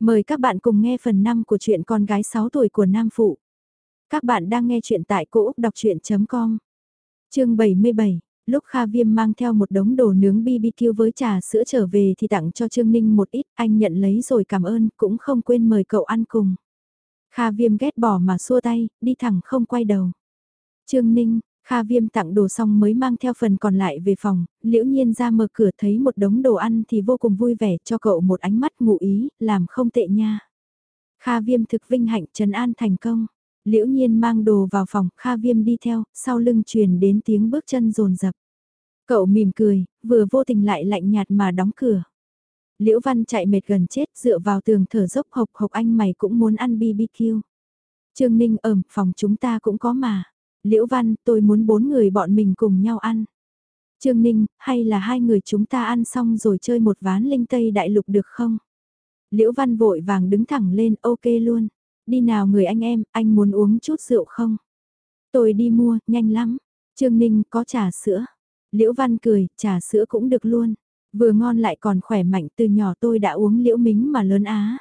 Mời các bạn cùng nghe phần 5 của truyện con gái 6 tuổi của Nam Phụ. Các bạn đang nghe truyện tại cỗ Đọc Chuyện.com Chương 77 Lúc Kha Viêm mang theo một đống đồ nướng BBQ với trà sữa trở về thì tặng cho Trương Ninh một ít, anh nhận lấy rồi cảm ơn, cũng không quên mời cậu ăn cùng. Kha Viêm ghét bỏ mà xua tay, đi thẳng không quay đầu. Trương Ninh, Kha Viêm tặng đồ xong mới mang theo phần còn lại về phòng, liễu nhiên ra mở cửa thấy một đống đồ ăn thì vô cùng vui vẻ cho cậu một ánh mắt ngụ ý, làm không tệ nha. Kha Viêm thực vinh hạnh trấn an thành công. Liễu nhiên mang đồ vào phòng, Kha Viêm đi theo, sau lưng truyền đến tiếng bước chân rồn rập. Cậu mỉm cười, vừa vô tình lại lạnh nhạt mà đóng cửa. Liễu Văn chạy mệt gần chết dựa vào tường thở dốc hộc hộc anh mày cũng muốn ăn BBQ. Trương Ninh ẩm, phòng chúng ta cũng có mà. Liễu Văn, tôi muốn bốn người bọn mình cùng nhau ăn. Trương Ninh, hay là hai người chúng ta ăn xong rồi chơi một ván linh tây đại lục được không? Liễu Văn vội vàng đứng thẳng lên, ok luôn. Đi nào người anh em, anh muốn uống chút rượu không? Tôi đi mua, nhanh lắm. Trương Ninh có trà sữa. Liễu Văn cười, trà sữa cũng được luôn. Vừa ngon lại còn khỏe mạnh từ nhỏ tôi đã uống liễu mính mà lớn á.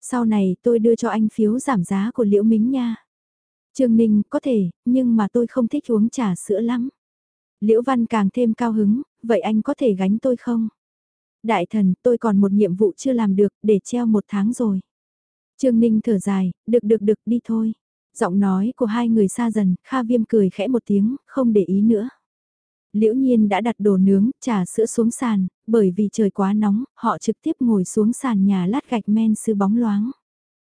Sau này tôi đưa cho anh phiếu giảm giá của liễu mính nha. Trương Ninh, có thể, nhưng mà tôi không thích uống trà sữa lắm. Liễu Văn càng thêm cao hứng, vậy anh có thể gánh tôi không? Đại thần, tôi còn một nhiệm vụ chưa làm được, để treo một tháng rồi. Trương Ninh thở dài, được được được, đi thôi. Giọng nói của hai người xa dần, Kha Viêm cười khẽ một tiếng, không để ý nữa. Liễu Nhiên đã đặt đồ nướng, trà sữa xuống sàn, bởi vì trời quá nóng, họ trực tiếp ngồi xuống sàn nhà lát gạch men sứ bóng loáng.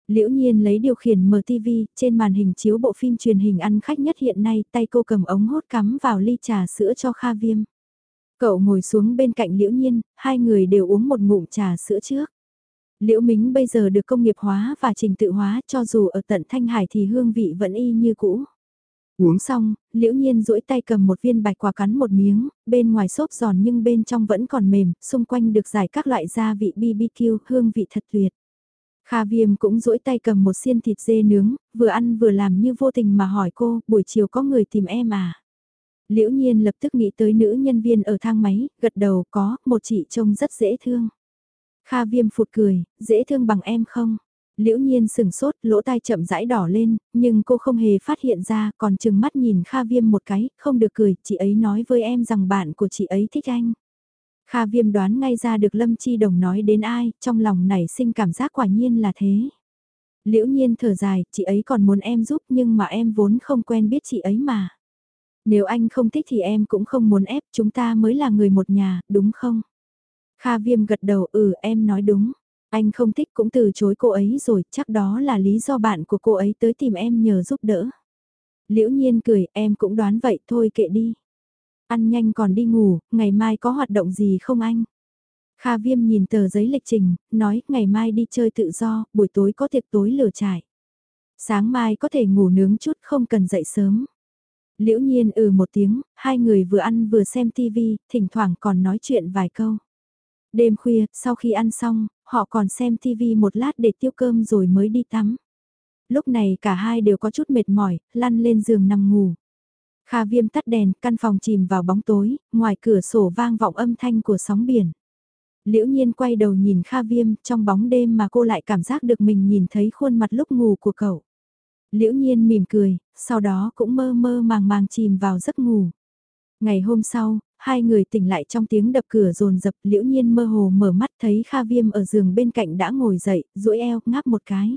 Liễu Nhiên lấy điều khiển mở TV, trên màn hình chiếu bộ phim truyền hình ăn khách nhất hiện nay, tay cô cầm ống hốt cắm vào ly trà sữa cho Kha Viêm. Cậu ngồi xuống bên cạnh Liễu Nhiên, hai người đều uống một ngụm trà sữa trước. Liễu Mính bây giờ được công nghiệp hóa và trình tự hóa cho dù ở tận Thanh Hải thì hương vị vẫn y như cũ. Uống xong, Liễu Nhiên duỗi tay cầm một viên bạch quả cắn một miếng, bên ngoài xốp giòn nhưng bên trong vẫn còn mềm, xung quanh được giải các loại gia vị BBQ, hương vị thật tuyệt. Kha Viêm cũng duỗi tay cầm một xiên thịt dê nướng, vừa ăn vừa làm như vô tình mà hỏi cô, buổi chiều có người tìm em à? Liễu Nhiên lập tức nghĩ tới nữ nhân viên ở thang máy, gật đầu có, một chị trông rất dễ thương. Kha Viêm phụt cười, dễ thương bằng em không? Liễu Nhiên sừng sốt, lỗ tai chậm rãi đỏ lên, nhưng cô không hề phát hiện ra, còn chừng mắt nhìn Kha Viêm một cái, không được cười, chị ấy nói với em rằng bạn của chị ấy thích anh. Kha viêm đoán ngay ra được Lâm Chi Đồng nói đến ai, trong lòng nảy sinh cảm giác quả nhiên là thế. Liễu nhiên thở dài, chị ấy còn muốn em giúp nhưng mà em vốn không quen biết chị ấy mà. Nếu anh không thích thì em cũng không muốn ép, chúng ta mới là người một nhà, đúng không? Kha viêm gật đầu, ừ em nói đúng. Anh không thích cũng từ chối cô ấy rồi, chắc đó là lý do bạn của cô ấy tới tìm em nhờ giúp đỡ. Liễu nhiên cười, em cũng đoán vậy, thôi kệ đi. Ăn nhanh còn đi ngủ, ngày mai có hoạt động gì không anh? Kha Viêm nhìn tờ giấy lịch trình, nói ngày mai đi chơi tự do, buổi tối có tiệc tối lửa trải. Sáng mai có thể ngủ nướng chút không cần dậy sớm. Liễu nhiên ừ một tiếng, hai người vừa ăn vừa xem tivi, thỉnh thoảng còn nói chuyện vài câu. Đêm khuya, sau khi ăn xong, họ còn xem tivi một lát để tiêu cơm rồi mới đi tắm. Lúc này cả hai đều có chút mệt mỏi, lăn lên giường nằm ngủ. Kha viêm tắt đèn, căn phòng chìm vào bóng tối, ngoài cửa sổ vang vọng âm thanh của sóng biển. Liễu nhiên quay đầu nhìn Kha viêm, trong bóng đêm mà cô lại cảm giác được mình nhìn thấy khuôn mặt lúc ngủ của cậu. Liễu nhiên mỉm cười, sau đó cũng mơ mơ màng màng chìm vào giấc ngủ. Ngày hôm sau, hai người tỉnh lại trong tiếng đập cửa rồn rập liễu nhiên mơ hồ mở mắt thấy Kha Viêm ở giường bên cạnh đã ngồi dậy, duỗi eo, ngáp một cái.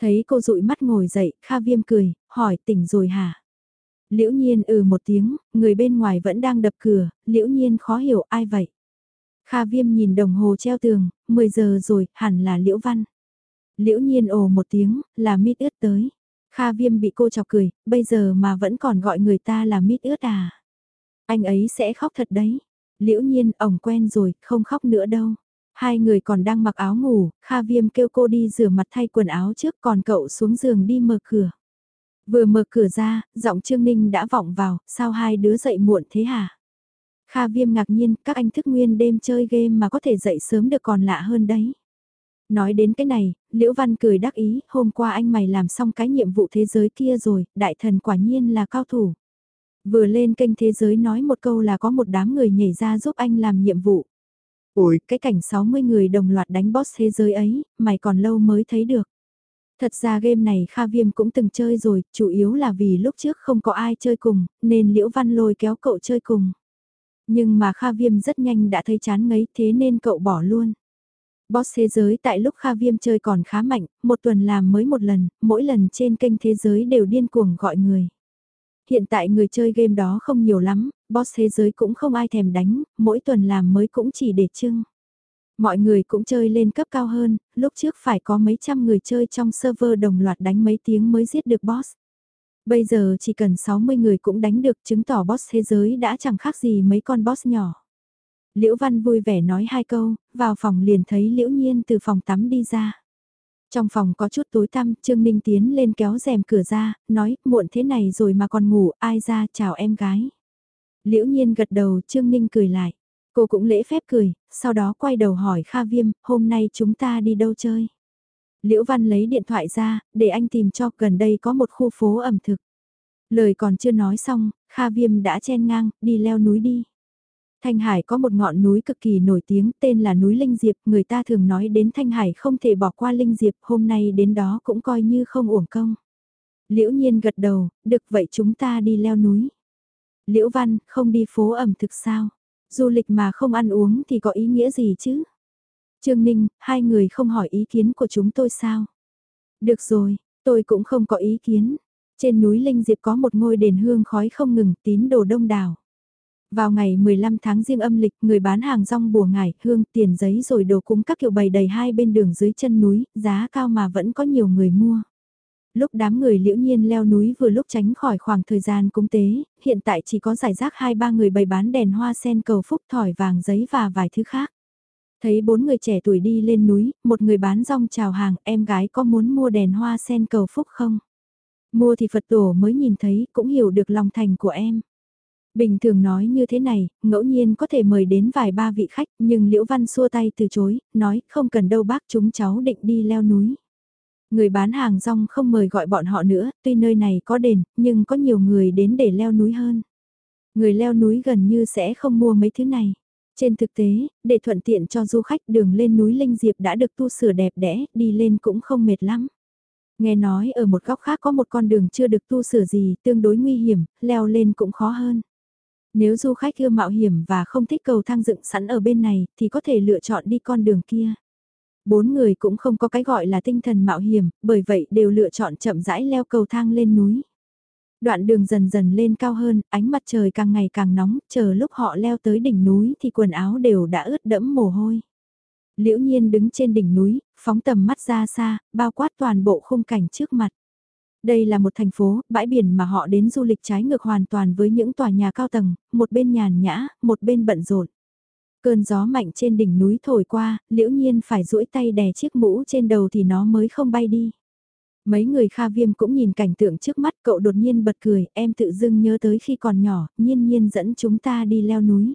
Thấy cô dụi mắt ngồi dậy, Kha Viêm cười, hỏi tỉnh rồi hả? Liễu nhiên ừ một tiếng, người bên ngoài vẫn đang đập cửa, liễu nhiên khó hiểu ai vậy. Kha viêm nhìn đồng hồ treo tường, 10 giờ rồi, hẳn là liễu văn. Liễu nhiên ồ một tiếng, là mít ướt tới. Kha viêm bị cô chọc cười, bây giờ mà vẫn còn gọi người ta là mít ướt à. Anh ấy sẽ khóc thật đấy. Liễu nhiên, ổng quen rồi, không khóc nữa đâu. Hai người còn đang mặc áo ngủ, Kha viêm kêu cô đi rửa mặt thay quần áo trước còn cậu xuống giường đi mở cửa. Vừa mở cửa ra, giọng Trương Ninh đã vọng vào, sao hai đứa dậy muộn thế hả? Kha viêm ngạc nhiên, các anh thức nguyên đêm chơi game mà có thể dậy sớm được còn lạ hơn đấy. Nói đến cái này, Liễu Văn cười đắc ý, hôm qua anh mày làm xong cái nhiệm vụ thế giới kia rồi, đại thần quả nhiên là cao thủ. Vừa lên kênh thế giới nói một câu là có một đám người nhảy ra giúp anh làm nhiệm vụ. Ôi, cái cảnh 60 người đồng loạt đánh boss thế giới ấy, mày còn lâu mới thấy được. Thật ra game này Kha Viêm cũng từng chơi rồi, chủ yếu là vì lúc trước không có ai chơi cùng, nên Liễu Văn lôi kéo cậu chơi cùng. Nhưng mà Kha Viêm rất nhanh đã thấy chán ngấy thế nên cậu bỏ luôn. Boss thế giới tại lúc Kha Viêm chơi còn khá mạnh, một tuần làm mới một lần, mỗi lần trên kênh thế giới đều điên cuồng gọi người. Hiện tại người chơi game đó không nhiều lắm, boss thế giới cũng không ai thèm đánh, mỗi tuần làm mới cũng chỉ để trưng. Mọi người cũng chơi lên cấp cao hơn, lúc trước phải có mấy trăm người chơi trong server đồng loạt đánh mấy tiếng mới giết được boss. Bây giờ chỉ cần 60 người cũng đánh được chứng tỏ boss thế giới đã chẳng khác gì mấy con boss nhỏ. Liễu Văn vui vẻ nói hai câu, vào phòng liền thấy Liễu Nhiên từ phòng tắm đi ra. Trong phòng có chút tối tăm, Trương Ninh tiến lên kéo rèm cửa ra, nói, muộn thế này rồi mà còn ngủ, ai ra, chào em gái. Liễu Nhiên gật đầu, Trương Ninh cười lại. Cô cũng lễ phép cười, sau đó quay đầu hỏi Kha Viêm, hôm nay chúng ta đi đâu chơi? Liễu Văn lấy điện thoại ra, để anh tìm cho gần đây có một khu phố ẩm thực. Lời còn chưa nói xong, Kha Viêm đã chen ngang, đi leo núi đi. Thanh Hải có một ngọn núi cực kỳ nổi tiếng tên là núi Linh Diệp, người ta thường nói đến Thanh Hải không thể bỏ qua Linh Diệp, hôm nay đến đó cũng coi như không uổng công. Liễu Nhiên gật đầu, được vậy chúng ta đi leo núi. Liễu Văn, không đi phố ẩm thực sao? Du lịch mà không ăn uống thì có ý nghĩa gì chứ? Trương Ninh, hai người không hỏi ý kiến của chúng tôi sao? Được rồi, tôi cũng không có ý kiến. Trên núi Linh Diệp có một ngôi đền hương khói không ngừng tín đồ đông đảo. Vào ngày 15 tháng riêng âm lịch, người bán hàng rong bùa ngải, hương, tiền giấy rồi đồ cúng các kiểu bày đầy hai bên đường dưới chân núi, giá cao mà vẫn có nhiều người mua. Lúc đám người liễu nhiên leo núi vừa lúc tránh khỏi khoảng thời gian cúng tế, hiện tại chỉ có giải rác hai ba người bày bán đèn hoa sen cầu phúc thỏi vàng giấy và vài thứ khác. Thấy bốn người trẻ tuổi đi lên núi, một người bán rong chào hàng, em gái có muốn mua đèn hoa sen cầu phúc không? Mua thì Phật tổ mới nhìn thấy, cũng hiểu được lòng thành của em. Bình thường nói như thế này, ngẫu nhiên có thể mời đến vài ba vị khách, nhưng Liễu Văn xua tay từ chối, nói không cần đâu bác chúng cháu định đi leo núi. Người bán hàng rong không mời gọi bọn họ nữa, tuy nơi này có đền, nhưng có nhiều người đến để leo núi hơn. Người leo núi gần như sẽ không mua mấy thứ này. Trên thực tế, để thuận tiện cho du khách đường lên núi Linh Diệp đã được tu sửa đẹp đẽ, đi lên cũng không mệt lắm. Nghe nói ở một góc khác có một con đường chưa được tu sửa gì, tương đối nguy hiểm, leo lên cũng khó hơn. Nếu du khách ưa mạo hiểm và không thích cầu thang dựng sẵn ở bên này, thì có thể lựa chọn đi con đường kia. Bốn người cũng không có cái gọi là tinh thần mạo hiểm, bởi vậy đều lựa chọn chậm rãi leo cầu thang lên núi. Đoạn đường dần dần lên cao hơn, ánh mặt trời càng ngày càng nóng, chờ lúc họ leo tới đỉnh núi thì quần áo đều đã ướt đẫm mồ hôi. Liễu nhiên đứng trên đỉnh núi, phóng tầm mắt ra xa, bao quát toàn bộ khung cảnh trước mặt. Đây là một thành phố, bãi biển mà họ đến du lịch trái ngược hoàn toàn với những tòa nhà cao tầng, một bên nhàn nhã, một bên bận rộn. Cơn gió mạnh trên đỉnh núi thổi qua, liễu nhiên phải duỗi tay đè chiếc mũ trên đầu thì nó mới không bay đi. Mấy người kha viêm cũng nhìn cảnh tượng trước mắt cậu đột nhiên bật cười, em tự dưng nhớ tới khi còn nhỏ, nhiên nhiên dẫn chúng ta đi leo núi.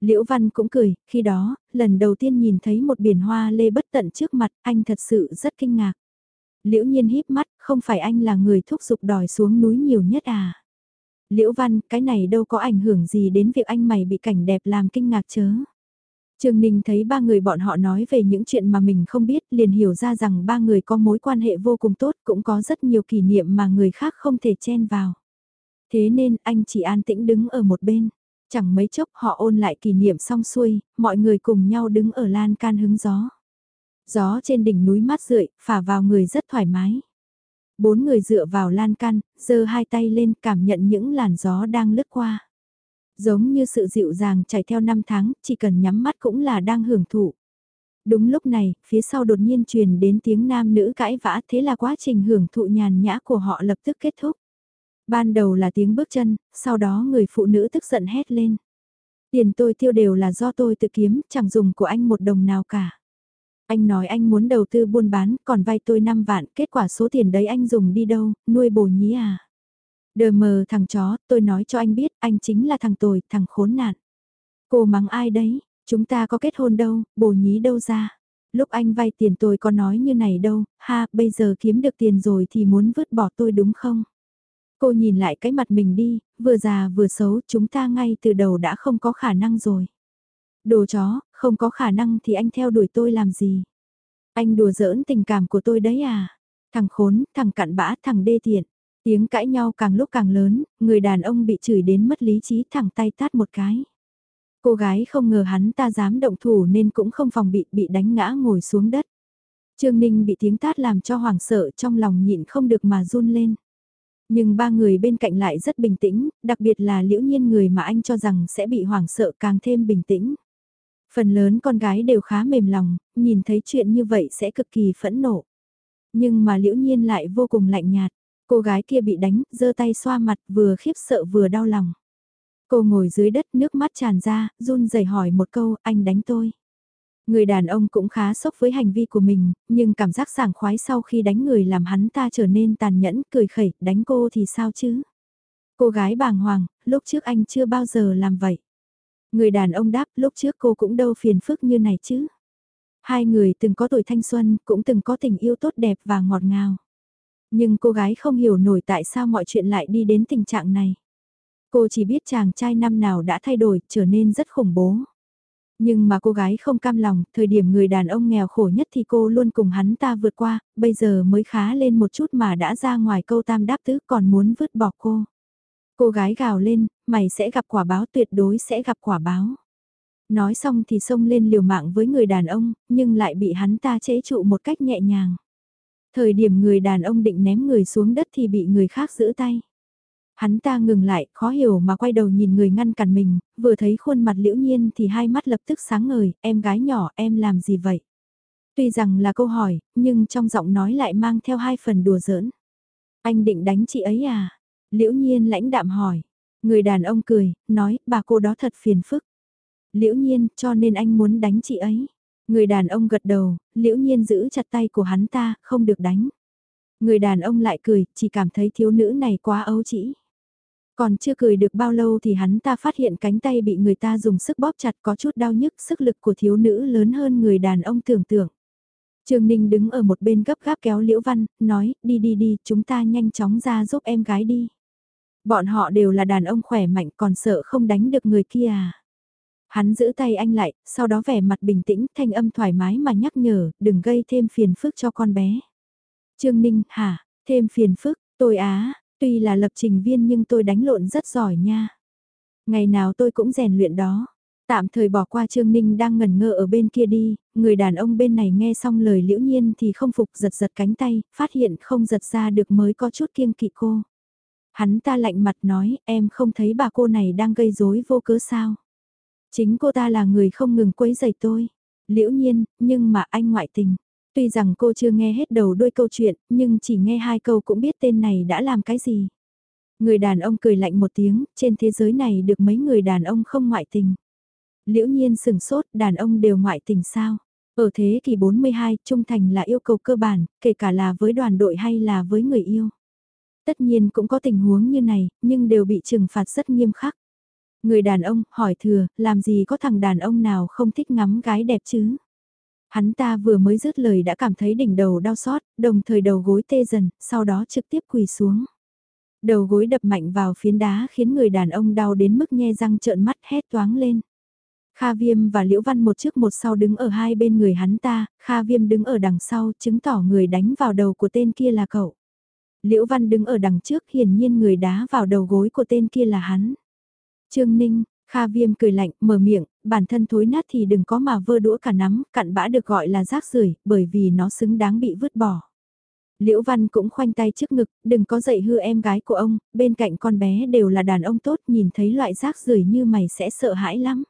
Liễu Văn cũng cười, khi đó, lần đầu tiên nhìn thấy một biển hoa lê bất tận trước mặt, anh thật sự rất kinh ngạc. Liễu nhiên híp mắt, không phải anh là người thúc giục đòi xuống núi nhiều nhất à? Liễu Văn, cái này đâu có ảnh hưởng gì đến việc anh mày bị cảnh đẹp làm kinh ngạc chớ. Trương Ninh thấy ba người bọn họ nói về những chuyện mà mình không biết liền hiểu ra rằng ba người có mối quan hệ vô cùng tốt cũng có rất nhiều kỷ niệm mà người khác không thể chen vào. Thế nên anh chỉ an tĩnh đứng ở một bên. Chẳng mấy chốc họ ôn lại kỷ niệm xong xuôi, mọi người cùng nhau đứng ở lan can hứng gió. Gió trên đỉnh núi mát rượi, phả vào người rất thoải mái. Bốn người dựa vào lan can, giơ hai tay lên cảm nhận những làn gió đang lướt qua. Giống như sự dịu dàng chảy theo năm tháng, chỉ cần nhắm mắt cũng là đang hưởng thụ. Đúng lúc này, phía sau đột nhiên truyền đến tiếng nam nữ cãi vã thế là quá trình hưởng thụ nhàn nhã của họ lập tức kết thúc. Ban đầu là tiếng bước chân, sau đó người phụ nữ tức giận hét lên. Tiền tôi tiêu đều là do tôi tự kiếm, chẳng dùng của anh một đồng nào cả. Anh nói anh muốn đầu tư buôn bán, còn vay tôi 5 vạn, kết quả số tiền đấy anh dùng đi đâu, nuôi bồ nhí à. Đờ mờ thằng chó, tôi nói cho anh biết, anh chính là thằng tồi, thằng khốn nạn. Cô mắng ai đấy, chúng ta có kết hôn đâu, bồ nhí đâu ra. Lúc anh vay tiền tôi có nói như này đâu, ha, bây giờ kiếm được tiền rồi thì muốn vứt bỏ tôi đúng không? Cô nhìn lại cái mặt mình đi, vừa già vừa xấu, chúng ta ngay từ đầu đã không có khả năng rồi. Đồ chó, không có khả năng thì anh theo đuổi tôi làm gì. Anh đùa giỡn tình cảm của tôi đấy à. Thằng khốn, thằng cặn bã, thằng đê tiện. Tiếng cãi nhau càng lúc càng lớn, người đàn ông bị chửi đến mất lý trí thẳng tay tát một cái. Cô gái không ngờ hắn ta dám động thủ nên cũng không phòng bị bị đánh ngã ngồi xuống đất. Trương Ninh bị tiếng tát làm cho hoảng sợ trong lòng nhịn không được mà run lên. Nhưng ba người bên cạnh lại rất bình tĩnh, đặc biệt là liễu nhiên người mà anh cho rằng sẽ bị hoảng sợ càng thêm bình tĩnh. Phần lớn con gái đều khá mềm lòng, nhìn thấy chuyện như vậy sẽ cực kỳ phẫn nộ. Nhưng mà liễu nhiên lại vô cùng lạnh nhạt. Cô gái kia bị đánh, giơ tay xoa mặt vừa khiếp sợ vừa đau lòng. Cô ngồi dưới đất nước mắt tràn ra, run rẩy hỏi một câu, anh đánh tôi. Người đàn ông cũng khá sốc với hành vi của mình, nhưng cảm giác sảng khoái sau khi đánh người làm hắn ta trở nên tàn nhẫn, cười khẩy, đánh cô thì sao chứ? Cô gái bàng hoàng, lúc trước anh chưa bao giờ làm vậy. Người đàn ông đáp, lúc trước cô cũng đâu phiền phức như này chứ. Hai người từng có tuổi thanh xuân, cũng từng có tình yêu tốt đẹp và ngọt ngào. Nhưng cô gái không hiểu nổi tại sao mọi chuyện lại đi đến tình trạng này. Cô chỉ biết chàng trai năm nào đã thay đổi, trở nên rất khủng bố. Nhưng mà cô gái không cam lòng, thời điểm người đàn ông nghèo khổ nhất thì cô luôn cùng hắn ta vượt qua, bây giờ mới khá lên một chút mà đã ra ngoài câu tam đáp tứ còn muốn vứt bỏ cô. Cô gái gào lên, mày sẽ gặp quả báo tuyệt đối sẽ gặp quả báo. Nói xong thì xông lên liều mạng với người đàn ông, nhưng lại bị hắn ta chế trụ một cách nhẹ nhàng. Thời điểm người đàn ông định ném người xuống đất thì bị người khác giữ tay. Hắn ta ngừng lại, khó hiểu mà quay đầu nhìn người ngăn cản mình, vừa thấy khuôn mặt liễu nhiên thì hai mắt lập tức sáng ngời, em gái nhỏ, em làm gì vậy? Tuy rằng là câu hỏi, nhưng trong giọng nói lại mang theo hai phần đùa giỡn. Anh định đánh chị ấy à? Liễu nhiên lãnh đạm hỏi. Người đàn ông cười, nói, bà cô đó thật phiền phức. Liễu nhiên, cho nên anh muốn đánh chị ấy. Người đàn ông gật đầu, liễu nhiên giữ chặt tay của hắn ta, không được đánh. Người đàn ông lại cười, chỉ cảm thấy thiếu nữ này quá ấu trĩ Còn chưa cười được bao lâu thì hắn ta phát hiện cánh tay bị người ta dùng sức bóp chặt có chút đau nhức sức lực của thiếu nữ lớn hơn người đàn ông tưởng tượng. Trương Ninh đứng ở một bên gấp gáp kéo Liễu Văn, nói, đi đi đi, chúng ta nhanh chóng ra giúp em gái đi. Bọn họ đều là đàn ông khỏe mạnh còn sợ không đánh được người kia à. Hắn giữ tay anh lại, sau đó vẻ mặt bình tĩnh, thanh âm thoải mái mà nhắc nhở, đừng gây thêm phiền phức cho con bé. Trương Ninh, hả, thêm phiền phức, tôi á, tuy là lập trình viên nhưng tôi đánh lộn rất giỏi nha. Ngày nào tôi cũng rèn luyện đó. Tạm thời bỏ qua Trương Ninh đang ngẩn ngơ ở bên kia đi, người đàn ông bên này nghe xong lời liễu nhiên thì không phục giật giật cánh tay, phát hiện không giật ra được mới có chút kiêng kỵ cô. Hắn ta lạnh mặt nói, em không thấy bà cô này đang gây rối vô cớ sao. Chính cô ta là người không ngừng quấy rầy tôi. Liễu nhiên, nhưng mà anh ngoại tình. Tuy rằng cô chưa nghe hết đầu đuôi câu chuyện, nhưng chỉ nghe hai câu cũng biết tên này đã làm cái gì. Người đàn ông cười lạnh một tiếng, trên thế giới này được mấy người đàn ông không ngoại tình. Liễu nhiên sừng sốt, đàn ông đều ngoại tình sao? Ở thế kỷ 42, trung thành là yêu cầu cơ bản, kể cả là với đoàn đội hay là với người yêu. Tất nhiên cũng có tình huống như này, nhưng đều bị trừng phạt rất nghiêm khắc. Người đàn ông, hỏi thừa, làm gì có thằng đàn ông nào không thích ngắm gái đẹp chứ? Hắn ta vừa mới dứt lời đã cảm thấy đỉnh đầu đau xót, đồng thời đầu gối tê dần, sau đó trực tiếp quỳ xuống. Đầu gối đập mạnh vào phiến đá khiến người đàn ông đau đến mức nhe răng trợn mắt hét toáng lên. Kha Viêm và Liễu Văn một trước một sau đứng ở hai bên người hắn ta, Kha Viêm đứng ở đằng sau chứng tỏ người đánh vào đầu của tên kia là cậu. Liễu Văn đứng ở đằng trước hiển nhiên người đá vào đầu gối của tên kia là hắn. Trương Ninh, Kha Viêm cười lạnh, mở miệng, bản thân thối nát thì đừng có mà vơ đũa cả nắm, cặn bã được gọi là rác rưởi, bởi vì nó xứng đáng bị vứt bỏ. Liễu Văn cũng khoanh tay trước ngực, đừng có dạy hư em gái của ông, bên cạnh con bé đều là đàn ông tốt, nhìn thấy loại rác rưởi như mày sẽ sợ hãi lắm.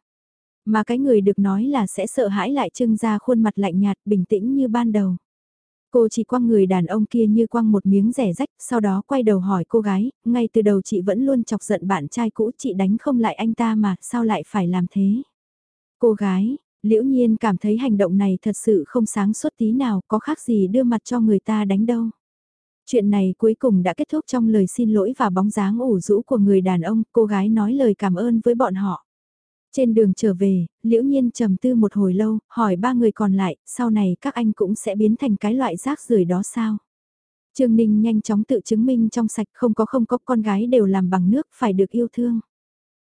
Mà cái người được nói là sẽ sợ hãi lại trưng ra khuôn mặt lạnh nhạt, bình tĩnh như ban đầu. Cô chỉ quăng người đàn ông kia như quăng một miếng rẻ rách, sau đó quay đầu hỏi cô gái, ngay từ đầu chị vẫn luôn chọc giận bạn trai cũ chị đánh không lại anh ta mà, sao lại phải làm thế? Cô gái, liễu nhiên cảm thấy hành động này thật sự không sáng suốt tí nào, có khác gì đưa mặt cho người ta đánh đâu. Chuyện này cuối cùng đã kết thúc trong lời xin lỗi và bóng dáng ủ rũ của người đàn ông, cô gái nói lời cảm ơn với bọn họ. Trên đường trở về, liễu nhiên trầm tư một hồi lâu, hỏi ba người còn lại, sau này các anh cũng sẽ biến thành cái loại rác rưởi đó sao? Trương Ninh nhanh chóng tự chứng minh trong sạch không có không có con gái đều làm bằng nước phải được yêu thương.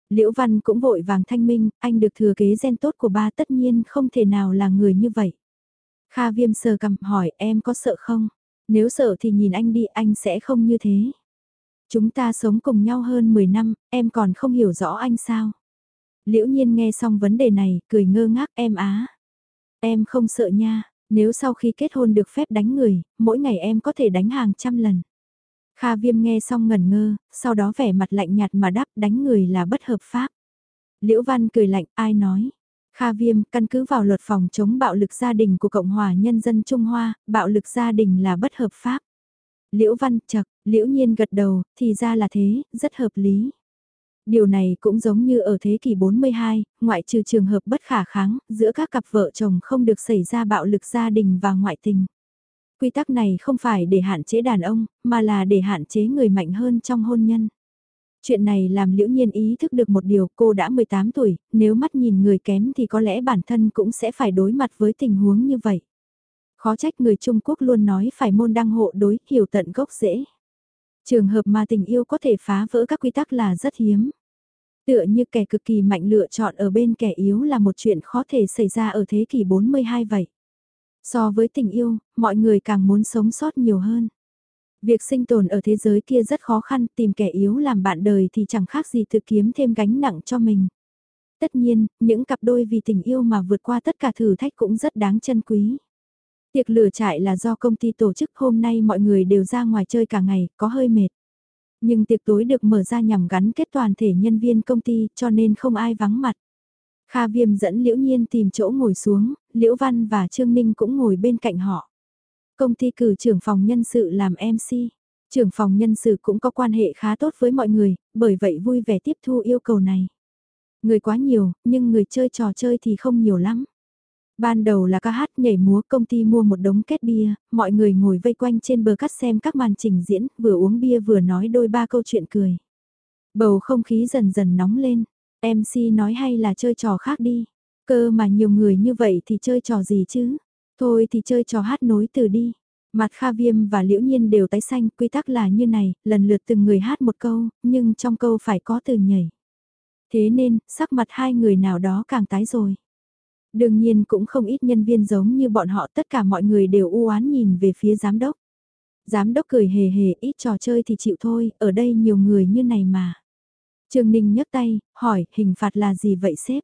Liễu Văn cũng vội vàng thanh minh, anh được thừa kế gen tốt của ba tất nhiên không thể nào là người như vậy. Kha viêm sờ cầm hỏi em có sợ không? Nếu sợ thì nhìn anh đi anh sẽ không như thế. Chúng ta sống cùng nhau hơn 10 năm, em còn không hiểu rõ anh sao? Liễu nhiên nghe xong vấn đề này, cười ngơ ngác em á. Em không sợ nha, nếu sau khi kết hôn được phép đánh người, mỗi ngày em có thể đánh hàng trăm lần. Kha viêm nghe xong ngẩn ngơ, sau đó vẻ mặt lạnh nhạt mà đáp đánh người là bất hợp pháp. Liễu Văn cười lạnh, ai nói? Kha viêm, căn cứ vào luật phòng chống bạo lực gia đình của Cộng hòa Nhân dân Trung Hoa, bạo lực gia đình là bất hợp pháp. Liễu Văn chật, Liễu Nhiên gật đầu, thì ra là thế, rất hợp lý. Điều này cũng giống như ở thế kỷ 42, ngoại trừ trường hợp bất khả kháng, giữa các cặp vợ chồng không được xảy ra bạo lực gia đình và ngoại tình. Quy tắc này không phải để hạn chế đàn ông, mà là để hạn chế người mạnh hơn trong hôn nhân. Chuyện này làm liễu nhiên ý thức được một điều cô đã 18 tuổi, nếu mắt nhìn người kém thì có lẽ bản thân cũng sẽ phải đối mặt với tình huống như vậy. Khó trách người Trung Quốc luôn nói phải môn đăng hộ đối, hiểu tận gốc dễ. Trường hợp mà tình yêu có thể phá vỡ các quy tắc là rất hiếm. Tựa như kẻ cực kỳ mạnh lựa chọn ở bên kẻ yếu là một chuyện khó thể xảy ra ở thế kỷ 42 vậy. So với tình yêu, mọi người càng muốn sống sót nhiều hơn. Việc sinh tồn ở thế giới kia rất khó khăn, tìm kẻ yếu làm bạn đời thì chẳng khác gì tự kiếm thêm gánh nặng cho mình. Tất nhiên, những cặp đôi vì tình yêu mà vượt qua tất cả thử thách cũng rất đáng trân quý. Tiệc lửa trại là do công ty tổ chức hôm nay mọi người đều ra ngoài chơi cả ngày, có hơi mệt. Nhưng tiệc tối được mở ra nhằm gắn kết toàn thể nhân viên công ty cho nên không ai vắng mặt. Kha Viêm dẫn Liễu Nhiên tìm chỗ ngồi xuống, Liễu Văn và Trương Ninh cũng ngồi bên cạnh họ. Công ty cử trưởng phòng nhân sự làm MC. Trưởng phòng nhân sự cũng có quan hệ khá tốt với mọi người, bởi vậy vui vẻ tiếp thu yêu cầu này. Người quá nhiều, nhưng người chơi trò chơi thì không nhiều lắm. Ban đầu là ca hát nhảy múa công ty mua một đống kết bia, mọi người ngồi vây quanh trên bờ cắt xem các màn trình diễn, vừa uống bia vừa nói đôi ba câu chuyện cười. Bầu không khí dần dần nóng lên, MC nói hay là chơi trò khác đi, cơ mà nhiều người như vậy thì chơi trò gì chứ, thôi thì chơi trò hát nối từ đi. Mặt Kha Viêm và Liễu Nhiên đều tái xanh, quy tắc là như này, lần lượt từng người hát một câu, nhưng trong câu phải có từ nhảy. Thế nên, sắc mặt hai người nào đó càng tái rồi. Đương nhiên cũng không ít nhân viên giống như bọn họ tất cả mọi người đều u oán nhìn về phía giám đốc. Giám đốc cười hề hề ít trò chơi thì chịu thôi, ở đây nhiều người như này mà. Trương Ninh nhấc tay, hỏi, hình phạt là gì vậy sếp?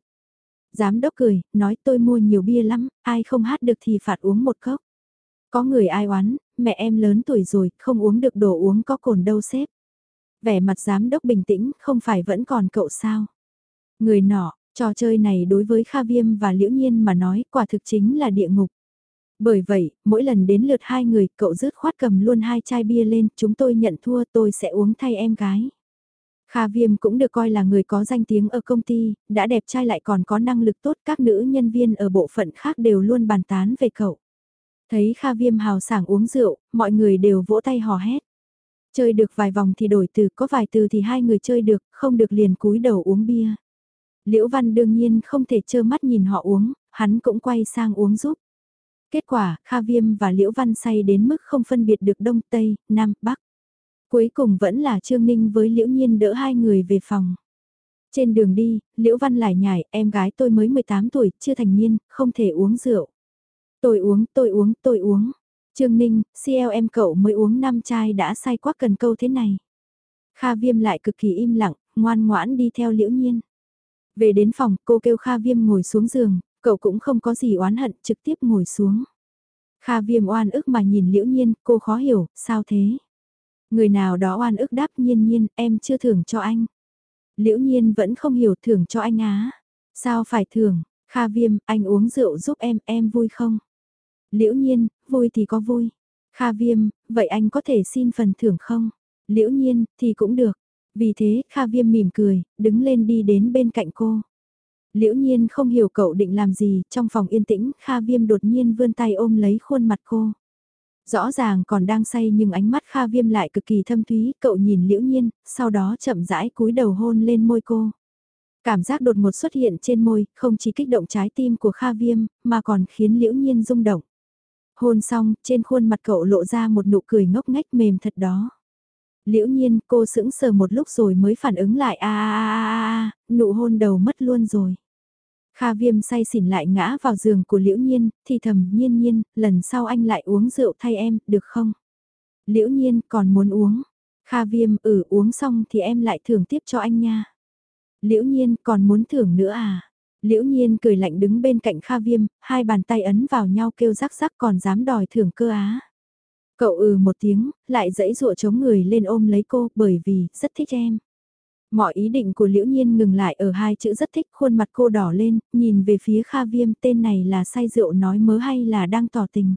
Giám đốc cười, nói tôi mua nhiều bia lắm, ai không hát được thì phạt uống một cốc. Có người ai oán, mẹ em lớn tuổi rồi, không uống được đồ uống có cồn đâu sếp. Vẻ mặt giám đốc bình tĩnh, không phải vẫn còn cậu sao? Người nọ, Trò chơi này đối với Kha Viêm và Liễu Nhiên mà nói quả thực chính là địa ngục. Bởi vậy, mỗi lần đến lượt hai người, cậu rứt khoát cầm luôn hai chai bia lên, chúng tôi nhận thua tôi sẽ uống thay em gái. Kha Viêm cũng được coi là người có danh tiếng ở công ty, đã đẹp trai lại còn có năng lực tốt, các nữ nhân viên ở bộ phận khác đều luôn bàn tán về cậu. Thấy Kha Viêm hào sảng uống rượu, mọi người đều vỗ tay hò hét. Chơi được vài vòng thì đổi từ, có vài từ thì hai người chơi được, không được liền cúi đầu uống bia. Liễu Văn đương nhiên không thể trơ mắt nhìn họ uống, hắn cũng quay sang uống giúp. Kết quả, Kha Viêm và Liễu Văn say đến mức không phân biệt được Đông, Tây, Nam, Bắc. Cuối cùng vẫn là Trương Ninh với Liễu Nhiên đỡ hai người về phòng. Trên đường đi, Liễu Văn lại nhảy, em gái tôi mới 18 tuổi, chưa thành niên, không thể uống rượu. Tôi uống, tôi uống, tôi uống. Trương Ninh, CLM cậu mới uống 5 chai đã say quá cần câu thế này. Kha Viêm lại cực kỳ im lặng, ngoan ngoãn đi theo Liễu Nhiên. Về đến phòng, cô kêu Kha Viêm ngồi xuống giường, cậu cũng không có gì oán hận, trực tiếp ngồi xuống. Kha Viêm oan ức mà nhìn Liễu Nhiên, cô khó hiểu, sao thế? Người nào đó oan ức đáp nhiên nhiên, em chưa thưởng cho anh. Liễu Nhiên vẫn không hiểu thưởng cho anh á. Sao phải thưởng, Kha Viêm, anh uống rượu giúp em, em vui không? Liễu Nhiên, vui thì có vui. Kha Viêm, vậy anh có thể xin phần thưởng không? Liễu Nhiên, thì cũng được. Vì thế, Kha Viêm mỉm cười, đứng lên đi đến bên cạnh cô. Liễu nhiên không hiểu cậu định làm gì, trong phòng yên tĩnh, Kha Viêm đột nhiên vươn tay ôm lấy khuôn mặt cô. Rõ ràng còn đang say nhưng ánh mắt Kha Viêm lại cực kỳ thâm thúy, cậu nhìn Liễu Nhiên, sau đó chậm rãi cúi đầu hôn lên môi cô. Cảm giác đột ngột xuất hiện trên môi, không chỉ kích động trái tim của Kha Viêm, mà còn khiến Liễu Nhiên rung động. Hôn xong, trên khuôn mặt cậu lộ ra một nụ cười ngốc nghếch mềm thật đó. Liễu nhiên cô sững sờ một lúc rồi mới phản ứng lại a a a a nụ hôn đầu mất luôn rồi. Kha viêm say xỉn lại ngã vào giường của liễu nhiên, thì thầm nhiên nhiên, lần sau anh lại uống rượu thay em, được không? Liễu nhiên còn muốn uống. Kha viêm ừ uống xong thì em lại thưởng tiếp cho anh nha. Liễu nhiên còn muốn thưởng nữa à? Liễu nhiên cười lạnh đứng bên cạnh Kha viêm, hai bàn tay ấn vào nhau kêu rắc rắc còn dám đòi thưởng cơ á. Cậu ừ một tiếng, lại dẫy dụa chống người lên ôm lấy cô bởi vì rất thích em. Mọi ý định của Liễu Nhiên ngừng lại ở hai chữ rất thích khuôn mặt cô đỏ lên, nhìn về phía Kha Viêm tên này là say rượu nói mớ hay là đang tỏ tình.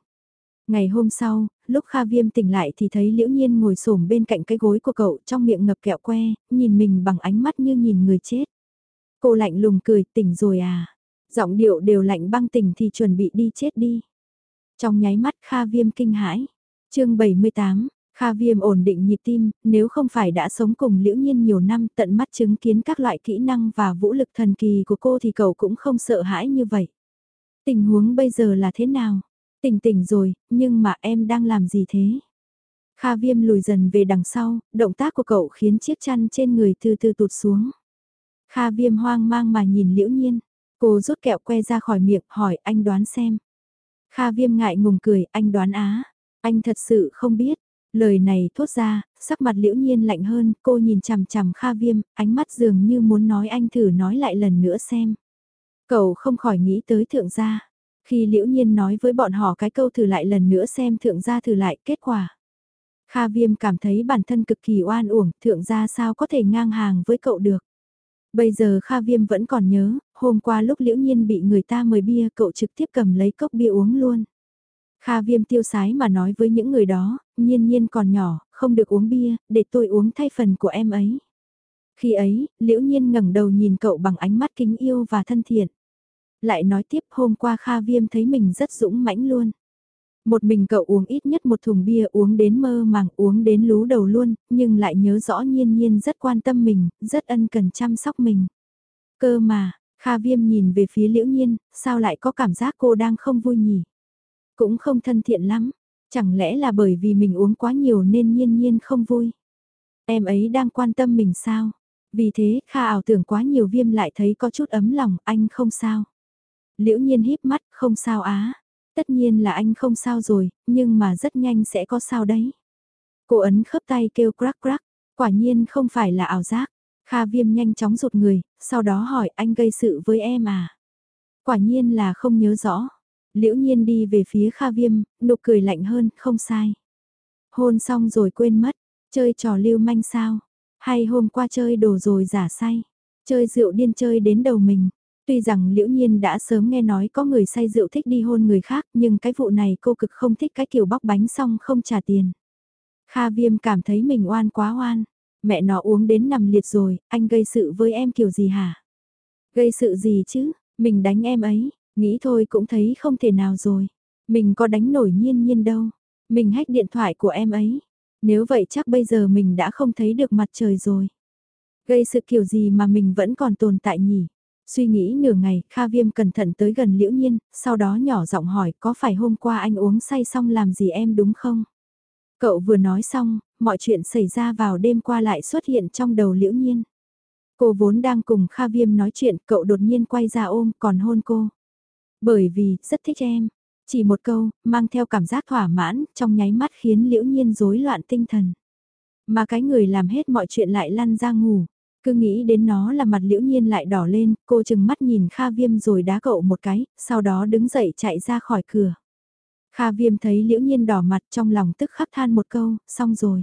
Ngày hôm sau, lúc Kha Viêm tỉnh lại thì thấy Liễu Nhiên ngồi xổm bên cạnh cái gối của cậu trong miệng ngập kẹo que, nhìn mình bằng ánh mắt như nhìn người chết. Cô lạnh lùng cười, tỉnh rồi à? Giọng điệu đều lạnh băng tỉnh thì chuẩn bị đi chết đi. Trong nháy mắt Kha Viêm kinh hãi chương 78, Kha Viêm ổn định nhịp tim, nếu không phải đã sống cùng Liễu Nhiên nhiều năm tận mắt chứng kiến các loại kỹ năng và vũ lực thần kỳ của cô thì cậu cũng không sợ hãi như vậy. Tình huống bây giờ là thế nào? Tỉnh tỉnh rồi, nhưng mà em đang làm gì thế? Kha Viêm lùi dần về đằng sau, động tác của cậu khiến chiếc chăn trên người từ từ tụt xuống. Kha Viêm hoang mang mà nhìn Liễu Nhiên, cô rút kẹo que ra khỏi miệng hỏi anh đoán xem. Kha Viêm ngại ngùng cười, anh đoán á, anh thật sự không biết. Lời này thốt ra, sắc mặt liễu nhiên lạnh hơn, cô nhìn chằm chằm Kha Viêm, ánh mắt dường như muốn nói anh thử nói lại lần nữa xem. Cậu không khỏi nghĩ tới thượng gia. Khi liễu nhiên nói với bọn họ cái câu thử lại lần nữa xem thượng gia thử lại kết quả. Kha Viêm cảm thấy bản thân cực kỳ oan uổng, thượng gia sao có thể ngang hàng với cậu được. Bây giờ Kha Viêm vẫn còn nhớ, hôm qua lúc liễu nhiên bị người ta mời bia cậu trực tiếp cầm lấy cốc bia uống luôn. Kha viêm tiêu sái mà nói với những người đó, nhiên nhiên còn nhỏ, không được uống bia, để tôi uống thay phần của em ấy. Khi ấy, liễu nhiên ngẩng đầu nhìn cậu bằng ánh mắt kính yêu và thân thiện. Lại nói tiếp hôm qua Kha viêm thấy mình rất dũng mãnh luôn. Một mình cậu uống ít nhất một thùng bia uống đến mơ màng uống đến lú đầu luôn, nhưng lại nhớ rõ nhiên nhiên rất quan tâm mình, rất ân cần chăm sóc mình. Cơ mà, Kha viêm nhìn về phía liễu nhiên, sao lại có cảm giác cô đang không vui nhỉ? Cũng không thân thiện lắm, chẳng lẽ là bởi vì mình uống quá nhiều nên nhiên nhiên không vui. Em ấy đang quan tâm mình sao? Vì thế, Kha ảo tưởng quá nhiều viêm lại thấy có chút ấm lòng, anh không sao. Liễu nhiên híp mắt, không sao á. Tất nhiên là anh không sao rồi, nhưng mà rất nhanh sẽ có sao đấy. Cô ấn khớp tay kêu crack crack, quả nhiên không phải là ảo giác. Kha viêm nhanh chóng rụt người, sau đó hỏi anh gây sự với em à? Quả nhiên là không nhớ rõ. Liễu nhiên đi về phía Kha Viêm, nụ cười lạnh hơn, không sai. Hôn xong rồi quên mất, chơi trò lưu manh sao? Hay hôm qua chơi đồ rồi giả say? Chơi rượu điên chơi đến đầu mình. Tuy rằng liễu nhiên đã sớm nghe nói có người say rượu thích đi hôn người khác nhưng cái vụ này cô cực không thích cái kiểu bóc bánh xong không trả tiền. Kha viêm cảm thấy mình oan quá oan. Mẹ nó uống đến nằm liệt rồi, anh gây sự với em kiểu gì hả? Gây sự gì chứ, mình đánh em ấy, Nghĩ thôi cũng thấy không thể nào rồi. Mình có đánh nổi nhiên nhiên đâu. Mình hách điện thoại của em ấy. Nếu vậy chắc bây giờ mình đã không thấy được mặt trời rồi. Gây sự kiểu gì mà mình vẫn còn tồn tại nhỉ? Suy nghĩ nửa ngày, Kha Viêm cẩn thận tới gần Liễu Nhiên, sau đó nhỏ giọng hỏi có phải hôm qua anh uống say xong làm gì em đúng không? Cậu vừa nói xong, mọi chuyện xảy ra vào đêm qua lại xuất hiện trong đầu Liễu Nhiên. Cô vốn đang cùng Kha Viêm nói chuyện, cậu đột nhiên quay ra ôm còn hôn cô. Bởi vì, rất thích em. Chỉ một câu, mang theo cảm giác thỏa mãn, trong nháy mắt khiến liễu nhiên rối loạn tinh thần. Mà cái người làm hết mọi chuyện lại lăn ra ngủ. Cứ nghĩ đến nó là mặt liễu nhiên lại đỏ lên, cô chừng mắt nhìn Kha Viêm rồi đá cậu một cái, sau đó đứng dậy chạy ra khỏi cửa. Kha Viêm thấy liễu nhiên đỏ mặt trong lòng tức khắc than một câu, xong rồi.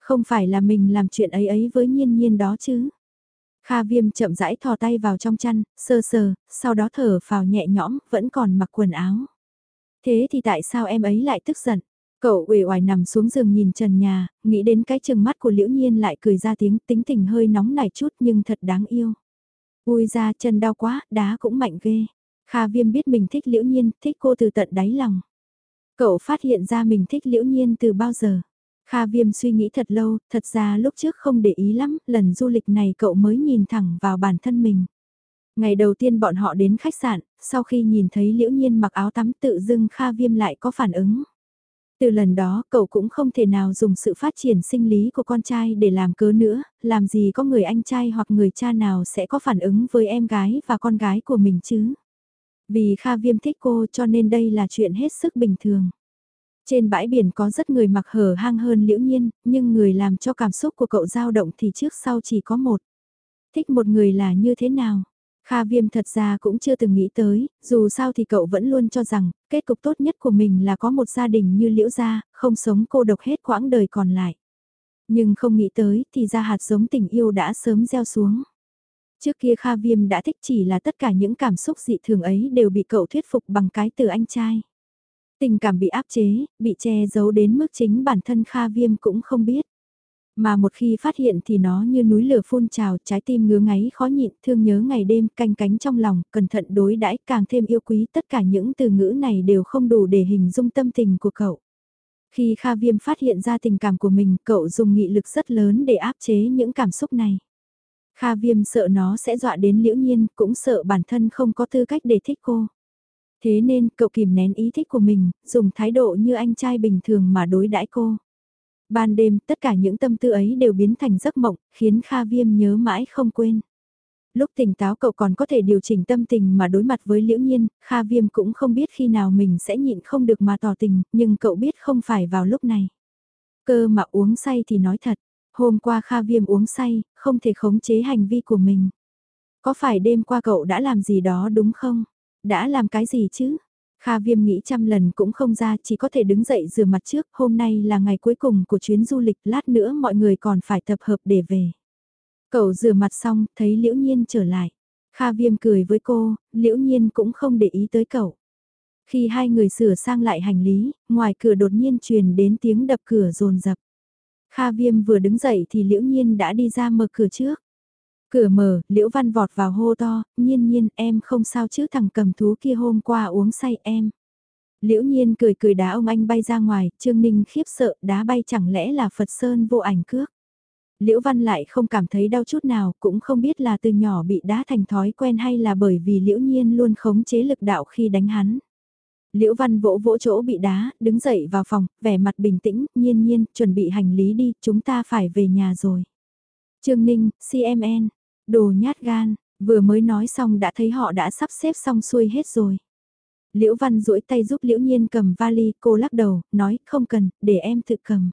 Không phải là mình làm chuyện ấy ấy với nhiên nhiên đó chứ. Kha viêm chậm rãi thò tay vào trong chăn, sơ sờ, sau đó thở vào nhẹ nhõm, vẫn còn mặc quần áo. Thế thì tại sao em ấy lại tức giận? Cậu uể oải nằm xuống giường nhìn trần nhà, nghĩ đến cái chừng mắt của liễu nhiên lại cười ra tiếng tính tình hơi nóng nảy chút nhưng thật đáng yêu. Ui ra chân đau quá, đá cũng mạnh ghê. Kha viêm biết mình thích liễu nhiên, thích cô từ tận đáy lòng. Cậu phát hiện ra mình thích liễu nhiên từ bao giờ? Kha Viêm suy nghĩ thật lâu, thật ra lúc trước không để ý lắm, lần du lịch này cậu mới nhìn thẳng vào bản thân mình. Ngày đầu tiên bọn họ đến khách sạn, sau khi nhìn thấy Liễu Nhiên mặc áo tắm tự dưng Kha Viêm lại có phản ứng. Từ lần đó cậu cũng không thể nào dùng sự phát triển sinh lý của con trai để làm cớ nữa, làm gì có người anh trai hoặc người cha nào sẽ có phản ứng với em gái và con gái của mình chứ. Vì Kha Viêm thích cô cho nên đây là chuyện hết sức bình thường. Trên bãi biển có rất người mặc hở hang hơn liễu nhiên, nhưng người làm cho cảm xúc của cậu dao động thì trước sau chỉ có một. Thích một người là như thế nào? Kha Viêm thật ra cũng chưa từng nghĩ tới, dù sao thì cậu vẫn luôn cho rằng, kết cục tốt nhất của mình là có một gia đình như liễu gia, không sống cô độc hết quãng đời còn lại. Nhưng không nghĩ tới thì ra hạt giống tình yêu đã sớm gieo xuống. Trước kia Kha Viêm đã thích chỉ là tất cả những cảm xúc dị thường ấy đều bị cậu thuyết phục bằng cái từ anh trai. Tình cảm bị áp chế, bị che giấu đến mức chính bản thân Kha Viêm cũng không biết. Mà một khi phát hiện thì nó như núi lửa phun trào, trái tim ngứa ngáy khó nhịn, thương nhớ ngày đêm, canh cánh trong lòng, cẩn thận đối đãi càng thêm yêu quý, tất cả những từ ngữ này đều không đủ để hình dung tâm tình của cậu. Khi Kha Viêm phát hiện ra tình cảm của mình, cậu dùng nghị lực rất lớn để áp chế những cảm xúc này. Kha Viêm sợ nó sẽ dọa đến liễu nhiên, cũng sợ bản thân không có tư cách để thích cô. Thế nên cậu kìm nén ý thích của mình, dùng thái độ như anh trai bình thường mà đối đãi cô. Ban đêm, tất cả những tâm tư ấy đều biến thành giấc mộng, khiến Kha Viêm nhớ mãi không quên. Lúc tỉnh táo cậu còn có thể điều chỉnh tâm tình mà đối mặt với liễu nhiên, Kha Viêm cũng không biết khi nào mình sẽ nhịn không được mà tỏ tình, nhưng cậu biết không phải vào lúc này. Cơ mà uống say thì nói thật, hôm qua Kha Viêm uống say, không thể khống chế hành vi của mình. Có phải đêm qua cậu đã làm gì đó đúng không? Đã làm cái gì chứ? Kha Viêm nghĩ trăm lần cũng không ra chỉ có thể đứng dậy rửa mặt trước, hôm nay là ngày cuối cùng của chuyến du lịch, lát nữa mọi người còn phải tập hợp để về. Cậu rửa mặt xong, thấy Liễu Nhiên trở lại. Kha Viêm cười với cô, Liễu Nhiên cũng không để ý tới cậu. Khi hai người sửa sang lại hành lý, ngoài cửa đột nhiên truyền đến tiếng đập cửa rồn rập. Kha Viêm vừa đứng dậy thì Liễu Nhiên đã đi ra mở cửa trước. Cửa mở, Liễu Văn vọt vào hô to, nhiên nhiên em không sao chứ thằng cầm thú kia hôm qua uống say em. Liễu nhiên cười cười đá ông anh bay ra ngoài, Trương Ninh khiếp sợ đá bay chẳng lẽ là Phật Sơn vô ảnh cước. Liễu Văn lại không cảm thấy đau chút nào, cũng không biết là từ nhỏ bị đá thành thói quen hay là bởi vì Liễu Nhiên luôn khống chế lực đạo khi đánh hắn. Liễu Văn vỗ vỗ chỗ bị đá, đứng dậy vào phòng, vẻ mặt bình tĩnh, nhiên nhiên, chuẩn bị hành lý đi, chúng ta phải về nhà rồi. Trương Ninh, CMN, Đồ nhát gan, vừa mới nói xong đã thấy họ đã sắp xếp xong xuôi hết rồi. Liễu Văn duỗi tay giúp Liễu Nhiên cầm vali, cô lắc đầu, nói không cần, để em tự cầm.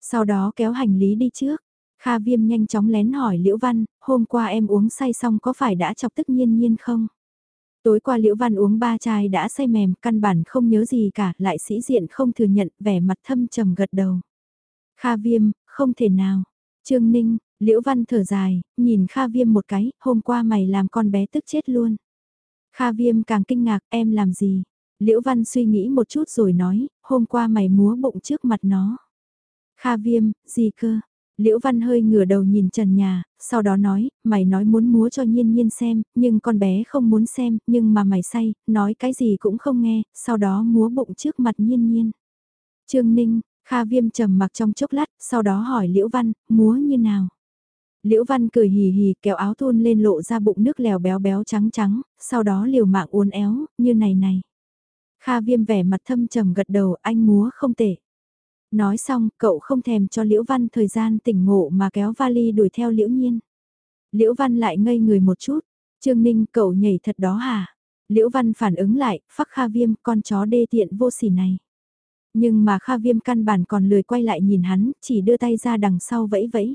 Sau đó kéo hành lý đi trước. Kha Viêm nhanh chóng lén hỏi Liễu Văn, hôm qua em uống say xong có phải đã chọc tức nhiên nhiên không? Tối qua Liễu Văn uống ba chai đã say mềm, căn bản không nhớ gì cả, lại sĩ diện không thừa nhận, vẻ mặt thâm trầm gật đầu. Kha Viêm, không thể nào. Trương Ninh, Liễu Văn thở dài, nhìn Kha Viêm một cái, hôm qua mày làm con bé tức chết luôn. Kha Viêm càng kinh ngạc, em làm gì? Liễu Văn suy nghĩ một chút rồi nói, hôm qua mày múa bụng trước mặt nó. Kha Viêm, gì cơ? Liễu Văn hơi ngửa đầu nhìn trần nhà, sau đó nói, mày nói muốn múa cho nhiên nhiên xem, nhưng con bé không muốn xem, nhưng mà mày say, nói cái gì cũng không nghe, sau đó múa bụng trước mặt nhiên nhiên. Trương Ninh, Kha Viêm trầm mặc trong chốc lát, sau đó hỏi Liễu Văn, múa như nào? Liễu Văn cười hì hì kéo áo thun lên lộ ra bụng nước lèo béo béo trắng trắng, sau đó liều mạng uốn éo, như này này. Kha viêm vẻ mặt thâm trầm gật đầu anh múa không tệ. Nói xong, cậu không thèm cho Liễu Văn thời gian tỉnh ngộ mà kéo vali đuổi theo Liễu Nhiên. Liễu Văn lại ngây người một chút. Trương Ninh cậu nhảy thật đó hả? Liễu Văn phản ứng lại, phắc Kha Viêm con chó đê tiện vô sỉ này. Nhưng mà Kha Viêm căn bản còn lười quay lại nhìn hắn, chỉ đưa tay ra đằng sau vẫy vẫy.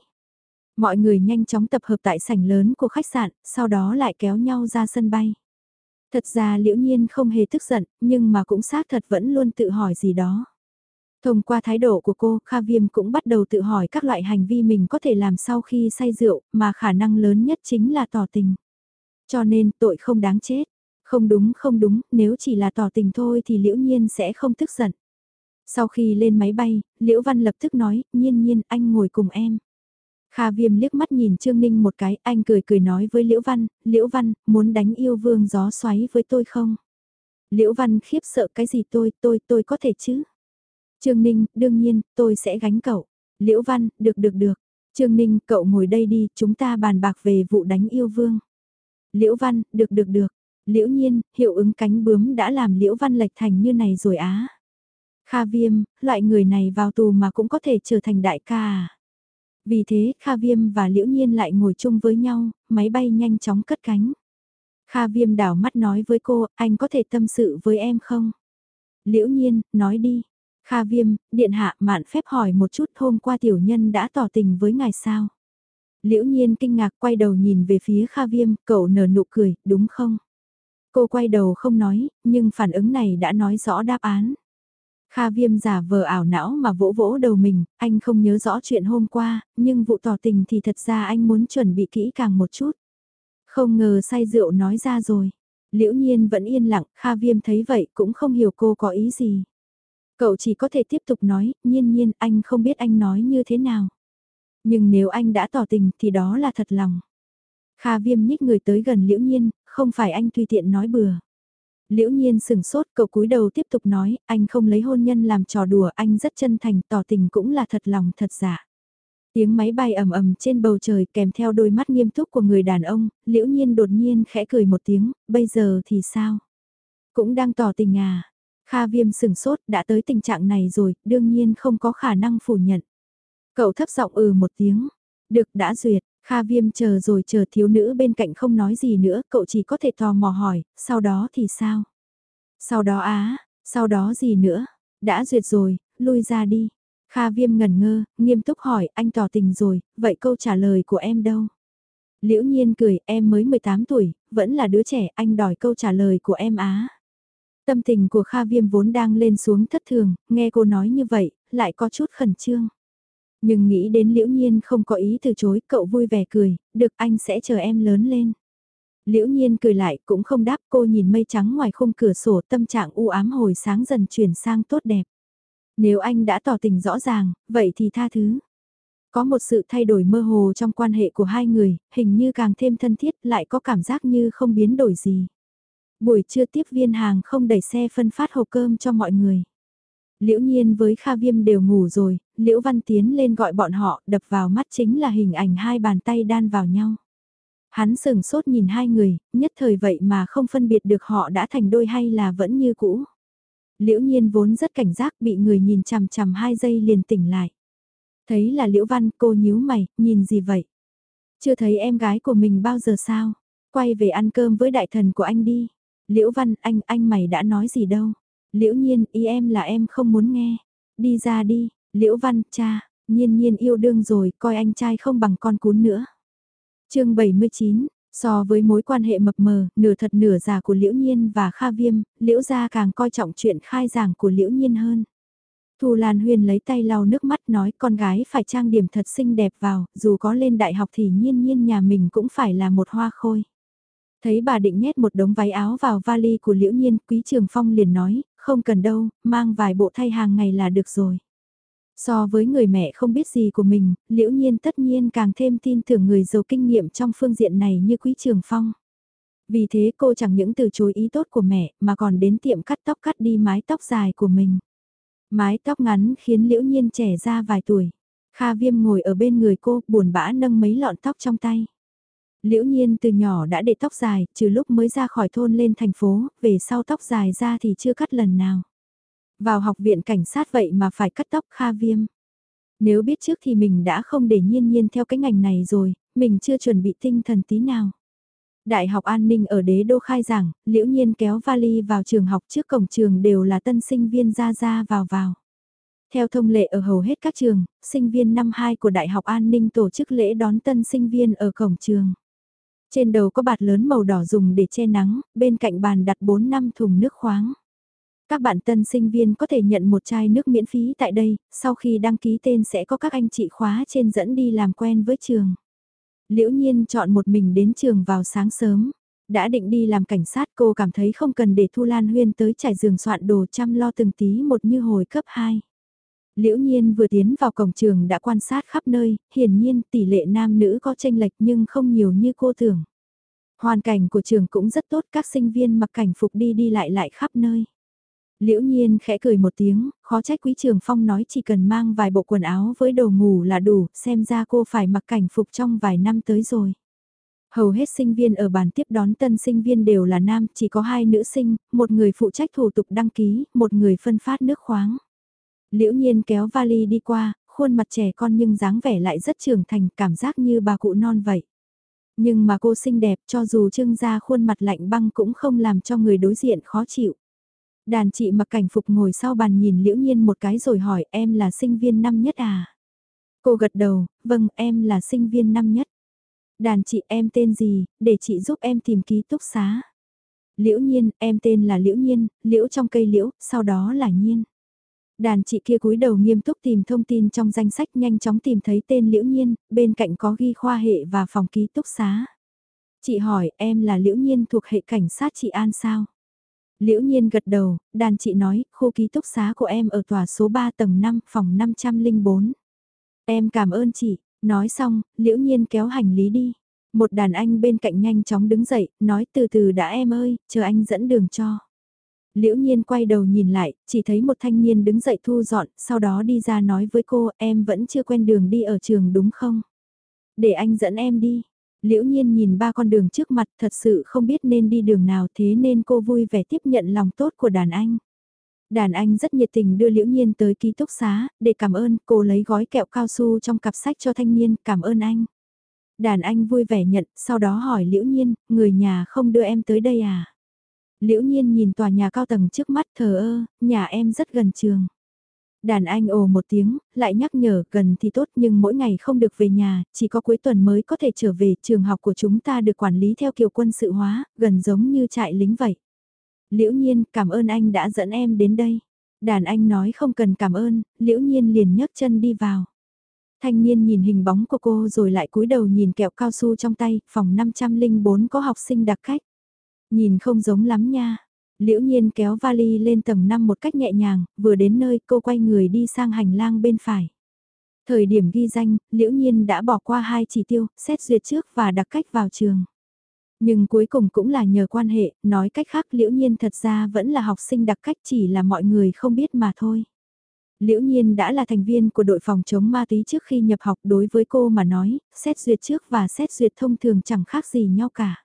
Mọi người nhanh chóng tập hợp tại sảnh lớn của khách sạn, sau đó lại kéo nhau ra sân bay. Thật ra liễu nhiên không hề tức giận, nhưng mà cũng xác thật vẫn luôn tự hỏi gì đó. Thông qua thái độ của cô, Kha Viêm cũng bắt đầu tự hỏi các loại hành vi mình có thể làm sau khi say rượu, mà khả năng lớn nhất chính là tỏ tình. Cho nên tội không đáng chết. Không đúng không đúng, nếu chỉ là tỏ tình thôi thì liễu nhiên sẽ không tức giận. Sau khi lên máy bay, Liễu Văn lập tức nói, nhiên nhiên anh ngồi cùng em. Kha Viêm liếc mắt nhìn Trương Ninh một cái, anh cười cười nói với Liễu Văn, Liễu Văn, muốn đánh yêu vương gió xoáy với tôi không? Liễu Văn khiếp sợ cái gì tôi, tôi, tôi có thể chứ? Trương Ninh, đương nhiên, tôi sẽ gánh cậu. Liễu Văn, được được được. Trương Ninh, cậu ngồi đây đi, chúng ta bàn bạc về vụ đánh yêu vương. Liễu Văn, được được được. Liễu Nhiên, hiệu ứng cánh bướm đã làm Liễu Văn lệch thành như này rồi á. Kha Viêm, loại người này vào tù mà cũng có thể trở thành đại ca à. Vì thế, Kha Viêm và Liễu Nhiên lại ngồi chung với nhau, máy bay nhanh chóng cất cánh. Kha Viêm đảo mắt nói với cô, anh có thể tâm sự với em không? Liễu Nhiên, nói đi. Kha Viêm, điện hạ mạn phép hỏi một chút hôm qua tiểu nhân đã tỏ tình với ngài sao? Liễu Nhiên kinh ngạc quay đầu nhìn về phía Kha Viêm, cậu nở nụ cười, đúng không? Cô quay đầu không nói, nhưng phản ứng này đã nói rõ đáp án. Kha viêm giả vờ ảo não mà vỗ vỗ đầu mình, anh không nhớ rõ chuyện hôm qua, nhưng vụ tỏ tình thì thật ra anh muốn chuẩn bị kỹ càng một chút. Không ngờ say rượu nói ra rồi. Liễu nhiên vẫn yên lặng, Kha viêm thấy vậy cũng không hiểu cô có ý gì. Cậu chỉ có thể tiếp tục nói, nhiên nhiên anh không biết anh nói như thế nào. Nhưng nếu anh đã tỏ tình thì đó là thật lòng. Kha viêm nhích người tới gần liễu nhiên, không phải anh tùy tiện nói bừa. Liễu nhiên sừng sốt, cậu cúi đầu tiếp tục nói, anh không lấy hôn nhân làm trò đùa, anh rất chân thành, tỏ tình cũng là thật lòng thật giả. Tiếng máy bay ầm ầm trên bầu trời kèm theo đôi mắt nghiêm túc của người đàn ông, liễu nhiên đột nhiên khẽ cười một tiếng, bây giờ thì sao? Cũng đang tỏ tình à? Kha viêm sừng sốt, đã tới tình trạng này rồi, đương nhiên không có khả năng phủ nhận. Cậu thấp giọng ừ một tiếng, được đã duyệt, Kha viêm chờ rồi chờ thiếu nữ bên cạnh không nói gì nữa, cậu chỉ có thể tò mò hỏi, sau đó thì sao? Sau đó á, sau đó gì nữa? Đã duyệt rồi, lui ra đi. Kha viêm ngẩn ngơ, nghiêm túc hỏi, anh tỏ tình rồi, vậy câu trả lời của em đâu? Liễu nhiên cười, em mới 18 tuổi, vẫn là đứa trẻ, anh đòi câu trả lời của em á. Tâm tình của Kha viêm vốn đang lên xuống thất thường, nghe cô nói như vậy, lại có chút khẩn trương. Nhưng nghĩ đến liễu nhiên không có ý từ chối, cậu vui vẻ cười, được anh sẽ chờ em lớn lên. Liễu nhiên cười lại cũng không đáp cô nhìn mây trắng ngoài khung cửa sổ tâm trạng u ám hồi sáng dần chuyển sang tốt đẹp. Nếu anh đã tỏ tình rõ ràng, vậy thì tha thứ. Có một sự thay đổi mơ hồ trong quan hệ của hai người, hình như càng thêm thân thiết lại có cảm giác như không biến đổi gì. Buổi trưa tiếp viên hàng không đẩy xe phân phát hộp cơm cho mọi người. Liễu Nhiên với Kha Viêm đều ngủ rồi, Liễu Văn tiến lên gọi bọn họ, đập vào mắt chính là hình ảnh hai bàn tay đan vào nhau. Hắn sừng sốt nhìn hai người, nhất thời vậy mà không phân biệt được họ đã thành đôi hay là vẫn như cũ. Liễu Nhiên vốn rất cảnh giác bị người nhìn chằm chằm hai giây liền tỉnh lại. Thấy là Liễu Văn cô nhíu mày, nhìn gì vậy? Chưa thấy em gái của mình bao giờ sao? Quay về ăn cơm với đại thần của anh đi. Liễu Văn anh, anh mày đã nói gì đâu? Liễu nhiên, ý em là em không muốn nghe. Đi ra đi, Liễu Văn, cha, nhiên nhiên yêu đương rồi, coi anh trai không bằng con cún nữa. chương 79, so với mối quan hệ mập mờ, nửa thật nửa giả của Liễu Nhiên và Kha Viêm, Liễu gia càng coi trọng chuyện khai giảng của Liễu Nhiên hơn. Thu Lan Huyền lấy tay lau nước mắt nói con gái phải trang điểm thật xinh đẹp vào, dù có lên đại học thì nhiên nhiên nhà mình cũng phải là một hoa khôi. Thấy bà định nhét một đống váy áo vào vali của Liễu Nhiên, Quý Trường Phong liền nói, không cần đâu, mang vài bộ thay hàng ngày là được rồi. So với người mẹ không biết gì của mình, liễu nhiên tất nhiên càng thêm tin tưởng người giàu kinh nghiệm trong phương diện này như Quý Trường Phong. Vì thế cô chẳng những từ chối ý tốt của mẹ mà còn đến tiệm cắt tóc cắt đi mái tóc dài của mình. Mái tóc ngắn khiến liễu nhiên trẻ ra vài tuổi. Kha viêm ngồi ở bên người cô buồn bã nâng mấy lọn tóc trong tay. Liễu nhiên từ nhỏ đã để tóc dài, trừ lúc mới ra khỏi thôn lên thành phố, về sau tóc dài ra thì chưa cắt lần nào. Vào học viện cảnh sát vậy mà phải cắt tóc kha viêm. Nếu biết trước thì mình đã không để nhiên nhiên theo cái ngành này rồi, mình chưa chuẩn bị tinh thần tí nào. Đại học an ninh ở đế đô khai giảng, liễu nhiên kéo vali vào trường học trước cổng trường đều là tân sinh viên ra ra vào vào. Theo thông lệ ở hầu hết các trường, sinh viên năm 2 của Đại học An ninh tổ chức lễ đón tân sinh viên ở cổng trường. Trên đầu có bạt lớn màu đỏ dùng để che nắng, bên cạnh bàn đặt 4 năm thùng nước khoáng. Các bạn tân sinh viên có thể nhận một chai nước miễn phí tại đây, sau khi đăng ký tên sẽ có các anh chị khóa trên dẫn đi làm quen với trường. Liễu nhiên chọn một mình đến trường vào sáng sớm. Đã định đi làm cảnh sát cô cảm thấy không cần để Thu Lan Huyên tới trải giường soạn đồ chăm lo từng tí một như hồi cấp 2. Liễu Nhiên vừa tiến vào cổng trường đã quan sát khắp nơi, hiển nhiên tỷ lệ nam nữ có tranh lệch nhưng không nhiều như cô tưởng. Hoàn cảnh của trường cũng rất tốt, các sinh viên mặc cảnh phục đi đi lại lại khắp nơi. Liễu Nhiên khẽ cười một tiếng, khó trách Quý Trường Phong nói chỉ cần mang vài bộ quần áo với đồ ngủ là đủ, xem ra cô phải mặc cảnh phục trong vài năm tới rồi. Hầu hết sinh viên ở bàn tiếp đón tân sinh viên đều là nam, chỉ có hai nữ sinh, một người phụ trách thủ tục đăng ký, một người phân phát nước khoáng. Liễu nhiên kéo vali đi qua, khuôn mặt trẻ con nhưng dáng vẻ lại rất trưởng thành, cảm giác như bà cụ non vậy. Nhưng mà cô xinh đẹp cho dù trưng ra khuôn mặt lạnh băng cũng không làm cho người đối diện khó chịu. Đàn chị mặc cảnh phục ngồi sau bàn nhìn liễu nhiên một cái rồi hỏi em là sinh viên năm nhất à? Cô gật đầu, vâng em là sinh viên năm nhất. Đàn chị em tên gì, để chị giúp em tìm ký túc xá. Liễu nhiên, em tên là Liễu nhiên, liễu trong cây liễu, sau đó là nhiên. Đàn chị kia cúi đầu nghiêm túc tìm thông tin trong danh sách nhanh chóng tìm thấy tên Liễu Nhiên, bên cạnh có ghi khoa hệ và phòng ký túc xá. Chị hỏi em là Liễu Nhiên thuộc hệ cảnh sát chị An sao? Liễu Nhiên gật đầu, đàn chị nói, khu ký túc xá của em ở tòa số 3 tầng 5, phòng 504. Em cảm ơn chị, nói xong, Liễu Nhiên kéo hành lý đi. Một đàn anh bên cạnh nhanh chóng đứng dậy, nói từ từ đã em ơi, chờ anh dẫn đường cho. Liễu nhiên quay đầu nhìn lại, chỉ thấy một thanh niên đứng dậy thu dọn, sau đó đi ra nói với cô, em vẫn chưa quen đường đi ở trường đúng không? Để anh dẫn em đi. Liễu nhiên nhìn ba con đường trước mặt thật sự không biết nên đi đường nào thế nên cô vui vẻ tiếp nhận lòng tốt của đàn anh. Đàn anh rất nhiệt tình đưa Liễu Nhiên tới ký túc xá, để cảm ơn cô lấy gói kẹo cao su trong cặp sách cho thanh niên, cảm ơn anh. Đàn anh vui vẻ nhận, sau đó hỏi Liễu Nhiên, người nhà không đưa em tới đây à? Liễu nhiên nhìn tòa nhà cao tầng trước mắt thờ ơ, nhà em rất gần trường. Đàn anh ồ một tiếng, lại nhắc nhở gần thì tốt nhưng mỗi ngày không được về nhà, chỉ có cuối tuần mới có thể trở về trường học của chúng ta được quản lý theo kiểu quân sự hóa, gần giống như trại lính vậy. Liễu nhiên cảm ơn anh đã dẫn em đến đây. Đàn anh nói không cần cảm ơn, liễu nhiên liền nhấc chân đi vào. Thanh niên nhìn hình bóng của cô rồi lại cúi đầu nhìn kẹo cao su trong tay, phòng 504 có học sinh đặc cách. Nhìn không giống lắm nha. Liễu nhiên kéo vali lên tầng 5 một cách nhẹ nhàng, vừa đến nơi cô quay người đi sang hành lang bên phải. Thời điểm ghi danh, liễu nhiên đã bỏ qua hai chỉ tiêu, xét duyệt trước và đặc cách vào trường. Nhưng cuối cùng cũng là nhờ quan hệ, nói cách khác liễu nhiên thật ra vẫn là học sinh đặc cách chỉ là mọi người không biết mà thôi. Liễu nhiên đã là thành viên của đội phòng chống ma túy trước khi nhập học đối với cô mà nói, xét duyệt trước và xét duyệt thông thường chẳng khác gì nhau cả.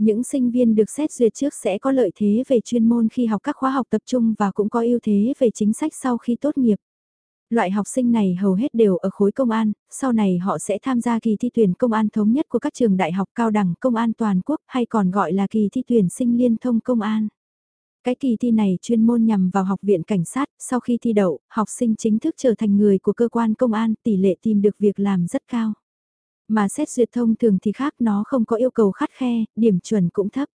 Những sinh viên được xét duyệt trước sẽ có lợi thế về chuyên môn khi học các khóa học tập trung và cũng có ưu thế về chính sách sau khi tốt nghiệp. Loại học sinh này hầu hết đều ở khối công an, sau này họ sẽ tham gia kỳ thi tuyển công an thống nhất của các trường đại học cao đẳng công an toàn quốc hay còn gọi là kỳ thi tuyển sinh liên thông công an. Cái kỳ thi này chuyên môn nhằm vào học viện cảnh sát, sau khi thi đậu, học sinh chính thức trở thành người của cơ quan công an, tỷ lệ tìm được việc làm rất cao. Mà xét duyệt thông thường thì khác nó không có yêu cầu khắt khe, điểm chuẩn cũng thấp.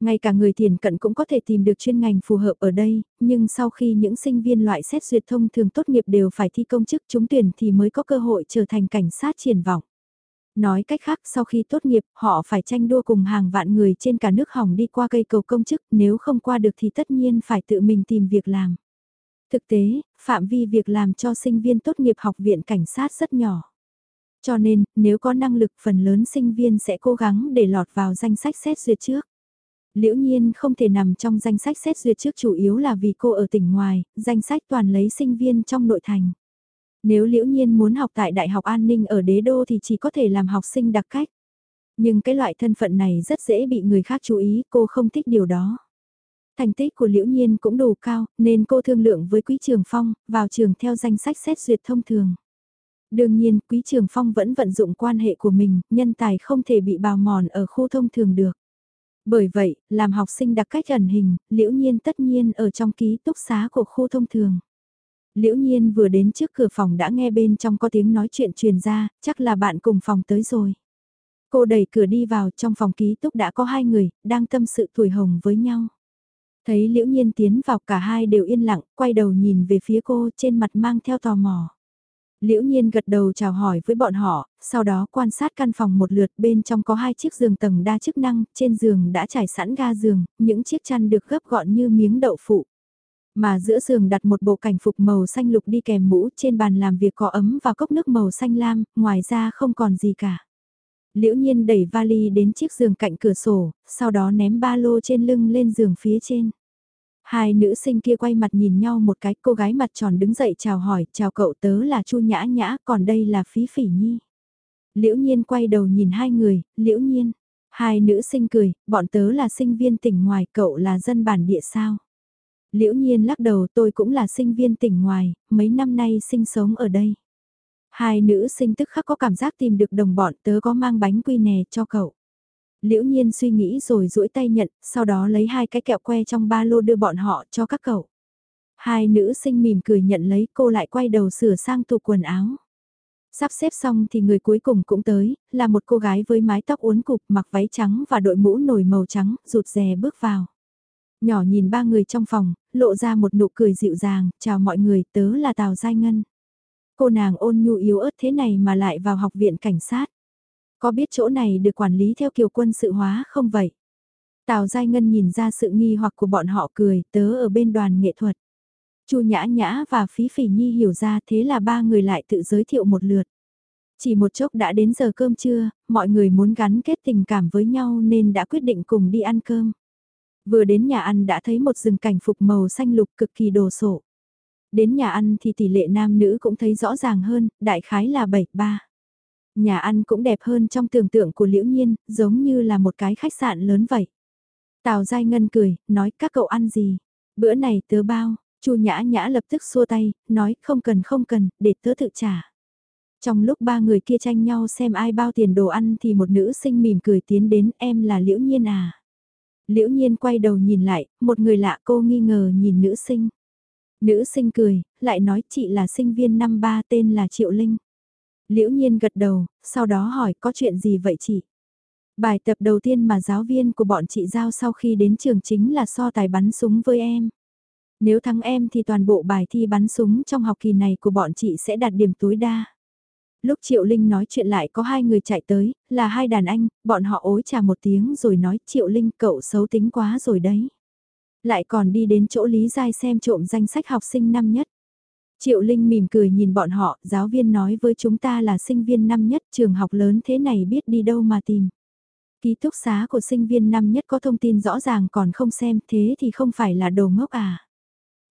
Ngay cả người tiền cận cũng có thể tìm được chuyên ngành phù hợp ở đây, nhưng sau khi những sinh viên loại xét duyệt thông thường tốt nghiệp đều phải thi công chức trúng tuyển thì mới có cơ hội trở thành cảnh sát triển vọng. Nói cách khác sau khi tốt nghiệp họ phải tranh đua cùng hàng vạn người trên cả nước hỏng đi qua cây cầu công chức nếu không qua được thì tất nhiên phải tự mình tìm việc làm. Thực tế, phạm vi việc làm cho sinh viên tốt nghiệp học viện cảnh sát rất nhỏ. Cho nên, nếu có năng lực phần lớn sinh viên sẽ cố gắng để lọt vào danh sách xét duyệt trước. Liễu nhiên không thể nằm trong danh sách xét duyệt trước chủ yếu là vì cô ở tỉnh ngoài, danh sách toàn lấy sinh viên trong nội thành. Nếu liễu nhiên muốn học tại Đại học An ninh ở đế đô thì chỉ có thể làm học sinh đặc cách. Nhưng cái loại thân phận này rất dễ bị người khác chú ý, cô không thích điều đó. Thành tích của liễu nhiên cũng đủ cao, nên cô thương lượng với quý trường phong, vào trường theo danh sách xét duyệt thông thường. Đương nhiên, Quý Trường Phong vẫn vận dụng quan hệ của mình, nhân tài không thể bị bào mòn ở khu thông thường được. Bởi vậy, làm học sinh đặc cách ẩn hình, liễu nhiên tất nhiên ở trong ký túc xá của khu thông thường. Liễu nhiên vừa đến trước cửa phòng đã nghe bên trong có tiếng nói chuyện truyền ra, chắc là bạn cùng phòng tới rồi. Cô đẩy cửa đi vào trong phòng ký túc đã có hai người, đang tâm sự tuổi hồng với nhau. Thấy liễu nhiên tiến vào cả hai đều yên lặng, quay đầu nhìn về phía cô trên mặt mang theo tò mò. Liễu nhiên gật đầu chào hỏi với bọn họ, sau đó quan sát căn phòng một lượt bên trong có hai chiếc giường tầng đa chức năng, trên giường đã trải sẵn ga giường, những chiếc chăn được gấp gọn như miếng đậu phụ. Mà giữa giường đặt một bộ cảnh phục màu xanh lục đi kèm mũ trên bàn làm việc có ấm và cốc nước màu xanh lam, ngoài ra không còn gì cả. Liễu nhiên đẩy vali đến chiếc giường cạnh cửa sổ, sau đó ném ba lô trên lưng lên giường phía trên. Hai nữ sinh kia quay mặt nhìn nhau một cái, cô gái mặt tròn đứng dậy chào hỏi, chào cậu tớ là Chu Nhã Nhã, còn đây là Phí Phỉ Nhi. Liễu Nhiên quay đầu nhìn hai người, Liễu Nhiên. Hai nữ sinh cười, bọn tớ là sinh viên tỉnh ngoài, cậu là dân bản địa sao? Liễu nhiên lắc đầu tôi cũng là sinh viên tỉnh ngoài, mấy năm nay sinh sống ở đây. Hai nữ sinh tức khắc có cảm giác tìm được đồng bọn tớ có mang bánh quy nè cho cậu. Liễu nhiên suy nghĩ rồi duỗi tay nhận, sau đó lấy hai cái kẹo que trong ba lô đưa bọn họ cho các cậu. Hai nữ sinh mỉm cười nhận lấy cô lại quay đầu sửa sang tủ quần áo. Sắp xếp xong thì người cuối cùng cũng tới, là một cô gái với mái tóc uốn cục mặc váy trắng và đội mũ nổi màu trắng, rụt rè bước vào. Nhỏ nhìn ba người trong phòng, lộ ra một nụ cười dịu dàng, chào mọi người, tớ là Tào Giai Ngân. Cô nàng ôn nhu yếu ớt thế này mà lại vào học viện cảnh sát. Có biết chỗ này được quản lý theo kiểu quân sự hóa không vậy? Tào Giai Ngân nhìn ra sự nghi hoặc của bọn họ cười, tớ ở bên đoàn nghệ thuật. Chu Nhã Nhã và Phí Phỉ Nhi hiểu ra thế là ba người lại tự giới thiệu một lượt. Chỉ một chốc đã đến giờ cơm trưa, mọi người muốn gắn kết tình cảm với nhau nên đã quyết định cùng đi ăn cơm. Vừa đến nhà ăn đã thấy một rừng cảnh phục màu xanh lục cực kỳ đồ sộ. Đến nhà ăn thì tỷ lệ nam nữ cũng thấy rõ ràng hơn, đại khái là 7-3. Nhà ăn cũng đẹp hơn trong tưởng tượng của Liễu Nhiên, giống như là một cái khách sạn lớn vậy. Tào Giai Ngân cười, nói các cậu ăn gì? Bữa này tớ bao, Chu Nhã Nhã lập tức xua tay, nói không cần không cần, để tớ tự trả. Trong lúc ba người kia tranh nhau xem ai bao tiền đồ ăn thì một nữ sinh mỉm cười tiến đến em là Liễu Nhiên à. Liễu Nhiên quay đầu nhìn lại, một người lạ cô nghi ngờ nhìn nữ sinh. Nữ sinh cười, lại nói chị là sinh viên năm ba tên là Triệu Linh. Liễu Nhiên gật đầu, sau đó hỏi có chuyện gì vậy chị? Bài tập đầu tiên mà giáo viên của bọn chị giao sau khi đến trường chính là so tài bắn súng với em. Nếu thắng em thì toàn bộ bài thi bắn súng trong học kỳ này của bọn chị sẽ đạt điểm tối đa. Lúc Triệu Linh nói chuyện lại có hai người chạy tới, là hai đàn anh, bọn họ ối trà một tiếng rồi nói Triệu Linh cậu xấu tính quá rồi đấy. Lại còn đi đến chỗ Lý Giai xem trộm danh sách học sinh năm nhất. Triệu Linh mỉm cười nhìn bọn họ, giáo viên nói với chúng ta là sinh viên năm nhất trường học lớn thế này biết đi đâu mà tìm. Ký túc xá của sinh viên năm nhất có thông tin rõ ràng còn không xem thế thì không phải là đồ ngốc à.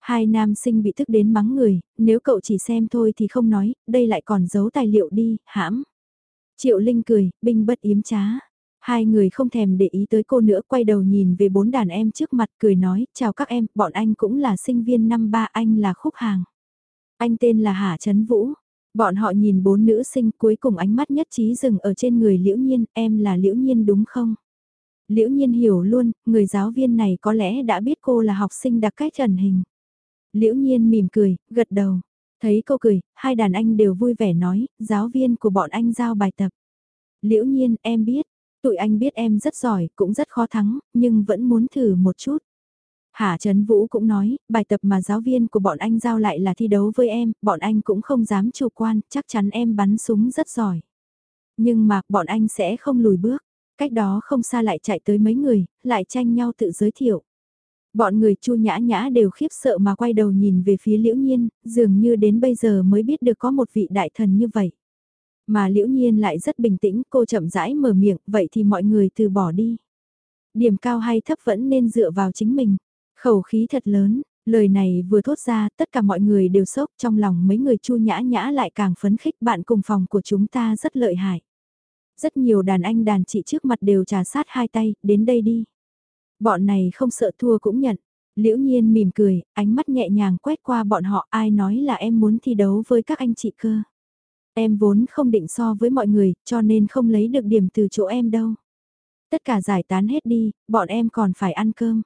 Hai nam sinh bị thức đến mắng người, nếu cậu chỉ xem thôi thì không nói, đây lại còn giấu tài liệu đi, hãm. Triệu Linh cười, binh bất yếm trá. Hai người không thèm để ý tới cô nữa quay đầu nhìn về bốn đàn em trước mặt cười nói, chào các em, bọn anh cũng là sinh viên năm ba anh là khúc hàng. Anh tên là Hà Trấn Vũ. Bọn họ nhìn bốn nữ sinh cuối cùng ánh mắt nhất trí dừng ở trên người Liễu Nhiên, em là Liễu Nhiên đúng không? Liễu Nhiên hiểu luôn, người giáo viên này có lẽ đã biết cô là học sinh đặc cách ẩn hình. Liễu Nhiên mỉm cười, gật đầu. Thấy cô cười, hai đàn anh đều vui vẻ nói, giáo viên của bọn anh giao bài tập. Liễu Nhiên, em biết, tụi anh biết em rất giỏi, cũng rất khó thắng, nhưng vẫn muốn thử một chút. Hà Trấn Vũ cũng nói, bài tập mà giáo viên của bọn anh giao lại là thi đấu với em, bọn anh cũng không dám chủ quan, chắc chắn em bắn súng rất giỏi. Nhưng mà, bọn anh sẽ không lùi bước. Cách đó không xa lại chạy tới mấy người, lại tranh nhau tự giới thiệu. Bọn người chu nhã nhã đều khiếp sợ mà quay đầu nhìn về phía liễu nhiên, dường như đến bây giờ mới biết được có một vị đại thần như vậy. Mà liễu nhiên lại rất bình tĩnh, cô chậm rãi mở miệng, vậy thì mọi người từ bỏ đi. Điểm cao hay thấp vẫn nên dựa vào chính mình. Khẩu khí thật lớn, lời này vừa thốt ra tất cả mọi người đều sốc trong lòng mấy người chu nhã nhã lại càng phấn khích bạn cùng phòng của chúng ta rất lợi hại. Rất nhiều đàn anh đàn chị trước mặt đều trà sát hai tay, đến đây đi. Bọn này không sợ thua cũng nhận. Liễu nhiên mỉm cười, ánh mắt nhẹ nhàng quét qua bọn họ ai nói là em muốn thi đấu với các anh chị cơ. Em vốn không định so với mọi người, cho nên không lấy được điểm từ chỗ em đâu. Tất cả giải tán hết đi, bọn em còn phải ăn cơm.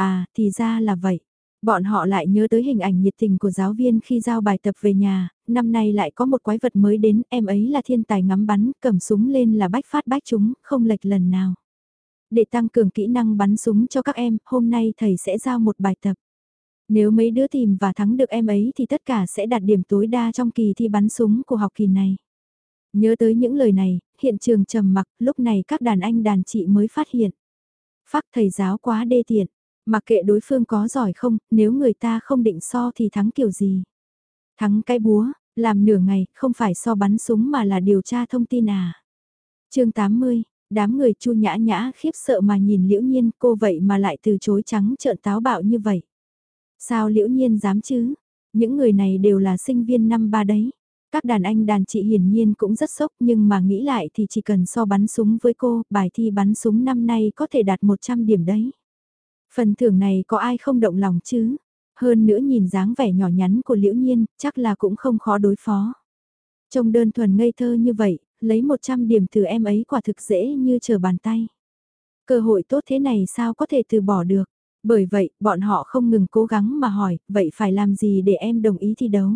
À, thì ra là vậy. Bọn họ lại nhớ tới hình ảnh nhiệt tình của giáo viên khi giao bài tập về nhà, năm nay lại có một quái vật mới đến, em ấy là thiên tài ngắm bắn, cầm súng lên là bách phát bách chúng, không lệch lần nào. Để tăng cường kỹ năng bắn súng cho các em, hôm nay thầy sẽ giao một bài tập. Nếu mấy đứa tìm và thắng được em ấy thì tất cả sẽ đạt điểm tối đa trong kỳ thi bắn súng của học kỳ này. Nhớ tới những lời này, hiện trường trầm mặc, lúc này các đàn anh đàn chị mới phát hiện. Phác thầy giáo quá đê tiện, mặc kệ đối phương có giỏi không, nếu người ta không định so thì thắng kiểu gì. Thắng cái búa, làm nửa ngày, không phải so bắn súng mà là điều tra thông tin à. chương 80, Đám người chu nhã nhã khiếp sợ mà nhìn liễu nhiên cô vậy mà lại từ chối trắng trợn táo bạo như vậy. Sao liễu nhiên dám chứ? Những người này đều là sinh viên năm ba đấy. Các đàn anh đàn chị hiển nhiên cũng rất sốc nhưng mà nghĩ lại thì chỉ cần so bắn súng với cô, bài thi bắn súng năm nay có thể đạt 100 điểm đấy. Phần thưởng này có ai không động lòng chứ? Hơn nữa nhìn dáng vẻ nhỏ nhắn của Liễu Nhiên, chắc là cũng không khó đối phó. Trông đơn thuần ngây thơ như vậy, lấy 100 điểm từ em ấy quả thực dễ như chờ bàn tay. Cơ hội tốt thế này sao có thể từ bỏ được? Bởi vậy, bọn họ không ngừng cố gắng mà hỏi, vậy phải làm gì để em đồng ý thi đấu?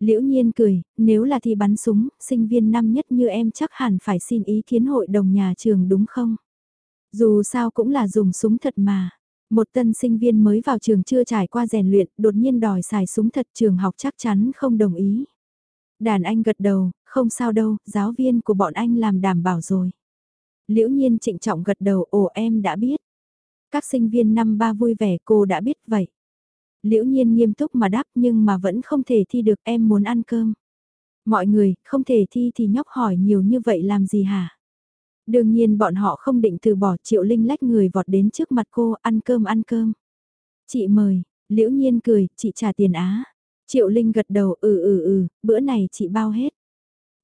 Liễu nhiên cười, nếu là thi bắn súng, sinh viên năm nhất như em chắc hẳn phải xin ý kiến hội đồng nhà trường đúng không? Dù sao cũng là dùng súng thật mà. Một tân sinh viên mới vào trường chưa trải qua rèn luyện, đột nhiên đòi xài súng thật trường học chắc chắn không đồng ý. Đàn anh gật đầu, không sao đâu, giáo viên của bọn anh làm đảm bảo rồi. Liễu nhiên trịnh trọng gật đầu, ồ em đã biết. Các sinh viên năm ba vui vẻ cô đã biết vậy. Liễu nhiên nghiêm túc mà đáp nhưng mà vẫn không thể thi được em muốn ăn cơm. Mọi người, không thể thi thì nhóc hỏi nhiều như vậy làm gì hả? Đương nhiên bọn họ không định từ bỏ Triệu Linh lách người vọt đến trước mặt cô ăn cơm ăn cơm. Chị mời, Liễu Nhiên cười, chị trả tiền á. Triệu Linh gật đầu ừ ừ ừ, bữa này chị bao hết.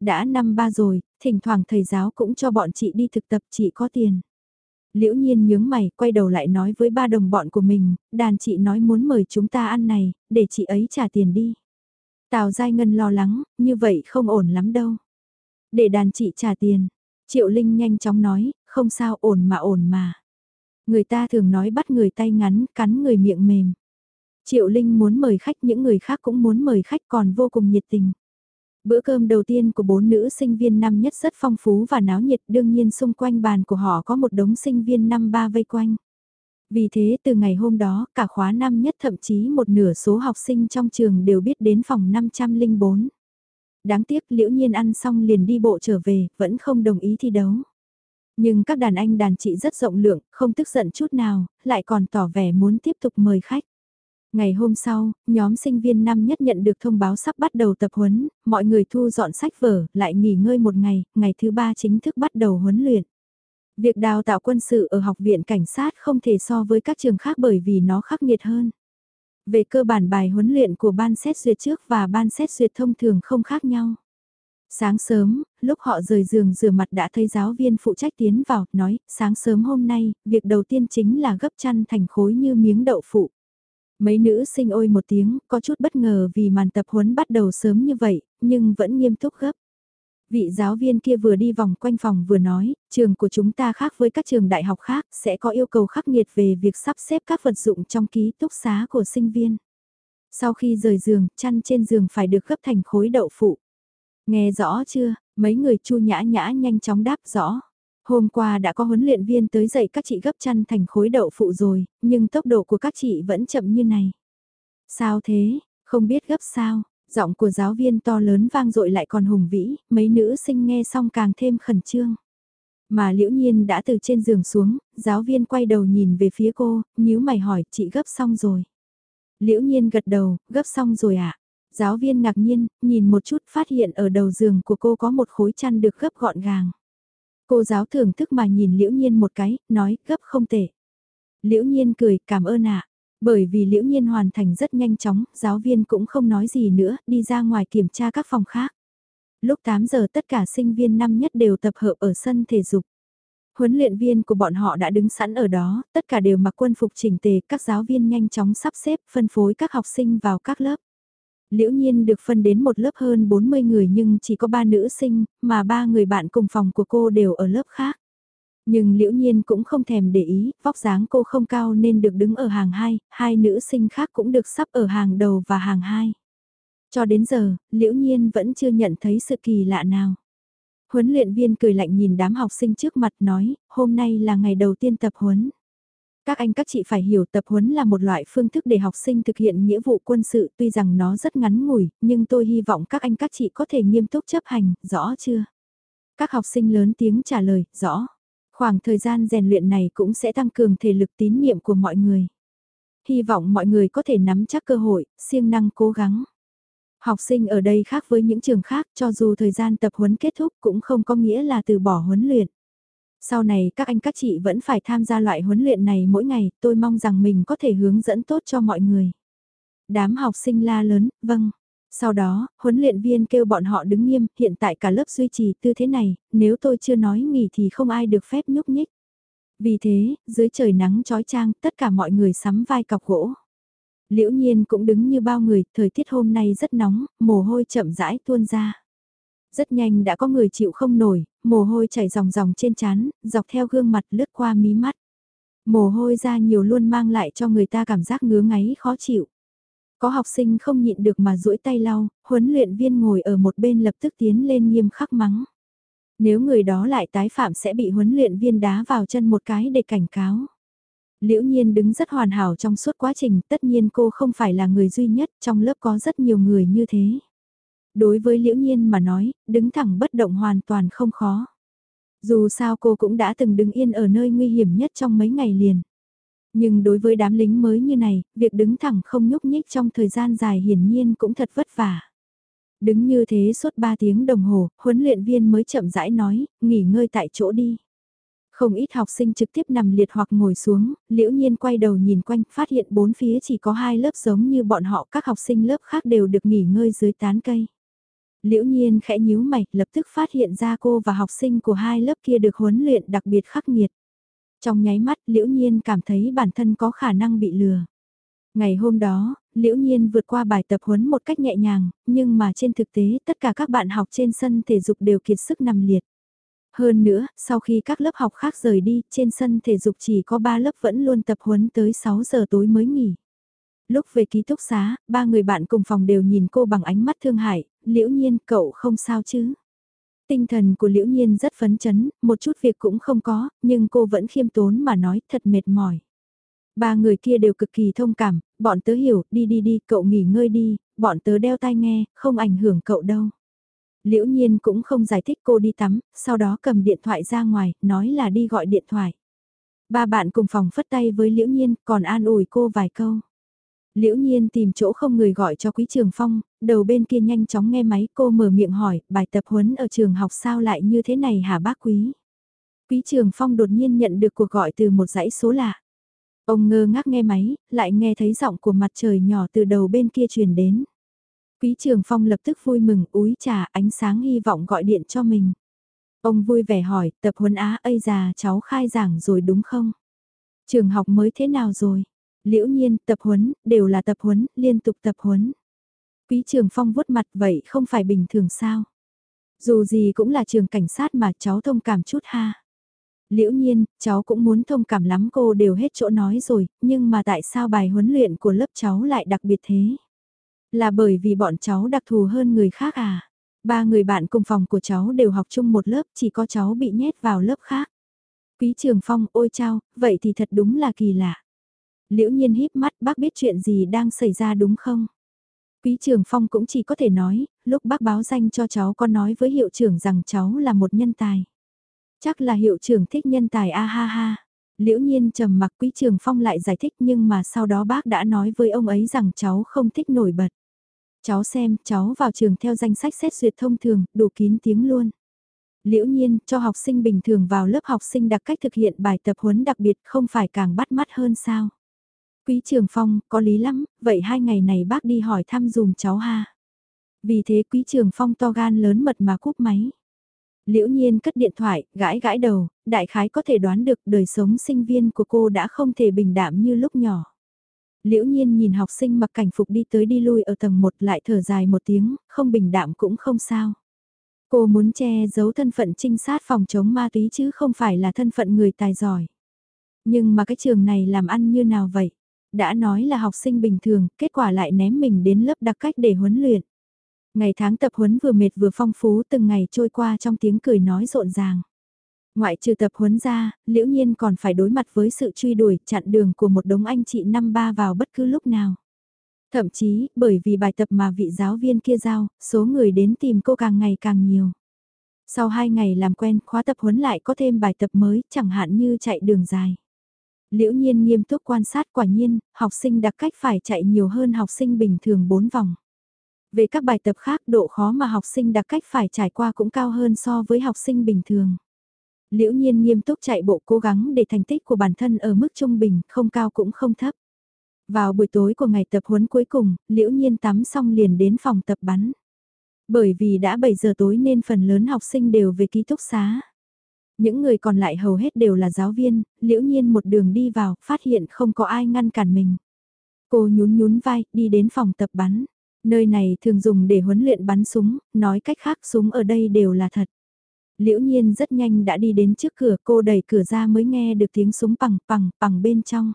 Đã năm ba rồi, thỉnh thoảng thầy giáo cũng cho bọn chị đi thực tập chị có tiền. Liễu nhiên nhướng mày, quay đầu lại nói với ba đồng bọn của mình, đàn chị nói muốn mời chúng ta ăn này, để chị ấy trả tiền đi. Tào Giai Ngân lo lắng, như vậy không ổn lắm đâu. Để đàn chị trả tiền, Triệu Linh nhanh chóng nói, không sao ổn mà ổn mà. Người ta thường nói bắt người tay ngắn, cắn người miệng mềm. Triệu Linh muốn mời khách những người khác cũng muốn mời khách còn vô cùng nhiệt tình. Bữa cơm đầu tiên của bốn nữ sinh viên năm nhất rất phong phú và náo nhiệt đương nhiên xung quanh bàn của họ có một đống sinh viên năm ba vây quanh. Vì thế từ ngày hôm đó cả khóa năm nhất thậm chí một nửa số học sinh trong trường đều biết đến phòng 504. Đáng tiếc liễu nhiên ăn xong liền đi bộ trở về, vẫn không đồng ý thi đấu. Nhưng các đàn anh đàn chị rất rộng lượng, không tức giận chút nào, lại còn tỏ vẻ muốn tiếp tục mời khách. Ngày hôm sau, nhóm sinh viên năm nhất nhận được thông báo sắp bắt đầu tập huấn, mọi người thu dọn sách vở, lại nghỉ ngơi một ngày, ngày thứ ba chính thức bắt đầu huấn luyện. Việc đào tạo quân sự ở học viện cảnh sát không thể so với các trường khác bởi vì nó khắc nghiệt hơn. Về cơ bản bài huấn luyện của ban xét duyệt trước và ban xét duyệt thông thường không khác nhau. Sáng sớm, lúc họ rời giường rửa mặt đã thấy giáo viên phụ trách tiến vào, nói, sáng sớm hôm nay, việc đầu tiên chính là gấp chăn thành khối như miếng đậu phụ. Mấy nữ sinh ôi một tiếng, có chút bất ngờ vì màn tập huấn bắt đầu sớm như vậy, nhưng vẫn nghiêm túc gấp. Vị giáo viên kia vừa đi vòng quanh phòng vừa nói, trường của chúng ta khác với các trường đại học khác, sẽ có yêu cầu khắc nghiệt về việc sắp xếp các vật dụng trong ký túc xá của sinh viên. Sau khi rời giường, chăn trên giường phải được gấp thành khối đậu phụ. Nghe rõ chưa, mấy người chu nhã nhã nhanh chóng đáp rõ. Hôm qua đã có huấn luyện viên tới dạy các chị gấp chăn thành khối đậu phụ rồi, nhưng tốc độ của các chị vẫn chậm như này. Sao thế, không biết gấp sao, giọng của giáo viên to lớn vang dội lại còn hùng vĩ, mấy nữ sinh nghe xong càng thêm khẩn trương. Mà liễu nhiên đã từ trên giường xuống, giáo viên quay đầu nhìn về phía cô, nhíu mày hỏi chị gấp xong rồi. Liễu nhiên gật đầu, gấp xong rồi ạ. À? Giáo viên ngạc nhiên, nhìn một chút phát hiện ở đầu giường của cô có một khối chăn được gấp gọn gàng. Cô giáo thưởng thức mà nhìn liễu nhiên một cái, nói gấp không tệ. Liễu nhiên cười cảm ơn ạ. Bởi vì liễu nhiên hoàn thành rất nhanh chóng, giáo viên cũng không nói gì nữa, đi ra ngoài kiểm tra các phòng khác. Lúc 8 giờ tất cả sinh viên năm nhất đều tập hợp ở sân thể dục. Huấn luyện viên của bọn họ đã đứng sẵn ở đó, tất cả đều mặc quân phục chỉnh tề, các giáo viên nhanh chóng sắp xếp, phân phối các học sinh vào các lớp. Liễu nhiên được phân đến một lớp hơn 40 người nhưng chỉ có 3 nữ sinh, mà ba người bạn cùng phòng của cô đều ở lớp khác. Nhưng liễu nhiên cũng không thèm để ý, vóc dáng cô không cao nên được đứng ở hàng hai hai nữ sinh khác cũng được sắp ở hàng đầu và hàng hai Cho đến giờ, liễu nhiên vẫn chưa nhận thấy sự kỳ lạ nào. Huấn luyện viên cười lạnh nhìn đám học sinh trước mặt nói, hôm nay là ngày đầu tiên tập huấn. Các anh các chị phải hiểu tập huấn là một loại phương thức để học sinh thực hiện nghĩa vụ quân sự tuy rằng nó rất ngắn ngủi, nhưng tôi hy vọng các anh các chị có thể nghiêm túc chấp hành, rõ chưa? Các học sinh lớn tiếng trả lời, rõ. Khoảng thời gian rèn luyện này cũng sẽ tăng cường thể lực tín nhiệm của mọi người. Hy vọng mọi người có thể nắm chắc cơ hội, siêng năng cố gắng. Học sinh ở đây khác với những trường khác cho dù thời gian tập huấn kết thúc cũng không có nghĩa là từ bỏ huấn luyện. Sau này các anh các chị vẫn phải tham gia loại huấn luyện này mỗi ngày, tôi mong rằng mình có thể hướng dẫn tốt cho mọi người. Đám học sinh la lớn, vâng. Sau đó, huấn luyện viên kêu bọn họ đứng nghiêm, hiện tại cả lớp duy trì tư thế này, nếu tôi chưa nói nghỉ thì không ai được phép nhúc nhích. Vì thế, dưới trời nắng trói trang, tất cả mọi người sắm vai cọc gỗ. Liễu nhiên cũng đứng như bao người, thời tiết hôm nay rất nóng, mồ hôi chậm rãi tuôn ra. Rất nhanh đã có người chịu không nổi, mồ hôi chảy ròng ròng trên trán, dọc theo gương mặt lướt qua mí mắt. Mồ hôi ra nhiều luôn mang lại cho người ta cảm giác ngứa ngáy khó chịu. Có học sinh không nhịn được mà duỗi tay lau, huấn luyện viên ngồi ở một bên lập tức tiến lên nghiêm khắc mắng. Nếu người đó lại tái phạm sẽ bị huấn luyện viên đá vào chân một cái để cảnh cáo. Liễu Nhiên đứng rất hoàn hảo trong suốt quá trình, tất nhiên cô không phải là người duy nhất, trong lớp có rất nhiều người như thế. Đối với Liễu Nhiên mà nói, đứng thẳng bất động hoàn toàn không khó. Dù sao cô cũng đã từng đứng yên ở nơi nguy hiểm nhất trong mấy ngày liền. Nhưng đối với đám lính mới như này, việc đứng thẳng không nhúc nhích trong thời gian dài hiển nhiên cũng thật vất vả. Đứng như thế suốt 3 tiếng đồng hồ, huấn luyện viên mới chậm rãi nói, nghỉ ngơi tại chỗ đi. Không ít học sinh trực tiếp nằm liệt hoặc ngồi xuống, liễu nhiên quay đầu nhìn quanh, phát hiện bốn phía chỉ có hai lớp giống như bọn họ, các học sinh lớp khác đều được nghỉ ngơi dưới tán cây. Liễu nhiên khẽ nhíu mày, lập tức phát hiện ra cô và học sinh của hai lớp kia được huấn luyện đặc biệt khắc nghiệt. Trong nháy mắt, liễu nhiên cảm thấy bản thân có khả năng bị lừa. Ngày hôm đó, liễu nhiên vượt qua bài tập huấn một cách nhẹ nhàng, nhưng mà trên thực tế tất cả các bạn học trên sân thể dục đều kiệt sức nằm liệt. Hơn nữa, sau khi các lớp học khác rời đi, trên sân thể dục chỉ có 3 lớp vẫn luôn tập huấn tới 6 giờ tối mới nghỉ. Lúc về ký túc xá, ba người bạn cùng phòng đều nhìn cô bằng ánh mắt thương hại, liễu nhiên cậu không sao chứ. Tinh thần của liễu nhiên rất phấn chấn, một chút việc cũng không có, nhưng cô vẫn khiêm tốn mà nói thật mệt mỏi. Ba người kia đều cực kỳ thông cảm, bọn tớ hiểu, đi đi đi, cậu nghỉ ngơi đi, bọn tớ đeo tai nghe, không ảnh hưởng cậu đâu. Liễu nhiên cũng không giải thích cô đi tắm, sau đó cầm điện thoại ra ngoài, nói là đi gọi điện thoại. Ba bạn cùng phòng phất tay với Liễu nhiên, còn an ủi cô vài câu. Liễu nhiên tìm chỗ không người gọi cho Quý Trường Phong, đầu bên kia nhanh chóng nghe máy cô mở miệng hỏi, bài tập huấn ở trường học sao lại như thế này hả bác Quý? Quý Trường Phong đột nhiên nhận được cuộc gọi từ một dãy số lạ. Ông ngơ ngác nghe máy, lại nghe thấy giọng của mặt trời nhỏ từ đầu bên kia truyền đến. Quý Trường Phong lập tức vui mừng úi trà ánh sáng hy vọng gọi điện cho mình. Ông vui vẻ hỏi, tập huấn á ây già cháu khai giảng rồi đúng không? Trường học mới thế nào rồi? Liễu nhiên, tập huấn, đều là tập huấn, liên tục tập huấn. Quý Trường Phong vuốt mặt vậy không phải bình thường sao? Dù gì cũng là trường cảnh sát mà cháu thông cảm chút ha. Liễu nhiên, cháu cũng muốn thông cảm lắm cô đều hết chỗ nói rồi, nhưng mà tại sao bài huấn luyện của lớp cháu lại đặc biệt thế? Là bởi vì bọn cháu đặc thù hơn người khác à? Ba người bạn cùng phòng của cháu đều học chung một lớp, chỉ có cháu bị nhét vào lớp khác. Quý Trường Phong, ôi chao, vậy thì thật đúng là kỳ lạ. Liễu nhiên híp mắt bác biết chuyện gì đang xảy ra đúng không? Quý Trường Phong cũng chỉ có thể nói, lúc bác báo danh cho cháu có nói với hiệu trưởng rằng cháu là một nhân tài. Chắc là hiệu trưởng thích nhân tài a ha ha. Liễu nhiên trầm mặc Quý Trường Phong lại giải thích nhưng mà sau đó bác đã nói với ông ấy rằng cháu không thích nổi bật. Cháu xem, cháu vào trường theo danh sách xét duyệt thông thường, đủ kín tiếng luôn. Liễu nhiên, cho học sinh bình thường vào lớp học sinh đặc cách thực hiện bài tập huấn đặc biệt không phải càng bắt mắt hơn sao. Quý Trường Phong, có lý lắm, vậy hai ngày này bác đi hỏi thăm dùm cháu ha. Vì thế Quý Trường Phong to gan lớn mật mà cúp máy. Liễu nhiên cất điện thoại, gãi gãi đầu, đại khái có thể đoán được đời sống sinh viên của cô đã không thể bình đạm như lúc nhỏ. Liễu nhiên nhìn học sinh mặc cảnh phục đi tới đi lui ở tầng 1 lại thở dài một tiếng, không bình đạm cũng không sao. Cô muốn che giấu thân phận trinh sát phòng chống ma túy chứ không phải là thân phận người tài giỏi. Nhưng mà cái trường này làm ăn như nào vậy? Đã nói là học sinh bình thường, kết quả lại ném mình đến lớp đặc cách để huấn luyện. Ngày tháng tập huấn vừa mệt vừa phong phú từng ngày trôi qua trong tiếng cười nói rộn ràng. Ngoại trừ tập huấn ra, liễu nhiên còn phải đối mặt với sự truy đuổi, chặn đường của một đống anh chị năm ba vào bất cứ lúc nào. Thậm chí, bởi vì bài tập mà vị giáo viên kia giao, số người đến tìm cô càng ngày càng nhiều. Sau hai ngày làm quen, khóa tập huấn lại có thêm bài tập mới, chẳng hạn như chạy đường dài. Liễu nhiên nghiêm túc quan sát quả nhiên, học sinh đặc cách phải chạy nhiều hơn học sinh bình thường 4 vòng. Về các bài tập khác độ khó mà học sinh đặc cách phải trải qua cũng cao hơn so với học sinh bình thường. Liễu nhiên nghiêm túc chạy bộ cố gắng để thành tích của bản thân ở mức trung bình, không cao cũng không thấp. Vào buổi tối của ngày tập huấn cuối cùng, liễu nhiên tắm xong liền đến phòng tập bắn. Bởi vì đã 7 giờ tối nên phần lớn học sinh đều về ký túc xá. Những người còn lại hầu hết đều là giáo viên, liễu nhiên một đường đi vào, phát hiện không có ai ngăn cản mình. Cô nhún nhún vai, đi đến phòng tập bắn. Nơi này thường dùng để huấn luyện bắn súng, nói cách khác súng ở đây đều là thật. Liễu nhiên rất nhanh đã đi đến trước cửa cô đẩy cửa ra mới nghe được tiếng súng bằng bằng bằng bên trong.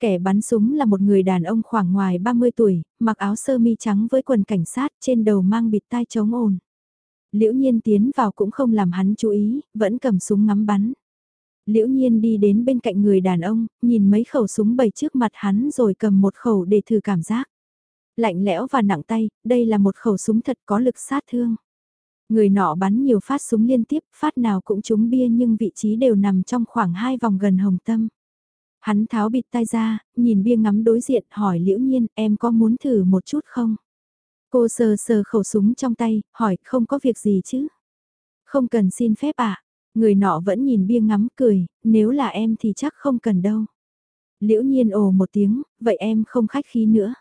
Kẻ bắn súng là một người đàn ông khoảng ngoài 30 tuổi, mặc áo sơ mi trắng với quần cảnh sát trên đầu mang bịt tai chống ồn. Liễu nhiên tiến vào cũng không làm hắn chú ý, vẫn cầm súng ngắm bắn. Liễu nhiên đi đến bên cạnh người đàn ông, nhìn mấy khẩu súng bày trước mặt hắn rồi cầm một khẩu để thử cảm giác. Lạnh lẽo và nặng tay, đây là một khẩu súng thật có lực sát thương. Người nọ bắn nhiều phát súng liên tiếp, phát nào cũng trúng bia nhưng vị trí đều nằm trong khoảng hai vòng gần hồng tâm. Hắn tháo bịt tai ra, nhìn bia ngắm đối diện hỏi liễu nhiên em có muốn thử một chút không? Cô sờ sờ khẩu súng trong tay, hỏi không có việc gì chứ? Không cần xin phép ạ. À? Người nọ vẫn nhìn bia ngắm cười, nếu là em thì chắc không cần đâu. Liễu nhiên ồ một tiếng, vậy em không khách khí nữa.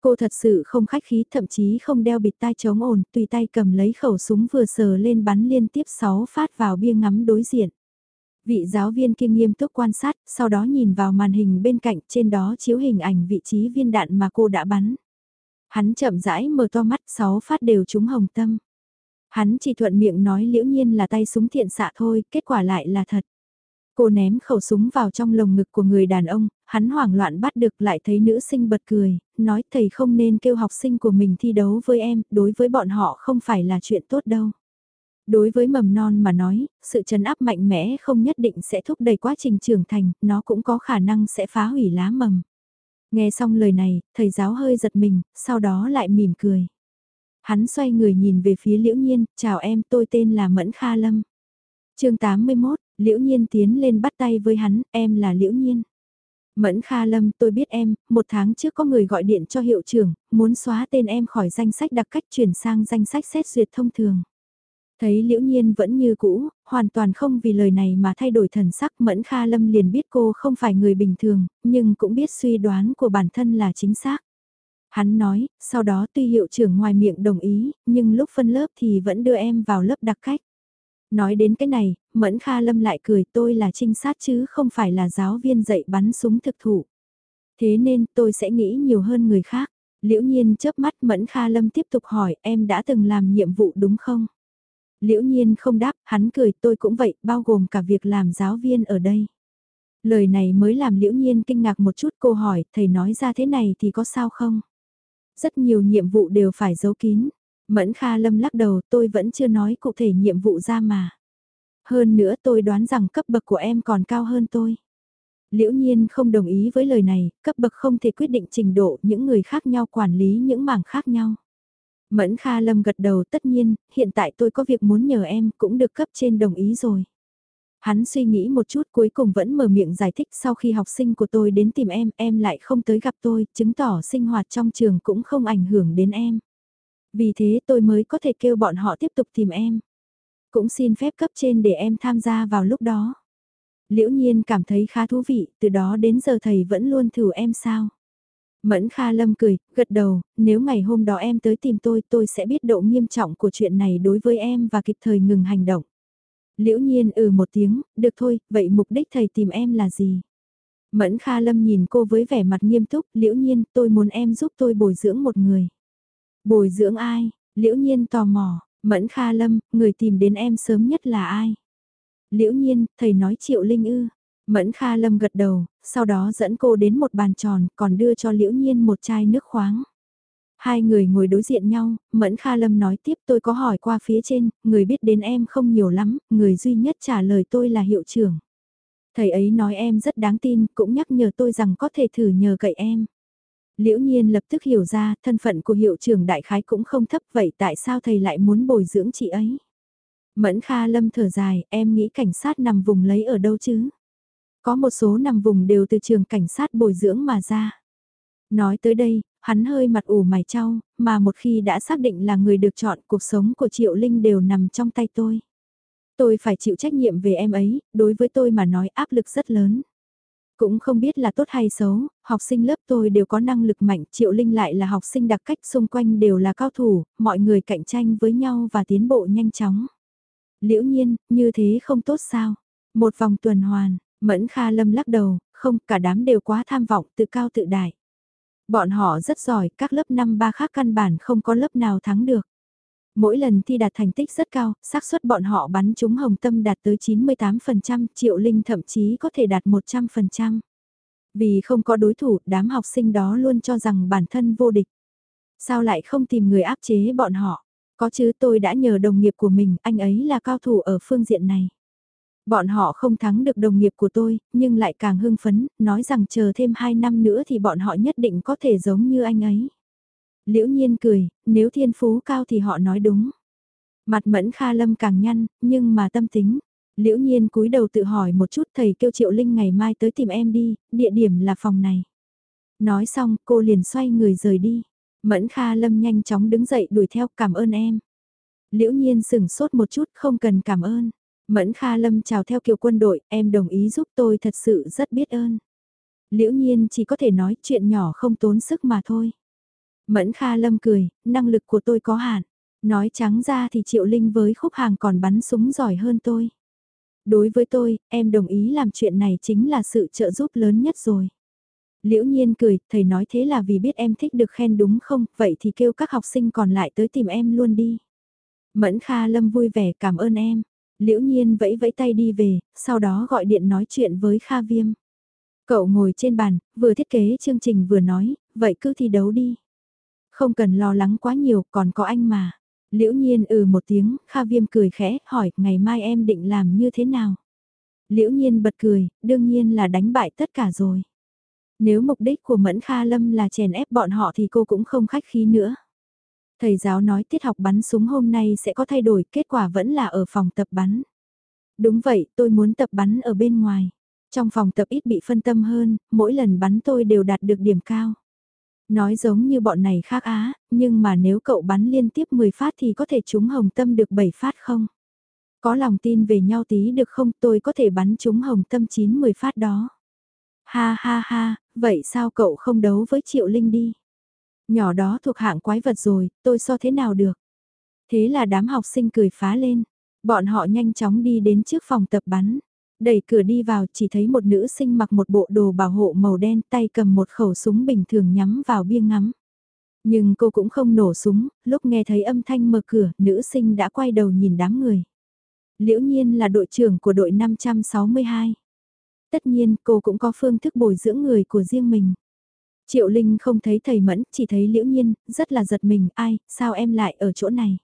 Cô thật sự không khách khí thậm chí không đeo bịt tai chống ồn, tùy tay cầm lấy khẩu súng vừa sờ lên bắn liên tiếp 6 phát vào bia ngắm đối diện. Vị giáo viên kia nghiêm túc quan sát, sau đó nhìn vào màn hình bên cạnh trên đó chiếu hình ảnh vị trí viên đạn mà cô đã bắn. Hắn chậm rãi mở to mắt, sáu phát đều trúng hồng tâm. Hắn chỉ thuận miệng nói liễu nhiên là tay súng thiện xạ thôi, kết quả lại là thật. Cô ném khẩu súng vào trong lồng ngực của người đàn ông, hắn hoảng loạn bắt được lại thấy nữ sinh bật cười, nói thầy không nên kêu học sinh của mình thi đấu với em, đối với bọn họ không phải là chuyện tốt đâu. Đối với mầm non mà nói, sự chấn áp mạnh mẽ không nhất định sẽ thúc đẩy quá trình trưởng thành, nó cũng có khả năng sẽ phá hủy lá mầm. Nghe xong lời này, thầy giáo hơi giật mình, sau đó lại mỉm cười. Hắn xoay người nhìn về phía Liễu Nhiên, chào em tôi tên là Mẫn Kha Lâm. chương 81, Liễu Nhiên tiến lên bắt tay với hắn, em là Liễu Nhiên. Mẫn Kha Lâm, tôi biết em, một tháng trước có người gọi điện cho hiệu trưởng, muốn xóa tên em khỏi danh sách đặc cách chuyển sang danh sách xét duyệt thông thường. Thấy Liễu Nhiên vẫn như cũ, hoàn toàn không vì lời này mà thay đổi thần sắc Mẫn Kha Lâm liền biết cô không phải người bình thường, nhưng cũng biết suy đoán của bản thân là chính xác. Hắn nói, sau đó tuy hiệu trưởng ngoài miệng đồng ý, nhưng lúc phân lớp thì vẫn đưa em vào lớp đặc cách. Nói đến cái này, Mẫn Kha Lâm lại cười tôi là trinh sát chứ không phải là giáo viên dạy bắn súng thực thụ. Thế nên tôi sẽ nghĩ nhiều hơn người khác. Liễu nhiên chớp mắt Mẫn Kha Lâm tiếp tục hỏi em đã từng làm nhiệm vụ đúng không? Liễu nhiên không đáp, hắn cười tôi cũng vậy, bao gồm cả việc làm giáo viên ở đây. Lời này mới làm liễu nhiên kinh ngạc một chút cô hỏi, thầy nói ra thế này thì có sao không? Rất nhiều nhiệm vụ đều phải giấu kín. Mẫn Kha Lâm lắc đầu tôi vẫn chưa nói cụ thể nhiệm vụ ra mà. Hơn nữa tôi đoán rằng cấp bậc của em còn cao hơn tôi. Liễu nhiên không đồng ý với lời này, cấp bậc không thể quyết định trình độ những người khác nhau quản lý những mảng khác nhau. Mẫn Kha Lâm gật đầu tất nhiên, hiện tại tôi có việc muốn nhờ em cũng được cấp trên đồng ý rồi. Hắn suy nghĩ một chút cuối cùng vẫn mở miệng giải thích sau khi học sinh của tôi đến tìm em, em lại không tới gặp tôi, chứng tỏ sinh hoạt trong trường cũng không ảnh hưởng đến em. Vì thế tôi mới có thể kêu bọn họ tiếp tục tìm em. Cũng xin phép cấp trên để em tham gia vào lúc đó. Liễu nhiên cảm thấy khá thú vị, từ đó đến giờ thầy vẫn luôn thử em sao. Mẫn Kha Lâm cười, gật đầu, nếu ngày hôm đó em tới tìm tôi tôi sẽ biết độ nghiêm trọng của chuyện này đối với em và kịp thời ngừng hành động. Liễu nhiên ừ một tiếng, được thôi, vậy mục đích thầy tìm em là gì? Mẫn Kha Lâm nhìn cô với vẻ mặt nghiêm túc, liễu nhiên tôi muốn em giúp tôi bồi dưỡng một người. Bồi dưỡng ai? Liễu nhiên tò mò, Mẫn Kha Lâm, người tìm đến em sớm nhất là ai? Liễu nhiên, thầy nói Triệu Linh ư. Mẫn Kha Lâm gật đầu, sau đó dẫn cô đến một bàn tròn, còn đưa cho Liễu Nhiên một chai nước khoáng. Hai người ngồi đối diện nhau, Mẫn Kha Lâm nói tiếp tôi có hỏi qua phía trên, người biết đến em không nhiều lắm, người duy nhất trả lời tôi là hiệu trưởng. Thầy ấy nói em rất đáng tin, cũng nhắc nhở tôi rằng có thể thử nhờ cậy em. Liễu nhiên lập tức hiểu ra, thân phận của hiệu trưởng đại khái cũng không thấp vậy tại sao thầy lại muốn bồi dưỡng chị ấy? Mẫn Kha Lâm thở dài, em nghĩ cảnh sát nằm vùng lấy ở đâu chứ? Có một số nằm vùng đều từ trường cảnh sát bồi dưỡng mà ra. Nói tới đây, hắn hơi mặt ủ mày trao, mà một khi đã xác định là người được chọn cuộc sống của Triệu Linh đều nằm trong tay tôi. Tôi phải chịu trách nhiệm về em ấy, đối với tôi mà nói áp lực rất lớn. Cũng không biết là tốt hay xấu, học sinh lớp tôi đều có năng lực mạnh, Triệu Linh lại là học sinh đặc cách xung quanh đều là cao thủ, mọi người cạnh tranh với nhau và tiến bộ nhanh chóng. Liễu nhiên, như thế không tốt sao? Một vòng tuần hoàn, Mẫn Kha Lâm lắc đầu, không, cả đám đều quá tham vọng, tự cao tự đại. Bọn họ rất giỏi, các lớp năm ba khác căn bản không có lớp nào thắng được. Mỗi lần thi đạt thành tích rất cao, xác suất bọn họ bắn trúng hồng tâm đạt tới 98%, Triệu Linh thậm chí có thể đạt 100%. Vì không có đối thủ, đám học sinh đó luôn cho rằng bản thân vô địch. Sao lại không tìm người áp chế bọn họ? Có chứ tôi đã nhờ đồng nghiệp của mình, anh ấy là cao thủ ở phương diện này. Bọn họ không thắng được đồng nghiệp của tôi, nhưng lại càng hưng phấn, nói rằng chờ thêm 2 năm nữa thì bọn họ nhất định có thể giống như anh ấy. Liễu nhiên cười, nếu thiên phú cao thì họ nói đúng. Mặt mẫn Kha Lâm càng nhăn, nhưng mà tâm tính. Liễu nhiên cúi đầu tự hỏi một chút thầy kêu Triệu Linh ngày mai tới tìm em đi, địa điểm là phòng này. Nói xong cô liền xoay người rời đi. Mẫn Kha Lâm nhanh chóng đứng dậy đuổi theo cảm ơn em. Liễu nhiên sửng sốt một chút không cần cảm ơn. Mẫn Kha Lâm chào theo kiều quân đội, em đồng ý giúp tôi thật sự rất biết ơn. Liễu nhiên chỉ có thể nói chuyện nhỏ không tốn sức mà thôi. Mẫn Kha Lâm cười, năng lực của tôi có hạn. Nói trắng ra thì Triệu Linh với khúc hàng còn bắn súng giỏi hơn tôi. Đối với tôi, em đồng ý làm chuyện này chính là sự trợ giúp lớn nhất rồi. Liễu nhiên cười, thầy nói thế là vì biết em thích được khen đúng không, vậy thì kêu các học sinh còn lại tới tìm em luôn đi. Mẫn Kha Lâm vui vẻ cảm ơn em. Liễu nhiên vẫy vẫy tay đi về, sau đó gọi điện nói chuyện với Kha Viêm. Cậu ngồi trên bàn, vừa thiết kế chương trình vừa nói, vậy cứ thi đấu đi. Không cần lo lắng quá nhiều, còn có anh mà. Liễu nhiên ừ một tiếng, Kha Viêm cười khẽ, hỏi, ngày mai em định làm như thế nào? Liễu nhiên bật cười, đương nhiên là đánh bại tất cả rồi. Nếu mục đích của Mẫn Kha Lâm là chèn ép bọn họ thì cô cũng không khách khí nữa. Thầy giáo nói tiết học bắn súng hôm nay sẽ có thay đổi, kết quả vẫn là ở phòng tập bắn. Đúng vậy, tôi muốn tập bắn ở bên ngoài. Trong phòng tập ít bị phân tâm hơn, mỗi lần bắn tôi đều đạt được điểm cao. Nói giống như bọn này khác á, nhưng mà nếu cậu bắn liên tiếp 10 phát thì có thể trúng hồng tâm được 7 phát không? Có lòng tin về nhau tí được không tôi có thể bắn trúng hồng tâm 9-10 phát đó. Ha ha ha, vậy sao cậu không đấu với Triệu Linh đi? Nhỏ đó thuộc hạng quái vật rồi, tôi so thế nào được? Thế là đám học sinh cười phá lên. Bọn họ nhanh chóng đi đến trước phòng tập bắn. Đẩy cửa đi vào chỉ thấy một nữ sinh mặc một bộ đồ bảo hộ màu đen tay cầm một khẩu súng bình thường nhắm vào biêng ngắm. Nhưng cô cũng không nổ súng, lúc nghe thấy âm thanh mở cửa, nữ sinh đã quay đầu nhìn đám người. Liễu nhiên là đội trưởng của đội 562. Tất nhiên cô cũng có phương thức bồi dưỡng người của riêng mình. Triệu Linh không thấy thầy Mẫn, chỉ thấy Liễu Nhiên, rất là giật mình, ai, sao em lại ở chỗ này?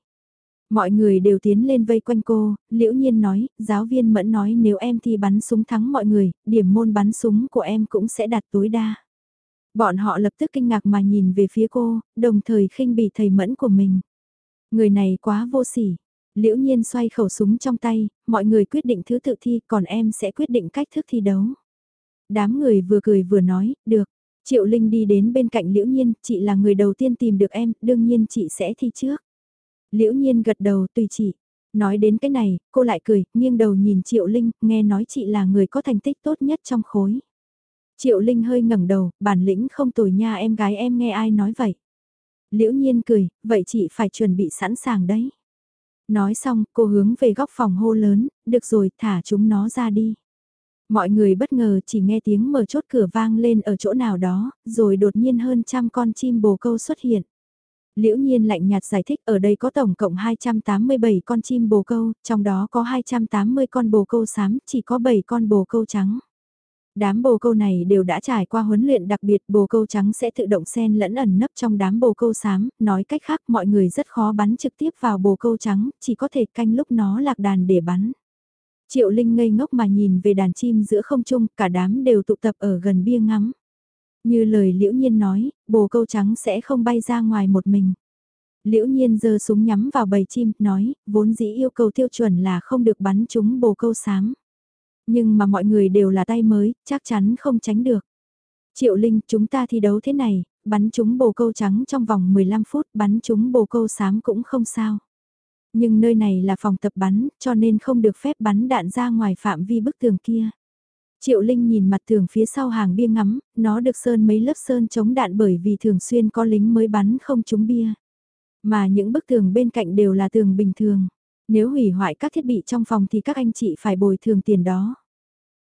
Mọi người đều tiến lên vây quanh cô, Liễu Nhiên nói, giáo viên Mẫn nói nếu em thi bắn súng thắng mọi người, điểm môn bắn súng của em cũng sẽ đạt tối đa. Bọn họ lập tức kinh ngạc mà nhìn về phía cô, đồng thời khinh bỉ thầy Mẫn của mình. Người này quá vô sỉ. Liễu Nhiên xoay khẩu súng trong tay, mọi người quyết định thứ tự thi, còn em sẽ quyết định cách thức thi đấu. Đám người vừa cười vừa nói, được. Triệu Linh đi đến bên cạnh Liễu Nhiên, chị là người đầu tiên tìm được em, đương nhiên chị sẽ thi trước. Liễu Nhiên gật đầu tùy chị. Nói đến cái này, cô lại cười, nghiêng đầu nhìn Triệu Linh, nghe nói chị là người có thành tích tốt nhất trong khối. Triệu Linh hơi ngẩng đầu, bản lĩnh không tồi nha em gái em nghe ai nói vậy. Liễu Nhiên cười, vậy chị phải chuẩn bị sẵn sàng đấy. Nói xong, cô hướng về góc phòng hô lớn, được rồi, thả chúng nó ra đi. Mọi người bất ngờ chỉ nghe tiếng mở chốt cửa vang lên ở chỗ nào đó, rồi đột nhiên hơn trăm con chim bồ câu xuất hiện. Liễu nhiên lạnh nhạt giải thích ở đây có tổng cộng 287 con chim bồ câu, trong đó có 280 con bồ câu xám, chỉ có 7 con bồ câu trắng. Đám bồ câu này đều đã trải qua huấn luyện đặc biệt bồ câu trắng sẽ tự động xen lẫn ẩn nấp trong đám bồ câu xám, nói cách khác mọi người rất khó bắn trực tiếp vào bồ câu trắng, chỉ có thể canh lúc nó lạc đàn để bắn. Triệu Linh ngây ngốc mà nhìn về đàn chim giữa không trung, cả đám đều tụ tập ở gần bia ngắm. Như lời Liễu Nhiên nói, bồ câu trắng sẽ không bay ra ngoài một mình. Liễu Nhiên giơ súng nhắm vào bầy chim, nói, vốn dĩ yêu cầu tiêu chuẩn là không được bắn chúng bồ câu sáng. Nhưng mà mọi người đều là tay mới, chắc chắn không tránh được. Triệu Linh, chúng ta thi đấu thế này, bắn chúng bồ câu trắng trong vòng 15 phút, bắn chúng bồ câu xám cũng không sao. Nhưng nơi này là phòng tập bắn, cho nên không được phép bắn đạn ra ngoài phạm vi bức tường kia. Triệu Linh nhìn mặt tường phía sau hàng bia ngắm, nó được sơn mấy lớp sơn chống đạn bởi vì thường xuyên có lính mới bắn không trúng bia. Mà những bức tường bên cạnh đều là tường bình thường. Nếu hủy hoại các thiết bị trong phòng thì các anh chị phải bồi thường tiền đó.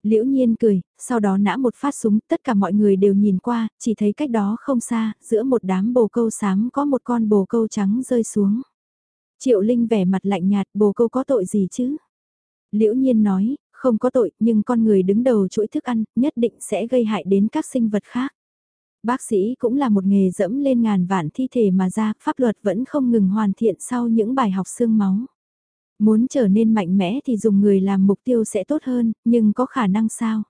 Liễu nhiên cười, sau đó nã một phát súng, tất cả mọi người đều nhìn qua, chỉ thấy cách đó không xa, giữa một đám bồ câu xám có một con bồ câu trắng rơi xuống. Triệu Linh vẻ mặt lạnh nhạt, bồ câu có tội gì chứ? Liễu nhiên nói, không có tội, nhưng con người đứng đầu chuỗi thức ăn, nhất định sẽ gây hại đến các sinh vật khác. Bác sĩ cũng là một nghề dẫm lên ngàn vạn thi thể mà ra, pháp luật vẫn không ngừng hoàn thiện sau những bài học xương máu. Muốn trở nên mạnh mẽ thì dùng người làm mục tiêu sẽ tốt hơn, nhưng có khả năng sao?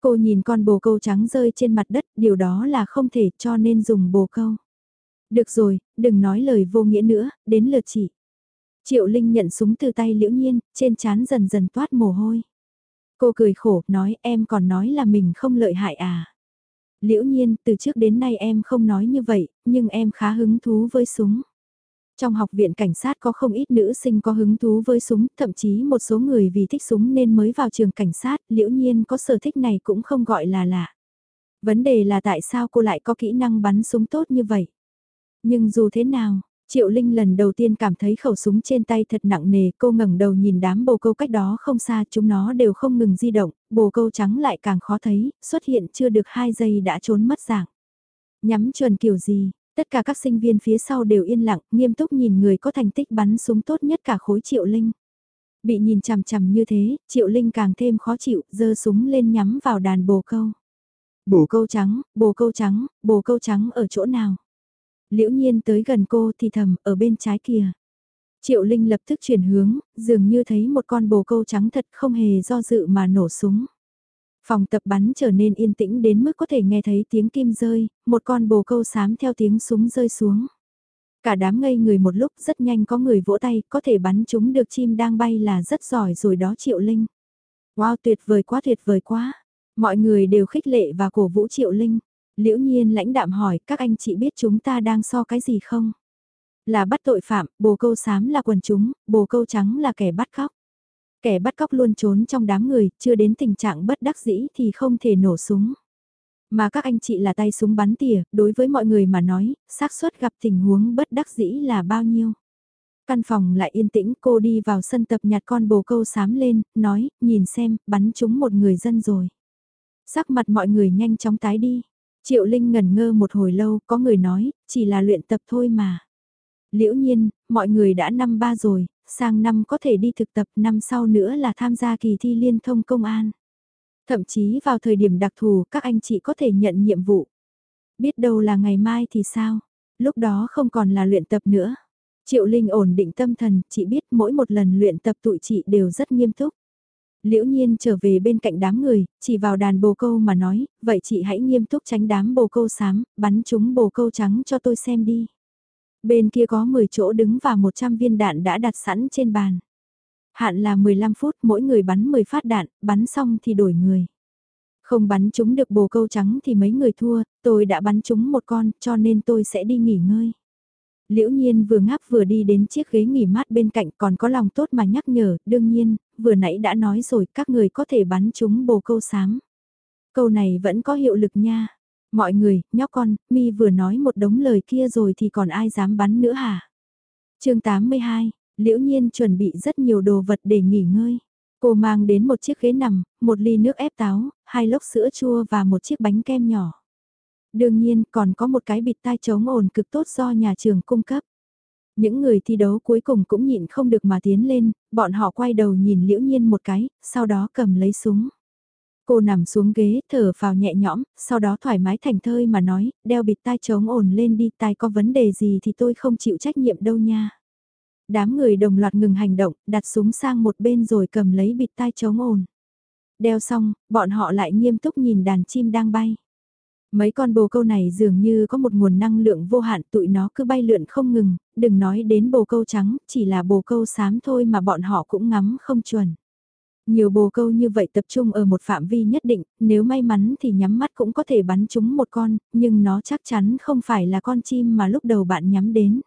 Cô nhìn con bồ câu trắng rơi trên mặt đất, điều đó là không thể cho nên dùng bồ câu. Được rồi, đừng nói lời vô nghĩa nữa, đến lượt chị. Triệu Linh nhận súng từ tay Liễu Nhiên, trên trán dần dần toát mồ hôi. Cô cười khổ, nói em còn nói là mình không lợi hại à. Liễu Nhiên, từ trước đến nay em không nói như vậy, nhưng em khá hứng thú với súng. Trong học viện cảnh sát có không ít nữ sinh có hứng thú với súng, thậm chí một số người vì thích súng nên mới vào trường cảnh sát, liễu nhiên có sở thích này cũng không gọi là lạ. Vấn đề là tại sao cô lại có kỹ năng bắn súng tốt như vậy? Nhưng dù thế nào, Triệu Linh lần đầu tiên cảm thấy khẩu súng trên tay thật nặng nề, cô ngẩng đầu nhìn đám bồ câu cách đó không xa, chúng nó đều không ngừng di động, bồ câu trắng lại càng khó thấy, xuất hiện chưa được 2 giây đã trốn mất dạng. Nhắm chuẩn kiểu gì, tất cả các sinh viên phía sau đều yên lặng, nghiêm túc nhìn người có thành tích bắn súng tốt nhất cả khối Triệu Linh. Bị nhìn chằm chằm như thế, Triệu Linh càng thêm khó chịu, giơ súng lên nhắm vào đàn bồ câu. Bồ câu trắng, bồ câu trắng, bồ câu trắng ở chỗ nào? Liễu nhiên tới gần cô thì thầm ở bên trái kia. Triệu Linh lập tức chuyển hướng, dường như thấy một con bồ câu trắng thật không hề do dự mà nổ súng. Phòng tập bắn trở nên yên tĩnh đến mức có thể nghe thấy tiếng kim rơi, một con bồ câu xám theo tiếng súng rơi xuống. Cả đám ngây người một lúc rất nhanh có người vỗ tay, có thể bắn chúng được chim đang bay là rất giỏi rồi đó Triệu Linh. Wow tuyệt vời quá tuyệt vời quá. Mọi người đều khích lệ và cổ vũ Triệu Linh. Liễu nhiên lãnh đạm hỏi các anh chị biết chúng ta đang so cái gì không? Là bắt tội phạm, bồ câu xám là quần chúng, bồ câu trắng là kẻ bắt cóc. Kẻ bắt cóc luôn trốn trong đám người, chưa đến tình trạng bất đắc dĩ thì không thể nổ súng. Mà các anh chị là tay súng bắn tỉa, đối với mọi người mà nói, xác suất gặp tình huống bất đắc dĩ là bao nhiêu. Căn phòng lại yên tĩnh, cô đi vào sân tập nhặt con bồ câu xám lên, nói, nhìn xem, bắn chúng một người dân rồi. Sắc mặt mọi người nhanh chóng tái đi. Triệu Linh ngẩn ngơ một hồi lâu, có người nói, chỉ là luyện tập thôi mà. Liễu nhiên, mọi người đã năm ba rồi, sang năm có thể đi thực tập, năm sau nữa là tham gia kỳ thi liên thông công an. Thậm chí vào thời điểm đặc thù, các anh chị có thể nhận nhiệm vụ. Biết đâu là ngày mai thì sao? Lúc đó không còn là luyện tập nữa. Triệu Linh ổn định tâm thần, chị biết mỗi một lần luyện tập tụi chị đều rất nghiêm túc. Liễu nhiên trở về bên cạnh đám người, chỉ vào đàn bồ câu mà nói, vậy chị hãy nghiêm túc tránh đám bồ câu xám, bắn chúng bồ câu trắng cho tôi xem đi. Bên kia có 10 chỗ đứng và 100 viên đạn đã đặt sẵn trên bàn. Hạn là 15 phút, mỗi người bắn 10 phát đạn, bắn xong thì đổi người. Không bắn chúng được bồ câu trắng thì mấy người thua, tôi đã bắn chúng một con, cho nên tôi sẽ đi nghỉ ngơi. Liễu nhiên vừa ngáp vừa đi đến chiếc ghế nghỉ mát bên cạnh còn có lòng tốt mà nhắc nhở, đương nhiên, vừa nãy đã nói rồi các người có thể bắn chúng bồ câu sáng. Câu này vẫn có hiệu lực nha. Mọi người, nhóc con, mi vừa nói một đống lời kia rồi thì còn ai dám bắn nữa hả? chương 82, liễu nhiên chuẩn bị rất nhiều đồ vật để nghỉ ngơi. Cô mang đến một chiếc ghế nằm, một ly nước ép táo, hai lốc sữa chua và một chiếc bánh kem nhỏ. Đương nhiên còn có một cái bịt tai chống ồn cực tốt do nhà trường cung cấp. Những người thi đấu cuối cùng cũng nhịn không được mà tiến lên, bọn họ quay đầu nhìn liễu nhiên một cái, sau đó cầm lấy súng. Cô nằm xuống ghế, thở vào nhẹ nhõm, sau đó thoải mái thành thơi mà nói, đeo bịt tai chống ồn lên đi, tai có vấn đề gì thì tôi không chịu trách nhiệm đâu nha. Đám người đồng loạt ngừng hành động, đặt súng sang một bên rồi cầm lấy bịt tai chống ồn. Đeo xong, bọn họ lại nghiêm túc nhìn đàn chim đang bay. Mấy con bồ câu này dường như có một nguồn năng lượng vô hạn tụi nó cứ bay lượn không ngừng, đừng nói đến bồ câu trắng, chỉ là bồ câu xám thôi mà bọn họ cũng ngắm không chuẩn. Nhiều bồ câu như vậy tập trung ở một phạm vi nhất định, nếu may mắn thì nhắm mắt cũng có thể bắn chúng một con, nhưng nó chắc chắn không phải là con chim mà lúc đầu bạn nhắm đến.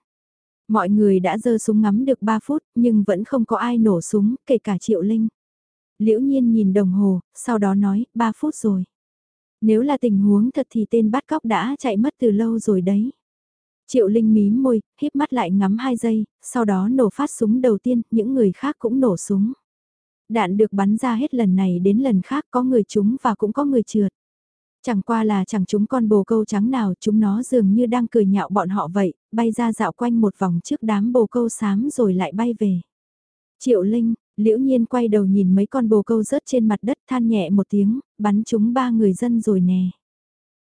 Mọi người đã giơ súng ngắm được 3 phút, nhưng vẫn không có ai nổ súng, kể cả Triệu Linh. Liễu nhiên nhìn đồng hồ, sau đó nói, 3 phút rồi. Nếu là tình huống thật thì tên bắt cóc đã chạy mất từ lâu rồi đấy. Triệu Linh mím môi, híp mắt lại ngắm hai giây, sau đó nổ phát súng đầu tiên, những người khác cũng nổ súng. Đạn được bắn ra hết lần này đến lần khác có người trúng và cũng có người trượt. Chẳng qua là chẳng chúng con bồ câu trắng nào chúng nó dường như đang cười nhạo bọn họ vậy, bay ra dạo quanh một vòng trước đám bồ câu xám rồi lại bay về. Triệu Linh, liễu nhiên quay đầu nhìn mấy con bồ câu rớt trên mặt đất than nhẹ một tiếng, bắn chúng ba người dân rồi nè.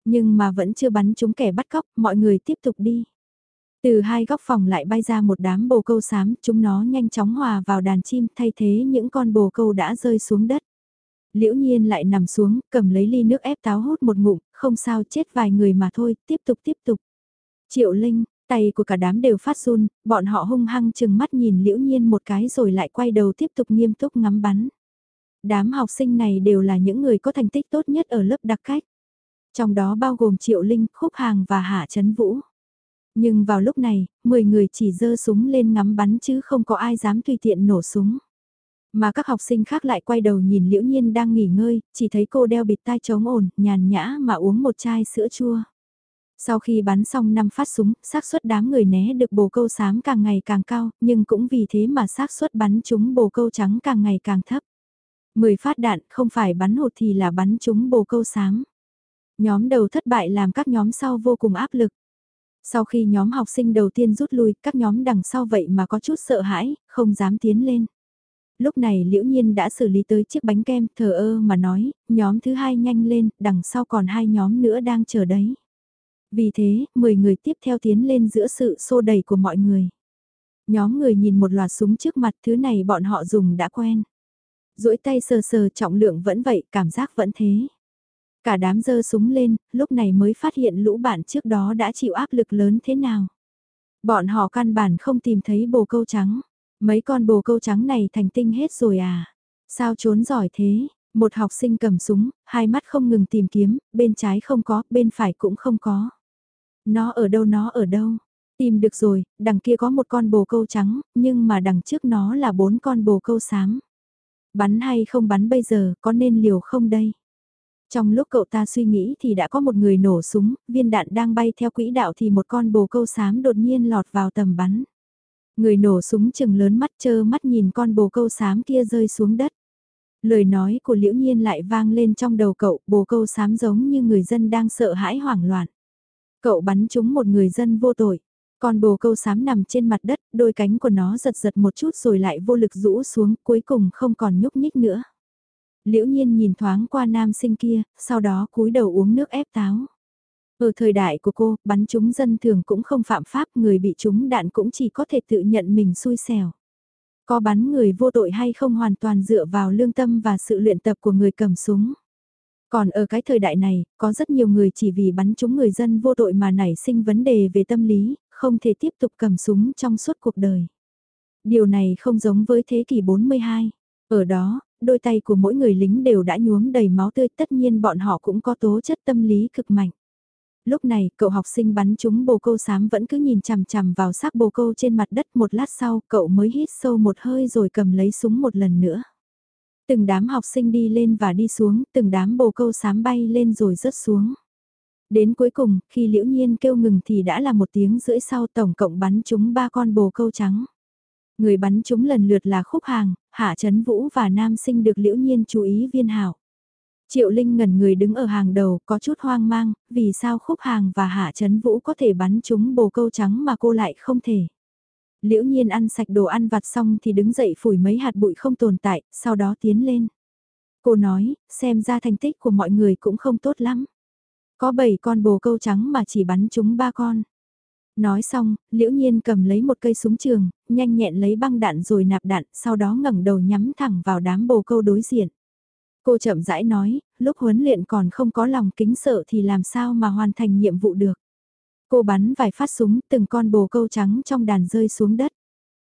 Nhưng mà vẫn chưa bắn chúng kẻ bắt cóc, mọi người tiếp tục đi. Từ hai góc phòng lại bay ra một đám bồ câu xám, chúng nó nhanh chóng hòa vào đàn chim thay thế những con bồ câu đã rơi xuống đất. Liễu nhiên lại nằm xuống, cầm lấy ly nước ép táo hút một ngụm, không sao chết vài người mà thôi, tiếp tục tiếp tục. Triệu Linh, tay của cả đám đều phát run, bọn họ hung hăng chừng mắt nhìn liễu nhiên một cái rồi lại quay đầu tiếp tục nghiêm túc ngắm bắn. Đám học sinh này đều là những người có thành tích tốt nhất ở lớp đặc cách. Trong đó bao gồm Triệu Linh, Khúc Hàng và Hạ Trấn Vũ. Nhưng vào lúc này, 10 người chỉ dơ súng lên ngắm bắn chứ không có ai dám tùy tiện nổ súng. Mà các học sinh khác lại quay đầu nhìn Liễu Nhiên đang nghỉ ngơi, chỉ thấy cô đeo bịt tai chống ổn, nhàn nhã mà uống một chai sữa chua. Sau khi bắn xong 5 phát súng, xác suất đám người né được bồ câu xám càng ngày càng cao, nhưng cũng vì thế mà xác suất bắn chúng bồ câu trắng càng ngày càng thấp. 10 phát đạn không phải bắn hụt thì là bắn chúng bồ câu xám. Nhóm đầu thất bại làm các nhóm sau vô cùng áp lực. Sau khi nhóm học sinh đầu tiên rút lui, các nhóm đằng sau vậy mà có chút sợ hãi, không dám tiến lên. Lúc này liễu nhiên đã xử lý tới chiếc bánh kem, thờ ơ mà nói, nhóm thứ hai nhanh lên, đằng sau còn hai nhóm nữa đang chờ đấy. Vì thế, 10 người tiếp theo tiến lên giữa sự xô đẩy của mọi người. Nhóm người nhìn một loạt súng trước mặt thứ này bọn họ dùng đã quen. duỗi tay sờ sờ trọng lượng vẫn vậy, cảm giác vẫn thế. Cả đám dơ súng lên, lúc này mới phát hiện lũ bạn trước đó đã chịu áp lực lớn thế nào. Bọn họ căn bản không tìm thấy bồ câu trắng. Mấy con bồ câu trắng này thành tinh hết rồi à? Sao trốn giỏi thế? Một học sinh cầm súng, hai mắt không ngừng tìm kiếm, bên trái không có, bên phải cũng không có. Nó ở đâu nó ở đâu? Tìm được rồi, đằng kia có một con bồ câu trắng, nhưng mà đằng trước nó là bốn con bồ câu xám. Bắn hay không bắn bây giờ, có nên liều không đây? Trong lúc cậu ta suy nghĩ thì đã có một người nổ súng, viên đạn đang bay theo quỹ đạo thì một con bồ câu xám đột nhiên lọt vào tầm bắn. Người nổ súng chừng lớn mắt chơ mắt nhìn con bồ câu xám kia rơi xuống đất. Lời nói của liễu nhiên lại vang lên trong đầu cậu, bồ câu xám giống như người dân đang sợ hãi hoảng loạn. Cậu bắn trúng một người dân vô tội. Con bồ câu xám nằm trên mặt đất, đôi cánh của nó giật giật một chút rồi lại vô lực rũ xuống, cuối cùng không còn nhúc nhích nữa. Liễu nhiên nhìn thoáng qua nam sinh kia, sau đó cúi đầu uống nước ép táo. Ở thời đại của cô, bắn chúng dân thường cũng không phạm pháp, người bị chúng đạn cũng chỉ có thể tự nhận mình xui xẻo. Có bắn người vô tội hay không hoàn toàn dựa vào lương tâm và sự luyện tập của người cầm súng. Còn ở cái thời đại này, có rất nhiều người chỉ vì bắn chúng người dân vô tội mà nảy sinh vấn đề về tâm lý, không thể tiếp tục cầm súng trong suốt cuộc đời. Điều này không giống với thế kỷ 42. Ở đó, đôi tay của mỗi người lính đều đã nhuốm đầy máu tươi tất nhiên bọn họ cũng có tố chất tâm lý cực mạnh. Lúc này, cậu học sinh bắn trúng bồ câu xám vẫn cứ nhìn chằm chằm vào xác bồ câu trên mặt đất một lát sau, cậu mới hít sâu một hơi rồi cầm lấy súng một lần nữa. Từng đám học sinh đi lên và đi xuống, từng đám bồ câu sám bay lên rồi rớt xuống. Đến cuối cùng, khi liễu nhiên kêu ngừng thì đã là một tiếng rưỡi sau tổng cộng bắn chúng ba con bồ câu trắng. Người bắn chúng lần lượt là khúc hàng, hạ chấn vũ và nam sinh được liễu nhiên chú ý viên hảo. Triệu Linh ngẩn người đứng ở hàng đầu có chút hoang mang, vì sao khúc hàng và hạ chấn vũ có thể bắn chúng bồ câu trắng mà cô lại không thể. Liễu nhiên ăn sạch đồ ăn vặt xong thì đứng dậy phủi mấy hạt bụi không tồn tại, sau đó tiến lên. Cô nói, xem ra thành tích của mọi người cũng không tốt lắm. Có 7 con bồ câu trắng mà chỉ bắn chúng ba con. Nói xong, liễu nhiên cầm lấy một cây súng trường, nhanh nhẹn lấy băng đạn rồi nạp đạn, sau đó ngẩng đầu nhắm thẳng vào đám bồ câu đối diện. Cô chậm rãi nói, lúc huấn luyện còn không có lòng kính sợ thì làm sao mà hoàn thành nhiệm vụ được. Cô bắn vài phát súng, từng con bồ câu trắng trong đàn rơi xuống đất.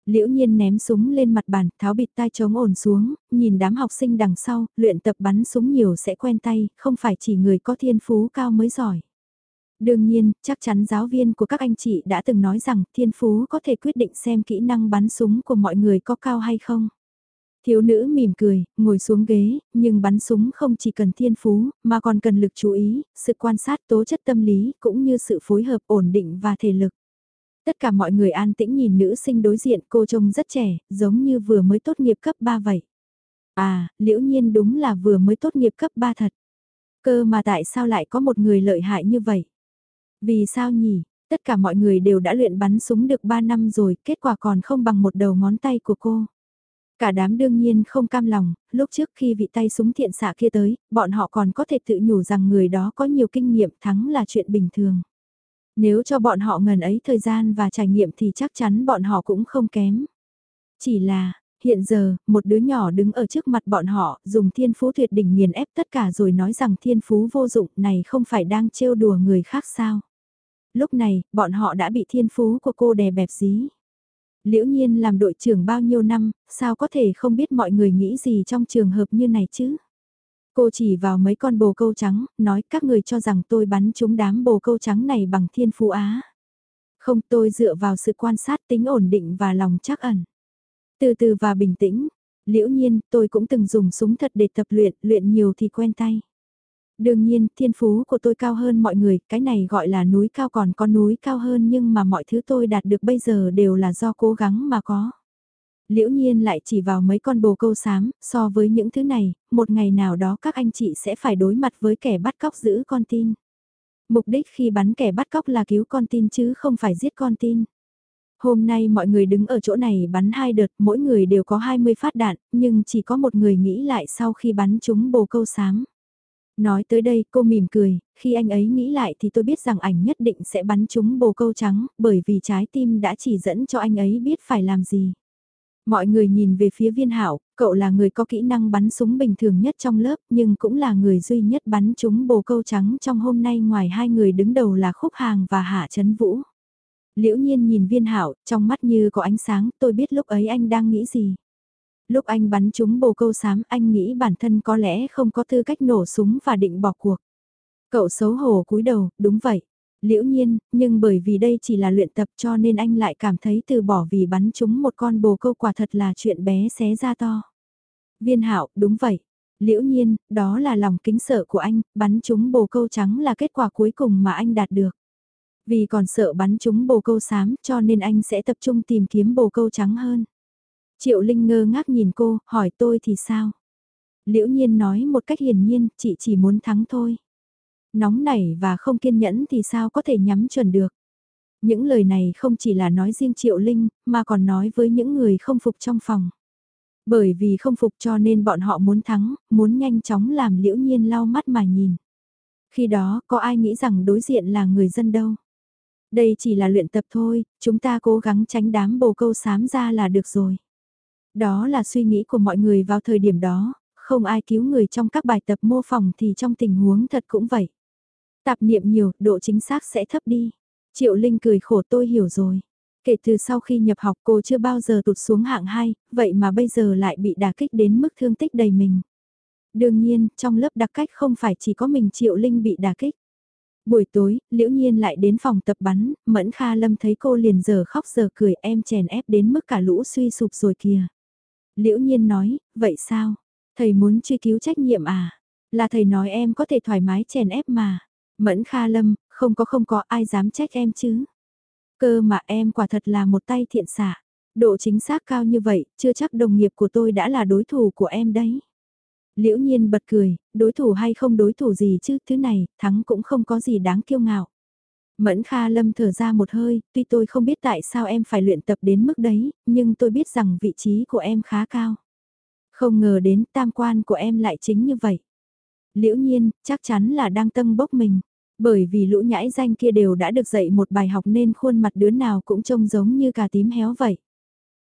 Liễu nhiên ném súng lên mặt bàn, tháo bịt tai chống ổn xuống, nhìn đám học sinh đằng sau, luyện tập bắn súng nhiều sẽ quen tay, không phải chỉ người có thiên phú cao mới giỏi. Đương nhiên, chắc chắn giáo viên của các anh chị đã từng nói rằng thiên phú có thể quyết định xem kỹ năng bắn súng của mọi người có cao hay không. Thiếu nữ mỉm cười, ngồi xuống ghế, nhưng bắn súng không chỉ cần thiên phú, mà còn cần lực chú ý, sự quan sát tố chất tâm lý, cũng như sự phối hợp ổn định và thể lực. Tất cả mọi người an tĩnh nhìn nữ sinh đối diện cô trông rất trẻ, giống như vừa mới tốt nghiệp cấp 3 vậy. À, liễu nhiên đúng là vừa mới tốt nghiệp cấp 3 thật. Cơ mà tại sao lại có một người lợi hại như vậy? Vì sao nhỉ? Tất cả mọi người đều đã luyện bắn súng được 3 năm rồi, kết quả còn không bằng một đầu ngón tay của cô. Cả đám đương nhiên không cam lòng, lúc trước khi vị tay súng thiện xạ kia tới, bọn họ còn có thể tự nhủ rằng người đó có nhiều kinh nghiệm thắng là chuyện bình thường. Nếu cho bọn họ ngần ấy thời gian và trải nghiệm thì chắc chắn bọn họ cũng không kém. Chỉ là, hiện giờ, một đứa nhỏ đứng ở trước mặt bọn họ, dùng thiên phú tuyệt đỉnh nghiền ép tất cả rồi nói rằng thiên phú vô dụng này không phải đang trêu đùa người khác sao. Lúc này, bọn họ đã bị thiên phú của cô đè bẹp dí. Liễu nhiên làm đội trưởng bao nhiêu năm, sao có thể không biết mọi người nghĩ gì trong trường hợp như này chứ? Cô chỉ vào mấy con bồ câu trắng, nói các người cho rằng tôi bắn chúng đám bồ câu trắng này bằng thiên phú á. Không tôi dựa vào sự quan sát tính ổn định và lòng chắc ẩn. Từ từ và bình tĩnh, liễu nhiên tôi cũng từng dùng súng thật để tập luyện, luyện nhiều thì quen tay. Đương nhiên, thiên phú của tôi cao hơn mọi người, cái này gọi là núi cao còn có núi cao hơn nhưng mà mọi thứ tôi đạt được bây giờ đều là do cố gắng mà có. Liễu nhiên lại chỉ vào mấy con bồ câu sám so với những thứ này, một ngày nào đó các anh chị sẽ phải đối mặt với kẻ bắt cóc giữ con tin. Mục đích khi bắn kẻ bắt cóc là cứu con tin chứ không phải giết con tin. Hôm nay mọi người đứng ở chỗ này bắn hai đợt, mỗi người đều có 20 phát đạn, nhưng chỉ có một người nghĩ lại sau khi bắn chúng bồ câu sám Nói tới đây cô mỉm cười, khi anh ấy nghĩ lại thì tôi biết rằng ảnh nhất định sẽ bắn trúng bồ câu trắng, bởi vì trái tim đã chỉ dẫn cho anh ấy biết phải làm gì. Mọi người nhìn về phía viên hảo, cậu là người có kỹ năng bắn súng bình thường nhất trong lớp nhưng cũng là người duy nhất bắn trúng bồ câu trắng trong hôm nay ngoài hai người đứng đầu là Khúc Hàng và Hạ Trấn Vũ. Liễu nhiên nhìn viên hảo, trong mắt như có ánh sáng, tôi biết lúc ấy anh đang nghĩ gì. Lúc anh bắn trúng bồ câu xám anh nghĩ bản thân có lẽ không có tư cách nổ súng và định bỏ cuộc. Cậu xấu hổ cúi đầu, đúng vậy. Liễu nhiên, nhưng bởi vì đây chỉ là luyện tập cho nên anh lại cảm thấy từ bỏ vì bắn trúng một con bồ câu quả thật là chuyện bé xé ra to. Viên hạo đúng vậy. Liễu nhiên, đó là lòng kính sợ của anh, bắn trúng bồ câu trắng là kết quả cuối cùng mà anh đạt được. Vì còn sợ bắn trúng bồ câu xám cho nên anh sẽ tập trung tìm kiếm bồ câu trắng hơn. Triệu Linh ngơ ngác nhìn cô, hỏi tôi thì sao? Liễu nhiên nói một cách hiển nhiên, chị chỉ muốn thắng thôi. Nóng nảy và không kiên nhẫn thì sao có thể nhắm chuẩn được. Những lời này không chỉ là nói riêng Triệu Linh, mà còn nói với những người không phục trong phòng. Bởi vì không phục cho nên bọn họ muốn thắng, muốn nhanh chóng làm liễu nhiên lau mắt mà nhìn. Khi đó, có ai nghĩ rằng đối diện là người dân đâu. Đây chỉ là luyện tập thôi, chúng ta cố gắng tránh đám bồ câu sám ra là được rồi. Đó là suy nghĩ của mọi người vào thời điểm đó, không ai cứu người trong các bài tập mô phỏng thì trong tình huống thật cũng vậy. Tạp niệm nhiều, độ chính xác sẽ thấp đi. Triệu Linh cười khổ tôi hiểu rồi. Kể từ sau khi nhập học cô chưa bao giờ tụt xuống hạng 2, vậy mà bây giờ lại bị đả kích đến mức thương tích đầy mình. Đương nhiên, trong lớp đặc cách không phải chỉ có mình Triệu Linh bị đả kích. Buổi tối, Liễu Nhiên lại đến phòng tập bắn, Mẫn Kha Lâm thấy cô liền giờ khóc giờ cười em chèn ép đến mức cả lũ suy sụp rồi kìa. Liễu Nhiên nói, vậy sao? Thầy muốn truy cứu trách nhiệm à? Là thầy nói em có thể thoải mái chèn ép mà. Mẫn Kha Lâm, không có không có ai dám trách em chứ. Cơ mà em quả thật là một tay thiện xạ. Độ chính xác cao như vậy, chưa chắc đồng nghiệp của tôi đã là đối thủ của em đấy. Liễu nhiên bật cười, đối thủ hay không đối thủ gì chứ, thứ này, thắng cũng không có gì đáng kiêu ngạo. Mẫn Kha Lâm thở ra một hơi, tuy tôi không biết tại sao em phải luyện tập đến mức đấy, nhưng tôi biết rằng vị trí của em khá cao. Không ngờ đến tam quan của em lại chính như vậy. Liễu nhiên, chắc chắn là đang tâm bốc mình. Bởi vì lũ nhãi danh kia đều đã được dạy một bài học nên khuôn mặt đứa nào cũng trông giống như cà tím héo vậy.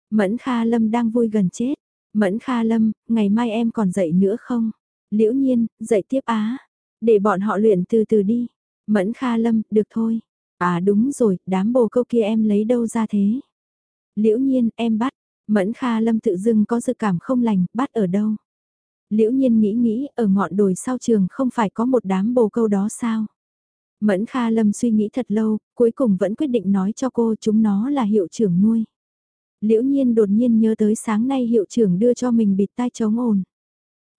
Mẫn Kha Lâm đang vui gần chết. Mẫn Kha Lâm, ngày mai em còn dạy nữa không? Liễu nhiên, dạy tiếp á. Để bọn họ luyện từ từ đi. Mẫn Kha Lâm, được thôi. À đúng rồi, đám bồ câu kia em lấy đâu ra thế? Liễu nhiên, em bắt. Mẫn Kha Lâm tự dưng có dự cảm không lành, bắt ở đâu? Liễu nhiên nghĩ nghĩ, ở ngọn đồi sau trường không phải có một đám bồ câu đó sao? Mẫn Kha Lâm suy nghĩ thật lâu, cuối cùng vẫn quyết định nói cho cô chúng nó là hiệu trưởng nuôi. Liễu nhiên đột nhiên nhớ tới sáng nay hiệu trưởng đưa cho mình bịt tai chống ồn.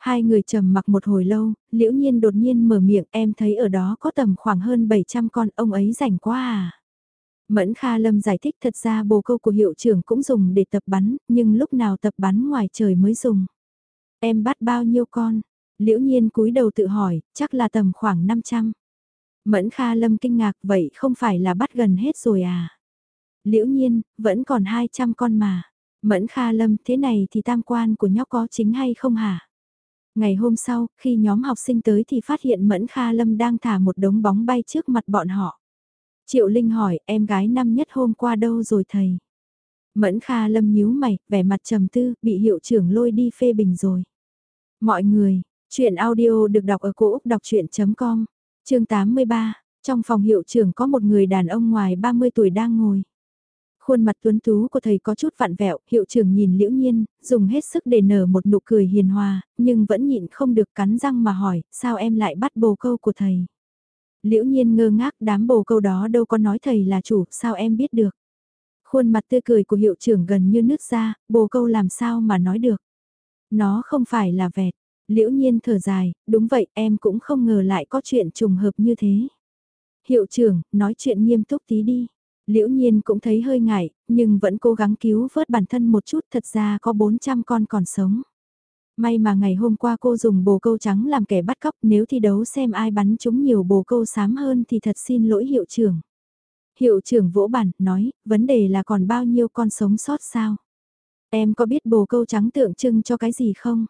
Hai người trầm mặc một hồi lâu, liễu nhiên đột nhiên mở miệng em thấy ở đó có tầm khoảng hơn 700 con ông ấy rảnh quá à. Mẫn Kha Lâm giải thích thật ra bồ câu của hiệu trưởng cũng dùng để tập bắn, nhưng lúc nào tập bắn ngoài trời mới dùng. Em bắt bao nhiêu con? Liễu nhiên cúi đầu tự hỏi, chắc là tầm khoảng 500. Mẫn Kha Lâm kinh ngạc vậy không phải là bắt gần hết rồi à? Liễu nhiên, vẫn còn 200 con mà. Mẫn Kha Lâm thế này thì tam quan của nhóc có chính hay không hả? Ngày hôm sau, khi nhóm học sinh tới thì phát hiện Mẫn Kha Lâm đang thả một đống bóng bay trước mặt bọn họ. Triệu Linh hỏi, em gái năm nhất hôm qua đâu rồi thầy? Mẫn Kha Lâm nhíu mày, vẻ mặt trầm tư, bị hiệu trưởng lôi đi phê bình rồi. Mọi người, chuyện audio được đọc ở cổ Úc đọc chuyện.com, chương 83, trong phòng hiệu trưởng có một người đàn ông ngoài 30 tuổi đang ngồi. Khuôn mặt tuấn tú của thầy có chút vặn vẹo, hiệu trưởng nhìn liễu nhiên, dùng hết sức để nở một nụ cười hiền hòa, nhưng vẫn nhịn không được cắn răng mà hỏi, sao em lại bắt bồ câu của thầy? Liễu nhiên ngơ ngác đám bồ câu đó đâu có nói thầy là chủ, sao em biết được? Khuôn mặt tươi cười của hiệu trưởng gần như nứt ra, bồ câu làm sao mà nói được? Nó không phải là vẹt. Liễu nhiên thở dài, đúng vậy em cũng không ngờ lại có chuyện trùng hợp như thế. Hiệu trưởng, nói chuyện nghiêm túc tí đi. Liễu nhiên cũng thấy hơi ngại, nhưng vẫn cố gắng cứu vớt bản thân một chút thật ra có 400 con còn sống. May mà ngày hôm qua cô dùng bồ câu trắng làm kẻ bắt cóc nếu thi đấu xem ai bắn chúng nhiều bồ câu xám hơn thì thật xin lỗi hiệu trưởng. Hiệu trưởng vỗ bản, nói, vấn đề là còn bao nhiêu con sống sót sao? Em có biết bồ câu trắng tượng trưng cho cái gì không?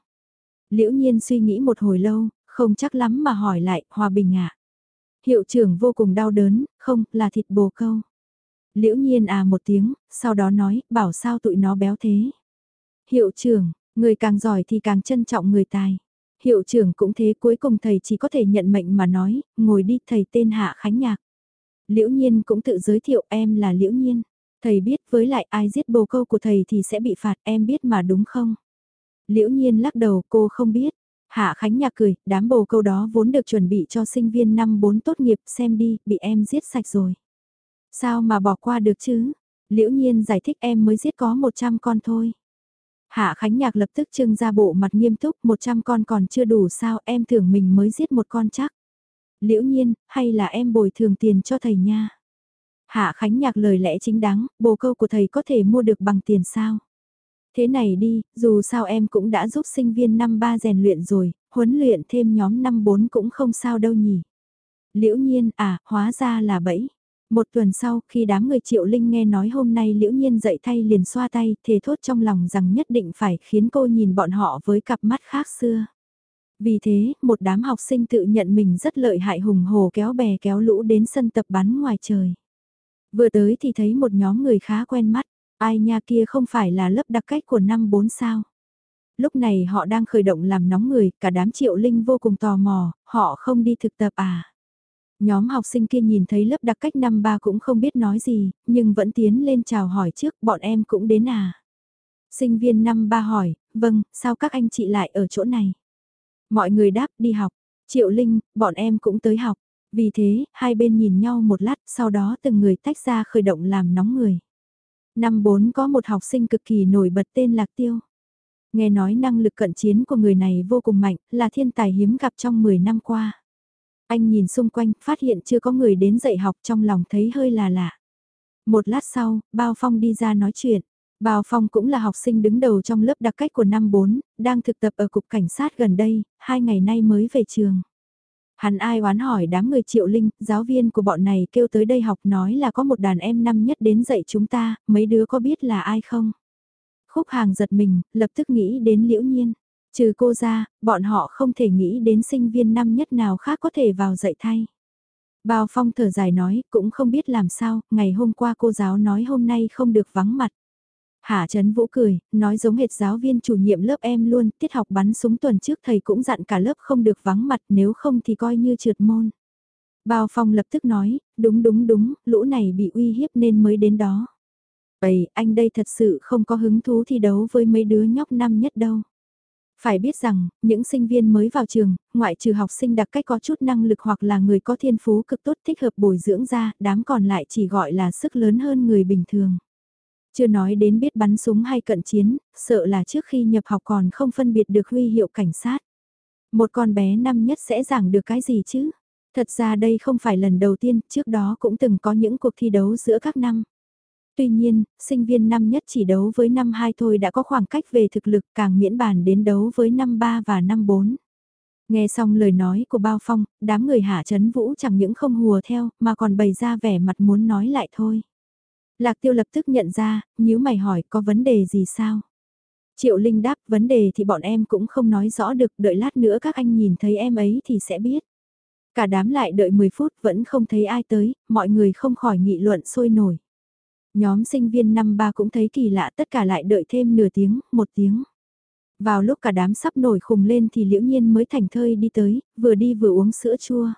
Liễu nhiên suy nghĩ một hồi lâu, không chắc lắm mà hỏi lại, hòa bình ạ. À? Hiệu trưởng vô cùng đau đớn, không, là thịt bồ câu. Liễu nhiên à một tiếng, sau đó nói, bảo sao tụi nó béo thế. Hiệu trưởng, người càng giỏi thì càng trân trọng người tài. Hiệu trưởng cũng thế cuối cùng thầy chỉ có thể nhận mệnh mà nói, ngồi đi thầy tên Hạ Khánh Nhạc. Liễu nhiên cũng tự giới thiệu em là Liễu nhiên. Thầy biết với lại ai giết bồ câu của thầy thì sẽ bị phạt em biết mà đúng không? Liễu nhiên lắc đầu cô không biết. Hạ Khánh Nhạc cười, đám bồ câu đó vốn được chuẩn bị cho sinh viên năm 4 tốt nghiệp xem đi, bị em giết sạch rồi. Sao mà bỏ qua được chứ? Liễu nhiên giải thích em mới giết có 100 con thôi. Hạ Khánh Nhạc lập tức trưng ra bộ mặt nghiêm túc 100 con còn chưa đủ sao em tưởng mình mới giết một con chắc. Liễu nhiên, hay là em bồi thường tiền cho thầy nha. Hạ Khánh Nhạc lời lẽ chính đáng, bồ câu của thầy có thể mua được bằng tiền sao? Thế này đi, dù sao em cũng đã giúp sinh viên năm ba rèn luyện rồi, huấn luyện thêm nhóm năm bốn cũng không sao đâu nhỉ. Liễu nhiên, à, hóa ra là bẫy. Một tuần sau, khi đám người Triệu Linh nghe nói hôm nay Liễu Nhiên dậy thay liền xoa tay, thề thốt trong lòng rằng nhất định phải khiến cô nhìn bọn họ với cặp mắt khác xưa. Vì thế, một đám học sinh tự nhận mình rất lợi hại hùng hồ kéo bè kéo lũ đến sân tập bắn ngoài trời. Vừa tới thì thấy một nhóm người khá quen mắt, ai nha kia không phải là lớp đặc cách của năm bốn sao. Lúc này họ đang khởi động làm nóng người, cả đám triệu linh vô cùng tò mò, họ không đi thực tập à. Nhóm học sinh kia nhìn thấy lớp đặc cách năm ba cũng không biết nói gì, nhưng vẫn tiến lên chào hỏi trước, bọn em cũng đến à. Sinh viên năm ba hỏi, vâng, sao các anh chị lại ở chỗ này? Mọi người đáp đi học, Triệu Linh, bọn em cũng tới học. Vì thế, hai bên nhìn nhau một lát, sau đó từng người tách ra khởi động làm nóng người. Năm 4 có một học sinh cực kỳ nổi bật tên Lạc Tiêu. Nghe nói năng lực cận chiến của người này vô cùng mạnh, là thiên tài hiếm gặp trong 10 năm qua. Anh nhìn xung quanh, phát hiện chưa có người đến dạy học trong lòng thấy hơi là lạ. Một lát sau, Bao Phong đi ra nói chuyện. Bao Phong cũng là học sinh đứng đầu trong lớp đặc cách của năm 4, đang thực tập ở cục cảnh sát gần đây, hai ngày nay mới về trường. Hắn ai oán hỏi đám người triệu linh, giáo viên của bọn này kêu tới đây học nói là có một đàn em năm nhất đến dạy chúng ta, mấy đứa có biết là ai không? Khúc hàng giật mình, lập tức nghĩ đến liễu nhiên. Trừ cô ra, bọn họ không thể nghĩ đến sinh viên năm nhất nào khác có thể vào dạy thay. Bao Phong thở dài nói, cũng không biết làm sao, ngày hôm qua cô giáo nói hôm nay không được vắng mặt. Hạ Trấn Vũ cười, nói giống hệt giáo viên chủ nhiệm lớp em luôn, tiết học bắn súng tuần trước thầy cũng dặn cả lớp không được vắng mặt nếu không thì coi như trượt môn. Bao Phong lập tức nói, đúng đúng đúng, lũ này bị uy hiếp nên mới đến đó. Vậy anh đây thật sự không có hứng thú thi đấu với mấy đứa nhóc năm nhất đâu. Phải biết rằng, những sinh viên mới vào trường, ngoại trừ học sinh đặc cách có chút năng lực hoặc là người có thiên phú cực tốt thích hợp bồi dưỡng ra, đám còn lại chỉ gọi là sức lớn hơn người bình thường. Chưa nói đến biết bắn súng hay cận chiến, sợ là trước khi nhập học còn không phân biệt được huy hiệu cảnh sát. Một con bé năm nhất sẽ giảng được cái gì chứ? Thật ra đây không phải lần đầu tiên, trước đó cũng từng có những cuộc thi đấu giữa các năm. Tuy nhiên, sinh viên năm nhất chỉ đấu với năm 2 thôi đã có khoảng cách về thực lực càng miễn bàn đến đấu với năm 3 và năm 4. Nghe xong lời nói của Bao Phong, đám người hạ chấn vũ chẳng những không hùa theo mà còn bày ra vẻ mặt muốn nói lại thôi. Lạc tiêu lập tức nhận ra, nếu mày hỏi có vấn đề gì sao? Triệu Linh đáp vấn đề thì bọn em cũng không nói rõ được, đợi lát nữa các anh nhìn thấy em ấy thì sẽ biết. Cả đám lại đợi 10 phút vẫn không thấy ai tới, mọi người không khỏi nghị luận sôi nổi. Nhóm sinh viên năm ba cũng thấy kỳ lạ tất cả lại đợi thêm nửa tiếng, một tiếng. Vào lúc cả đám sắp nổi khùng lên thì liễu nhiên mới thành thơi đi tới, vừa đi vừa uống sữa chua.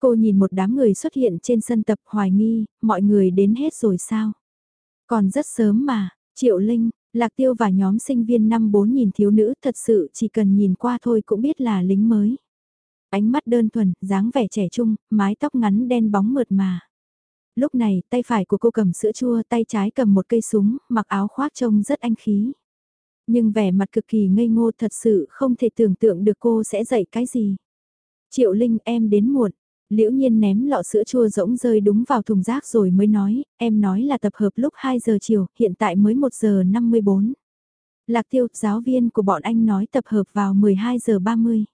Cô nhìn một đám người xuất hiện trên sân tập hoài nghi, mọi người đến hết rồi sao? Còn rất sớm mà, Triệu Linh, Lạc Tiêu và nhóm sinh viên năm bốn nhìn thiếu nữ thật sự chỉ cần nhìn qua thôi cũng biết là lính mới. Ánh mắt đơn thuần, dáng vẻ trẻ trung, mái tóc ngắn đen bóng mượt mà. Lúc này, tay phải của cô cầm sữa chua, tay trái cầm một cây súng, mặc áo khoác trông rất anh khí. Nhưng vẻ mặt cực kỳ ngây ngô thật sự không thể tưởng tượng được cô sẽ dạy cái gì. Triệu Linh em đến muộn, Liễu nhiên ném lọ sữa chua rỗng rơi đúng vào thùng rác rồi mới nói, em nói là tập hợp lúc 2 giờ chiều, hiện tại mới 1 giờ 54. Lạc tiêu, giáo viên của bọn anh nói tập hợp vào 12 giờ 30.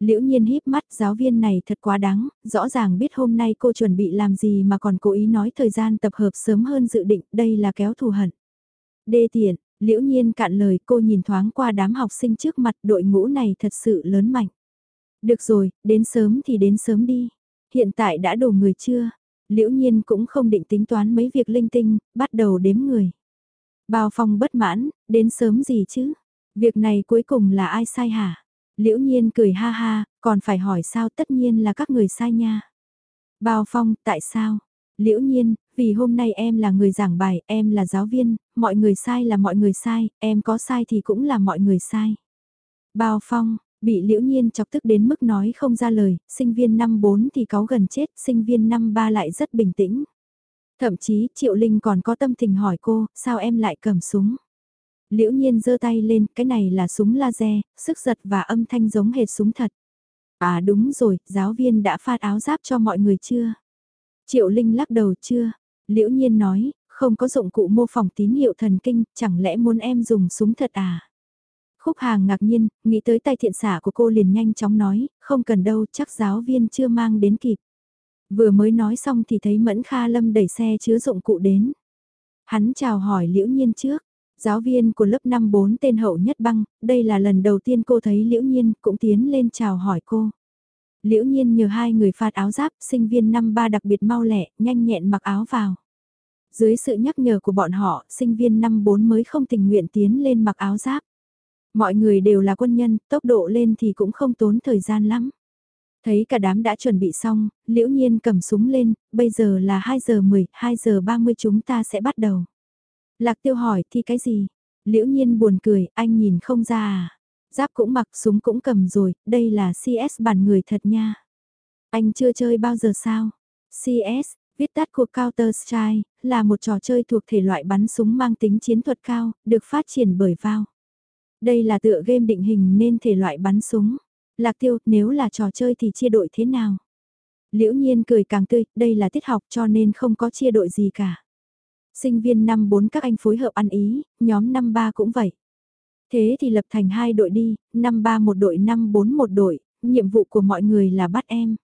Liễu nhiên híp mắt giáo viên này thật quá đáng, rõ ràng biết hôm nay cô chuẩn bị làm gì mà còn cố ý nói thời gian tập hợp sớm hơn dự định, đây là kéo thù hận. Đê tiện, liễu nhiên cạn lời cô nhìn thoáng qua đám học sinh trước mặt đội ngũ này thật sự lớn mạnh. Được rồi, đến sớm thì đến sớm đi. Hiện tại đã đủ người chưa? Liễu nhiên cũng không định tính toán mấy việc linh tinh, bắt đầu đếm người. Bao phòng bất mãn, đến sớm gì chứ? Việc này cuối cùng là ai sai hả? Liễu nhiên cười ha ha, còn phải hỏi sao tất nhiên là các người sai nha. Bao phong, tại sao? Liễu nhiên, vì hôm nay em là người giảng bài, em là giáo viên, mọi người sai là mọi người sai, em có sai thì cũng là mọi người sai. Bao phong, Bị liễu nhiên chọc tức đến mức nói không ra lời, sinh viên năm 4 thì có gần chết, sinh viên năm 3 lại rất bình tĩnh. Thậm chí Triệu Linh còn có tâm tình hỏi cô, sao em lại cầm súng? Liễu nhiên giơ tay lên, cái này là súng laser, sức giật và âm thanh giống hệt súng thật. À đúng rồi, giáo viên đã phát áo giáp cho mọi người chưa? Triệu Linh lắc đầu chưa? Liễu nhiên nói, không có dụng cụ mô phỏng tín hiệu thần kinh, chẳng lẽ muốn em dùng súng thật à? Khúc Hàng ngạc nhiên, nghĩ tới tay thiện xả của cô liền nhanh chóng nói, không cần đâu, chắc giáo viên chưa mang đến kịp. Vừa mới nói xong thì thấy Mẫn Kha Lâm đẩy xe chứa dụng cụ đến. Hắn chào hỏi Liễu Nhiên trước, giáo viên của lớp 5-4 tên Hậu Nhất Băng, đây là lần đầu tiên cô thấy Liễu Nhiên cũng tiến lên chào hỏi cô. Liễu Nhiên nhờ hai người phạt áo giáp, sinh viên năm ba đặc biệt mau lẹ, nhanh nhẹn mặc áo vào. Dưới sự nhắc nhở của bọn họ, sinh viên năm 4 mới không tình nguyện tiến lên mặc áo giáp. Mọi người đều là quân nhân, tốc độ lên thì cũng không tốn thời gian lắm. Thấy cả đám đã chuẩn bị xong, liễu nhiên cầm súng lên, bây giờ là 2 giờ 10, 2 giờ 30 chúng ta sẽ bắt đầu. Lạc tiêu hỏi thì cái gì? Liễu nhiên buồn cười, anh nhìn không ra à? Giáp cũng mặc súng cũng cầm rồi, đây là CS bản người thật nha. Anh chưa chơi bao giờ sao? CS, viết tắt của Counter Strike, là một trò chơi thuộc thể loại bắn súng mang tính chiến thuật cao, được phát triển bởi VAO. Đây là tựa game định hình nên thể loại bắn súng. Lạc tiêu, nếu là trò chơi thì chia đội thế nào? Liễu nhiên cười càng tươi, đây là tiết học cho nên không có chia đội gì cả. Sinh viên năm 4 các anh phối hợp ăn ý, nhóm năm 3 cũng vậy. Thế thì lập thành hai đội đi, năm 3 một đội năm 4 một đội, nhiệm vụ của mọi người là bắt em.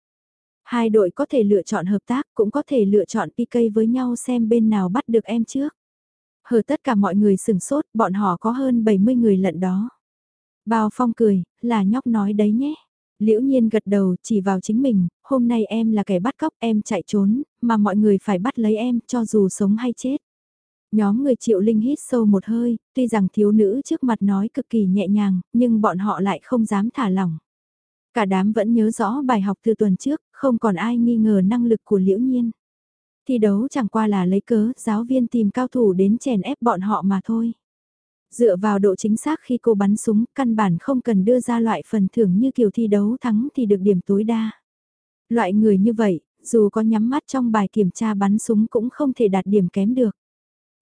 Hai đội có thể lựa chọn hợp tác, cũng có thể lựa chọn PK với nhau xem bên nào bắt được em trước. Hờ tất cả mọi người sừng sốt, bọn họ có hơn 70 người lận đó. Bao Phong cười, là nhóc nói đấy nhé. Liễu nhiên gật đầu, chỉ vào chính mình, hôm nay em là kẻ bắt cóc, em chạy trốn, mà mọi người phải bắt lấy em, cho dù sống hay chết. Nhóm người triệu linh hít sâu một hơi, tuy rằng thiếu nữ trước mặt nói cực kỳ nhẹ nhàng, nhưng bọn họ lại không dám thả lỏng. Cả đám vẫn nhớ rõ bài học từ tuần trước, không còn ai nghi ngờ năng lực của liễu nhiên. Thi đấu chẳng qua là lấy cớ giáo viên tìm cao thủ đến chèn ép bọn họ mà thôi. Dựa vào độ chính xác khi cô bắn súng, căn bản không cần đưa ra loại phần thưởng như kiểu thi đấu thắng thì được điểm tối đa. Loại người như vậy, dù có nhắm mắt trong bài kiểm tra bắn súng cũng không thể đạt điểm kém được.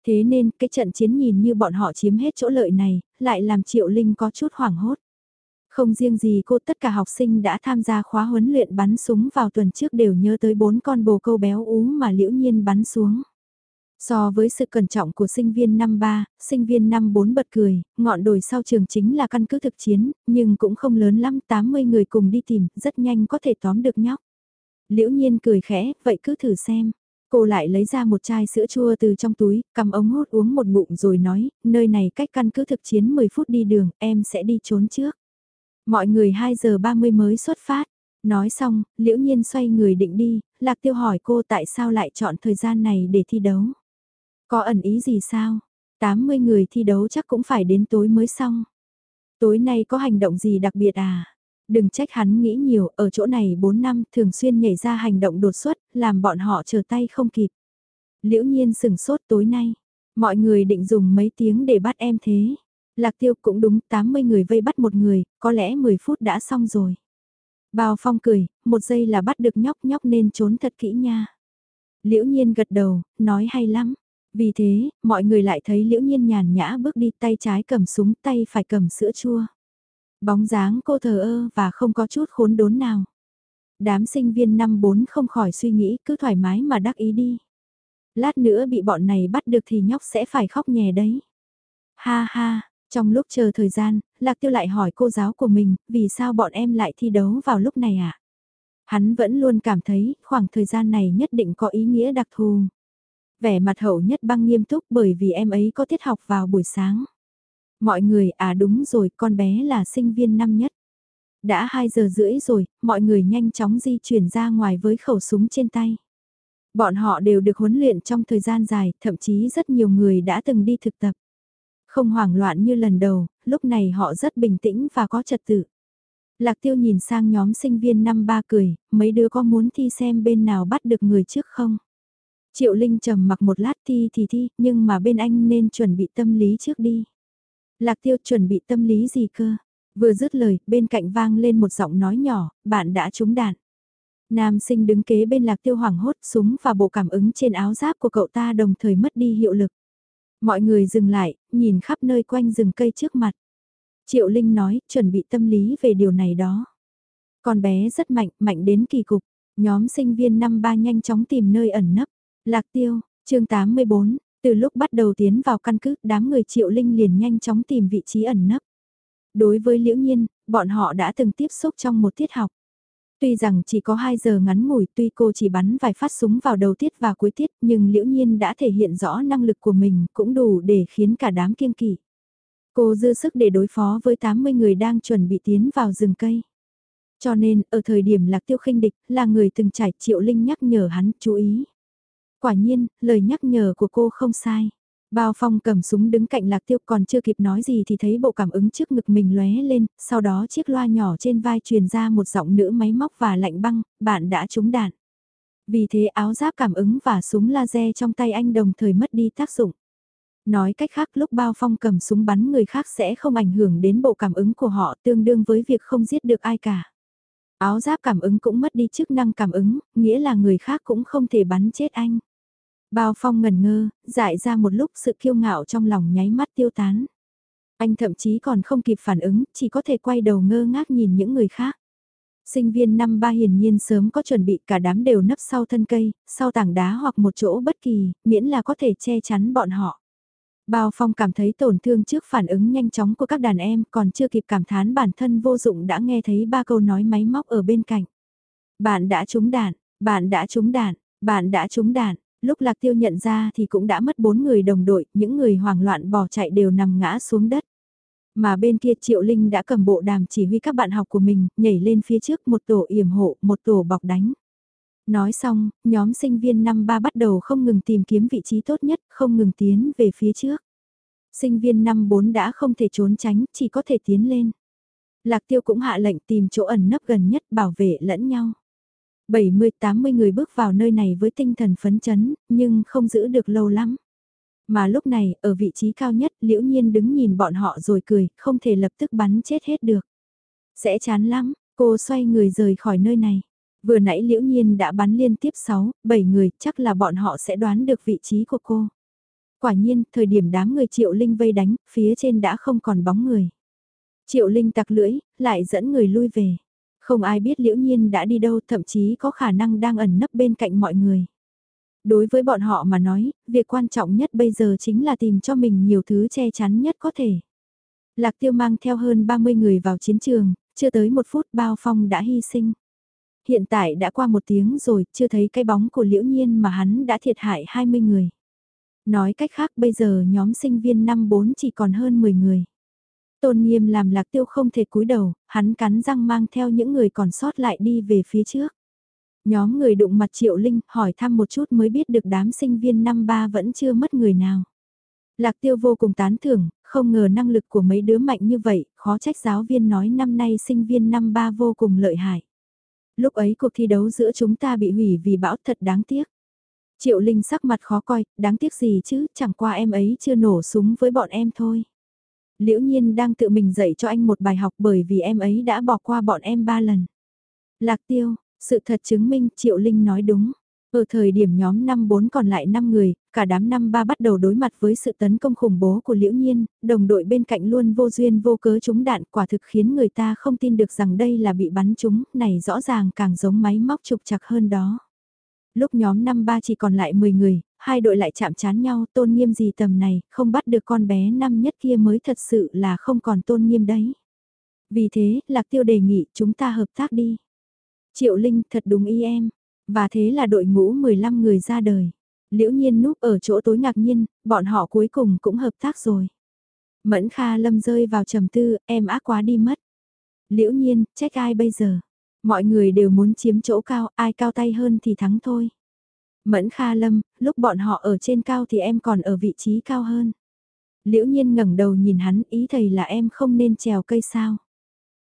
Thế nên cái trận chiến nhìn như bọn họ chiếm hết chỗ lợi này, lại làm Triệu Linh có chút hoảng hốt. Không riêng gì cô tất cả học sinh đã tham gia khóa huấn luyện bắn súng vào tuần trước đều nhớ tới bốn con bồ câu béo ú mà liễu nhiên bắn xuống. So với sự cẩn trọng của sinh viên năm 3, sinh viên năm 4 bật cười, ngọn đồi sau trường chính là căn cứ thực chiến, nhưng cũng không lớn lắm, 80 người cùng đi tìm, rất nhanh có thể tóm được nhóc. Liễu nhiên cười khẽ, vậy cứ thử xem. Cô lại lấy ra một chai sữa chua từ trong túi, cầm ống hút uống một bụng rồi nói, nơi này cách căn cứ thực chiến 10 phút đi đường, em sẽ đi trốn trước. Mọi người 2 giờ 30 mới xuất phát. Nói xong, liễu nhiên xoay người định đi, lạc tiêu hỏi cô tại sao lại chọn thời gian này để thi đấu. Có ẩn ý gì sao? 80 người thi đấu chắc cũng phải đến tối mới xong. Tối nay có hành động gì đặc biệt à? Đừng trách hắn nghĩ nhiều, ở chỗ này 4 năm thường xuyên nhảy ra hành động đột xuất, làm bọn họ chờ tay không kịp. Liễu nhiên sừng sốt tối nay, mọi người định dùng mấy tiếng để bắt em thế. Lạc tiêu cũng đúng, 80 người vây bắt một người, có lẽ 10 phút đã xong rồi. Bao phong cười, một giây là bắt được nhóc nhóc nên trốn thật kỹ nha. Liễu nhiên gật đầu, nói hay lắm. Vì thế, mọi người lại thấy liễu nhiên nhàn nhã bước đi tay trái cầm súng tay phải cầm sữa chua. Bóng dáng cô thờ ơ và không có chút khốn đốn nào. Đám sinh viên năm bốn không khỏi suy nghĩ cứ thoải mái mà đắc ý đi. Lát nữa bị bọn này bắt được thì nhóc sẽ phải khóc nhè đấy. Ha ha, trong lúc chờ thời gian, Lạc Tiêu lại hỏi cô giáo của mình, vì sao bọn em lại thi đấu vào lúc này ạ? À? Hắn vẫn luôn cảm thấy khoảng thời gian này nhất định có ý nghĩa đặc thù. Vẻ mặt hậu nhất băng nghiêm túc bởi vì em ấy có tiết học vào buổi sáng. Mọi người à đúng rồi, con bé là sinh viên năm nhất. Đã 2 giờ rưỡi rồi, mọi người nhanh chóng di chuyển ra ngoài với khẩu súng trên tay. Bọn họ đều được huấn luyện trong thời gian dài, thậm chí rất nhiều người đã từng đi thực tập. Không hoảng loạn như lần đầu, lúc này họ rất bình tĩnh và có trật tự. Lạc tiêu nhìn sang nhóm sinh viên năm ba cười, mấy đứa có muốn thi xem bên nào bắt được người trước không? Triệu Linh trầm mặc một lát thi thì thi, nhưng mà bên anh nên chuẩn bị tâm lý trước đi. Lạc tiêu chuẩn bị tâm lý gì cơ? Vừa dứt lời, bên cạnh vang lên một giọng nói nhỏ, bạn đã trúng đạn. Nam sinh đứng kế bên lạc tiêu hoảng hốt súng và bộ cảm ứng trên áo giáp của cậu ta đồng thời mất đi hiệu lực. Mọi người dừng lại, nhìn khắp nơi quanh rừng cây trước mặt. Triệu Linh nói, chuẩn bị tâm lý về điều này đó. Con bé rất mạnh, mạnh đến kỳ cục. Nhóm sinh viên năm ba nhanh chóng tìm nơi ẩn nấp. Lạc tiêu, chương 84, từ lúc bắt đầu tiến vào căn cứ, đám người Triệu Linh liền nhanh chóng tìm vị trí ẩn nấp. Đối với Liễu Nhiên, bọn họ đã từng tiếp xúc trong một tiết học. Tuy rằng chỉ có 2 giờ ngắn ngủi tuy cô chỉ bắn vài phát súng vào đầu tiết và cuối tiết nhưng liễu nhiên đã thể hiện rõ năng lực của mình cũng đủ để khiến cả đám kiêng kỵ. Cô dư sức để đối phó với 80 người đang chuẩn bị tiến vào rừng cây. Cho nên, ở thời điểm lạc tiêu khinh địch, là người từng trải triệu linh nhắc nhở hắn chú ý. Quả nhiên, lời nhắc nhở của cô không sai. Bao Phong cầm súng đứng cạnh Lạc Tiêu còn chưa kịp nói gì thì thấy bộ cảm ứng trước ngực mình lóe lên, sau đó chiếc loa nhỏ trên vai truyền ra một giọng nữ máy móc và lạnh băng, bạn đã trúng đạn. Vì thế áo giáp cảm ứng và súng laser trong tay anh đồng thời mất đi tác dụng. Nói cách khác lúc Bao Phong cầm súng bắn người khác sẽ không ảnh hưởng đến bộ cảm ứng của họ tương đương với việc không giết được ai cả. Áo giáp cảm ứng cũng mất đi chức năng cảm ứng, nghĩa là người khác cũng không thể bắn chết anh. Bao phong ngần ngơ, dại ra một lúc sự kiêu ngạo trong lòng nháy mắt tiêu tán. Anh thậm chí còn không kịp phản ứng, chỉ có thể quay đầu ngơ ngác nhìn những người khác. Sinh viên năm ba hiển nhiên sớm có chuẩn bị cả đám đều nấp sau thân cây, sau tảng đá hoặc một chỗ bất kỳ, miễn là có thể che chắn bọn họ. Bao Phong cảm thấy tổn thương trước phản ứng nhanh chóng của các đàn em, còn chưa kịp cảm thán bản thân vô dụng đã nghe thấy ba câu nói máy móc ở bên cạnh. Bạn đã trúng đạn, bạn đã trúng đạn, bạn đã trúng đạn, Lúc Lạc Tiêu nhận ra thì cũng đã mất bốn người đồng đội, những người hoảng loạn bỏ chạy đều nằm ngã xuống đất. Mà bên kia Triệu Linh đã cầm bộ đàm chỉ huy các bạn học của mình, nhảy lên phía trước một tổ yểm hộ, một tổ bọc đánh. Nói xong, nhóm sinh viên năm ba bắt đầu không ngừng tìm kiếm vị trí tốt nhất, không ngừng tiến về phía trước. Sinh viên năm bốn đã không thể trốn tránh, chỉ có thể tiến lên. Lạc Tiêu cũng hạ lệnh tìm chỗ ẩn nấp gần nhất bảo vệ lẫn nhau. 70-80 người bước vào nơi này với tinh thần phấn chấn, nhưng không giữ được lâu lắm. Mà lúc này, ở vị trí cao nhất, liễu nhiên đứng nhìn bọn họ rồi cười, không thể lập tức bắn chết hết được. Sẽ chán lắm, cô xoay người rời khỏi nơi này. Vừa nãy liễu nhiên đã bắn liên tiếp 6, 7 người, chắc là bọn họ sẽ đoán được vị trí của cô. Quả nhiên, thời điểm đám người triệu linh vây đánh, phía trên đã không còn bóng người. Triệu Linh tặc lưỡi, lại dẫn người lui về. Không ai biết liễu nhiên đã đi đâu thậm chí có khả năng đang ẩn nấp bên cạnh mọi người. Đối với bọn họ mà nói, việc quan trọng nhất bây giờ chính là tìm cho mình nhiều thứ che chắn nhất có thể. Lạc tiêu mang theo hơn 30 người vào chiến trường, chưa tới một phút bao phong đã hy sinh. Hiện tại đã qua một tiếng rồi, chưa thấy cái bóng của liễu nhiên mà hắn đã thiệt hại 20 người. Nói cách khác bây giờ nhóm sinh viên năm 4 chỉ còn hơn 10 người. Tôn nghiêm làm lạc tiêu không thể cúi đầu, hắn cắn răng mang theo những người còn sót lại đi về phía trước. Nhóm người đụng mặt Triệu Linh hỏi thăm một chút mới biết được đám sinh viên năm ba vẫn chưa mất người nào. Lạc tiêu vô cùng tán thưởng, không ngờ năng lực của mấy đứa mạnh như vậy, khó trách giáo viên nói năm nay sinh viên năm ba vô cùng lợi hại. Lúc ấy cuộc thi đấu giữa chúng ta bị hủy vì bão thật đáng tiếc. Triệu Linh sắc mặt khó coi, đáng tiếc gì chứ, chẳng qua em ấy chưa nổ súng với bọn em thôi. Liễu Nhiên đang tự mình dạy cho anh một bài học bởi vì em ấy đã bỏ qua bọn em ba lần. Lạc Tiêu, sự thật chứng minh Triệu Linh nói đúng. Ở thời điểm nhóm năm bốn còn lại 5 người, cả đám năm ba bắt đầu đối mặt với sự tấn công khủng bố của Liễu Nhiên, đồng đội bên cạnh luôn vô duyên vô cớ trúng đạn quả thực khiến người ta không tin được rằng đây là bị bắn trúng, này rõ ràng càng giống máy móc trục chặt hơn đó. Lúc nhóm năm ba chỉ còn lại 10 người, hai đội lại chạm chán nhau tôn nghiêm gì tầm này, không bắt được con bé năm nhất kia mới thật sự là không còn tôn nghiêm đấy. Vì thế, Lạc Tiêu đề nghị chúng ta hợp tác đi. Triệu Linh thật đúng ý em. Và thế là đội ngũ 15 người ra đời. Liễu nhiên núp ở chỗ tối ngạc nhiên, bọn họ cuối cùng cũng hợp tác rồi. Mẫn Kha Lâm rơi vào trầm tư, em ác quá đi mất. Liễu nhiên, trách ai bây giờ? Mọi người đều muốn chiếm chỗ cao, ai cao tay hơn thì thắng thôi. Mẫn Kha Lâm, lúc bọn họ ở trên cao thì em còn ở vị trí cao hơn. Liễu nhiên ngẩng đầu nhìn hắn, ý thầy là em không nên trèo cây sao.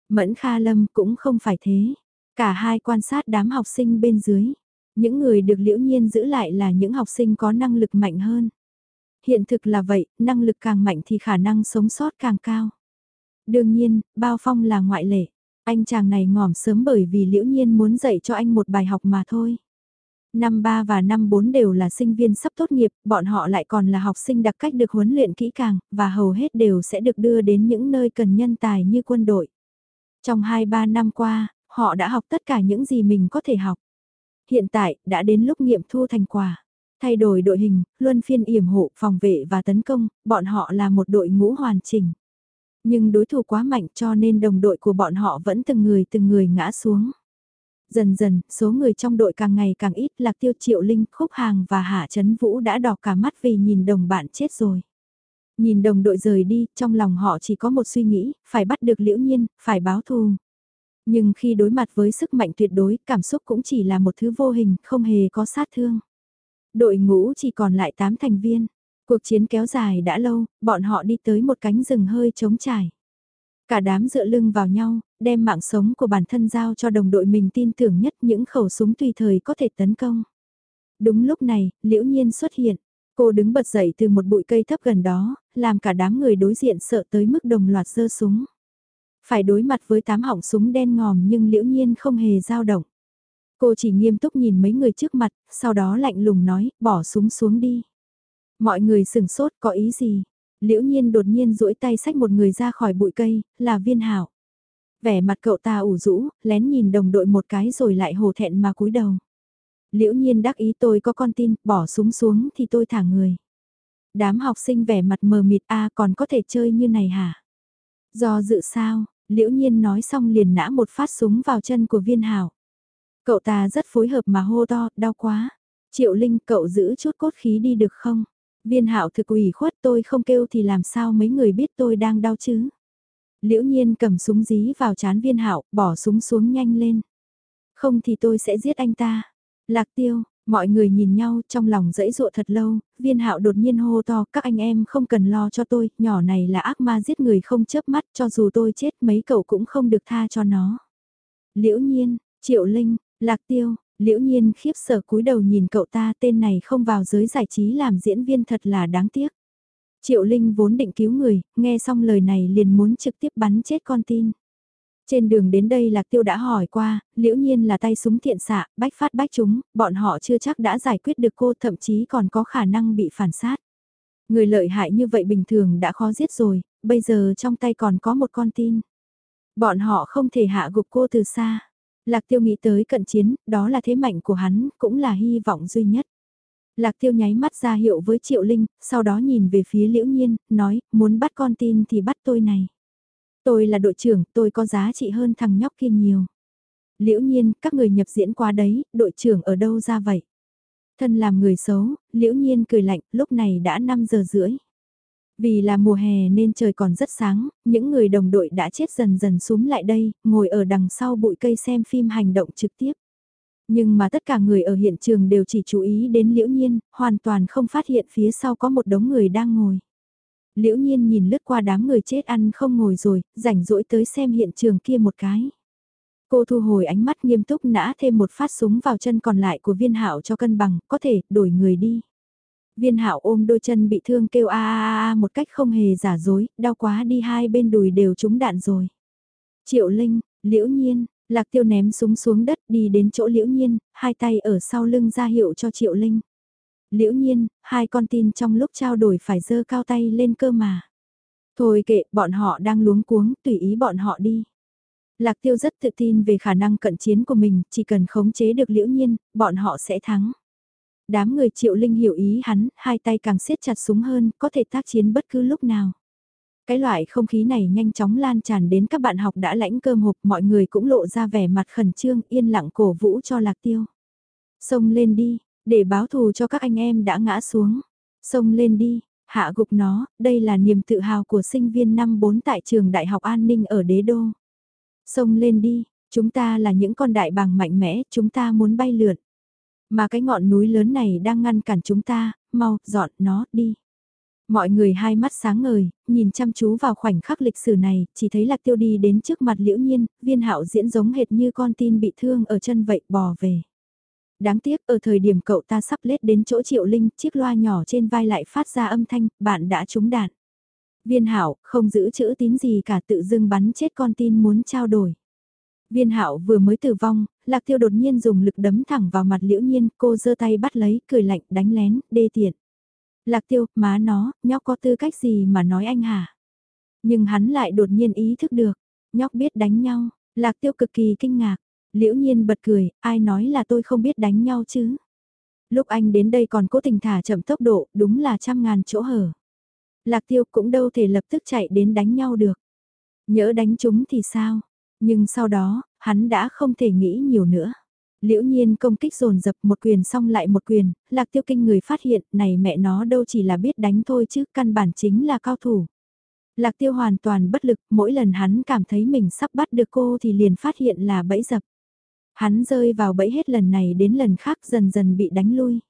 Mẫn Kha Lâm cũng không phải thế. Cả hai quan sát đám học sinh bên dưới. Những người được liễu nhiên giữ lại là những học sinh có năng lực mạnh hơn. Hiện thực là vậy, năng lực càng mạnh thì khả năng sống sót càng cao. Đương nhiên, Bao Phong là ngoại lệ. Anh chàng này ngỏm sớm bởi vì liễu nhiên muốn dạy cho anh một bài học mà thôi. Năm 3 và năm 4 đều là sinh viên sắp tốt nghiệp, bọn họ lại còn là học sinh đặc cách được huấn luyện kỹ càng, và hầu hết đều sẽ được đưa đến những nơi cần nhân tài như quân đội. Trong 2-3 năm qua, họ đã học tất cả những gì mình có thể học. Hiện tại, đã đến lúc nghiệm thu thành quả. Thay đổi đội hình, luân phiên yểm hộ, phòng vệ và tấn công, bọn họ là một đội ngũ hoàn chỉnh. Nhưng đối thủ quá mạnh cho nên đồng đội của bọn họ vẫn từng người từng người ngã xuống. Dần dần, số người trong đội càng ngày càng ít lạc tiêu triệu linh, khúc hàng và hạ chấn vũ đã đỏ cả mắt vì nhìn đồng bạn chết rồi. Nhìn đồng đội rời đi, trong lòng họ chỉ có một suy nghĩ, phải bắt được liễu nhiên, phải báo thù. Nhưng khi đối mặt với sức mạnh tuyệt đối, cảm xúc cũng chỉ là một thứ vô hình, không hề có sát thương. Đội ngũ chỉ còn lại 8 thành viên. Cuộc chiến kéo dài đã lâu, bọn họ đi tới một cánh rừng hơi trống trải. Cả đám dựa lưng vào nhau, đem mạng sống của bản thân giao cho đồng đội mình tin tưởng nhất những khẩu súng tùy thời có thể tấn công. Đúng lúc này, liễu nhiên xuất hiện. Cô đứng bật dậy từ một bụi cây thấp gần đó, làm cả đám người đối diện sợ tới mức đồng loạt giơ súng. Phải đối mặt với tám họng súng đen ngòm nhưng liễu nhiên không hề dao động. Cô chỉ nghiêm túc nhìn mấy người trước mặt, sau đó lạnh lùng nói, bỏ súng xuống đi. Mọi người sừng sốt có ý gì? Liễu nhiên đột nhiên duỗi tay xách một người ra khỏi bụi cây, là viên hảo. Vẻ mặt cậu ta ủ rũ, lén nhìn đồng đội một cái rồi lại hồ thẹn mà cúi đầu. Liễu nhiên đắc ý tôi có con tin, bỏ súng xuống thì tôi thả người. Đám học sinh vẻ mặt mờ mịt a còn có thể chơi như này hả? Do dự sao, liễu nhiên nói xong liền nã một phát súng vào chân của viên hảo. Cậu ta rất phối hợp mà hô to, đau quá. Triệu Linh cậu giữ chút cốt khí đi được không? Viên hạo thực ủy khuất tôi không kêu thì làm sao mấy người biết tôi đang đau chứ? Liễu nhiên cầm súng dí vào chán viên hạo bỏ súng xuống nhanh lên. Không thì tôi sẽ giết anh ta. Lạc tiêu, mọi người nhìn nhau trong lòng dẫy dụa thật lâu, viên hạo đột nhiên hô to các anh em không cần lo cho tôi, nhỏ này là ác ma giết người không chớp mắt cho dù tôi chết mấy cậu cũng không được tha cho nó. Liễu nhiên, triệu linh, lạc tiêu, liễu nhiên khiếp sợ cúi đầu nhìn cậu ta tên này không vào giới giải trí làm diễn viên thật là đáng tiếc. Triệu Linh vốn định cứu người, nghe xong lời này liền muốn trực tiếp bắn chết con tin. Trên đường đến đây Lạc Tiêu đã hỏi qua, liễu nhiên là tay súng thiện xạ, bách phát bách chúng, bọn họ chưa chắc đã giải quyết được cô thậm chí còn có khả năng bị phản sát. Người lợi hại như vậy bình thường đã khó giết rồi, bây giờ trong tay còn có một con tin. Bọn họ không thể hạ gục cô từ xa. Lạc tiêu nghĩ tới cận chiến, đó là thế mạnh của hắn, cũng là hy vọng duy nhất. Lạc tiêu nháy mắt ra hiệu với Triệu Linh, sau đó nhìn về phía Liễu Nhiên, nói, muốn bắt con tin thì bắt tôi này. Tôi là đội trưởng, tôi có giá trị hơn thằng nhóc kia nhiều. Liễu Nhiên, các người nhập diễn qua đấy, đội trưởng ở đâu ra vậy? Thân làm người xấu, Liễu Nhiên cười lạnh, lúc này đã 5 giờ rưỡi. Vì là mùa hè nên trời còn rất sáng, những người đồng đội đã chết dần dần xuống lại đây, ngồi ở đằng sau bụi cây xem phim hành động trực tiếp. Nhưng mà tất cả người ở hiện trường đều chỉ chú ý đến liễu nhiên, hoàn toàn không phát hiện phía sau có một đống người đang ngồi. Liễu nhiên nhìn lướt qua đám người chết ăn không ngồi rồi, rảnh rỗi tới xem hiện trường kia một cái. Cô thu hồi ánh mắt nghiêm túc nã thêm một phát súng vào chân còn lại của viên hạo cho cân bằng, có thể, đổi người đi. Viên hạo ôm đôi chân bị thương kêu a a a một cách không hề giả dối, đau quá đi hai bên đùi đều trúng đạn rồi. Triệu Linh, liễu nhiên, lạc tiêu ném súng xuống đất đi đến chỗ liễu nhiên, hai tay ở sau lưng ra hiệu cho Triệu Linh. Liễu nhiên, hai con tin trong lúc trao đổi phải dơ cao tay lên cơ mà. Thôi kệ, bọn họ đang luống cuống, tùy ý bọn họ đi. Lạc tiêu rất tự tin về khả năng cận chiến của mình, chỉ cần khống chế được liễu nhiên, bọn họ sẽ thắng. Đám người triệu linh hiểu ý hắn, hai tay càng siết chặt súng hơn, có thể tác chiến bất cứ lúc nào. Cái loại không khí này nhanh chóng lan tràn đến các bạn học đã lãnh cơm hộp, mọi người cũng lộ ra vẻ mặt khẩn trương, yên lặng cổ vũ cho lạc tiêu. Xông lên đi, để báo thù cho các anh em đã ngã xuống. Xông lên đi, hạ gục nó, đây là niềm tự hào của sinh viên năm 4 tại trường Đại học An ninh ở Đế Đô. Xông lên đi, chúng ta là những con đại bàng mạnh mẽ, chúng ta muốn bay lượn. Mà cái ngọn núi lớn này đang ngăn cản chúng ta, mau, dọn nó, đi. Mọi người hai mắt sáng ngời, nhìn chăm chú vào khoảnh khắc lịch sử này, chỉ thấy lạc tiêu đi đến trước mặt liễu nhiên, viên hạo diễn giống hệt như con tin bị thương ở chân vậy bò về. Đáng tiếc ở thời điểm cậu ta sắp lết đến chỗ triệu linh, chiếc loa nhỏ trên vai lại phát ra âm thanh, bạn đã trúng đạn. Viên hạo không giữ chữ tín gì cả tự dưng bắn chết con tin muốn trao đổi. Viên hạo vừa mới tử vong, lạc tiêu đột nhiên dùng lực đấm thẳng vào mặt liễu nhiên, cô giơ tay bắt lấy, cười lạnh, đánh lén, đê tiện. Lạc tiêu, má nó, nhóc có tư cách gì mà nói anh hả? Nhưng hắn lại đột nhiên ý thức được, nhóc biết đánh nhau, lạc tiêu cực kỳ kinh ngạc, liễu nhiên bật cười, ai nói là tôi không biết đánh nhau chứ? Lúc anh đến đây còn cố tình thả chậm tốc độ, đúng là trăm ngàn chỗ hở. Lạc tiêu cũng đâu thể lập tức chạy đến đánh nhau được. Nhỡ đánh chúng thì sao? Nhưng sau đó, hắn đã không thể nghĩ nhiều nữa. Liễu nhiên công kích dồn dập một quyền xong lại một quyền, lạc tiêu kinh người phát hiện, này mẹ nó đâu chỉ là biết đánh thôi chứ, căn bản chính là cao thủ. Lạc tiêu hoàn toàn bất lực, mỗi lần hắn cảm thấy mình sắp bắt được cô thì liền phát hiện là bẫy dập. Hắn rơi vào bẫy hết lần này đến lần khác dần dần bị đánh lui.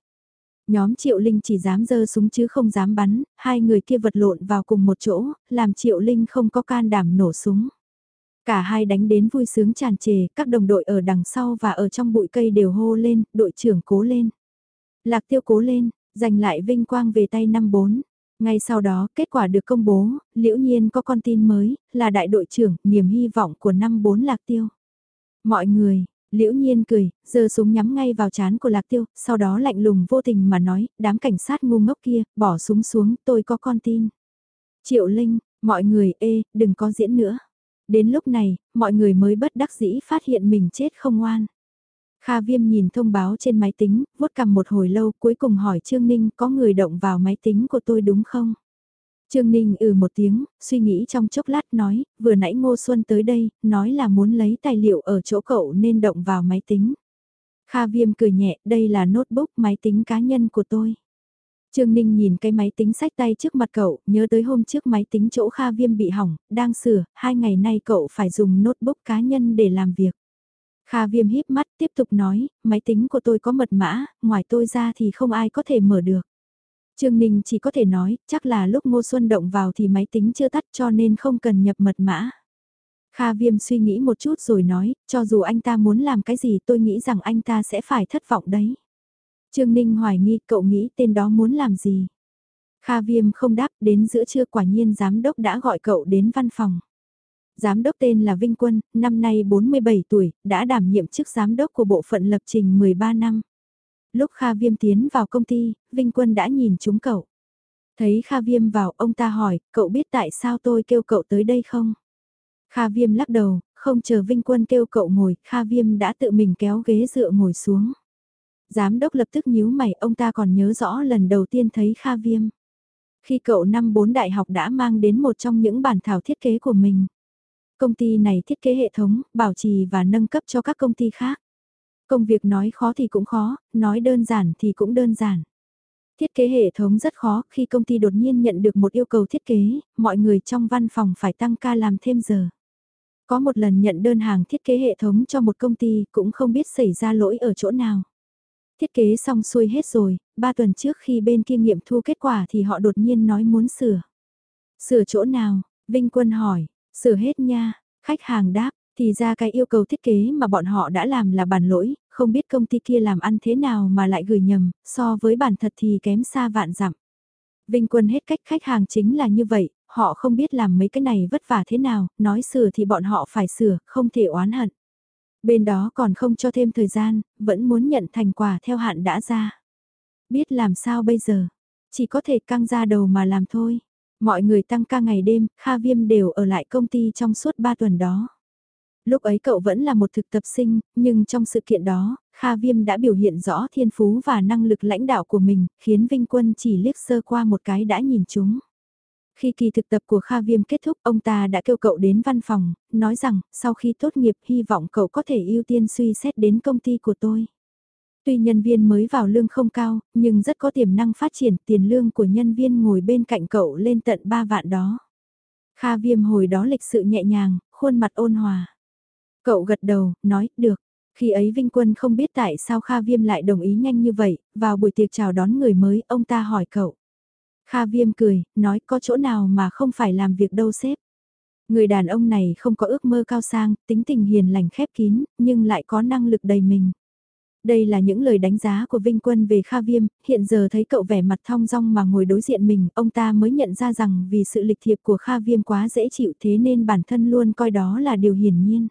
Nhóm Triệu Linh chỉ dám dơ súng chứ không dám bắn, hai người kia vật lộn vào cùng một chỗ, làm Triệu Linh không có can đảm nổ súng. Cả hai đánh đến vui sướng tràn trề, các đồng đội ở đằng sau và ở trong bụi cây đều hô lên, đội trưởng cố lên. Lạc tiêu cố lên, giành lại vinh quang về tay năm bốn. Ngay sau đó, kết quả được công bố, liễu nhiên có con tin mới, là đại đội trưởng, niềm hy vọng của năm bốn lạc tiêu. Mọi người, liễu nhiên cười, giơ súng nhắm ngay vào chán của lạc tiêu, sau đó lạnh lùng vô tình mà nói, đám cảnh sát ngu ngốc kia, bỏ súng xuống, tôi có con tin. Triệu Linh, mọi người, ê, đừng có diễn nữa. Đến lúc này, mọi người mới bất đắc dĩ phát hiện mình chết không ngoan. Kha Viêm nhìn thông báo trên máy tính, vuốt cầm một hồi lâu cuối cùng hỏi Trương Ninh có người động vào máy tính của tôi đúng không? Trương Ninh ừ một tiếng, suy nghĩ trong chốc lát nói, vừa nãy Ngô Xuân tới đây, nói là muốn lấy tài liệu ở chỗ cậu nên động vào máy tính. Kha Viêm cười nhẹ, đây là notebook máy tính cá nhân của tôi. Trương Ninh nhìn cái máy tính sách tay trước mặt cậu, nhớ tới hôm trước máy tính chỗ Kha Viêm bị hỏng, đang sửa, hai ngày nay cậu phải dùng notebook cá nhân để làm việc. Kha Viêm híp mắt tiếp tục nói, máy tính của tôi có mật mã, ngoài tôi ra thì không ai có thể mở được. Trương Ninh chỉ có thể nói, chắc là lúc Ngô Xuân động vào thì máy tính chưa tắt cho nên không cần nhập mật mã. Kha Viêm suy nghĩ một chút rồi nói, cho dù anh ta muốn làm cái gì tôi nghĩ rằng anh ta sẽ phải thất vọng đấy. Trương Ninh hoài nghi cậu nghĩ tên đó muốn làm gì. Kha Viêm không đáp đến giữa trưa quả nhiên giám đốc đã gọi cậu đến văn phòng. Giám đốc tên là Vinh Quân, năm nay 47 tuổi, đã đảm nhiệm chức giám đốc của bộ phận lập trình 13 năm. Lúc Kha Viêm tiến vào công ty, Vinh Quân đã nhìn chúng cậu. Thấy Kha Viêm vào, ông ta hỏi, cậu biết tại sao tôi kêu cậu tới đây không? Kha Viêm lắc đầu, không chờ Vinh Quân kêu cậu ngồi, Kha Viêm đã tự mình kéo ghế dựa ngồi xuống. Giám đốc lập tức nhíu mày, ông ta còn nhớ rõ lần đầu tiên thấy Kha Viêm. Khi cậu năm bốn đại học đã mang đến một trong những bản thảo thiết kế của mình. Công ty này thiết kế hệ thống, bảo trì và nâng cấp cho các công ty khác. Công việc nói khó thì cũng khó, nói đơn giản thì cũng đơn giản. Thiết kế hệ thống rất khó, khi công ty đột nhiên nhận được một yêu cầu thiết kế, mọi người trong văn phòng phải tăng ca làm thêm giờ. Có một lần nhận đơn hàng thiết kế hệ thống cho một công ty cũng không biết xảy ra lỗi ở chỗ nào. Thiết kế xong xuôi hết rồi, ba tuần trước khi bên kia nghiệm thu kết quả thì họ đột nhiên nói muốn sửa. Sửa chỗ nào? Vinh Quân hỏi, sửa hết nha, khách hàng đáp, thì ra cái yêu cầu thiết kế mà bọn họ đã làm là bản lỗi, không biết công ty kia làm ăn thế nào mà lại gửi nhầm, so với bản thật thì kém xa vạn dặm. Vinh Quân hết cách khách hàng chính là như vậy, họ không biết làm mấy cái này vất vả thế nào, nói sửa thì bọn họ phải sửa, không thể oán hận. Bên đó còn không cho thêm thời gian, vẫn muốn nhận thành quả theo hạn đã ra. Biết làm sao bây giờ, chỉ có thể căng ra đầu mà làm thôi. Mọi người tăng ca ngày đêm, Kha Viêm đều ở lại công ty trong suốt 3 tuần đó. Lúc ấy cậu vẫn là một thực tập sinh, nhưng trong sự kiện đó, Kha Viêm đã biểu hiện rõ thiên phú và năng lực lãnh đạo của mình, khiến Vinh Quân chỉ liếc sơ qua một cái đã nhìn chúng. Khi kỳ thực tập của Kha Viêm kết thúc, ông ta đã kêu cậu đến văn phòng, nói rằng, sau khi tốt nghiệp hy vọng cậu có thể ưu tiên suy xét đến công ty của tôi. Tuy nhân viên mới vào lương không cao, nhưng rất có tiềm năng phát triển tiền lương của nhân viên ngồi bên cạnh cậu lên tận 3 vạn đó. Kha Viêm hồi đó lịch sự nhẹ nhàng, khuôn mặt ôn hòa. Cậu gật đầu, nói, được. Khi ấy Vinh Quân không biết tại sao Kha Viêm lại đồng ý nhanh như vậy, vào buổi tiệc chào đón người mới, ông ta hỏi cậu. Kha Viêm cười, nói có chỗ nào mà không phải làm việc đâu sếp. Người đàn ông này không có ước mơ cao sang, tính tình hiền lành khép kín, nhưng lại có năng lực đầy mình. Đây là những lời đánh giá của Vinh Quân về Kha Viêm, hiện giờ thấy cậu vẻ mặt thong dong mà ngồi đối diện mình, ông ta mới nhận ra rằng vì sự lịch thiệp của Kha Viêm quá dễ chịu thế nên bản thân luôn coi đó là điều hiển nhiên.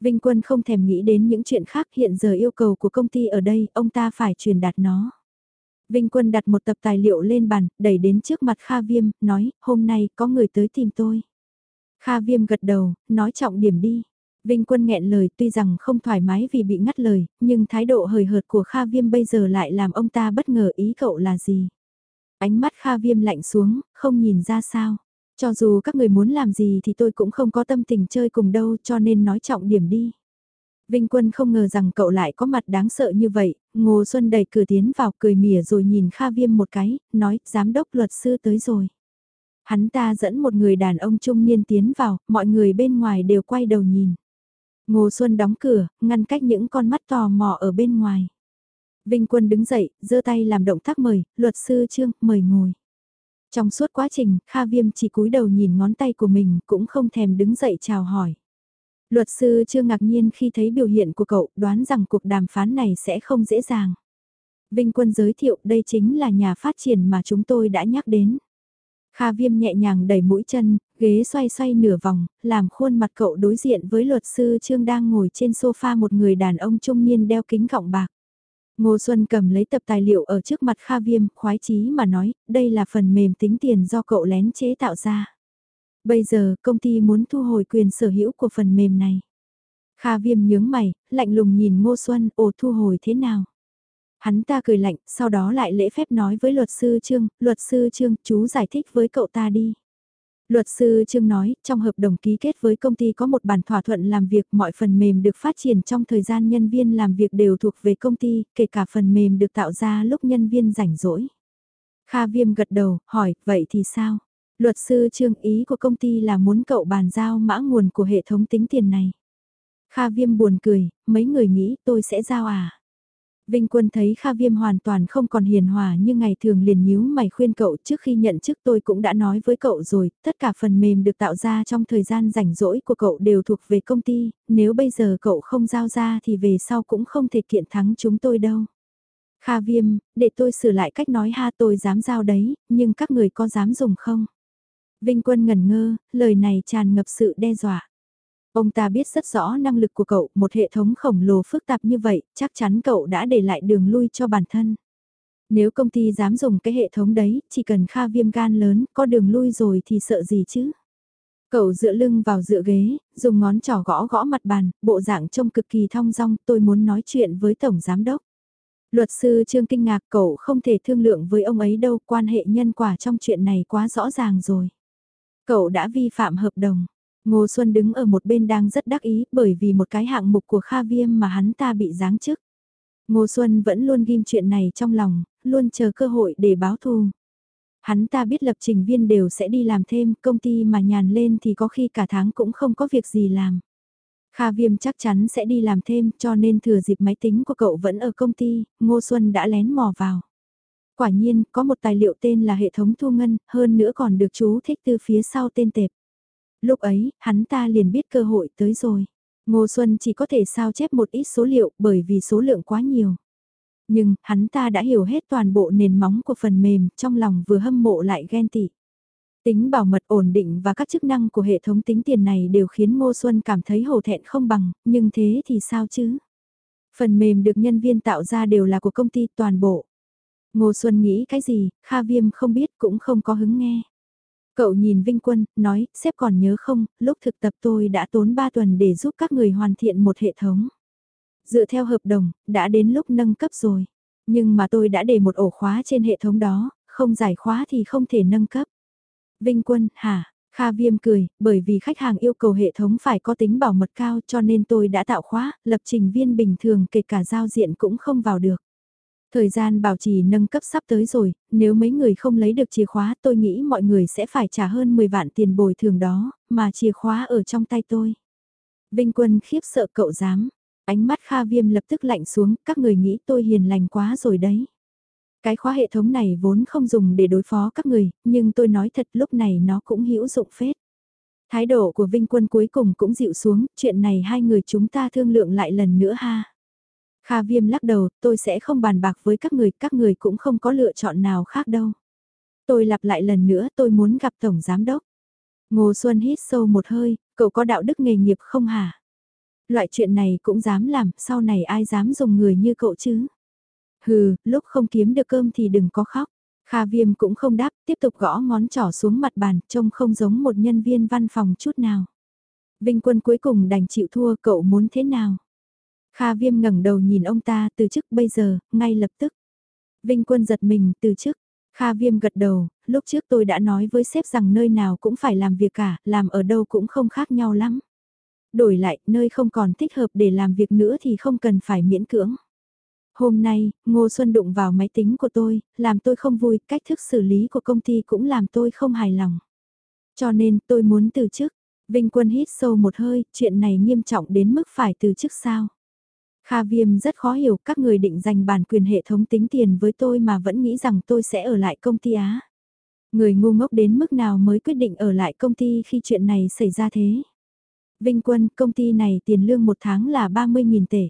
Vinh Quân không thèm nghĩ đến những chuyện khác hiện giờ yêu cầu của công ty ở đây, ông ta phải truyền đạt nó. Vinh Quân đặt một tập tài liệu lên bàn, đẩy đến trước mặt Kha Viêm, nói, hôm nay có người tới tìm tôi. Kha Viêm gật đầu, nói trọng điểm đi. Vinh Quân nghẹn lời tuy rằng không thoải mái vì bị ngắt lời, nhưng thái độ hời hợt của Kha Viêm bây giờ lại làm ông ta bất ngờ ý cậu là gì. Ánh mắt Kha Viêm lạnh xuống, không nhìn ra sao. Cho dù các người muốn làm gì thì tôi cũng không có tâm tình chơi cùng đâu cho nên nói trọng điểm đi. Vinh Quân không ngờ rằng cậu lại có mặt đáng sợ như vậy, Ngô Xuân đẩy cửa tiến vào cười mỉa rồi nhìn Kha Viêm một cái, nói, giám đốc luật sư tới rồi. Hắn ta dẫn một người đàn ông trung niên tiến vào, mọi người bên ngoài đều quay đầu nhìn. Ngô Xuân đóng cửa, ngăn cách những con mắt tò mò ở bên ngoài. Vinh Quân đứng dậy, giơ tay làm động tác mời, luật sư Trương, mời ngồi. Trong suốt quá trình, Kha Viêm chỉ cúi đầu nhìn ngón tay của mình, cũng không thèm đứng dậy chào hỏi. Luật sư chưa ngạc nhiên khi thấy biểu hiện của cậu, đoán rằng cuộc đàm phán này sẽ không dễ dàng. Vinh Quân giới thiệu đây chính là nhà phát triển mà chúng tôi đã nhắc đến. Kha Viêm nhẹ nhàng đẩy mũi chân, ghế xoay xoay nửa vòng, làm khuôn mặt cậu đối diện với luật sư Trương đang ngồi trên sofa một người đàn ông trung niên đeo kính gọng bạc. Ngô Xuân cầm lấy tập tài liệu ở trước mặt Kha Viêm, khoái chí mà nói, đây là phần mềm tính tiền do cậu lén chế tạo ra. Bây giờ công ty muốn thu hồi quyền sở hữu của phần mềm này. Kha Viêm nhướng mày, lạnh lùng nhìn Ngô Xuân, ồ thu hồi thế nào? Hắn ta cười lạnh, sau đó lại lễ phép nói với luật sư Trương, luật sư Trương, chú giải thích với cậu ta đi. Luật sư Trương nói, trong hợp đồng ký kết với công ty có một bản thỏa thuận làm việc, mọi phần mềm được phát triển trong thời gian nhân viên làm việc đều thuộc về công ty, kể cả phần mềm được tạo ra lúc nhân viên rảnh rỗi. Kha Viêm gật đầu, hỏi, vậy thì sao? Luật sư Trương ý của công ty là muốn cậu bàn giao mã nguồn của hệ thống tính tiền này. Kha Viêm buồn cười, mấy người nghĩ tôi sẽ giao à? Vinh Quân thấy Kha Viêm hoàn toàn không còn hiền hòa như ngày thường liền nhíu mày khuyên cậu trước khi nhận chức tôi cũng đã nói với cậu rồi, tất cả phần mềm được tạo ra trong thời gian rảnh rỗi của cậu đều thuộc về công ty, nếu bây giờ cậu không giao ra thì về sau cũng không thể kiện thắng chúng tôi đâu. Kha Viêm, để tôi sửa lại cách nói ha tôi dám giao đấy, nhưng các người có dám dùng không? Vinh Quân ngẩn ngơ, lời này tràn ngập sự đe dọa. Ông ta biết rất rõ năng lực của cậu, một hệ thống khổng lồ phức tạp như vậy, chắc chắn cậu đã để lại đường lui cho bản thân. Nếu công ty dám dùng cái hệ thống đấy, chỉ cần kha viêm gan lớn, có đường lui rồi thì sợ gì chứ? Cậu dựa lưng vào dựa ghế, dùng ngón trỏ gõ gõ mặt bàn, bộ dạng trông cực kỳ thong dong, tôi muốn nói chuyện với Tổng Giám Đốc. Luật sư Trương kinh ngạc cậu không thể thương lượng với ông ấy đâu, quan hệ nhân quả trong chuyện này quá rõ ràng rồi. Cậu đã vi phạm hợp đồng. Ngô Xuân đứng ở một bên đang rất đắc ý bởi vì một cái hạng mục của Kha Viêm mà hắn ta bị giáng chức. Ngô Xuân vẫn luôn ghim chuyện này trong lòng, luôn chờ cơ hội để báo thù. Hắn ta biết lập trình viên đều sẽ đi làm thêm, công ty mà nhàn lên thì có khi cả tháng cũng không có việc gì làm. Kha Viêm chắc chắn sẽ đi làm thêm cho nên thừa dịp máy tính của cậu vẫn ở công ty, Ngô Xuân đã lén mò vào. Quả nhiên, có một tài liệu tên là hệ thống thu ngân, hơn nữa còn được chú thích từ phía sau tên tệp. Lúc ấy, hắn ta liền biết cơ hội tới rồi. Ngô Xuân chỉ có thể sao chép một ít số liệu bởi vì số lượng quá nhiều. Nhưng, hắn ta đã hiểu hết toàn bộ nền móng của phần mềm, trong lòng vừa hâm mộ lại ghen tị. Tính bảo mật ổn định và các chức năng của hệ thống tính tiền này đều khiến Ngô Xuân cảm thấy hổ thẹn không bằng, nhưng thế thì sao chứ? Phần mềm được nhân viên tạo ra đều là của công ty toàn bộ. Ngô Xuân nghĩ cái gì, Kha Viêm không biết cũng không có hứng nghe. Cậu nhìn Vinh Quân, nói, sếp còn nhớ không, lúc thực tập tôi đã tốn 3 tuần để giúp các người hoàn thiện một hệ thống. Dựa theo hợp đồng, đã đến lúc nâng cấp rồi. Nhưng mà tôi đã để một ổ khóa trên hệ thống đó, không giải khóa thì không thể nâng cấp. Vinh Quân, hả? Kha Viêm cười, bởi vì khách hàng yêu cầu hệ thống phải có tính bảo mật cao cho nên tôi đã tạo khóa, lập trình viên bình thường kể cả giao diện cũng không vào được. Thời gian bảo trì nâng cấp sắp tới rồi, nếu mấy người không lấy được chìa khóa tôi nghĩ mọi người sẽ phải trả hơn 10 vạn tiền bồi thường đó, mà chìa khóa ở trong tay tôi. Vinh Quân khiếp sợ cậu dám, ánh mắt Kha Viêm lập tức lạnh xuống, các người nghĩ tôi hiền lành quá rồi đấy. Cái khóa hệ thống này vốn không dùng để đối phó các người, nhưng tôi nói thật lúc này nó cũng hữu dụng phết. Thái độ của Vinh Quân cuối cùng cũng dịu xuống, chuyện này hai người chúng ta thương lượng lại lần nữa ha. Kha Viêm lắc đầu, tôi sẽ không bàn bạc với các người, các người cũng không có lựa chọn nào khác đâu. Tôi lặp lại lần nữa, tôi muốn gặp Tổng Giám Đốc. Ngô Xuân hít sâu một hơi, cậu có đạo đức nghề nghiệp không hả? Loại chuyện này cũng dám làm, sau này ai dám dùng người như cậu chứ? Hừ, lúc không kiếm được cơm thì đừng có khóc. Kha Viêm cũng không đáp, tiếp tục gõ ngón trỏ xuống mặt bàn, trông không giống một nhân viên văn phòng chút nào. Vinh Quân cuối cùng đành chịu thua, cậu muốn thế nào? Kha Viêm ngẩng đầu nhìn ông ta từ chức bây giờ, ngay lập tức. Vinh Quân giật mình từ chức. Kha Viêm gật đầu, lúc trước tôi đã nói với sếp rằng nơi nào cũng phải làm việc cả, làm ở đâu cũng không khác nhau lắm. Đổi lại, nơi không còn thích hợp để làm việc nữa thì không cần phải miễn cưỡng. Hôm nay, Ngô Xuân đụng vào máy tính của tôi, làm tôi không vui, cách thức xử lý của công ty cũng làm tôi không hài lòng. Cho nên tôi muốn từ chức. Vinh Quân hít sâu một hơi, chuyện này nghiêm trọng đến mức phải từ chức sao. Kha Viêm rất khó hiểu các người định giành bản quyền hệ thống tính tiền với tôi mà vẫn nghĩ rằng tôi sẽ ở lại công ty Á. Người ngu ngốc đến mức nào mới quyết định ở lại công ty khi chuyện này xảy ra thế. Vinh Quân, công ty này tiền lương một tháng là 30.000 tệ.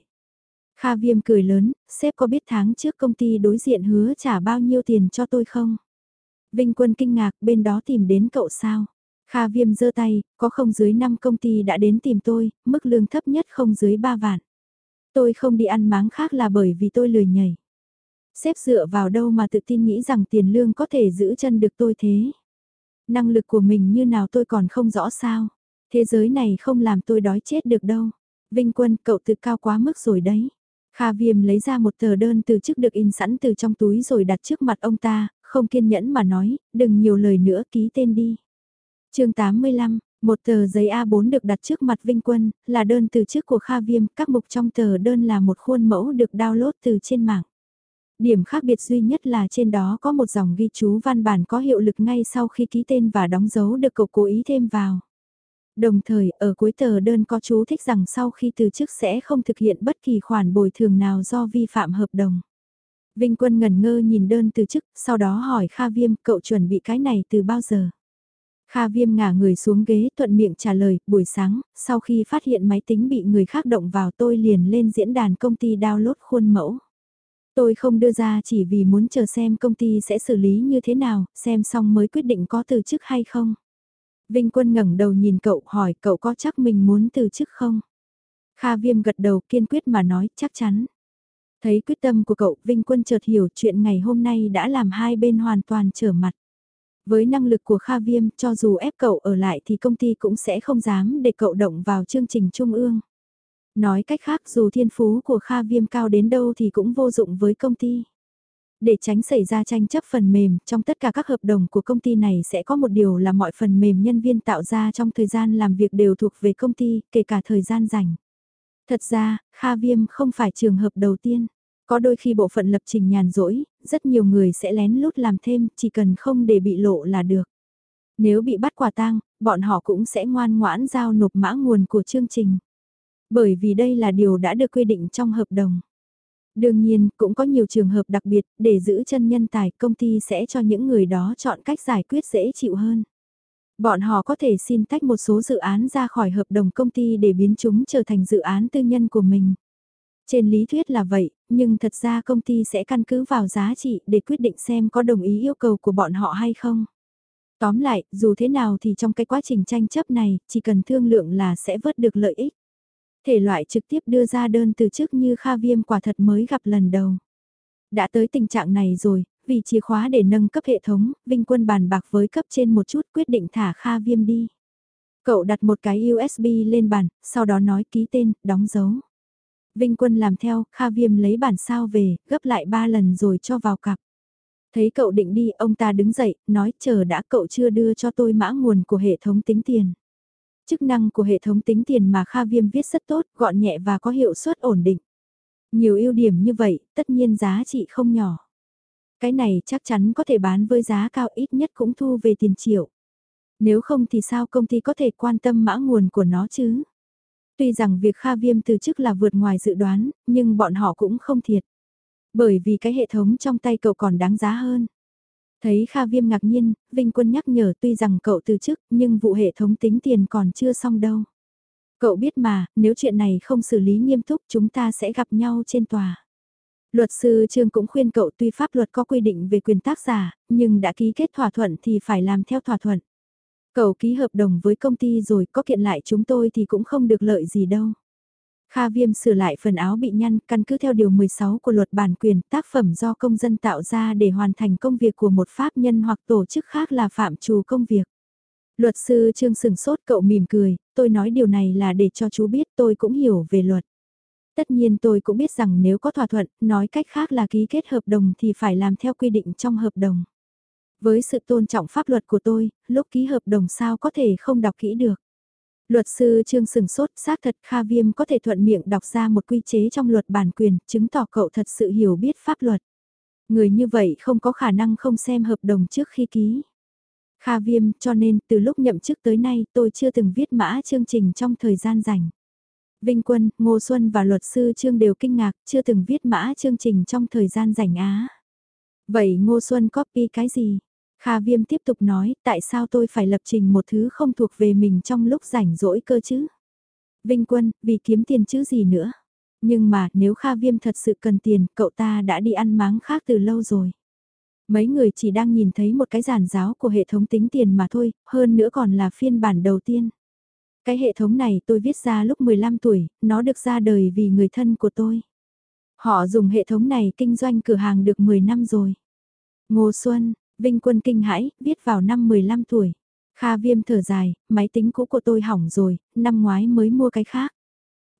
Kha Viêm cười lớn, sếp có biết tháng trước công ty đối diện hứa trả bao nhiêu tiền cho tôi không? Vinh Quân kinh ngạc bên đó tìm đến cậu sao? Kha Viêm giơ tay, có không dưới 5 công ty đã đến tìm tôi, mức lương thấp nhất không dưới 3 vạn. Tôi không đi ăn máng khác là bởi vì tôi lười nhảy. xếp dựa vào đâu mà tự tin nghĩ rằng tiền lương có thể giữ chân được tôi thế. Năng lực của mình như nào tôi còn không rõ sao. Thế giới này không làm tôi đói chết được đâu. Vinh Quân, cậu tự cao quá mức rồi đấy. Kha Viêm lấy ra một tờ đơn từ chức được in sẵn từ trong túi rồi đặt trước mặt ông ta, không kiên nhẫn mà nói, đừng nhiều lời nữa ký tên đi. chương 85, một tờ giấy A4 được đặt trước mặt Vinh Quân, là đơn từ chức của Kha Viêm, các mục trong tờ đơn là một khuôn mẫu được download từ trên mạng. Điểm khác biệt duy nhất là trên đó có một dòng ghi chú văn bản có hiệu lực ngay sau khi ký tên và đóng dấu được cậu cố ý thêm vào. Đồng thời, ở cuối tờ đơn có chú thích rằng sau khi từ chức sẽ không thực hiện bất kỳ khoản bồi thường nào do vi phạm hợp đồng. Vinh Quân ngần ngơ nhìn đơn từ chức, sau đó hỏi Kha Viêm cậu chuẩn bị cái này từ bao giờ? Kha Viêm ngả người xuống ghế thuận miệng trả lời, buổi sáng, sau khi phát hiện máy tính bị người khác động vào tôi liền lên diễn đàn công ty download khuôn mẫu. Tôi không đưa ra chỉ vì muốn chờ xem công ty sẽ xử lý như thế nào, xem xong mới quyết định có từ chức hay không. Vinh Quân ngẩng đầu nhìn cậu hỏi cậu có chắc mình muốn từ chức không? Kha Viêm gật đầu kiên quyết mà nói chắc chắn. Thấy quyết tâm của cậu Vinh Quân chợt hiểu chuyện ngày hôm nay đã làm hai bên hoàn toàn trở mặt. Với năng lực của Kha Viêm, cho dù ép cậu ở lại thì công ty cũng sẽ không dám để cậu động vào chương trình trung ương. Nói cách khác dù thiên phú của Kha Viêm cao đến đâu thì cũng vô dụng với công ty. Để tránh xảy ra tranh chấp phần mềm, trong tất cả các hợp đồng của công ty này sẽ có một điều là mọi phần mềm nhân viên tạo ra trong thời gian làm việc đều thuộc về công ty, kể cả thời gian rảnh. Thật ra, Kha Viêm không phải trường hợp đầu tiên. Có đôi khi bộ phận lập trình nhàn rỗi, rất nhiều người sẽ lén lút làm thêm, chỉ cần không để bị lộ là được. Nếu bị bắt quả tang, bọn họ cũng sẽ ngoan ngoãn giao nộp mã nguồn của chương trình. Bởi vì đây là điều đã được quy định trong hợp đồng. Đương nhiên, cũng có nhiều trường hợp đặc biệt, để giữ chân nhân tài, công ty sẽ cho những người đó chọn cách giải quyết dễ chịu hơn. Bọn họ có thể xin tách một số dự án ra khỏi hợp đồng công ty để biến chúng trở thành dự án tư nhân của mình. Trên lý thuyết là vậy, nhưng thật ra công ty sẽ căn cứ vào giá trị để quyết định xem có đồng ý yêu cầu của bọn họ hay không. Tóm lại, dù thế nào thì trong cái quá trình tranh chấp này, chỉ cần thương lượng là sẽ vớt được lợi ích. Thể loại trực tiếp đưa ra đơn từ trước như Kha Viêm quả thật mới gặp lần đầu. Đã tới tình trạng này rồi, vì chìa khóa để nâng cấp hệ thống, Vinh Quân bàn bạc với cấp trên một chút quyết định thả Kha Viêm đi. Cậu đặt một cái USB lên bàn, sau đó nói ký tên, đóng dấu. Vinh Quân làm theo, Kha Viêm lấy bản sao về, gấp lại ba lần rồi cho vào cặp. Thấy cậu định đi, ông ta đứng dậy, nói chờ đã cậu chưa đưa cho tôi mã nguồn của hệ thống tính tiền. Chức năng của hệ thống tính tiền mà Kha Viêm viết rất tốt, gọn nhẹ và có hiệu suất ổn định. Nhiều ưu điểm như vậy, tất nhiên giá trị không nhỏ. Cái này chắc chắn có thể bán với giá cao ít nhất cũng thu về tiền triệu. Nếu không thì sao công ty có thể quan tâm mã nguồn của nó chứ? Tuy rằng việc Kha Viêm từ chức là vượt ngoài dự đoán, nhưng bọn họ cũng không thiệt. Bởi vì cái hệ thống trong tay cậu còn đáng giá hơn. Thấy Kha Viêm ngạc nhiên, Vinh Quân nhắc nhở tuy rằng cậu từ chức nhưng vụ hệ thống tính tiền còn chưa xong đâu. Cậu biết mà, nếu chuyện này không xử lý nghiêm túc chúng ta sẽ gặp nhau trên tòa. Luật sư Trương cũng khuyên cậu tuy pháp luật có quy định về quyền tác giả, nhưng đã ký kết thỏa thuận thì phải làm theo thỏa thuận. Cậu ký hợp đồng với công ty rồi có kiện lại chúng tôi thì cũng không được lợi gì đâu. Kha Viêm sửa lại phần áo bị nhăn căn cứ theo điều 16 của luật bản quyền tác phẩm do công dân tạo ra để hoàn thành công việc của một pháp nhân hoặc tổ chức khác là phạm trù công việc. Luật sư Trương sừng sốt cậu mỉm cười, tôi nói điều này là để cho chú biết tôi cũng hiểu về luật. Tất nhiên tôi cũng biết rằng nếu có thỏa thuận, nói cách khác là ký kết hợp đồng thì phải làm theo quy định trong hợp đồng. Với sự tôn trọng pháp luật của tôi, lúc ký hợp đồng sao có thể không đọc kỹ được. Luật sư Trương sừng sốt xác thật Kha Viêm có thể thuận miệng đọc ra một quy chế trong luật bản quyền, chứng tỏ cậu thật sự hiểu biết pháp luật. Người như vậy không có khả năng không xem hợp đồng trước khi ký. Kha Viêm cho nên từ lúc nhậm chức tới nay tôi chưa từng viết mã chương trình trong thời gian rảnh. Vinh Quân, Ngô Xuân và luật sư Trương đều kinh ngạc chưa từng viết mã chương trình trong thời gian rảnh á. Vậy Ngô Xuân copy cái gì? Kha Viêm tiếp tục nói, tại sao tôi phải lập trình một thứ không thuộc về mình trong lúc rảnh rỗi cơ chứ? Vinh Quân, vì kiếm tiền chứ gì nữa? Nhưng mà nếu Kha Viêm thật sự cần tiền, cậu ta đã đi ăn máng khác từ lâu rồi. Mấy người chỉ đang nhìn thấy một cái giản giáo của hệ thống tính tiền mà thôi, hơn nữa còn là phiên bản đầu tiên. Cái hệ thống này tôi viết ra lúc 15 tuổi, nó được ra đời vì người thân của tôi. Họ dùng hệ thống này kinh doanh cửa hàng được 10 năm rồi. Ngô Xuân, Vinh Quân kinh hãi, viết vào năm 15 tuổi. Kha Viêm thở dài, máy tính cũ của tôi hỏng rồi, năm ngoái mới mua cái khác.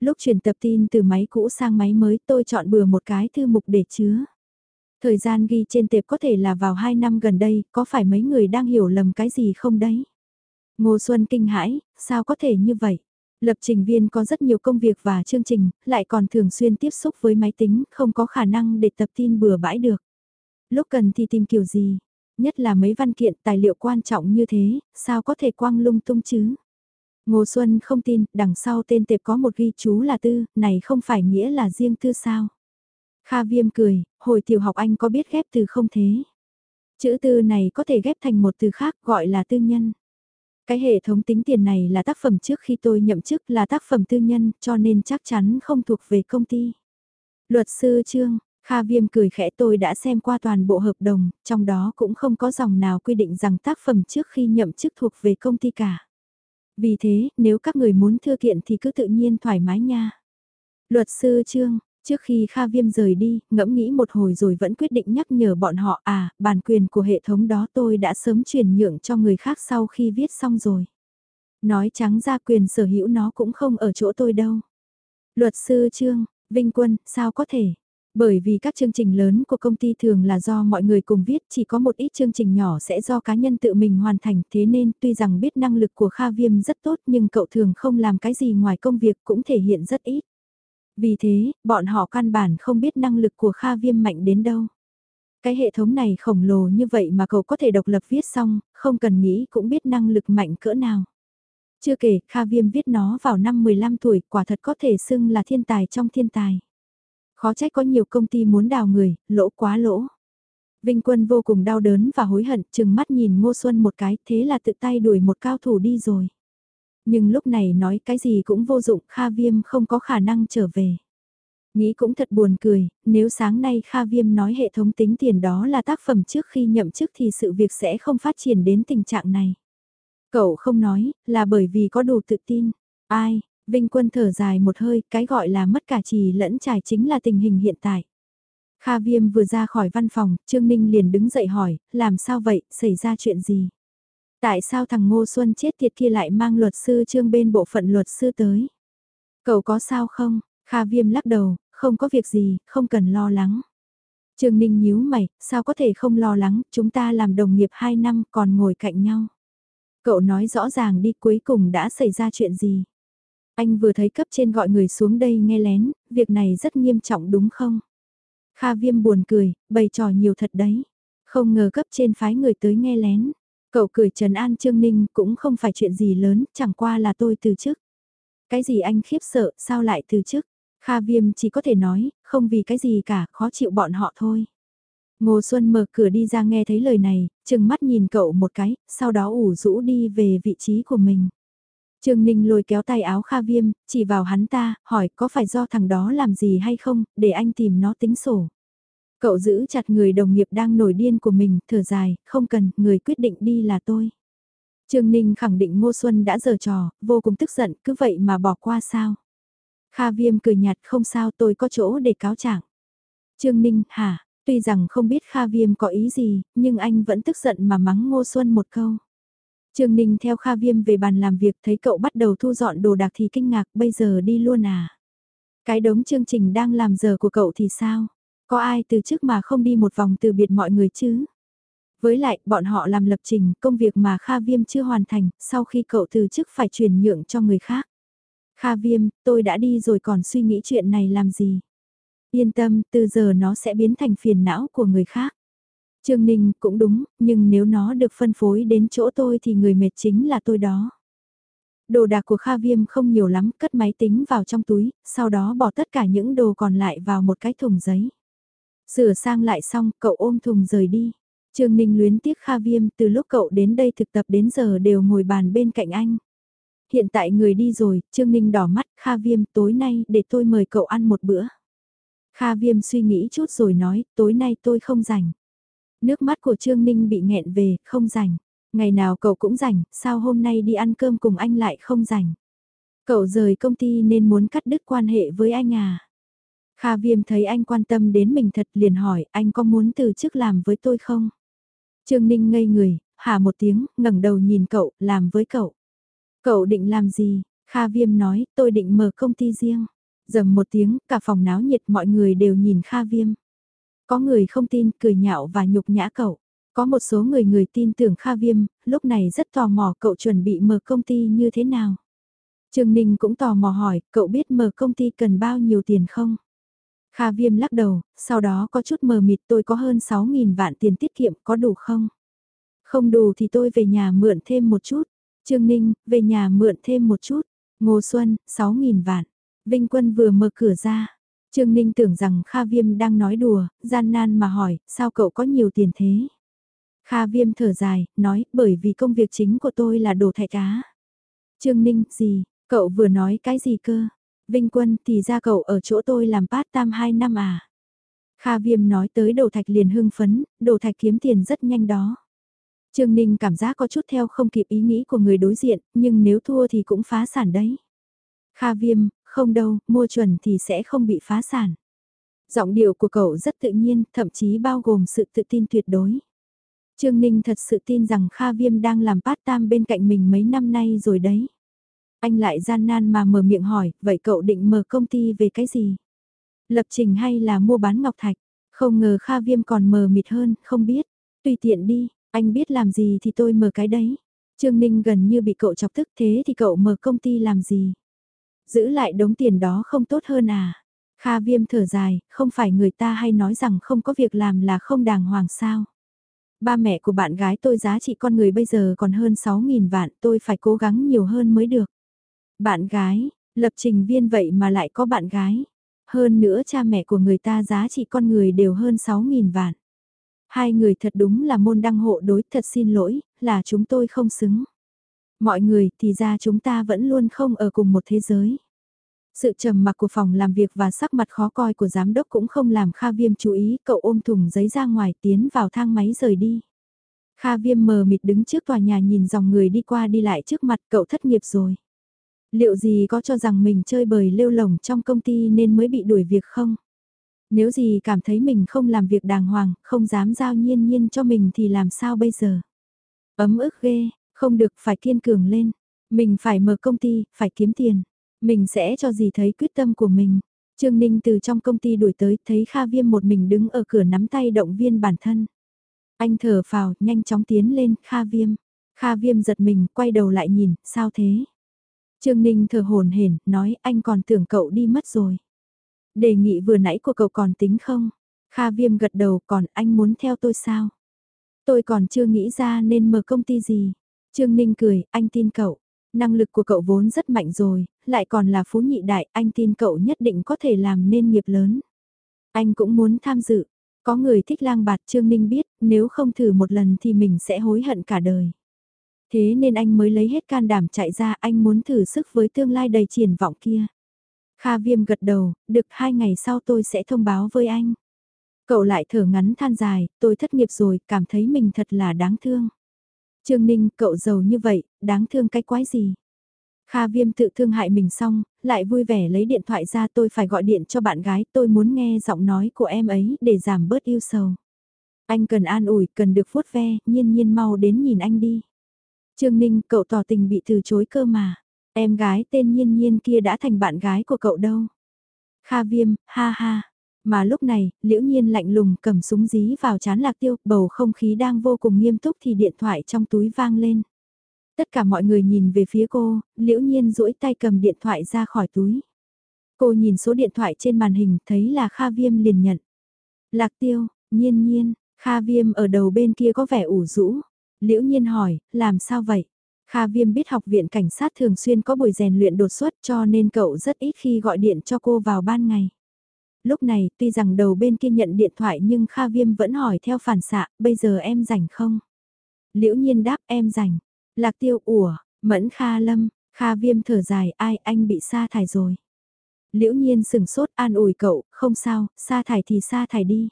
Lúc chuyển tập tin từ máy cũ sang máy mới tôi chọn bừa một cái thư mục để chứa. Thời gian ghi trên tệp có thể là vào 2 năm gần đây, có phải mấy người đang hiểu lầm cái gì không đấy? Ngô Xuân kinh hãi, sao có thể như vậy? Lập trình viên có rất nhiều công việc và chương trình, lại còn thường xuyên tiếp xúc với máy tính, không có khả năng để tập tin bừa bãi được. Lúc cần thì tìm kiểu gì? Nhất là mấy văn kiện tài liệu quan trọng như thế, sao có thể quăng lung tung chứ? Ngô Xuân không tin, đằng sau tên tệp có một ghi chú là tư, này không phải nghĩa là riêng tư sao? Kha Viêm cười, hồi tiểu học anh có biết ghép từ không thế? Chữ tư này có thể ghép thành một từ khác gọi là tư nhân. Cái hệ thống tính tiền này là tác phẩm trước khi tôi nhậm chức là tác phẩm tư nhân cho nên chắc chắn không thuộc về công ty. Luật sư Trương, Kha Viêm cười khẽ tôi đã xem qua toàn bộ hợp đồng, trong đó cũng không có dòng nào quy định rằng tác phẩm trước khi nhậm chức thuộc về công ty cả. Vì thế, nếu các người muốn thư kiện thì cứ tự nhiên thoải mái nha. Luật sư Trương, Trước khi Kha Viêm rời đi, ngẫm nghĩ một hồi rồi vẫn quyết định nhắc nhở bọn họ à, bản quyền của hệ thống đó tôi đã sớm chuyển nhượng cho người khác sau khi viết xong rồi. Nói trắng ra quyền sở hữu nó cũng không ở chỗ tôi đâu. Luật sư Trương, Vinh Quân, sao có thể? Bởi vì các chương trình lớn của công ty thường là do mọi người cùng viết, chỉ có một ít chương trình nhỏ sẽ do cá nhân tự mình hoàn thành, thế nên tuy rằng biết năng lực của Kha Viêm rất tốt nhưng cậu thường không làm cái gì ngoài công việc cũng thể hiện rất ít. Vì thế, bọn họ căn bản không biết năng lực của Kha Viêm mạnh đến đâu. Cái hệ thống này khổng lồ như vậy mà cậu có thể độc lập viết xong, không cần nghĩ cũng biết năng lực mạnh cỡ nào. Chưa kể, Kha Viêm viết nó vào năm 15 tuổi, quả thật có thể xưng là thiên tài trong thiên tài. Khó trách có nhiều công ty muốn đào người, lỗ quá lỗ. Vinh Quân vô cùng đau đớn và hối hận, chừng mắt nhìn Ngô Xuân một cái, thế là tự tay đuổi một cao thủ đi rồi. Nhưng lúc này nói cái gì cũng vô dụng, Kha Viêm không có khả năng trở về. Nghĩ cũng thật buồn cười, nếu sáng nay Kha Viêm nói hệ thống tính tiền đó là tác phẩm trước khi nhậm chức thì sự việc sẽ không phát triển đến tình trạng này. Cậu không nói, là bởi vì có đủ tự tin. Ai, Vinh Quân thở dài một hơi, cái gọi là mất cả trì lẫn trải chính là tình hình hiện tại. Kha Viêm vừa ra khỏi văn phòng, Trương Ninh liền đứng dậy hỏi, làm sao vậy, xảy ra chuyện gì? Tại sao thằng Ngô Xuân chết tiệt kia lại mang luật sư Trương bên bộ phận luật sư tới? Cậu có sao không? Kha Viêm lắc đầu, không có việc gì, không cần lo lắng. Trương Ninh nhíu mày, sao có thể không lo lắng, chúng ta làm đồng nghiệp 2 năm còn ngồi cạnh nhau. Cậu nói rõ ràng đi cuối cùng đã xảy ra chuyện gì? Anh vừa thấy cấp trên gọi người xuống đây nghe lén, việc này rất nghiêm trọng đúng không? Kha viêm buồn cười, bày trò nhiều thật đấy. Không ngờ cấp trên phái người tới nghe lén. Cậu cười trần an Trương Ninh cũng không phải chuyện gì lớn, chẳng qua là tôi từ chức. Cái gì anh khiếp sợ, sao lại từ chức? Kha viêm chỉ có thể nói, không vì cái gì cả, khó chịu bọn họ thôi. Ngô Xuân mở cửa đi ra nghe thấy lời này, chừng mắt nhìn cậu một cái, sau đó ủ rũ đi về vị trí của mình. Trương Ninh lôi kéo tay áo Kha Viêm, chỉ vào hắn ta, hỏi có phải do thằng đó làm gì hay không, để anh tìm nó tính sổ. Cậu giữ chặt người đồng nghiệp đang nổi điên của mình, thở dài, không cần, người quyết định đi là tôi. Trương Ninh khẳng định Ngô Xuân đã giở trò, vô cùng tức giận, cứ vậy mà bỏ qua sao. Kha Viêm cười nhạt không sao tôi có chỗ để cáo trạng. Trương Ninh, hả, tuy rằng không biết Kha Viêm có ý gì, nhưng anh vẫn tức giận mà mắng Ngô Xuân một câu. Trương Ninh theo Kha Viêm về bàn làm việc thấy cậu bắt đầu thu dọn đồ đạc thì kinh ngạc bây giờ đi luôn à. Cái đống chương trình đang làm giờ của cậu thì sao? Có ai từ trước mà không đi một vòng từ biệt mọi người chứ? Với lại, bọn họ làm lập trình, công việc mà Kha Viêm chưa hoàn thành, sau khi cậu từ chức phải chuyển nhượng cho người khác. Kha Viêm, tôi đã đi rồi còn suy nghĩ chuyện này làm gì? Yên tâm, từ giờ nó sẽ biến thành phiền não của người khác. Trương Ninh cũng đúng, nhưng nếu nó được phân phối đến chỗ tôi thì người mệt chính là tôi đó. Đồ đạc của Kha Viêm không nhiều lắm, cất máy tính vào trong túi, sau đó bỏ tất cả những đồ còn lại vào một cái thùng giấy. Sửa sang lại xong, cậu ôm thùng rời đi. Trương Ninh luyến tiếc Kha Viêm từ lúc cậu đến đây thực tập đến giờ đều ngồi bàn bên cạnh anh. Hiện tại người đi rồi, Trương Ninh đỏ mắt, Kha Viêm tối nay để tôi mời cậu ăn một bữa. Kha Viêm suy nghĩ chút rồi nói, tối nay tôi không rảnh. Nước mắt của Trương Ninh bị nghẹn về, không rảnh. Ngày nào cậu cũng rảnh, sao hôm nay đi ăn cơm cùng anh lại không rảnh. Cậu rời công ty nên muốn cắt đứt quan hệ với anh à. Kha Viêm thấy anh quan tâm đến mình thật liền hỏi anh có muốn từ chức làm với tôi không? Trương Ninh ngây người, hả một tiếng, ngẩng đầu nhìn cậu, làm với cậu. Cậu định làm gì? Kha Viêm nói, tôi định mở công ty riêng. Dầm một tiếng, cả phòng náo nhiệt mọi người đều nhìn Kha Viêm. Có người không tin, cười nhạo và nhục nhã cậu. Có một số người người tin tưởng Kha Viêm, lúc này rất tò mò cậu chuẩn bị mở công ty như thế nào. Trương Ninh cũng tò mò hỏi, cậu biết mở công ty cần bao nhiêu tiền không? Kha Viêm lắc đầu, sau đó có chút mờ mịt tôi có hơn 6.000 vạn tiền tiết kiệm có đủ không? Không đủ thì tôi về nhà mượn thêm một chút. Trương Ninh, về nhà mượn thêm một chút. Ngô Xuân, 6.000 vạn. Vinh Quân vừa mở cửa ra. Trương Ninh tưởng rằng Kha Viêm đang nói đùa, gian nan mà hỏi, sao cậu có nhiều tiền thế? Kha Viêm thở dài, nói, bởi vì công việc chính của tôi là đổ thạch cá. Trương Ninh, gì, cậu vừa nói cái gì cơ? Vinh Quân, thì ra cậu ở chỗ tôi làm part tam 2 năm à? Kha Viêm nói tới đổ thạch liền hưng phấn, đổ thạch kiếm tiền rất nhanh đó. Trương Ninh cảm giác có chút theo không kịp ý nghĩ của người đối diện, nhưng nếu thua thì cũng phá sản đấy. Kha Viêm, không đâu, mua chuẩn thì sẽ không bị phá sản. Giọng điệu của cậu rất tự nhiên, thậm chí bao gồm sự tự tin tuyệt đối. Trương Ninh thật sự tin rằng Kha Viêm đang làm part-time bên cạnh mình mấy năm nay rồi đấy. Anh lại gian nan mà mở miệng hỏi, vậy cậu định mở công ty về cái gì? Lập trình hay là mua bán ngọc thạch? Không ngờ Kha Viêm còn mờ mịt hơn, không biết. Tùy tiện đi, anh biết làm gì thì tôi mở cái đấy. Trương Ninh gần như bị cậu chọc tức thế thì cậu mở công ty làm gì? Giữ lại đống tiền đó không tốt hơn à? Kha Viêm thở dài, không phải người ta hay nói rằng không có việc làm là không đàng hoàng sao? Ba mẹ của bạn gái tôi giá trị con người bây giờ còn hơn 6.000 vạn, tôi phải cố gắng nhiều hơn mới được. Bạn gái, lập trình viên vậy mà lại có bạn gái. Hơn nữa cha mẹ của người ta giá trị con người đều hơn 6.000 vạn. Hai người thật đúng là môn đăng hộ đối thật xin lỗi, là chúng tôi không xứng. Mọi người thì ra chúng ta vẫn luôn không ở cùng một thế giới. Sự trầm mặc của phòng làm việc và sắc mặt khó coi của giám đốc cũng không làm Kha Viêm chú ý, cậu ôm thùng giấy ra ngoài tiến vào thang máy rời đi. Kha Viêm mờ mịt đứng trước tòa nhà nhìn dòng người đi qua đi lại trước mặt cậu thất nghiệp rồi. Liệu gì có cho rằng mình chơi bời lêu lồng trong công ty nên mới bị đuổi việc không? Nếu gì cảm thấy mình không làm việc đàng hoàng, không dám giao nhiên nhiên cho mình thì làm sao bây giờ? Ấm ức ghê, không được phải kiên cường lên. Mình phải mở công ty, phải kiếm tiền. Mình sẽ cho gì thấy quyết tâm của mình. Trương Ninh từ trong công ty đuổi tới, thấy Kha Viêm một mình đứng ở cửa nắm tay động viên bản thân. Anh thở phào, nhanh chóng tiến lên, Kha Viêm. Kha Viêm giật mình, quay đầu lại nhìn, sao thế? Trương Ninh thở hồn hển, nói anh còn tưởng cậu đi mất rồi. Đề nghị vừa nãy của cậu còn tính không? Kha Viêm gật đầu, còn anh muốn theo tôi sao? Tôi còn chưa nghĩ ra nên mở công ty gì. Trương Ninh cười, anh tin cậu. Năng lực của cậu vốn rất mạnh rồi, lại còn là phú nhị đại, anh tin cậu nhất định có thể làm nên nghiệp lớn. Anh cũng muốn tham dự. Có người thích lang bạt Trương Ninh biết, nếu không thử một lần thì mình sẽ hối hận cả đời. Thế nên anh mới lấy hết can đảm chạy ra, anh muốn thử sức với tương lai đầy triển vọng kia. Kha Viêm gật đầu, được hai ngày sau tôi sẽ thông báo với anh. Cậu lại thở ngắn than dài, tôi thất nghiệp rồi, cảm thấy mình thật là đáng thương. Trương Ninh, cậu giàu như vậy, đáng thương cái quái gì? Kha Viêm tự thương hại mình xong, lại vui vẻ lấy điện thoại ra tôi phải gọi điện cho bạn gái, tôi muốn nghe giọng nói của em ấy để giảm bớt yêu sầu. Anh cần an ủi, cần được vuốt ve, nhiên nhiên mau đến nhìn anh đi. Trương Ninh, cậu tỏ tình bị từ chối cơ mà. Em gái tên nhiên nhiên kia đã thành bạn gái của cậu đâu. Kha Viêm, ha ha. Mà lúc này, liễu nhiên lạnh lùng cầm súng dí vào chán lạc tiêu, bầu không khí đang vô cùng nghiêm túc thì điện thoại trong túi vang lên. Tất cả mọi người nhìn về phía cô, liễu nhiên duỗi tay cầm điện thoại ra khỏi túi. Cô nhìn số điện thoại trên màn hình thấy là Kha Viêm liền nhận. Lạc tiêu, nhiên nhiên, Kha Viêm ở đầu bên kia có vẻ ủ rũ. Liễu nhiên hỏi, làm sao vậy? Kha Viêm biết học viện cảnh sát thường xuyên có buổi rèn luyện đột xuất cho nên cậu rất ít khi gọi điện cho cô vào ban ngày. Lúc này, tuy rằng đầu bên kia nhận điện thoại nhưng Kha Viêm vẫn hỏi theo phản xạ, bây giờ em rảnh không? Liễu nhiên đáp em rảnh. Lạc tiêu ủa, mẫn Kha Lâm, Kha Viêm thở dài, ai anh bị sa thải rồi. Liễu nhiên sừng sốt an ủi cậu, không sao, sa thải thì sa thải đi.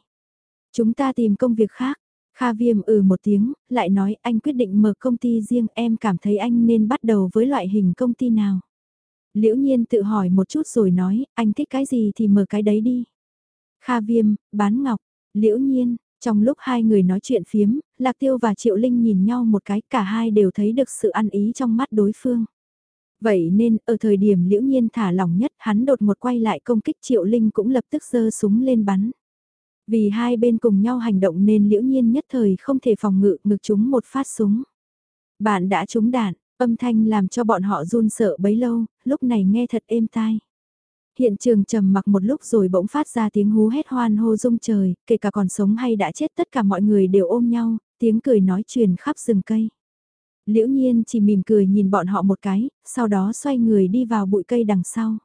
Chúng ta tìm công việc khác. Kha Viêm ừ một tiếng, lại nói anh quyết định mở công ty riêng em cảm thấy anh nên bắt đầu với loại hình công ty nào. Liễu nhiên tự hỏi một chút rồi nói, anh thích cái gì thì mở cái đấy đi. Kha Viêm, bán ngọc, Liễu nhiên, trong lúc hai người nói chuyện phiếm, Lạc Tiêu và Triệu Linh nhìn nhau một cái cả hai đều thấy được sự ăn ý trong mắt đối phương. Vậy nên, ở thời điểm liễu nhiên thả lỏng nhất hắn đột một quay lại công kích Triệu Linh cũng lập tức giơ súng lên bắn. Vì hai bên cùng nhau hành động nên liễu nhiên nhất thời không thể phòng ngự ngực chúng một phát súng. Bạn đã trúng đạn, âm thanh làm cho bọn họ run sợ bấy lâu, lúc này nghe thật êm tai. Hiện trường trầm mặc một lúc rồi bỗng phát ra tiếng hú hét hoan hô rung trời, kể cả còn sống hay đã chết tất cả mọi người đều ôm nhau, tiếng cười nói truyền khắp rừng cây. Liễu nhiên chỉ mỉm cười nhìn bọn họ một cái, sau đó xoay người đi vào bụi cây đằng sau.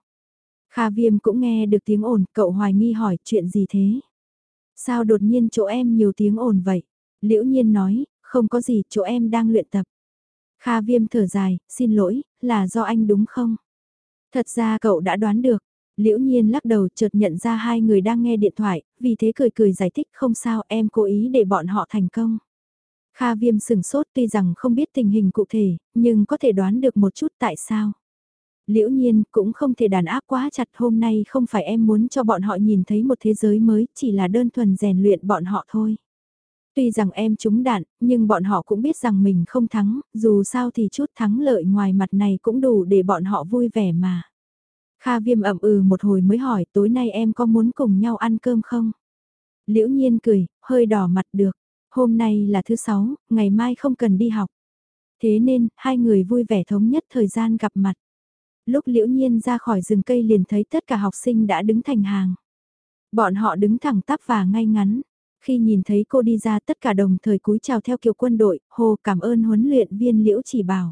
Kha viêm cũng nghe được tiếng ồn, cậu hoài nghi hỏi chuyện gì thế? Sao đột nhiên chỗ em nhiều tiếng ồn vậy? Liễu nhiên nói, không có gì, chỗ em đang luyện tập. Kha viêm thở dài, xin lỗi, là do anh đúng không? Thật ra cậu đã đoán được. Liễu nhiên lắc đầu chợt nhận ra hai người đang nghe điện thoại, vì thế cười cười giải thích không sao em cố ý để bọn họ thành công. Kha viêm sừng sốt tuy rằng không biết tình hình cụ thể, nhưng có thể đoán được một chút tại sao. Liễu nhiên cũng không thể đàn áp quá chặt hôm nay không phải em muốn cho bọn họ nhìn thấy một thế giới mới, chỉ là đơn thuần rèn luyện bọn họ thôi. Tuy rằng em trúng đạn, nhưng bọn họ cũng biết rằng mình không thắng, dù sao thì chút thắng lợi ngoài mặt này cũng đủ để bọn họ vui vẻ mà. Kha viêm ẩm ừ một hồi mới hỏi tối nay em có muốn cùng nhau ăn cơm không? Liễu nhiên cười, hơi đỏ mặt được. Hôm nay là thứ sáu, ngày mai không cần đi học. Thế nên, hai người vui vẻ thống nhất thời gian gặp mặt. Lúc liễu nhiên ra khỏi rừng cây liền thấy tất cả học sinh đã đứng thành hàng. Bọn họ đứng thẳng tắp và ngay ngắn. Khi nhìn thấy cô đi ra tất cả đồng thời cúi chào theo kiểu quân đội, hô cảm ơn huấn luyện viên liễu chỉ bảo.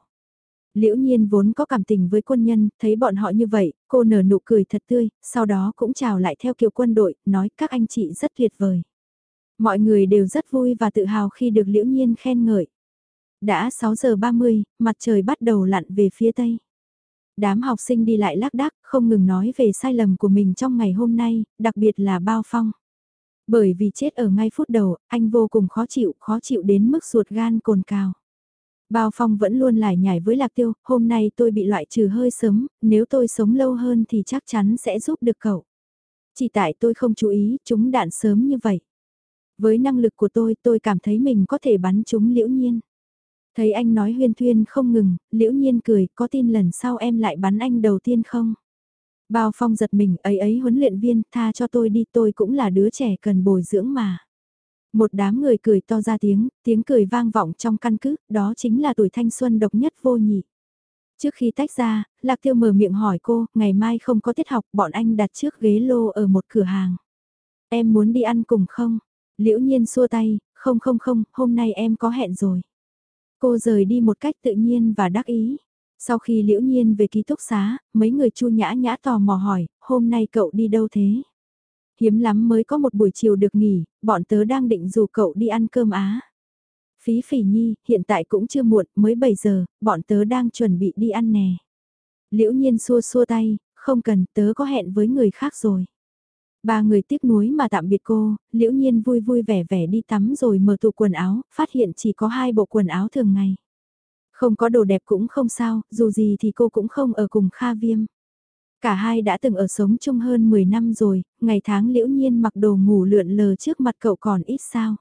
Liễu nhiên vốn có cảm tình với quân nhân, thấy bọn họ như vậy, cô nở nụ cười thật tươi, sau đó cũng chào lại theo kiểu quân đội, nói các anh chị rất tuyệt vời. Mọi người đều rất vui và tự hào khi được liễu nhiên khen ngợi. Đã 6 giờ 30, mặt trời bắt đầu lặn về phía tây. Đám học sinh đi lại lác đác, không ngừng nói về sai lầm của mình trong ngày hôm nay, đặc biệt là bao phong. Bởi vì chết ở ngay phút đầu, anh vô cùng khó chịu, khó chịu đến mức ruột gan cồn cào. Bao Phong vẫn luôn lải nhải với Lạc Tiêu, hôm nay tôi bị loại trừ hơi sớm, nếu tôi sống lâu hơn thì chắc chắn sẽ giúp được cậu. Chỉ tại tôi không chú ý, chúng đạn sớm như vậy. Với năng lực của tôi, tôi cảm thấy mình có thể bắn chúng liễu nhiên. Thấy anh nói huyên thuyên không ngừng, liễu nhiên cười, có tin lần sau em lại bắn anh đầu tiên không? Bao Phong giật mình, ấy ấy huấn luyện viên, tha cho tôi đi, tôi cũng là đứa trẻ cần bồi dưỡng mà. Một đám người cười to ra tiếng, tiếng cười vang vọng trong căn cứ, đó chính là tuổi thanh xuân độc nhất vô nhị. Trước khi tách ra, Lạc Tiêu mở miệng hỏi cô, ngày mai không có tiết học, bọn anh đặt trước ghế lô ở một cửa hàng. Em muốn đi ăn cùng không? Liễu nhiên xua tay, không không không, hôm nay em có hẹn rồi. Cô rời đi một cách tự nhiên và đắc ý. Sau khi liễu nhiên về ký túc xá, mấy người chu nhã nhã tò mò hỏi, hôm nay cậu đi đâu thế? hiếm lắm mới có một buổi chiều được nghỉ, bọn tớ đang định dù cậu đi ăn cơm á. Phí phỉ nhi, hiện tại cũng chưa muộn, mới 7 giờ, bọn tớ đang chuẩn bị đi ăn nè. Liễu nhiên xua xua tay, không cần, tớ có hẹn với người khác rồi. Ba người tiếc nuối mà tạm biệt cô, liễu nhiên vui vui vẻ vẻ đi tắm rồi mở tủ quần áo, phát hiện chỉ có hai bộ quần áo thường ngày. Không có đồ đẹp cũng không sao, dù gì thì cô cũng không ở cùng Kha Viêm. Cả hai đã từng ở sống chung hơn 10 năm rồi, ngày tháng liễu nhiên mặc đồ ngủ lượn lờ trước mặt cậu còn ít sao.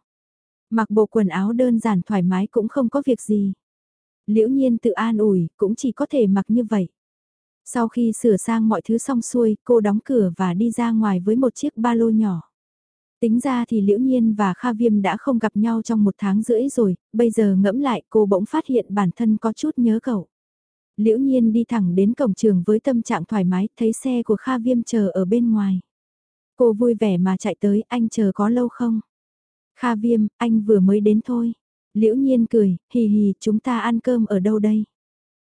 Mặc bộ quần áo đơn giản thoải mái cũng không có việc gì. Liễu nhiên tự an ủi, cũng chỉ có thể mặc như vậy. Sau khi sửa sang mọi thứ xong xuôi, cô đóng cửa và đi ra ngoài với một chiếc ba lô nhỏ. Tính ra thì Liễu Nhiên và Kha Viêm đã không gặp nhau trong một tháng rưỡi rồi, bây giờ ngẫm lại cô bỗng phát hiện bản thân có chút nhớ cậu. Liễu nhiên đi thẳng đến cổng trường với tâm trạng thoải mái, thấy xe của Kha Viêm chờ ở bên ngoài. Cô vui vẻ mà chạy tới, anh chờ có lâu không? Kha Viêm, anh vừa mới đến thôi. Liễu nhiên cười, hì hì, chúng ta ăn cơm ở đâu đây?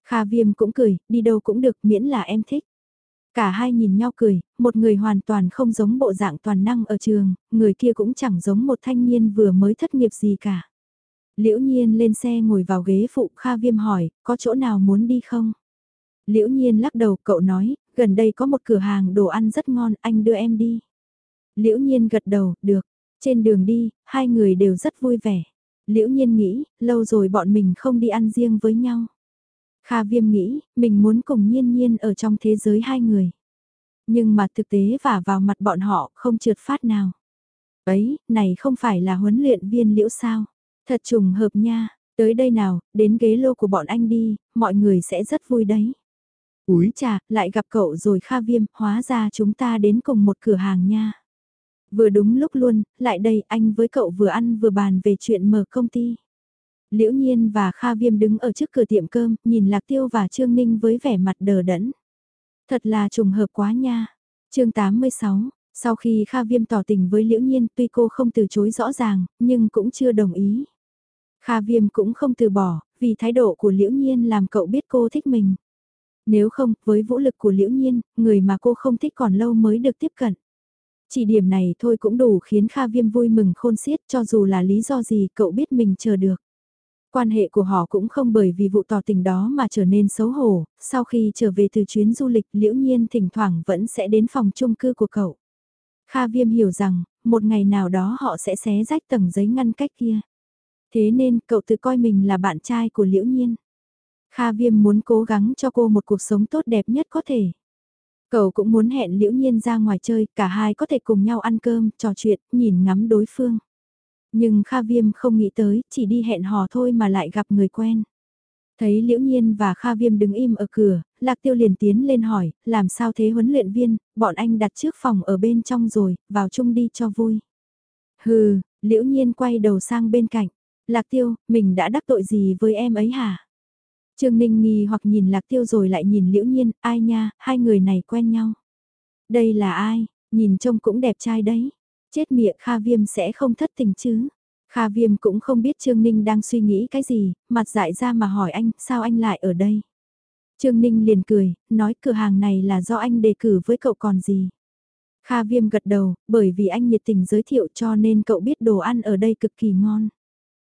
Kha Viêm cũng cười, đi đâu cũng được miễn là em thích. Cả hai nhìn nhau cười, một người hoàn toàn không giống bộ dạng toàn năng ở trường, người kia cũng chẳng giống một thanh niên vừa mới thất nghiệp gì cả. Liễu Nhiên lên xe ngồi vào ghế phụ Kha Viêm hỏi, có chỗ nào muốn đi không? Liễu Nhiên lắc đầu, cậu nói, gần đây có một cửa hàng đồ ăn rất ngon, anh đưa em đi. Liễu Nhiên gật đầu, được. Trên đường đi, hai người đều rất vui vẻ. Liễu Nhiên nghĩ, lâu rồi bọn mình không đi ăn riêng với nhau. Kha Viêm nghĩ, mình muốn cùng Nhiên Nhiên ở trong thế giới hai người. Nhưng mà thực tế và vào mặt bọn họ không trượt phát nào. Ấy, này không phải là huấn luyện viên liễu sao? Thật trùng hợp nha, tới đây nào, đến ghế lô của bọn anh đi, mọi người sẽ rất vui đấy. Úi chà, lại gặp cậu rồi Kha Viêm, hóa ra chúng ta đến cùng một cửa hàng nha. Vừa đúng lúc luôn, lại đây anh với cậu vừa ăn vừa bàn về chuyện mở công ty. Liễu Nhiên và Kha Viêm đứng ở trước cửa tiệm cơm, nhìn Lạc Tiêu và Trương Ninh với vẻ mặt đờ đẫn. Thật là trùng hợp quá nha. chương 86, sau khi Kha Viêm tỏ tình với Liễu Nhiên tuy cô không từ chối rõ ràng, nhưng cũng chưa đồng ý. Kha Viêm cũng không từ bỏ, vì thái độ của Liễu Nhiên làm cậu biết cô thích mình. Nếu không, với vũ lực của Liễu Nhiên, người mà cô không thích còn lâu mới được tiếp cận. Chỉ điểm này thôi cũng đủ khiến Kha Viêm vui mừng khôn xiết cho dù là lý do gì cậu biết mình chờ được. Quan hệ của họ cũng không bởi vì vụ tỏ tình đó mà trở nên xấu hổ, sau khi trở về từ chuyến du lịch Liễu Nhiên thỉnh thoảng vẫn sẽ đến phòng chung cư của cậu. Kha Viêm hiểu rằng, một ngày nào đó họ sẽ xé rách tầng giấy ngăn cách kia. Thế nên cậu tự coi mình là bạn trai của Liễu Nhiên. Kha Viêm muốn cố gắng cho cô một cuộc sống tốt đẹp nhất có thể. Cậu cũng muốn hẹn Liễu Nhiên ra ngoài chơi, cả hai có thể cùng nhau ăn cơm, trò chuyện, nhìn ngắm đối phương. Nhưng Kha Viêm không nghĩ tới, chỉ đi hẹn hò thôi mà lại gặp người quen. Thấy Liễu Nhiên và Kha Viêm đứng im ở cửa, Lạc Tiêu liền tiến lên hỏi, làm sao thế huấn luyện viên, bọn anh đặt trước phòng ở bên trong rồi, vào chung đi cho vui. Hừ, Liễu Nhiên quay đầu sang bên cạnh, Lạc Tiêu, mình đã đắc tội gì với em ấy hả? Trương Ninh nghi hoặc nhìn Lạc Tiêu rồi lại nhìn Liễu Nhiên, ai nha, hai người này quen nhau. Đây là ai, nhìn trông cũng đẹp trai đấy. Chết miệng Kha Viêm sẽ không thất tình chứ. Kha Viêm cũng không biết Trương Ninh đang suy nghĩ cái gì, mặt dại ra mà hỏi anh, sao anh lại ở đây? Trương Ninh liền cười, nói cửa hàng này là do anh đề cử với cậu còn gì. Kha Viêm gật đầu, bởi vì anh nhiệt tình giới thiệu cho nên cậu biết đồ ăn ở đây cực kỳ ngon.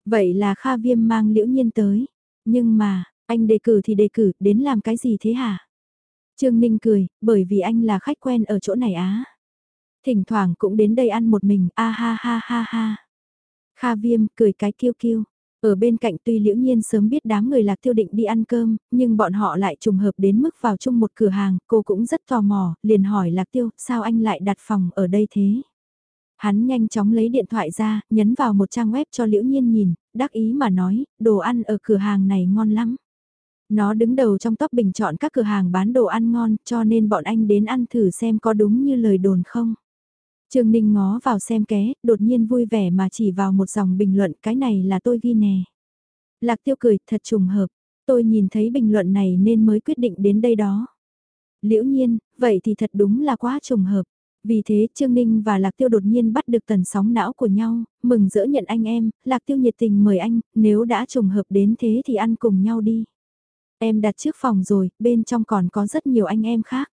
Vậy là Kha Viêm mang liễu nhiên tới. Nhưng mà, anh đề cử thì đề cử, đến làm cái gì thế hả? Trương Ninh cười, bởi vì anh là khách quen ở chỗ này á. Thỉnh thoảng cũng đến đây ăn một mình, a ha ha ha ha. Kha Viêm cười cái kiêu kiêu. Ở bên cạnh tuy liễu nhiên sớm biết đám người lạc tiêu định đi ăn cơm, nhưng bọn họ lại trùng hợp đến mức vào chung một cửa hàng, cô cũng rất tò mò, liền hỏi lạc tiêu, sao anh lại đặt phòng ở đây thế? Hắn nhanh chóng lấy điện thoại ra, nhấn vào một trang web cho liễu nhiên nhìn, đắc ý mà nói, đồ ăn ở cửa hàng này ngon lắm. Nó đứng đầu trong top bình chọn các cửa hàng bán đồ ăn ngon cho nên bọn anh đến ăn thử xem có đúng như lời đồn không. Trương Ninh ngó vào xem ké, đột nhiên vui vẻ mà chỉ vào một dòng bình luận cái này là tôi ghi nè. Lạc tiêu cười, thật trùng hợp, tôi nhìn thấy bình luận này nên mới quyết định đến đây đó. Liễu nhiên, vậy thì thật đúng là quá trùng hợp. Vì thế Trương Ninh và Lạc Tiêu đột nhiên bắt được tần sóng não của nhau, mừng dỡ nhận anh em, Lạc Tiêu nhiệt tình mời anh, nếu đã trùng hợp đến thế thì ăn cùng nhau đi. Em đặt trước phòng rồi, bên trong còn có rất nhiều anh em khác.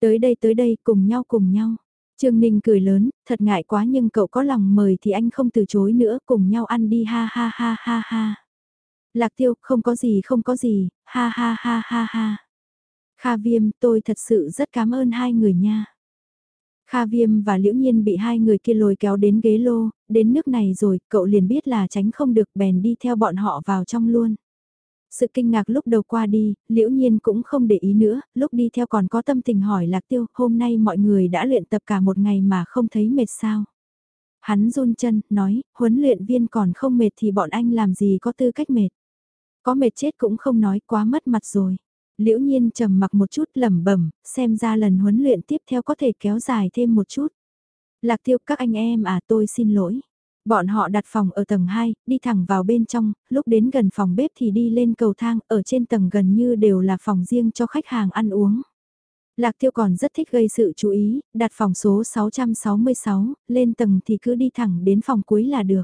Tới đây tới đây, cùng nhau cùng nhau. Trương Ninh cười lớn, thật ngại quá nhưng cậu có lòng mời thì anh không từ chối nữa, cùng nhau ăn đi ha ha ha ha ha. Lạc tiêu, không có gì không có gì, ha ha ha ha ha. Kha Viêm, tôi thật sự rất cảm ơn hai người nha. Kha Viêm và Liễu Nhiên bị hai người kia lôi kéo đến ghế lô, đến nước này rồi, cậu liền biết là tránh không được bèn đi theo bọn họ vào trong luôn. Sự kinh ngạc lúc đầu qua đi, liễu nhiên cũng không để ý nữa, lúc đi theo còn có tâm tình hỏi lạc tiêu, hôm nay mọi người đã luyện tập cả một ngày mà không thấy mệt sao. Hắn run chân, nói, huấn luyện viên còn không mệt thì bọn anh làm gì có tư cách mệt. Có mệt chết cũng không nói quá mất mặt rồi. Liễu nhiên trầm mặc một chút lẩm bẩm, xem ra lần huấn luyện tiếp theo có thể kéo dài thêm một chút. Lạc tiêu các anh em à tôi xin lỗi. Bọn họ đặt phòng ở tầng 2, đi thẳng vào bên trong, lúc đến gần phòng bếp thì đi lên cầu thang, ở trên tầng gần như đều là phòng riêng cho khách hàng ăn uống. Lạc Tiêu còn rất thích gây sự chú ý, đặt phòng số 666, lên tầng thì cứ đi thẳng đến phòng cuối là được.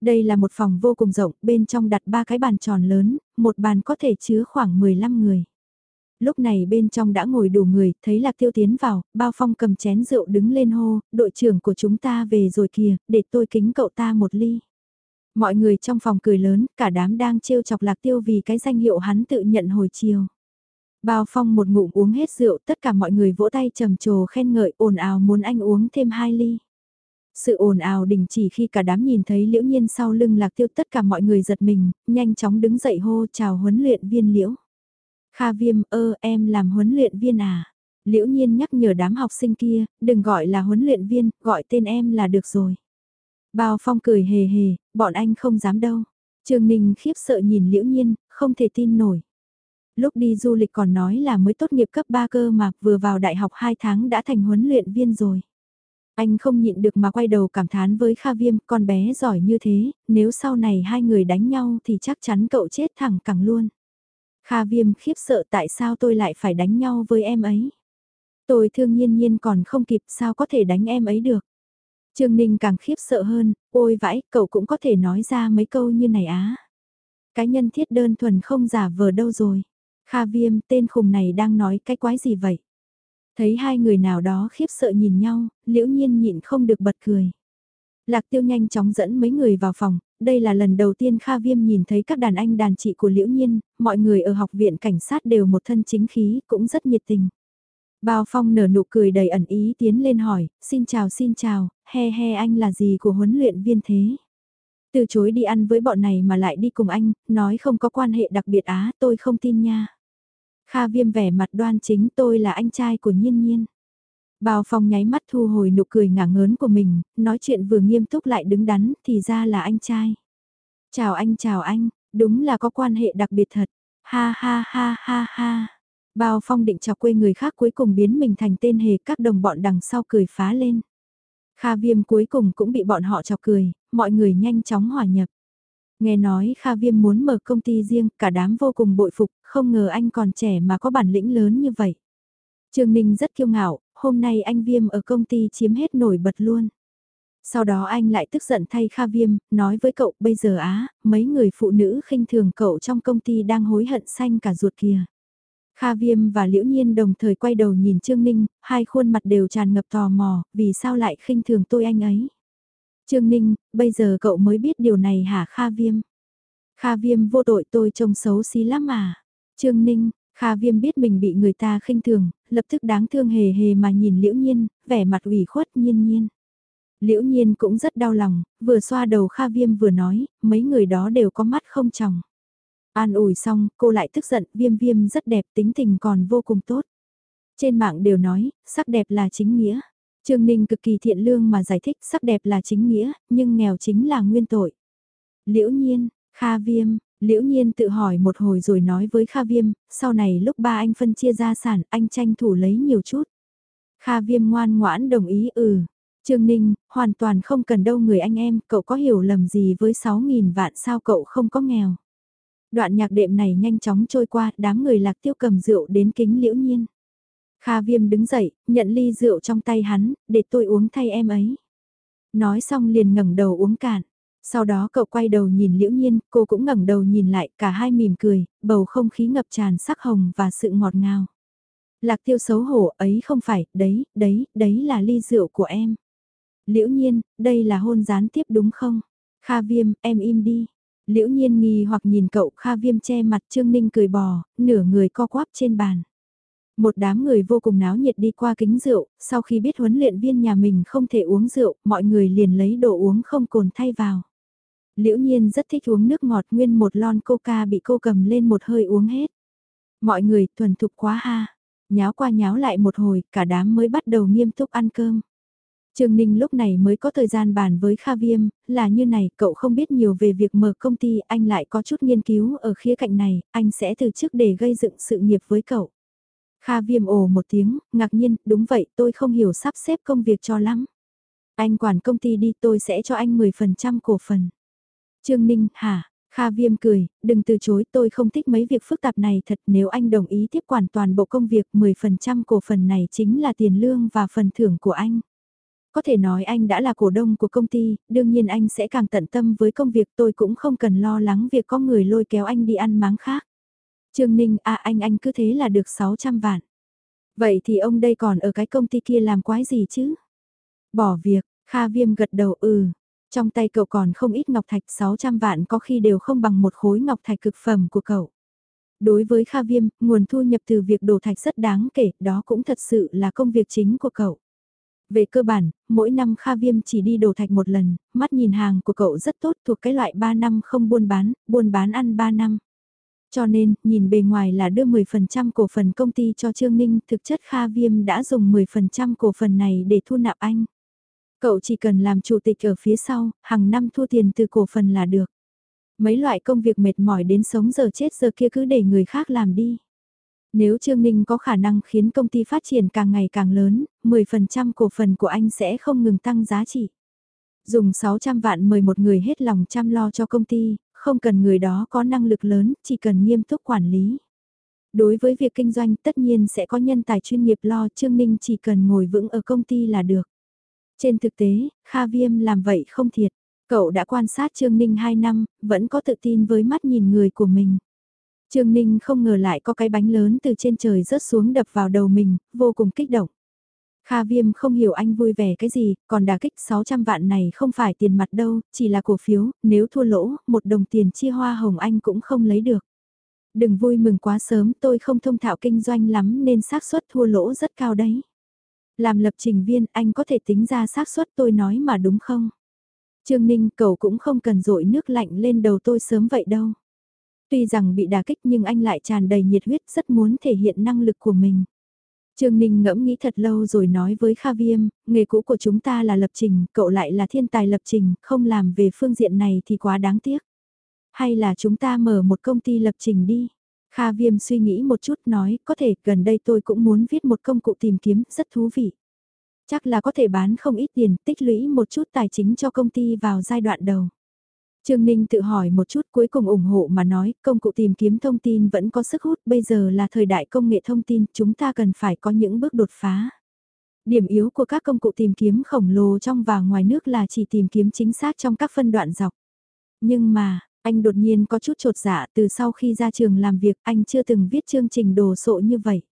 Đây là một phòng vô cùng rộng, bên trong đặt ba cái bàn tròn lớn, một bàn có thể chứa khoảng 15 người lúc này bên trong đã ngồi đủ người, thấy Lạc Tiêu tiến vào, bao phong cầm chén rượu đứng lên hô, đội trưởng của chúng ta về rồi kìa, để tôi kính cậu ta một ly. Mọi người trong phòng cười lớn, cả đám đang trêu chọc Lạc Tiêu vì cái danh hiệu hắn tự nhận hồi chiều. Bao phong một ngụm uống hết rượu, tất cả mọi người vỗ tay trầm trồ khen ngợi ồn ào muốn anh uống thêm hai ly. Sự ồn ào đình chỉ khi cả đám nhìn thấy liễu nhiên sau lưng lạc tiêu tất cả mọi người giật mình, nhanh chóng đứng dậy hô chào huấn luyện viên liễu. Kha viêm ơ em làm huấn luyện viên à? Liễu nhiên nhắc nhở đám học sinh kia, đừng gọi là huấn luyện viên, gọi tên em là được rồi. Bao phong cười hề hề, bọn anh không dám đâu. Trường Ninh khiếp sợ nhìn liễu nhiên, không thể tin nổi. Lúc đi du lịch còn nói là mới tốt nghiệp cấp 3 cơ mà vừa vào đại học 2 tháng đã thành huấn luyện viên rồi. Anh không nhịn được mà quay đầu cảm thán với Kha Viêm, con bé giỏi như thế, nếu sau này hai người đánh nhau thì chắc chắn cậu chết thẳng cẳng luôn. Kha viêm khiếp sợ tại sao tôi lại phải đánh nhau với em ấy. Tôi thương nhiên nhiên còn không kịp sao có thể đánh em ấy được. Trương Ninh càng khiếp sợ hơn, ôi vãi, cậu cũng có thể nói ra mấy câu như này á. Cái nhân thiết đơn thuần không giả vờ đâu rồi. Kha viêm, tên khùng này đang nói cái quái gì vậy? Thấy hai người nào đó khiếp sợ nhìn nhau, liễu nhiên nhịn không được bật cười. Lạc tiêu nhanh chóng dẫn mấy người vào phòng, đây là lần đầu tiên Kha Viêm nhìn thấy các đàn anh đàn chị của Liễu Nhiên, mọi người ở học viện cảnh sát đều một thân chính khí, cũng rất nhiệt tình. Bao Phong nở nụ cười đầy ẩn ý tiến lên hỏi, xin chào xin chào, he he anh là gì của huấn luyện viên thế? Từ chối đi ăn với bọn này mà lại đi cùng anh, nói không có quan hệ đặc biệt á, tôi không tin nha. Kha viêm vẻ mặt đoan chính tôi là anh trai của nhiên nhiên. Bao phong nháy mắt thu hồi nụ cười ngả ngớn của mình, nói chuyện vừa nghiêm túc lại đứng đắn, thì ra là anh trai. Chào anh chào anh, đúng là có quan hệ đặc biệt thật. Ha ha ha ha ha. Bao phong định chọc quê người khác cuối cùng biến mình thành tên hề các đồng bọn đằng sau cười phá lên. Kha viêm cuối cùng cũng bị bọn họ chọc cười, mọi người nhanh chóng hòa nhập. Nghe nói Kha Viêm muốn mở công ty riêng, cả đám vô cùng bội phục, không ngờ anh còn trẻ mà có bản lĩnh lớn như vậy. Trương Ninh rất kiêu ngạo, hôm nay anh Viêm ở công ty chiếm hết nổi bật luôn. Sau đó anh lại tức giận thay Kha Viêm, nói với cậu bây giờ á, mấy người phụ nữ khinh thường cậu trong công ty đang hối hận xanh cả ruột kìa. Kha Viêm và Liễu Nhiên đồng thời quay đầu nhìn Trương Ninh, hai khuôn mặt đều tràn ngập tò mò, vì sao lại khinh thường tôi anh ấy. Trương Ninh, bây giờ cậu mới biết điều này hả Kha Viêm? Kha Viêm vô tội tôi trông xấu xí lắm à? Trương Ninh, Kha Viêm biết mình bị người ta khinh thường, lập tức đáng thương hề hề mà nhìn Liễu Nhiên, vẻ mặt ủy khuất nhiên nhiên. Liễu Nhiên cũng rất đau lòng, vừa xoa đầu Kha Viêm vừa nói, mấy người đó đều có mắt không chồng. An ủi xong, cô lại tức giận, Viêm Viêm rất đẹp, tính tình còn vô cùng tốt. Trên mạng đều nói, sắc đẹp là chính nghĩa. Trương Ninh cực kỳ thiện lương mà giải thích sắc đẹp là chính nghĩa, nhưng nghèo chính là nguyên tội. Liễu Nhiên, Kha Viêm, Liễu Nhiên tự hỏi một hồi rồi nói với Kha Viêm, sau này lúc ba anh phân chia gia sản, anh tranh thủ lấy nhiều chút. Kha Viêm ngoan ngoãn đồng ý ừ. Trương Ninh, hoàn toàn không cần đâu người anh em, cậu có hiểu lầm gì với 6.000 vạn sao cậu không có nghèo. Đoạn nhạc đệm này nhanh chóng trôi qua, đám người lạc tiêu cầm rượu đến kính Liễu Nhiên. Kha Viêm đứng dậy, nhận ly rượu trong tay hắn, để tôi uống thay em ấy. Nói xong liền ngẩng đầu uống cạn. Sau đó cậu quay đầu nhìn Liễu Nhiên, cô cũng ngẩng đầu nhìn lại, cả hai mỉm cười, bầu không khí ngập tràn sắc hồng và sự ngọt ngào. Lạc tiêu xấu hổ ấy không phải, đấy, đấy, đấy là ly rượu của em. Liễu Nhiên, đây là hôn gián tiếp đúng không? Kha Viêm, em im đi. Liễu Nhiên nghi hoặc nhìn cậu Kha Viêm che mặt Trương Ninh cười bò, nửa người co quắp trên bàn. Một đám người vô cùng náo nhiệt đi qua kính rượu, sau khi biết huấn luyện viên nhà mình không thể uống rượu, mọi người liền lấy đồ uống không cồn thay vào. Liễu nhiên rất thích uống nước ngọt nguyên một lon coca bị cô cầm lên một hơi uống hết. Mọi người thuần thục quá ha, nháo qua nháo lại một hồi, cả đám mới bắt đầu nghiêm túc ăn cơm. Trương Ninh lúc này mới có thời gian bàn với Kha Viêm, là như này, cậu không biết nhiều về việc mở công ty, anh lại có chút nghiên cứu ở khía cạnh này, anh sẽ từ chức để gây dựng sự nghiệp với cậu. Kha viêm ồ một tiếng, ngạc nhiên, đúng vậy tôi không hiểu sắp xếp công việc cho lắm. Anh quản công ty đi tôi sẽ cho anh 10% cổ phần. Trương Ninh, hả? Kha viêm cười, đừng từ chối tôi không thích mấy việc phức tạp này thật nếu anh đồng ý tiếp quản toàn bộ công việc 10% cổ phần này chính là tiền lương và phần thưởng của anh. Có thể nói anh đã là cổ đông của công ty, đương nhiên anh sẽ càng tận tâm với công việc tôi cũng không cần lo lắng việc có người lôi kéo anh đi ăn máng khác. Trương Ninh, à anh anh cứ thế là được 600 vạn. Vậy thì ông đây còn ở cái công ty kia làm quái gì chứ? Bỏ việc, Kha Viêm gật đầu ừ. Trong tay cậu còn không ít ngọc thạch 600 vạn có khi đều không bằng một khối ngọc thạch cực phẩm của cậu. Đối với Kha Viêm, nguồn thu nhập từ việc đổ thạch rất đáng kể, đó cũng thật sự là công việc chính của cậu. Về cơ bản, mỗi năm Kha Viêm chỉ đi đổ thạch một lần, mắt nhìn hàng của cậu rất tốt thuộc cái loại 3 năm không buôn bán, buôn bán ăn 3 năm. Cho nên, nhìn bề ngoài là đưa 10% cổ phần công ty cho Trương Ninh, thực chất Kha Viêm đã dùng 10% cổ phần này để thu nạp anh. Cậu chỉ cần làm chủ tịch ở phía sau, hàng năm thu tiền từ cổ phần là được. Mấy loại công việc mệt mỏi đến sống giờ chết giờ kia cứ để người khác làm đi. Nếu Trương Ninh có khả năng khiến công ty phát triển càng ngày càng lớn, 10% cổ phần của anh sẽ không ngừng tăng giá trị. Dùng 600 vạn mời một người hết lòng chăm lo cho công ty, không cần người đó có năng lực lớn, chỉ cần nghiêm túc quản lý. Đối với việc kinh doanh tất nhiên sẽ có nhân tài chuyên nghiệp lo Trương Ninh chỉ cần ngồi vững ở công ty là được. Trên thực tế, Kha Viêm làm vậy không thiệt. Cậu đã quan sát Trương Ninh 2 năm, vẫn có tự tin với mắt nhìn người của mình. Trương Ninh không ngờ lại có cái bánh lớn từ trên trời rớt xuống đập vào đầu mình, vô cùng kích động. Kha Viêm không hiểu anh vui vẻ cái gì, còn đà kích 600 vạn này không phải tiền mặt đâu, chỉ là cổ phiếu, nếu thua lỗ, một đồng tiền chia hoa hồng anh cũng không lấy được. Đừng vui mừng quá sớm, tôi không thông thạo kinh doanh lắm nên xác suất thua lỗ rất cao đấy. Làm lập trình viên, anh có thể tính ra xác suất tôi nói mà đúng không? Trương Ninh cậu cũng không cần dội nước lạnh lên đầu tôi sớm vậy đâu. Tuy rằng bị đả kích nhưng anh lại tràn đầy nhiệt huyết rất muốn thể hiện năng lực của mình. Trương Ninh ngẫm nghĩ thật lâu rồi nói với Kha Viêm, nghề cũ của chúng ta là lập trình, cậu lại là thiên tài lập trình, không làm về phương diện này thì quá đáng tiếc. Hay là chúng ta mở một công ty lập trình đi. Kha Viêm suy nghĩ một chút nói, có thể gần đây tôi cũng muốn viết một công cụ tìm kiếm, rất thú vị. Chắc là có thể bán không ít tiền, tích lũy một chút tài chính cho công ty vào giai đoạn đầu. Trương Ninh tự hỏi một chút cuối cùng ủng hộ mà nói, công cụ tìm kiếm thông tin vẫn có sức hút, bây giờ là thời đại công nghệ thông tin, chúng ta cần phải có những bước đột phá. Điểm yếu của các công cụ tìm kiếm khổng lồ trong và ngoài nước là chỉ tìm kiếm chính xác trong các phân đoạn dọc. Nhưng mà, anh đột nhiên có chút trột dạ từ sau khi ra trường làm việc anh chưa từng viết chương trình đồ sộ như vậy.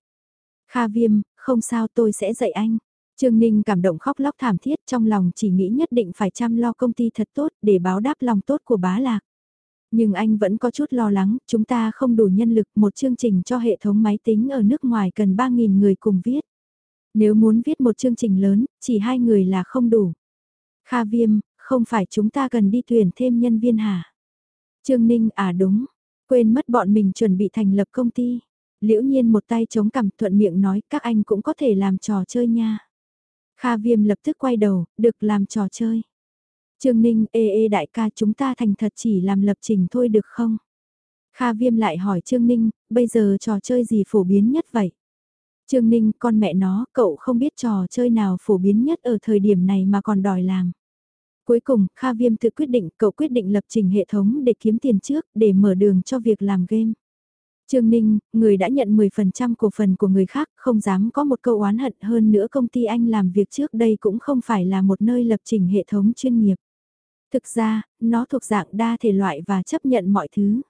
Kha viêm, không sao tôi sẽ dạy anh. Trương Ninh cảm động khóc lóc thảm thiết trong lòng chỉ nghĩ nhất định phải chăm lo công ty thật tốt để báo đáp lòng tốt của bá lạc. Nhưng anh vẫn có chút lo lắng, chúng ta không đủ nhân lực, một chương trình cho hệ thống máy tính ở nước ngoài cần 3.000 người cùng viết. Nếu muốn viết một chương trình lớn, chỉ hai người là không đủ. Kha Viêm, không phải chúng ta cần đi tuyển thêm nhân viên hả? Trương Ninh à đúng, quên mất bọn mình chuẩn bị thành lập công ty. Liễu nhiên một tay chống cằm thuận miệng nói các anh cũng có thể làm trò chơi nha. Kha Viêm lập tức quay đầu, được làm trò chơi. Trương Ninh, ê ê đại ca chúng ta thành thật chỉ làm lập trình thôi được không? Kha Viêm lại hỏi Trương Ninh, bây giờ trò chơi gì phổ biến nhất vậy? Trương Ninh, con mẹ nó, cậu không biết trò chơi nào phổ biến nhất ở thời điểm này mà còn đòi làm. Cuối cùng, Kha Viêm tự quyết định, cậu quyết định lập trình hệ thống để kiếm tiền trước, để mở đường cho việc làm game. Trương Ninh, người đã nhận 10% cổ phần của người khác, không dám có một câu oán hận hơn nữa công ty anh làm việc trước đây cũng không phải là một nơi lập trình hệ thống chuyên nghiệp. Thực ra, nó thuộc dạng đa thể loại và chấp nhận mọi thứ.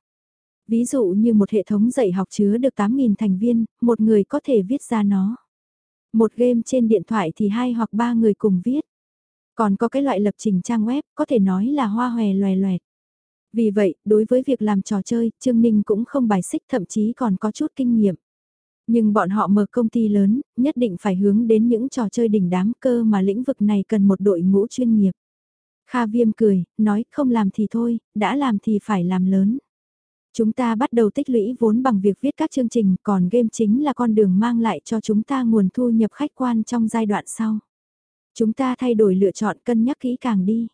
Ví dụ như một hệ thống dạy học chứa được 8.000 thành viên, một người có thể viết ra nó. Một game trên điện thoại thì hai hoặc ba người cùng viết. Còn có cái loại lập trình trang web, có thể nói là hoa hòe loè loẹt. Vì vậy, đối với việc làm trò chơi, Trương Ninh cũng không bài xích thậm chí còn có chút kinh nghiệm. Nhưng bọn họ mở công ty lớn, nhất định phải hướng đến những trò chơi đỉnh đám cơ mà lĩnh vực này cần một đội ngũ chuyên nghiệp. Kha Viêm cười, nói không làm thì thôi, đã làm thì phải làm lớn. Chúng ta bắt đầu tích lũy vốn bằng việc viết các chương trình, còn game chính là con đường mang lại cho chúng ta nguồn thu nhập khách quan trong giai đoạn sau. Chúng ta thay đổi lựa chọn cân nhắc kỹ càng đi.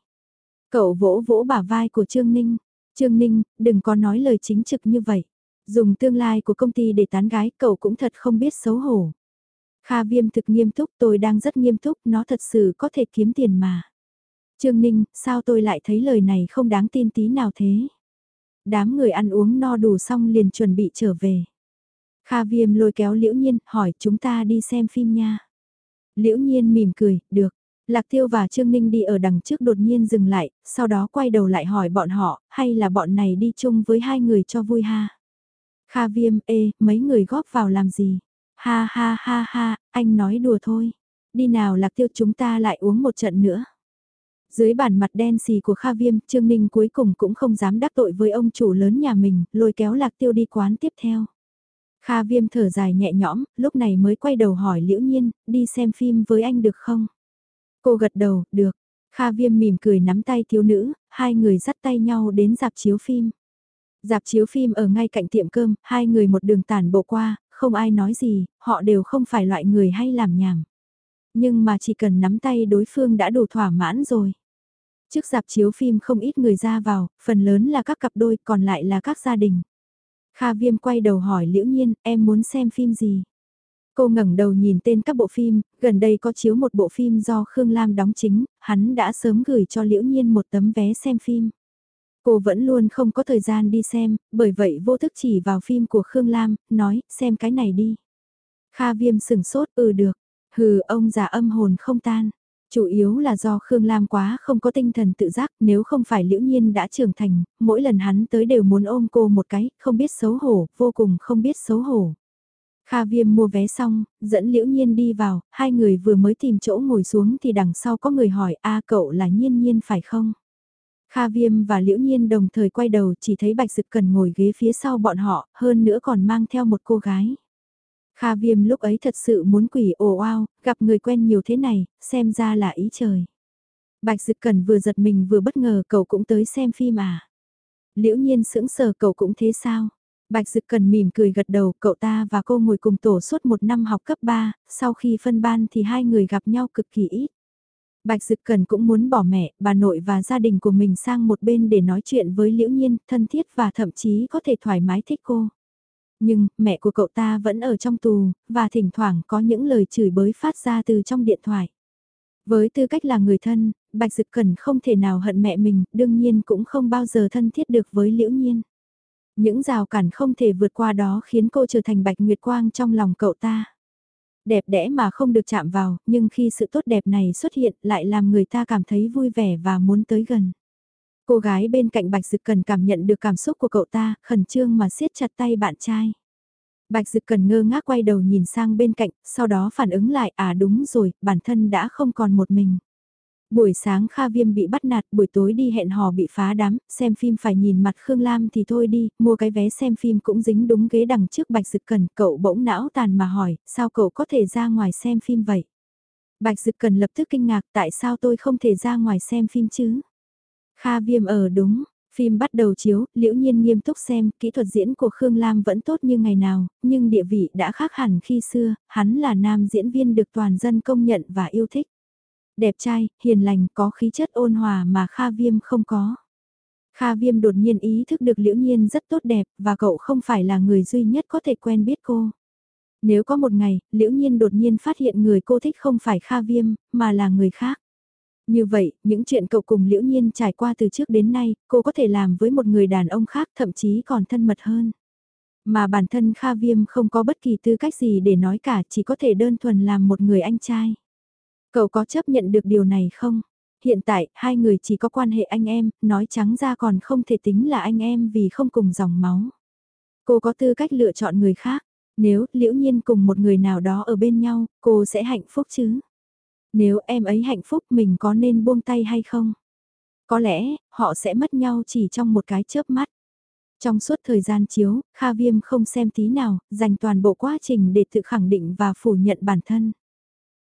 Cậu vỗ vỗ bả vai của Trương Ninh. Trương Ninh, đừng có nói lời chính trực như vậy. Dùng tương lai của công ty để tán gái cậu cũng thật không biết xấu hổ. Kha viêm thực nghiêm túc tôi đang rất nghiêm túc nó thật sự có thể kiếm tiền mà. Trương Ninh, sao tôi lại thấy lời này không đáng tin tí nào thế? Đám người ăn uống no đủ xong liền chuẩn bị trở về. Kha viêm lôi kéo liễu nhiên, hỏi chúng ta đi xem phim nha. Liễu nhiên mỉm cười, được. Lạc Tiêu và Trương Ninh đi ở đằng trước đột nhiên dừng lại, sau đó quay đầu lại hỏi bọn họ, hay là bọn này đi chung với hai người cho vui ha. Kha viêm, ê, mấy người góp vào làm gì? Ha ha ha ha, anh nói đùa thôi. Đi nào Lạc Tiêu chúng ta lại uống một trận nữa. Dưới bản mặt đen xì của Kha Viêm, Trương Ninh cuối cùng cũng không dám đắc tội với ông chủ lớn nhà mình, lôi kéo Lạc Tiêu đi quán tiếp theo. Kha Viêm thở dài nhẹ nhõm, lúc này mới quay đầu hỏi Liễu Nhiên, đi xem phim với anh được không? Cô gật đầu, được. Kha Viêm mỉm cười nắm tay thiếu nữ, hai người dắt tay nhau đến dạp chiếu phim. Dạp chiếu phim ở ngay cạnh tiệm cơm, hai người một đường tản bộ qua, không ai nói gì, họ đều không phải loại người hay làm nhảm. Nhưng mà chỉ cần nắm tay đối phương đã đủ thỏa mãn rồi. Trước dạp chiếu phim không ít người ra vào, phần lớn là các cặp đôi, còn lại là các gia đình. Kha Viêm quay đầu hỏi Liễu Nhiên, em muốn xem phim gì? Cô ngẩng đầu nhìn tên các bộ phim, gần đây có chiếu một bộ phim do Khương Lam đóng chính, hắn đã sớm gửi cho Liễu Nhiên một tấm vé xem phim. Cô vẫn luôn không có thời gian đi xem, bởi vậy vô thức chỉ vào phim của Khương Lam, nói, xem cái này đi. Kha Viêm sừng sốt, ừ được, hừ ông già âm hồn không tan. Chủ yếu là do Khương Lam quá không có tinh thần tự giác nếu không phải liễu nhiên đã trưởng thành, mỗi lần hắn tới đều muốn ôm cô một cái, không biết xấu hổ, vô cùng không biết xấu hổ. Kha Viêm mua vé xong, dẫn Liễu Nhiên đi vào, hai người vừa mới tìm chỗ ngồi xuống thì đằng sau có người hỏi a cậu là Nhiên Nhiên phải không? Kha Viêm và Liễu Nhiên đồng thời quay đầu chỉ thấy Bạch Dực Cần ngồi ghế phía sau bọn họ, hơn nữa còn mang theo một cô gái. Kha Viêm lúc ấy thật sự muốn quỷ ồ ao gặp người quen nhiều thế này, xem ra là ý trời. Bạch Dực Cần vừa giật mình vừa bất ngờ cậu cũng tới xem phim à. Liễu nhiên sững sờ cậu cũng thế sao? Bạch Dực Cần mỉm cười gật đầu, cậu ta và cô ngồi cùng tổ suốt một năm học cấp 3, sau khi phân ban thì hai người gặp nhau cực kỳ ít. Bạch Dực Cần cũng muốn bỏ mẹ, bà nội và gia đình của mình sang một bên để nói chuyện với Liễu Nhiên, thân thiết và thậm chí có thể thoải mái thích cô. Nhưng, mẹ của cậu ta vẫn ở trong tù, và thỉnh thoảng có những lời chửi bới phát ra từ trong điện thoại. Với tư cách là người thân, Bạch Dực Cần không thể nào hận mẹ mình, đương nhiên cũng không bao giờ thân thiết được với Liễu Nhiên. Những rào cản không thể vượt qua đó khiến cô trở thành Bạch Nguyệt Quang trong lòng cậu ta. Đẹp đẽ mà không được chạm vào, nhưng khi sự tốt đẹp này xuất hiện lại làm người ta cảm thấy vui vẻ và muốn tới gần. Cô gái bên cạnh Bạch Dực Cần cảm nhận được cảm xúc của cậu ta, khẩn trương mà siết chặt tay bạn trai. Bạch Dực Cần ngơ ngác quay đầu nhìn sang bên cạnh, sau đó phản ứng lại, à đúng rồi, bản thân đã không còn một mình. Buổi sáng Kha Viêm bị bắt nạt, buổi tối đi hẹn hò bị phá đám, xem phim phải nhìn mặt Khương Lam thì thôi đi, mua cái vé xem phim cũng dính đúng ghế đằng trước Bạch Dực Cần, cậu bỗng não tàn mà hỏi, sao cậu có thể ra ngoài xem phim vậy? Bạch Dực Cần lập tức kinh ngạc, tại sao tôi không thể ra ngoài xem phim chứ? Kha Viêm ở đúng, Phim bắt đầu chiếu, liễu nhiên nghiêm túc xem, kỹ thuật diễn của Khương Lam vẫn tốt như ngày nào, nhưng địa vị đã khác hẳn khi xưa, hắn là nam diễn viên được toàn dân công nhận và yêu thích. Đẹp trai, hiền lành, có khí chất ôn hòa mà Kha Viêm không có. Kha Viêm đột nhiên ý thức được liễu nhiên rất tốt đẹp và cậu không phải là người duy nhất có thể quen biết cô. Nếu có một ngày, liễu nhiên đột nhiên phát hiện người cô thích không phải Kha Viêm, mà là người khác. Như vậy, những chuyện cậu cùng Liễu Nhiên trải qua từ trước đến nay, cô có thể làm với một người đàn ông khác thậm chí còn thân mật hơn. Mà bản thân Kha Viêm không có bất kỳ tư cách gì để nói cả, chỉ có thể đơn thuần làm một người anh trai. Cậu có chấp nhận được điều này không? Hiện tại, hai người chỉ có quan hệ anh em, nói trắng ra còn không thể tính là anh em vì không cùng dòng máu. Cô có tư cách lựa chọn người khác. Nếu liễu nhiên cùng một người nào đó ở bên nhau, cô sẽ hạnh phúc chứ? Nếu em ấy hạnh phúc mình có nên buông tay hay không? Có lẽ, họ sẽ mất nhau chỉ trong một cái chớp mắt. Trong suốt thời gian chiếu, Kha Viêm không xem tí nào, dành toàn bộ quá trình để tự khẳng định và phủ nhận bản thân.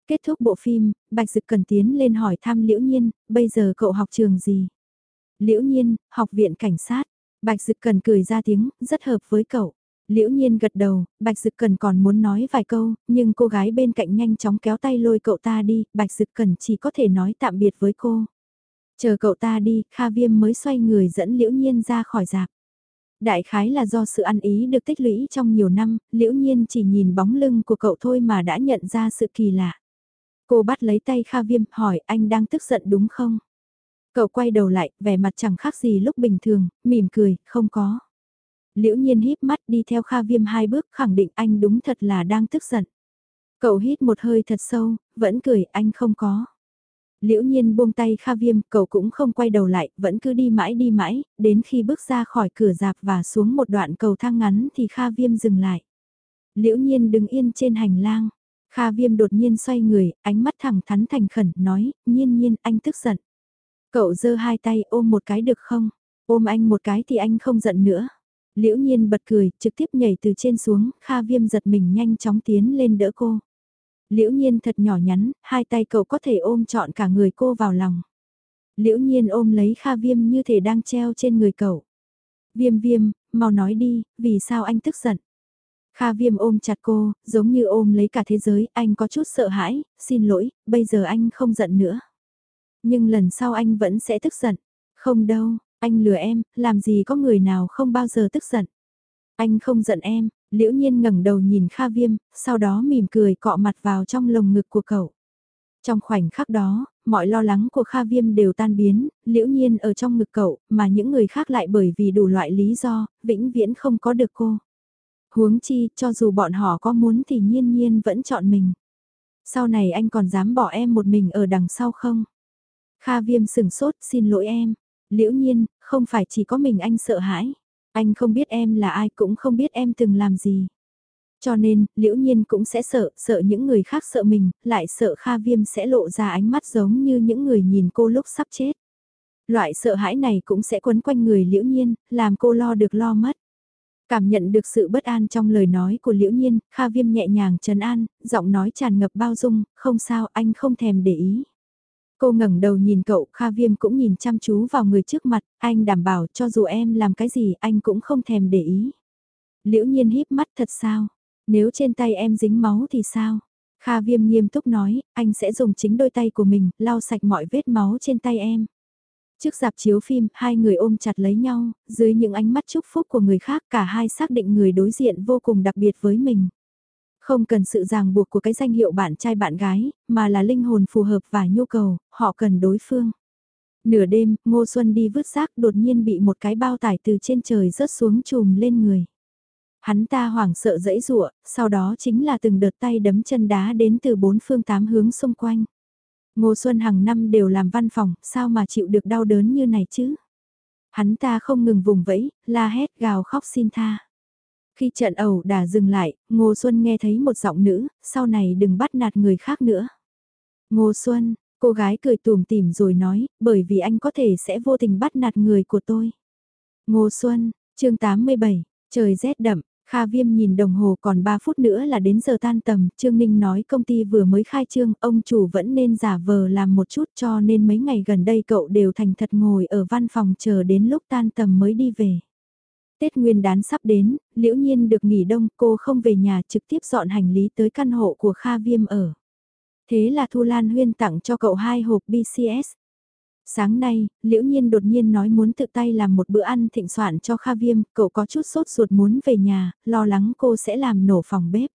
Kết thúc bộ phim, Bạch Dực cần tiến lên hỏi thăm Liễu Nhiên, bây giờ cậu học trường gì? Liễu Nhiên, học viện cảnh sát. Bạch Dực cần cười ra tiếng, rất hợp với cậu. Liễu nhiên gật đầu, Bạch Dực Cần còn muốn nói vài câu, nhưng cô gái bên cạnh nhanh chóng kéo tay lôi cậu ta đi, Bạch Dực Cần chỉ có thể nói tạm biệt với cô. Chờ cậu ta đi, Kha Viêm mới xoay người dẫn Liễu Nhiên ra khỏi dạp. Đại khái là do sự ăn ý được tích lũy trong nhiều năm, Liễu Nhiên chỉ nhìn bóng lưng của cậu thôi mà đã nhận ra sự kỳ lạ. Cô bắt lấy tay Kha Viêm, hỏi anh đang tức giận đúng không? Cậu quay đầu lại, vẻ mặt chẳng khác gì lúc bình thường, mỉm cười, không có. Liễu nhiên híp mắt đi theo Kha Viêm hai bước khẳng định anh đúng thật là đang tức giận. Cậu hít một hơi thật sâu, vẫn cười anh không có. Liễu nhiên buông tay Kha Viêm, cậu cũng không quay đầu lại, vẫn cứ đi mãi đi mãi, đến khi bước ra khỏi cửa dạp và xuống một đoạn cầu thang ngắn thì Kha Viêm dừng lại. Liễu nhiên đứng yên trên hành lang. Kha Viêm đột nhiên xoay người, ánh mắt thẳng thắn thành khẩn, nói, nhiên nhiên anh tức giận. Cậu giơ hai tay ôm một cái được không? Ôm anh một cái thì anh không giận nữa. Liễu nhiên bật cười, trực tiếp nhảy từ trên xuống, Kha Viêm giật mình nhanh chóng tiến lên đỡ cô. Liễu nhiên thật nhỏ nhắn, hai tay cậu có thể ôm trọn cả người cô vào lòng. Liễu nhiên ôm lấy Kha Viêm như thể đang treo trên người cậu. Viêm viêm, mau nói đi, vì sao anh tức giận? Kha Viêm ôm chặt cô, giống như ôm lấy cả thế giới, anh có chút sợ hãi, xin lỗi, bây giờ anh không giận nữa. Nhưng lần sau anh vẫn sẽ tức giận. Không đâu, anh lừa em, làm gì có người nào không bao giờ tức giận. Anh không giận em, liễu nhiên ngẩng đầu nhìn Kha Viêm, sau đó mỉm cười cọ mặt vào trong lồng ngực của cậu. Trong khoảnh khắc đó, mọi lo lắng của Kha Viêm đều tan biến, liễu nhiên ở trong ngực cậu, mà những người khác lại bởi vì đủ loại lý do, vĩnh viễn không có được cô. Huống chi, cho dù bọn họ có muốn thì nhiên nhiên vẫn chọn mình. Sau này anh còn dám bỏ em một mình ở đằng sau không? Kha Viêm sừng sốt, xin lỗi em. Liễu nhiên, không phải chỉ có mình anh sợ hãi. Anh không biết em là ai cũng không biết em từng làm gì. Cho nên, liễu nhiên cũng sẽ sợ, sợ những người khác sợ mình, lại sợ Kha Viêm sẽ lộ ra ánh mắt giống như những người nhìn cô lúc sắp chết. Loại sợ hãi này cũng sẽ quấn quanh người liễu nhiên, làm cô lo được lo mất. Cảm nhận được sự bất an trong lời nói của liễu nhiên, Kha Viêm nhẹ nhàng trấn an, giọng nói tràn ngập bao dung, không sao anh không thèm để ý. Cô ngẩng đầu nhìn cậu, Kha Viêm cũng nhìn chăm chú vào người trước mặt, anh đảm bảo cho dù em làm cái gì anh cũng không thèm để ý. Liễu nhiên híp mắt thật sao? Nếu trên tay em dính máu thì sao? Kha Viêm nghiêm túc nói, anh sẽ dùng chính đôi tay của mình, lau sạch mọi vết máu trên tay em. Trước dạp chiếu phim, hai người ôm chặt lấy nhau, dưới những ánh mắt chúc phúc của người khác cả hai xác định người đối diện vô cùng đặc biệt với mình. Không cần sự ràng buộc của cái danh hiệu bạn trai bạn gái, mà là linh hồn phù hợp và nhu cầu, họ cần đối phương. Nửa đêm, Ngô Xuân đi vứt rác đột nhiên bị một cái bao tải từ trên trời rớt xuống chùm lên người. Hắn ta hoảng sợ dẫy rụa, sau đó chính là từng đợt tay đấm chân đá đến từ bốn phương tám hướng xung quanh. Ngô Xuân hàng năm đều làm văn phòng, sao mà chịu được đau đớn như này chứ? Hắn ta không ngừng vùng vẫy, la hét gào khóc xin tha. Khi trận ẩu đã dừng lại, Ngô Xuân nghe thấy một giọng nữ, sau này đừng bắt nạt người khác nữa. Ngô Xuân, cô gái cười tùm tìm rồi nói, bởi vì anh có thể sẽ vô tình bắt nạt người của tôi. Ngô Xuân, chương 87, trời rét đậm, Kha Viêm nhìn đồng hồ còn 3 phút nữa là đến giờ tan tầm, Trương Ninh nói công ty vừa mới khai trương, ông chủ vẫn nên giả vờ làm một chút cho nên mấy ngày gần đây cậu đều thành thật ngồi ở văn phòng chờ đến lúc tan tầm mới đi về. Tết Nguyên đán sắp đến, liễu nhiên được nghỉ đông, cô không về nhà trực tiếp dọn hành lý tới căn hộ của Kha Viêm ở. Thế là Thu Lan Huyên tặng cho cậu hai hộp BCS. Sáng nay, Liễu Nhiên đột nhiên nói muốn tự tay làm một bữa ăn thịnh soạn cho Kha Viêm, cậu có chút sốt ruột muốn về nhà, lo lắng cô sẽ làm nổ phòng bếp.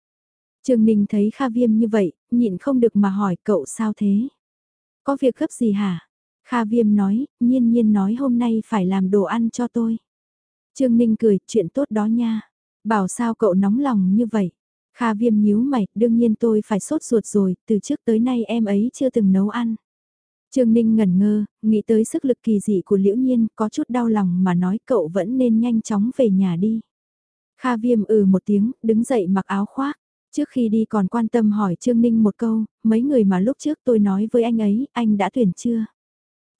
Trương Ninh thấy Kha Viêm như vậy, nhịn không được mà hỏi cậu sao thế? Có việc gấp gì hả? Kha Viêm nói, nhiên nhiên nói hôm nay phải làm đồ ăn cho tôi. Trương Ninh cười, chuyện tốt đó nha. Bảo sao cậu nóng lòng như vậy? Kha Viêm nhíu mày, đương nhiên tôi phải sốt ruột rồi, từ trước tới nay em ấy chưa từng nấu ăn. Trương Ninh ngẩn ngơ, nghĩ tới sức lực kỳ dị của Liễu Nhiên, có chút đau lòng mà nói cậu vẫn nên nhanh chóng về nhà đi. Kha Viêm ừ một tiếng, đứng dậy mặc áo khoác. Trước khi đi còn quan tâm hỏi Trương Ninh một câu, mấy người mà lúc trước tôi nói với anh ấy, anh đã tuyển chưa?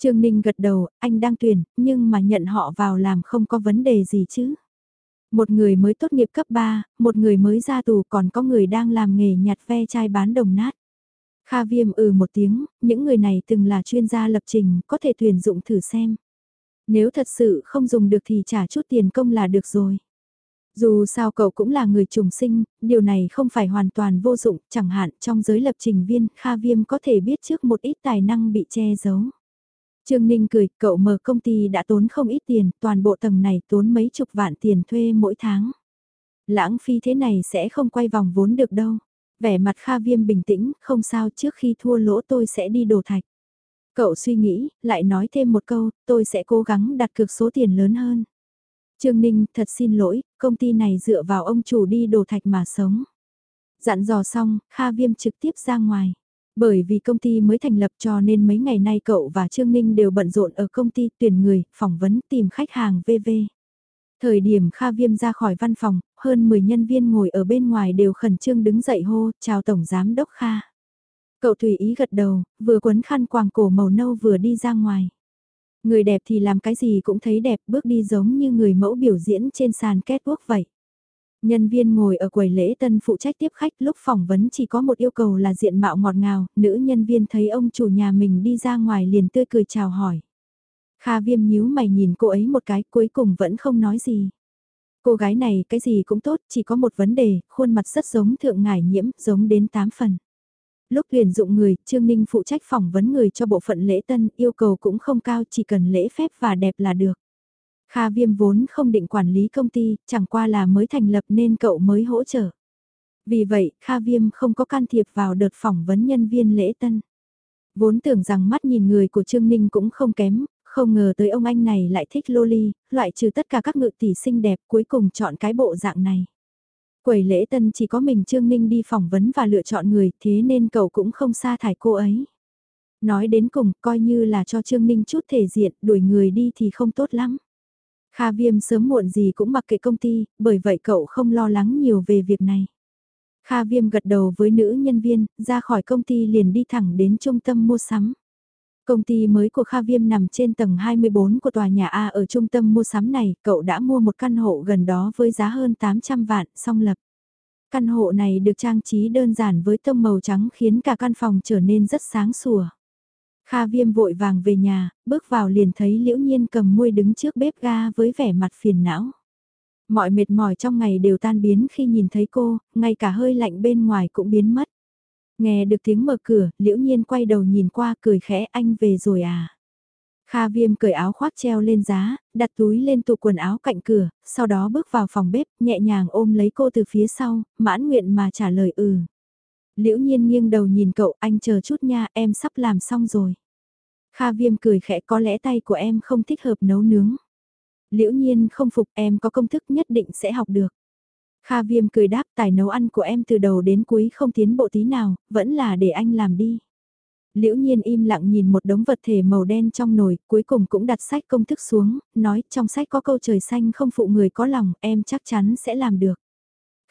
Trương Ninh gật đầu, anh đang tuyển, nhưng mà nhận họ vào làm không có vấn đề gì chứ. Một người mới tốt nghiệp cấp 3, một người mới ra tù còn có người đang làm nghề nhặt ve chai bán đồng nát. Kha viêm ừ một tiếng, những người này từng là chuyên gia lập trình, có thể tuyển dụng thử xem. Nếu thật sự không dùng được thì trả chút tiền công là được rồi. Dù sao cậu cũng là người trùng sinh, điều này không phải hoàn toàn vô dụng, chẳng hạn trong giới lập trình viên, Kha Viêm có thể biết trước một ít tài năng bị che giấu. Trương Ninh cười, cậu mở công ty đã tốn không ít tiền, toàn bộ tầng này tốn mấy chục vạn tiền thuê mỗi tháng. Lãng phí thế này sẽ không quay vòng vốn được đâu. Vẻ mặt Kha Viêm bình tĩnh, không sao trước khi thua lỗ tôi sẽ đi đổ thạch. Cậu suy nghĩ, lại nói thêm một câu, tôi sẽ cố gắng đặt cược số tiền lớn hơn. Trương Ninh, thật xin lỗi, công ty này dựa vào ông chủ đi đổ thạch mà sống. Dặn dò xong, Kha Viêm trực tiếp ra ngoài. Bởi vì công ty mới thành lập cho nên mấy ngày nay cậu và Trương Ninh đều bận rộn ở công ty tuyển người, phỏng vấn tìm khách hàng VV. Thời điểm Kha Viêm ra khỏi văn phòng, hơn 10 nhân viên ngồi ở bên ngoài đều khẩn trương đứng dậy hô, chào Tổng Giám Đốc Kha. Cậu tùy ý gật đầu, vừa quấn khăn quàng cổ màu nâu vừa đi ra ngoài. Người đẹp thì làm cái gì cũng thấy đẹp bước đi giống như người mẫu biểu diễn trên sàn catwalk vậy. Nhân viên ngồi ở quầy lễ tân phụ trách tiếp khách lúc phỏng vấn chỉ có một yêu cầu là diện mạo ngọt ngào, nữ nhân viên thấy ông chủ nhà mình đi ra ngoài liền tươi cười chào hỏi. Kha viêm nhíu mày nhìn cô ấy một cái cuối cùng vẫn không nói gì. Cô gái này cái gì cũng tốt, chỉ có một vấn đề, khuôn mặt rất giống thượng ngải nhiễm, giống đến 8 phần. Lúc tuyển dụng người, Trương Ninh phụ trách phỏng vấn người cho bộ phận lễ tân, yêu cầu cũng không cao, chỉ cần lễ phép và đẹp là được. Kha Viêm vốn không định quản lý công ty, chẳng qua là mới thành lập nên cậu mới hỗ trợ. Vì vậy, Kha Viêm không có can thiệp vào đợt phỏng vấn nhân viên lễ tân. Vốn tưởng rằng mắt nhìn người của Trương Ninh cũng không kém, không ngờ tới ông anh này lại thích loli, loại trừ tất cả các ngự tỷ xinh đẹp cuối cùng chọn cái bộ dạng này. Quầy lễ tân chỉ có mình Trương Ninh đi phỏng vấn và lựa chọn người thế nên cậu cũng không sa thải cô ấy. Nói đến cùng coi như là cho Trương Ninh chút thể diện đuổi người đi thì không tốt lắm. Kha Viêm sớm muộn gì cũng mặc kệ công ty, bởi vậy cậu không lo lắng nhiều về việc này. Kha Viêm gật đầu với nữ nhân viên, ra khỏi công ty liền đi thẳng đến trung tâm mua sắm. Công ty mới của Kha Viêm nằm trên tầng 24 của tòa nhà A ở trung tâm mua sắm này, cậu đã mua một căn hộ gần đó với giá hơn 800 vạn, song lập. Căn hộ này được trang trí đơn giản với tông màu trắng khiến cả căn phòng trở nên rất sáng sủa. Kha viêm vội vàng về nhà, bước vào liền thấy liễu nhiên cầm muôi đứng trước bếp ga với vẻ mặt phiền não. Mọi mệt mỏi trong ngày đều tan biến khi nhìn thấy cô, ngay cả hơi lạnh bên ngoài cũng biến mất. Nghe được tiếng mở cửa, liễu nhiên quay đầu nhìn qua cười khẽ anh về rồi à. Kha viêm cởi áo khoác treo lên giá, đặt túi lên tủ quần áo cạnh cửa, sau đó bước vào phòng bếp, nhẹ nhàng ôm lấy cô từ phía sau, mãn nguyện mà trả lời ừ. Liễu nhiên nghiêng đầu nhìn cậu, anh chờ chút nha, em sắp làm xong rồi. Kha viêm cười khẽ có lẽ tay của em không thích hợp nấu nướng. Liễu nhiên không phục em có công thức nhất định sẽ học được. Kha viêm cười đáp tài nấu ăn của em từ đầu đến cuối không tiến bộ tí nào, vẫn là để anh làm đi. Liễu nhiên im lặng nhìn một đống vật thể màu đen trong nồi, cuối cùng cũng đặt sách công thức xuống, nói trong sách có câu trời xanh không phụ người có lòng, em chắc chắn sẽ làm được.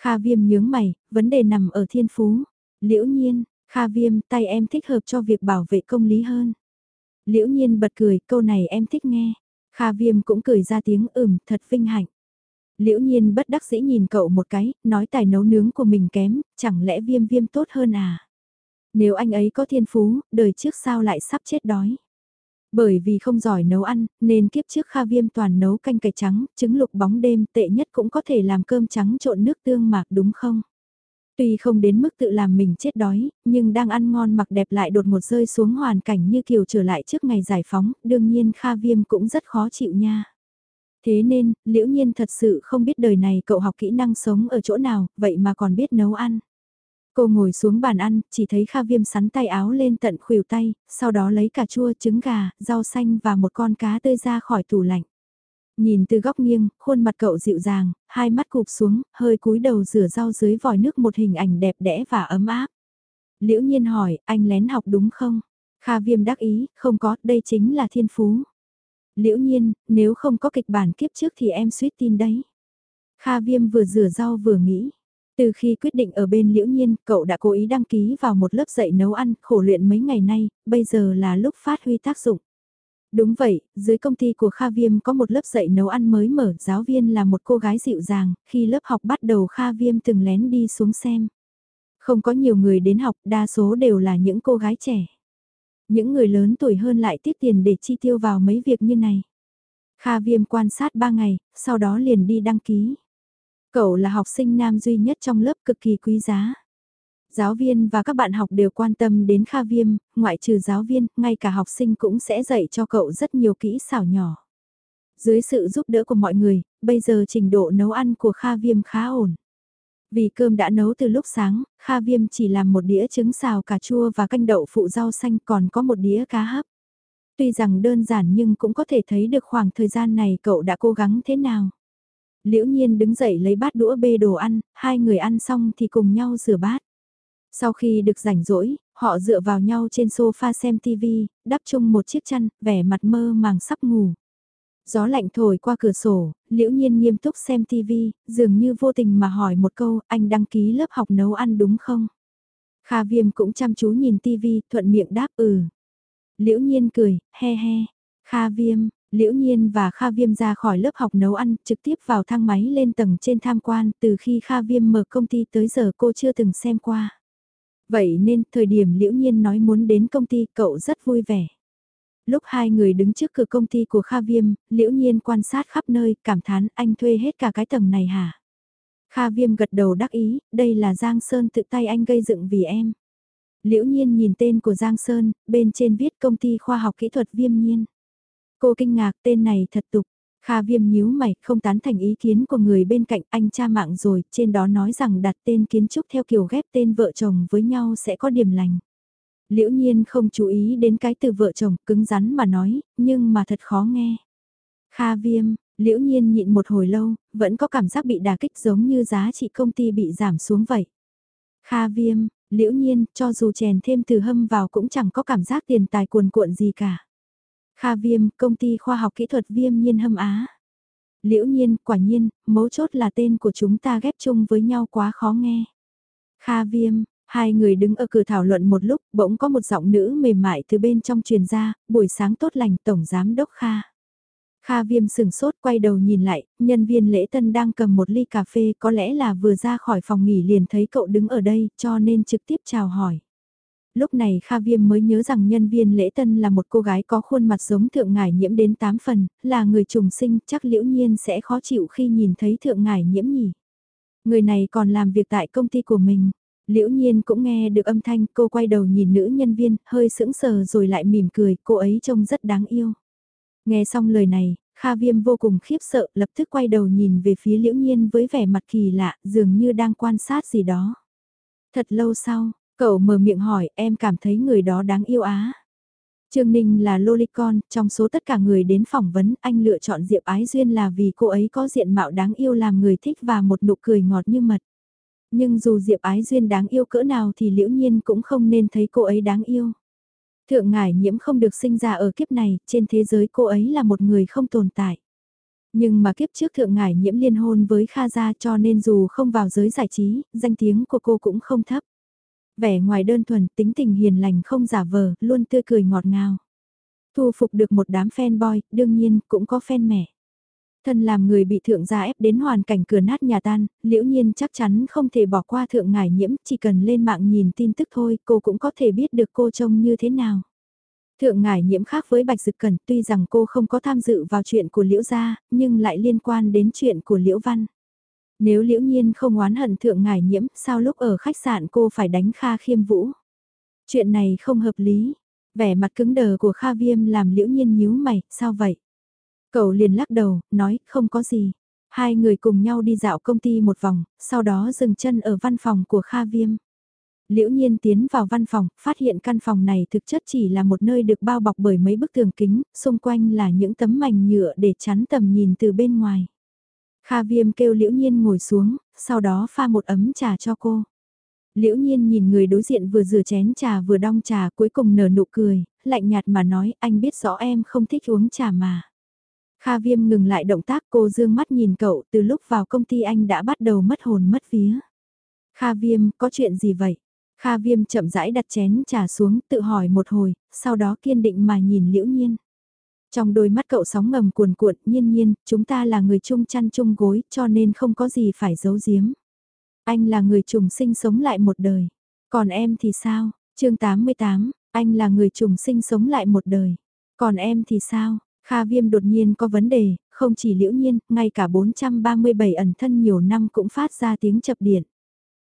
Kha viêm nhướng mày, vấn đề nằm ở thiên phú. Liễu nhiên, Kha viêm tay em thích hợp cho việc bảo vệ công lý hơn. Liễu nhiên bật cười, câu này em thích nghe. Kha viêm cũng cười ra tiếng ừm, thật vinh hạnh. Liễu nhiên bất đắc dĩ nhìn cậu một cái, nói tài nấu nướng của mình kém, chẳng lẽ viêm viêm tốt hơn à? Nếu anh ấy có thiên phú, đời trước sao lại sắp chết đói? Bởi vì không giỏi nấu ăn, nên kiếp trước Kha Viêm toàn nấu canh cải trắng, trứng lục bóng đêm tệ nhất cũng có thể làm cơm trắng trộn nước tương mạc đúng không? Tuy không đến mức tự làm mình chết đói, nhưng đang ăn ngon mặc đẹp lại đột ngột rơi xuống hoàn cảnh như kiều trở lại trước ngày giải phóng, đương nhiên Kha Viêm cũng rất khó chịu nha. Thế nên, liễu nhiên thật sự không biết đời này cậu học kỹ năng sống ở chỗ nào, vậy mà còn biết nấu ăn. Cô ngồi xuống bàn ăn, chỉ thấy Kha Viêm sắn tay áo lên tận khuỷu tay, sau đó lấy cà chua, trứng gà, rau xanh và một con cá tươi ra khỏi tủ lạnh. Nhìn từ góc nghiêng, khuôn mặt cậu dịu dàng, hai mắt cụp xuống, hơi cúi đầu rửa rau dưới vòi nước một hình ảnh đẹp đẽ và ấm áp. Liễu nhiên hỏi, anh lén học đúng không? Kha Viêm đắc ý, không có, đây chính là thiên phú. Liễu nhiên, nếu không có kịch bản kiếp trước thì em suýt tin đấy. Kha Viêm vừa rửa rau vừa nghĩ. Từ khi quyết định ở bên Liễu Nhiên, cậu đã cố ý đăng ký vào một lớp dạy nấu ăn, khổ luyện mấy ngày nay, bây giờ là lúc phát huy tác dụng. Đúng vậy, dưới công ty của Kha Viêm có một lớp dạy nấu ăn mới mở, giáo viên là một cô gái dịu dàng, khi lớp học bắt đầu Kha Viêm từng lén đi xuống xem. Không có nhiều người đến học, đa số đều là những cô gái trẻ. Những người lớn tuổi hơn lại tiết tiền để chi tiêu vào mấy việc như này. Kha Viêm quan sát 3 ngày, sau đó liền đi đăng ký. Cậu là học sinh nam duy nhất trong lớp cực kỳ quý giá. Giáo viên và các bạn học đều quan tâm đến Kha Viêm, ngoại trừ giáo viên, ngay cả học sinh cũng sẽ dạy cho cậu rất nhiều kỹ xảo nhỏ. Dưới sự giúp đỡ của mọi người, bây giờ trình độ nấu ăn của Kha Viêm khá ổn. Vì cơm đã nấu từ lúc sáng, Kha Viêm chỉ làm một đĩa trứng xào cà chua và canh đậu phụ rau xanh còn có một đĩa cá hấp. Tuy rằng đơn giản nhưng cũng có thể thấy được khoảng thời gian này cậu đã cố gắng thế nào. Liễu nhiên đứng dậy lấy bát đũa bê đồ ăn, hai người ăn xong thì cùng nhau rửa bát. Sau khi được rảnh rỗi, họ dựa vào nhau trên sofa xem TV, đắp chung một chiếc chăn, vẻ mặt mơ màng sắp ngủ. Gió lạnh thổi qua cửa sổ, liễu nhiên nghiêm túc xem TV, dường như vô tình mà hỏi một câu, anh đăng ký lớp học nấu ăn đúng không? Kha viêm cũng chăm chú nhìn TV, thuận miệng đáp ừ. Liễu nhiên cười, he he. Kha viêm, Liễu Nhiên và Kha Viêm ra khỏi lớp học nấu ăn, trực tiếp vào thang máy lên tầng trên tham quan, từ khi Kha Viêm mở công ty tới giờ cô chưa từng xem qua. Vậy nên, thời điểm Liễu Nhiên nói muốn đến công ty, cậu rất vui vẻ. Lúc hai người đứng trước cửa công ty của Kha Viêm, Liễu Nhiên quan sát khắp nơi, cảm thán anh thuê hết cả cái tầng này hả? Kha Viêm gật đầu đắc ý, đây là Giang Sơn tự tay anh gây dựng vì em. Liễu Nhiên nhìn tên của Giang Sơn, bên trên viết công ty khoa học kỹ thuật Viêm Nhiên. Cô kinh ngạc tên này thật tục. Kha viêm nhíu mày, không tán thành ý kiến của người bên cạnh anh cha mạng rồi, trên đó nói rằng đặt tên kiến trúc theo kiểu ghép tên vợ chồng với nhau sẽ có điểm lành. Liễu nhiên không chú ý đến cái từ vợ chồng, cứng rắn mà nói, nhưng mà thật khó nghe. Kha viêm, liễu nhiên nhịn một hồi lâu, vẫn có cảm giác bị đà kích giống như giá trị công ty bị giảm xuống vậy. Kha viêm, liễu nhiên, cho dù chèn thêm từ hâm vào cũng chẳng có cảm giác tiền tài cuồn cuộn gì cả. Kha Viêm, công ty khoa học kỹ thuật Viêm Nhiên Hâm Á. Liễu Nhiên, quả nhiên, mấu chốt là tên của chúng ta ghép chung với nhau quá khó nghe. Kha Viêm, hai người đứng ở cửa thảo luận một lúc, bỗng có một giọng nữ mềm mại từ bên trong truyền ra, buổi sáng tốt lành Tổng Giám Đốc Kha. Kha Viêm sừng sốt quay đầu nhìn lại, nhân viên lễ tân đang cầm một ly cà phê có lẽ là vừa ra khỏi phòng nghỉ liền thấy cậu đứng ở đây cho nên trực tiếp chào hỏi. Lúc này Kha Viêm mới nhớ rằng nhân viên lễ tân là một cô gái có khuôn mặt giống thượng ngải nhiễm đến 8 phần, là người trùng sinh, chắc liễu nhiên sẽ khó chịu khi nhìn thấy thượng ngải nhiễm nhỉ. Người này còn làm việc tại công ty của mình. Liễu nhiên cũng nghe được âm thanh, cô quay đầu nhìn nữ nhân viên, hơi sững sờ rồi lại mỉm cười, cô ấy trông rất đáng yêu. Nghe xong lời này, Kha Viêm vô cùng khiếp sợ, lập tức quay đầu nhìn về phía Liễu Nhiên với vẻ mặt kỳ lạ, dường như đang quan sát gì đó. Thật lâu sau, cậu mở miệng hỏi em cảm thấy người đó đáng yêu á. Trương Ninh là lolicon, trong số tất cả người đến phỏng vấn anh lựa chọn Diệp Ái Duyên là vì cô ấy có diện mạo đáng yêu làm người thích và một nụ cười ngọt như mật. Nhưng dù Diệp Ái Duyên đáng yêu cỡ nào thì liễu nhiên cũng không nên thấy cô ấy đáng yêu. Thượng ngải nhiễm không được sinh ra ở kiếp này, trên thế giới cô ấy là một người không tồn tại. Nhưng mà kiếp trước thượng ngải nhiễm liên hôn với Kha Gia cho nên dù không vào giới giải trí, danh tiếng của cô cũng không thấp. Vẻ ngoài đơn thuần, tính tình hiền lành không giả vờ, luôn tươi cười ngọt ngào. Thu phục được một đám fanboy, đương nhiên cũng có fan mẹ. Thân làm người bị thượng gia ép đến hoàn cảnh cửa nát nhà tan, liễu nhiên chắc chắn không thể bỏ qua thượng ngải nhiễm, chỉ cần lên mạng nhìn tin tức thôi, cô cũng có thể biết được cô trông như thế nào. Thượng ngải nhiễm khác với Bạch Dực Cẩn tuy rằng cô không có tham dự vào chuyện của Liễu Gia, nhưng lại liên quan đến chuyện của Liễu Văn. Nếu Liễu Nhiên không oán hận thượng ngải nhiễm, sao lúc ở khách sạn cô phải đánh Kha khiêm vũ? Chuyện này không hợp lý. Vẻ mặt cứng đờ của Kha Viêm làm Liễu Nhiên nhíu mày, sao vậy? Cậu liền lắc đầu, nói, không có gì. Hai người cùng nhau đi dạo công ty một vòng, sau đó dừng chân ở văn phòng của Kha Viêm. Liễu nhiên tiến vào văn phòng, phát hiện căn phòng này thực chất chỉ là một nơi được bao bọc bởi mấy bức tường kính, xung quanh là những tấm mảnh nhựa để chắn tầm nhìn từ bên ngoài. Kha viêm kêu liễu nhiên ngồi xuống, sau đó pha một ấm trà cho cô. Liễu nhiên nhìn người đối diện vừa rửa chén trà vừa đong trà cuối cùng nở nụ cười, lạnh nhạt mà nói anh biết rõ em không thích uống trà mà. Kha viêm ngừng lại động tác cô dương mắt nhìn cậu từ lúc vào công ty anh đã bắt đầu mất hồn mất vía. Kha viêm có chuyện gì vậy? Kha viêm chậm rãi đặt chén trà xuống tự hỏi một hồi, sau đó kiên định mà nhìn liễu nhiên. Trong đôi mắt cậu sóng ngầm cuồn cuộn, nhiên nhiên, chúng ta là người chung chăn chung gối cho nên không có gì phải giấu giếm. Anh là người trùng sinh sống lại một đời. Còn em thì sao? chương 88, anh là người trùng sinh sống lại một đời. Còn em thì sao? Kha viêm đột nhiên có vấn đề, không chỉ liễu nhiên, ngay cả 437 ẩn thân nhiều năm cũng phát ra tiếng chập điện.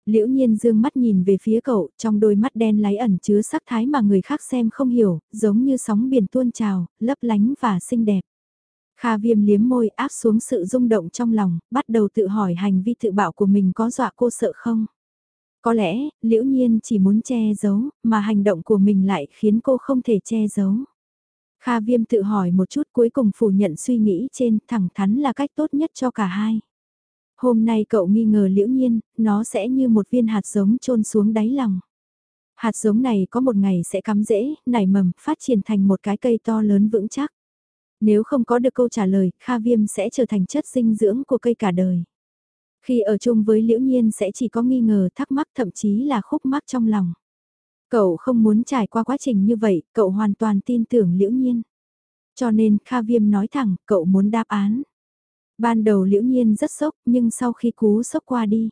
Liễu nhiên dương mắt nhìn về phía cậu, trong đôi mắt đen láy ẩn chứa sắc thái mà người khác xem không hiểu, giống như sóng biển tuôn trào, lấp lánh và xinh đẹp. Kha viêm liếm môi áp xuống sự rung động trong lòng, bắt đầu tự hỏi hành vi tự bạo của mình có dọa cô sợ không? Có lẽ, liễu nhiên chỉ muốn che giấu, mà hành động của mình lại khiến cô không thể che giấu. Kha viêm tự hỏi một chút cuối cùng phủ nhận suy nghĩ trên thẳng thắn là cách tốt nhất cho cả hai. Hôm nay cậu nghi ngờ liễu nhiên, nó sẽ như một viên hạt giống trôn xuống đáy lòng. Hạt giống này có một ngày sẽ cắm rễ, nảy mầm, phát triển thành một cái cây to lớn vững chắc. Nếu không có được câu trả lời, Kha Viêm sẽ trở thành chất dinh dưỡng của cây cả đời. Khi ở chung với Liễu Nhiên sẽ chỉ có nghi ngờ, thắc mắc thậm chí là khúc mắc trong lòng. Cậu không muốn trải qua quá trình như vậy, cậu hoàn toàn tin tưởng Liễu Nhiên. Cho nên Kha Viêm nói thẳng, cậu muốn đáp án. Ban đầu liễu nhiên rất sốc nhưng sau khi cú sốc qua đi.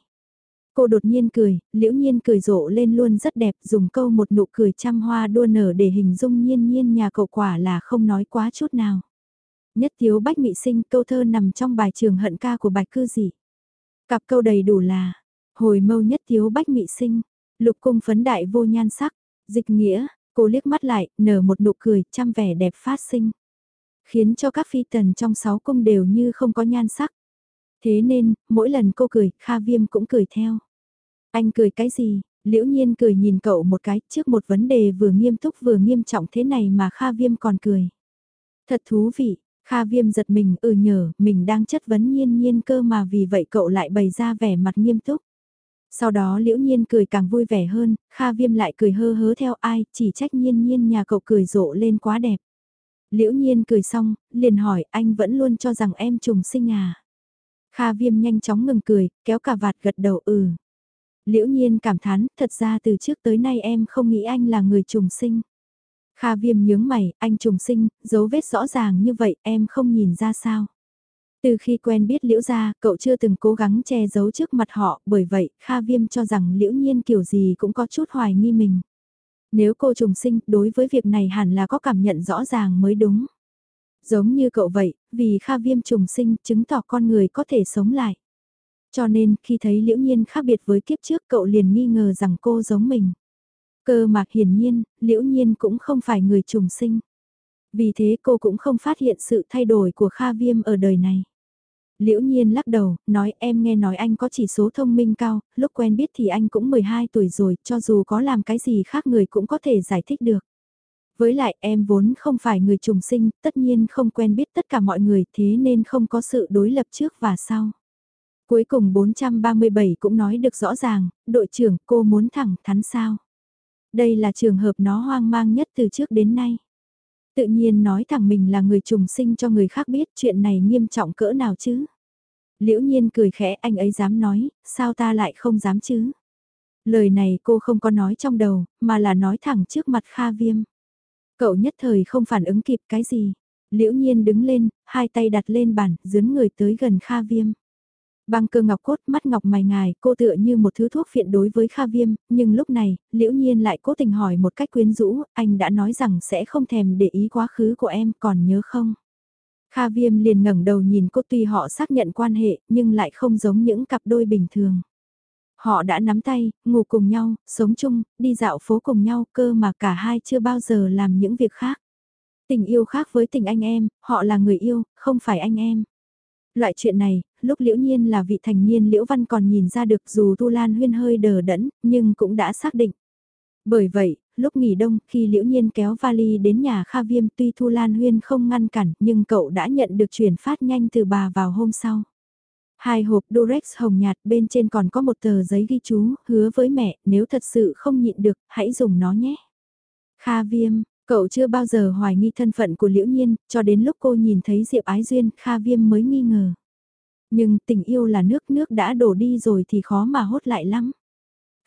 Cô đột nhiên cười, liễu nhiên cười rộ lên luôn rất đẹp dùng câu một nụ cười trăm hoa đua nở để hình dung nhiên nhiên nhà cậu quả là không nói quá chút nào. Nhất thiếu bách mị sinh câu thơ nằm trong bài trường hận ca của bạch cư dị. Cặp câu đầy đủ là, hồi mâu nhất thiếu bách mị sinh, lục cung phấn đại vô nhan sắc, dịch nghĩa, cô liếc mắt lại, nở một nụ cười, chăm vẻ đẹp phát sinh khiến cho các phi tần trong sáu cung đều như không có nhan sắc. Thế nên, mỗi lần cô cười, Kha Viêm cũng cười theo. Anh cười cái gì? Liễu nhiên cười nhìn cậu một cái trước một vấn đề vừa nghiêm túc vừa nghiêm trọng thế này mà Kha Viêm còn cười. Thật thú vị, Kha Viêm giật mình ừ nhờ, mình đang chất vấn nhiên nhiên cơ mà vì vậy cậu lại bày ra vẻ mặt nghiêm túc. Sau đó liễu nhiên cười càng vui vẻ hơn, Kha Viêm lại cười hơ hớ theo ai, chỉ trách nhiên nhiên nhà cậu cười rộ lên quá đẹp. Liễu nhiên cười xong, liền hỏi anh vẫn luôn cho rằng em trùng sinh à. Kha viêm nhanh chóng ngừng cười, kéo cả vạt gật đầu ừ. Liễu nhiên cảm thán, thật ra từ trước tới nay em không nghĩ anh là người trùng sinh. Kha viêm nhướng mày, anh trùng sinh, dấu vết rõ ràng như vậy em không nhìn ra sao. Từ khi quen biết Liễu gia, cậu chưa từng cố gắng che giấu trước mặt họ, bởi vậy Kha Viêm cho rằng Liễu Nhiên kiểu gì cũng có chút hoài nghi mình. Nếu cô trùng sinh, đối với việc này hẳn là có cảm nhận rõ ràng mới đúng. Giống như cậu vậy, vì Kha Viêm trùng sinh chứng tỏ con người có thể sống lại. Cho nên khi thấy Liễu Nhiên khác biệt với kiếp trước cậu liền nghi ngờ rằng cô giống mình. Cơ mạc hiển nhiên, Liễu Nhiên cũng không phải người trùng sinh. Vì thế cô cũng không phát hiện sự thay đổi của Kha Viêm ở đời này. Liễu Nhiên lắc đầu, nói em nghe nói anh có chỉ số thông minh cao, lúc quen biết thì anh cũng 12 tuổi rồi, cho dù có làm cái gì khác người cũng có thể giải thích được. Với lại em vốn không phải người trùng sinh, tất nhiên không quen biết tất cả mọi người thế nên không có sự đối lập trước và sau. Cuối cùng 437 cũng nói được rõ ràng, đội trưởng cô muốn thẳng thắn sao. Đây là trường hợp nó hoang mang nhất từ trước đến nay. Tự nhiên nói thẳng mình là người trùng sinh cho người khác biết chuyện này nghiêm trọng cỡ nào chứ. Liễu nhiên cười khẽ anh ấy dám nói, sao ta lại không dám chứ. Lời này cô không có nói trong đầu, mà là nói thẳng trước mặt Kha Viêm. Cậu nhất thời không phản ứng kịp cái gì. Liễu nhiên đứng lên, hai tay đặt lên bàn, dướn người tới gần Kha Viêm. Băng cơ ngọc cốt mắt ngọc mày ngài, cô tựa như một thứ thuốc phiện đối với Kha Viêm, nhưng lúc này, liễu nhiên lại cố tình hỏi một cách quyến rũ, anh đã nói rằng sẽ không thèm để ý quá khứ của em, còn nhớ không? Kha Viêm liền ngẩng đầu nhìn cô tuy họ xác nhận quan hệ, nhưng lại không giống những cặp đôi bình thường. Họ đã nắm tay, ngủ cùng nhau, sống chung, đi dạo phố cùng nhau, cơ mà cả hai chưa bao giờ làm những việc khác. Tình yêu khác với tình anh em, họ là người yêu, không phải anh em. Loại chuyện này, lúc liễu nhiên là vị thành niên liễu văn còn nhìn ra được dù Tu Lan Huyên hơi đờ đẫn, nhưng cũng đã xác định. Bởi vậy, lúc nghỉ đông, khi liễu nhiên kéo vali đến nhà Kha Viêm tuy Thu Lan Huyên không ngăn cản, nhưng cậu đã nhận được chuyển phát nhanh từ bà vào hôm sau. Hai hộp Durex hồng nhạt bên trên còn có một tờ giấy ghi chú, hứa với mẹ, nếu thật sự không nhịn được, hãy dùng nó nhé. Kha Viêm, cậu chưa bao giờ hoài nghi thân phận của Liễu Nhiên, cho đến lúc cô nhìn thấy Diệp Ái Duyên, Kha Viêm mới nghi ngờ. Nhưng tình yêu là nước nước đã đổ đi rồi thì khó mà hốt lại lắm.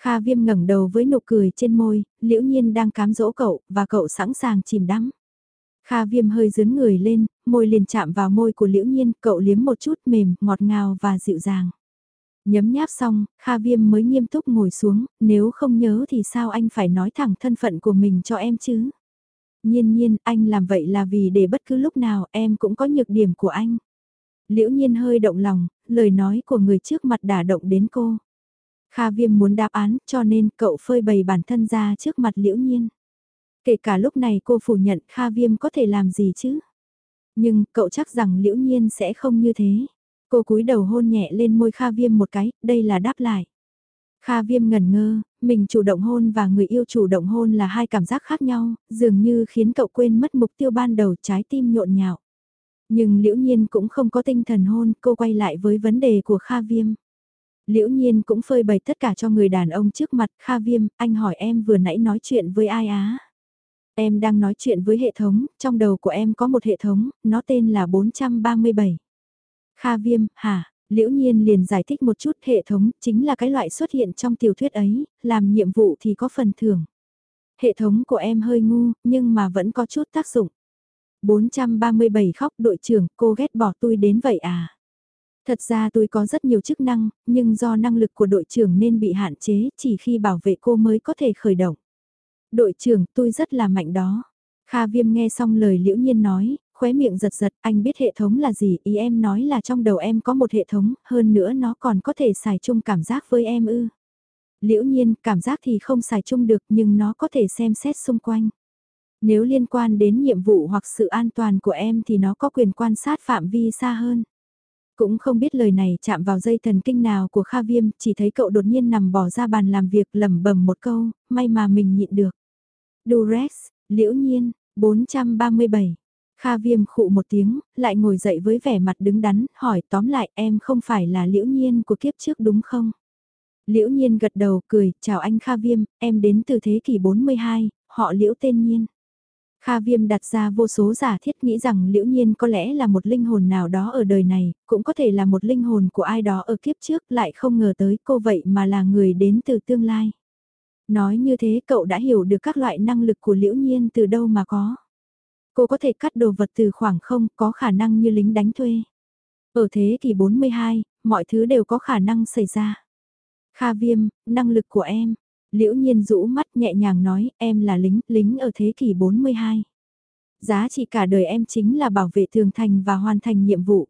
Kha Viêm ngẩng đầu với nụ cười trên môi, Liễu Nhiên đang cám dỗ cậu, và cậu sẵn sàng chìm đắm. Kha Viêm hơi dướn người lên, môi liền chạm vào môi của Liễu Nhiên, cậu liếm một chút mềm, ngọt ngào và dịu dàng. Nhấm nháp xong, Kha Viêm mới nghiêm túc ngồi xuống, nếu không nhớ thì sao anh phải nói thẳng thân phận của mình cho em chứ? Nhiên nhiên, anh làm vậy là vì để bất cứ lúc nào em cũng có nhược điểm của anh. Liễu nhiên hơi động lòng, lời nói của người trước mặt đả động đến cô. Kha Viêm muốn đáp án cho nên cậu phơi bày bản thân ra trước mặt Liễu nhiên. Kể cả lúc này cô phủ nhận Kha Viêm có thể làm gì chứ? Nhưng cậu chắc rằng Liễu nhiên sẽ không như thế. Cô cúi đầu hôn nhẹ lên môi Kha Viêm một cái, đây là đáp lại. Kha Viêm ngẩn ngơ, mình chủ động hôn và người yêu chủ động hôn là hai cảm giác khác nhau, dường như khiến cậu quên mất mục tiêu ban đầu trái tim nhộn nhạo. Nhưng liễu nhiên cũng không có tinh thần hôn, cô quay lại với vấn đề của Kha Viêm. Liễu nhiên cũng phơi bày tất cả cho người đàn ông trước mặt, Kha Viêm, anh hỏi em vừa nãy nói chuyện với ai á? Em đang nói chuyện với hệ thống, trong đầu của em có một hệ thống, nó tên là 437. Kha Viêm, hả? Liễu nhiên liền giải thích một chút hệ thống chính là cái loại xuất hiện trong tiểu thuyết ấy, làm nhiệm vụ thì có phần thưởng. Hệ thống của em hơi ngu, nhưng mà vẫn có chút tác dụng. 437 khóc đội trưởng, cô ghét bỏ tôi đến vậy à? Thật ra tôi có rất nhiều chức năng, nhưng do năng lực của đội trưởng nên bị hạn chế, chỉ khi bảo vệ cô mới có thể khởi động. Đội trưởng, tôi rất là mạnh đó. Kha Viêm nghe xong lời Liễu Nhiên nói, khóe miệng giật giật, anh biết hệ thống là gì, ý em nói là trong đầu em có một hệ thống, hơn nữa nó còn có thể xài chung cảm giác với em ư. Liễu Nhiên, cảm giác thì không xài chung được nhưng nó có thể xem xét xung quanh. Nếu liên quan đến nhiệm vụ hoặc sự an toàn của em thì nó có quyền quan sát phạm vi xa hơn. Cũng không biết lời này chạm vào dây thần kinh nào của Kha Viêm, chỉ thấy cậu đột nhiên nằm bỏ ra bàn làm việc lẩm bẩm một câu, may mà mình nhịn được. Durex, liễu nhiên, 437. Kha Viêm khụ một tiếng, lại ngồi dậy với vẻ mặt đứng đắn, hỏi tóm lại em không phải là liễu nhiên của kiếp trước đúng không? Liễu nhiên gật đầu cười, chào anh Kha Viêm, em đến từ thế kỷ 42, họ liễu tên nhiên. Kha Viêm đặt ra vô số giả thiết nghĩ rằng liễu nhiên có lẽ là một linh hồn nào đó ở đời này, cũng có thể là một linh hồn của ai đó ở kiếp trước lại không ngờ tới cô vậy mà là người đến từ tương lai. Nói như thế cậu đã hiểu được các loại năng lực của liễu nhiên từ đâu mà có. Cô có thể cắt đồ vật từ khoảng không có khả năng như lính đánh thuê. Ở thế kỷ 42, mọi thứ đều có khả năng xảy ra. Kha Viêm, năng lực của em, Liễu nhiên rũ mắt nhẹ nhàng nói, em là lính, lính ở thế kỷ 42. Giá trị cả đời em chính là bảo vệ Thường thành và hoàn thành nhiệm vụ.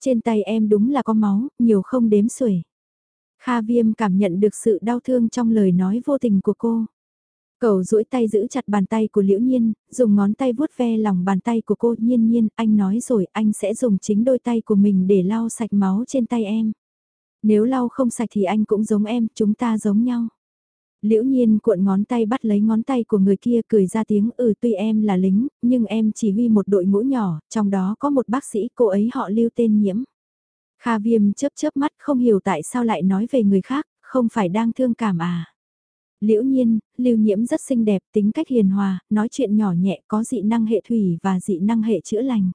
Trên tay em đúng là có máu, nhiều không đếm xuể. Kha Viêm cảm nhận được sự đau thương trong lời nói vô tình của cô. Cậu duỗi tay giữ chặt bàn tay của Liễu Nhiên, dùng ngón tay vuốt ve lòng bàn tay của cô. Nhiên nhiên, anh nói rồi, anh sẽ dùng chính đôi tay của mình để lau sạch máu trên tay em. Nếu lau không sạch thì anh cũng giống em, chúng ta giống nhau. Liễu nhiên cuộn ngón tay bắt lấy ngón tay của người kia cười ra tiếng ừ tuy em là lính, nhưng em chỉ huy một đội ngũ nhỏ, trong đó có một bác sĩ cô ấy họ lưu tên nhiễm. Kha viêm chớp chớp mắt không hiểu tại sao lại nói về người khác, không phải đang thương cảm à. Liễu nhiên, lưu nhiễm rất xinh đẹp, tính cách hiền hòa, nói chuyện nhỏ nhẹ có dị năng hệ thủy và dị năng hệ chữa lành.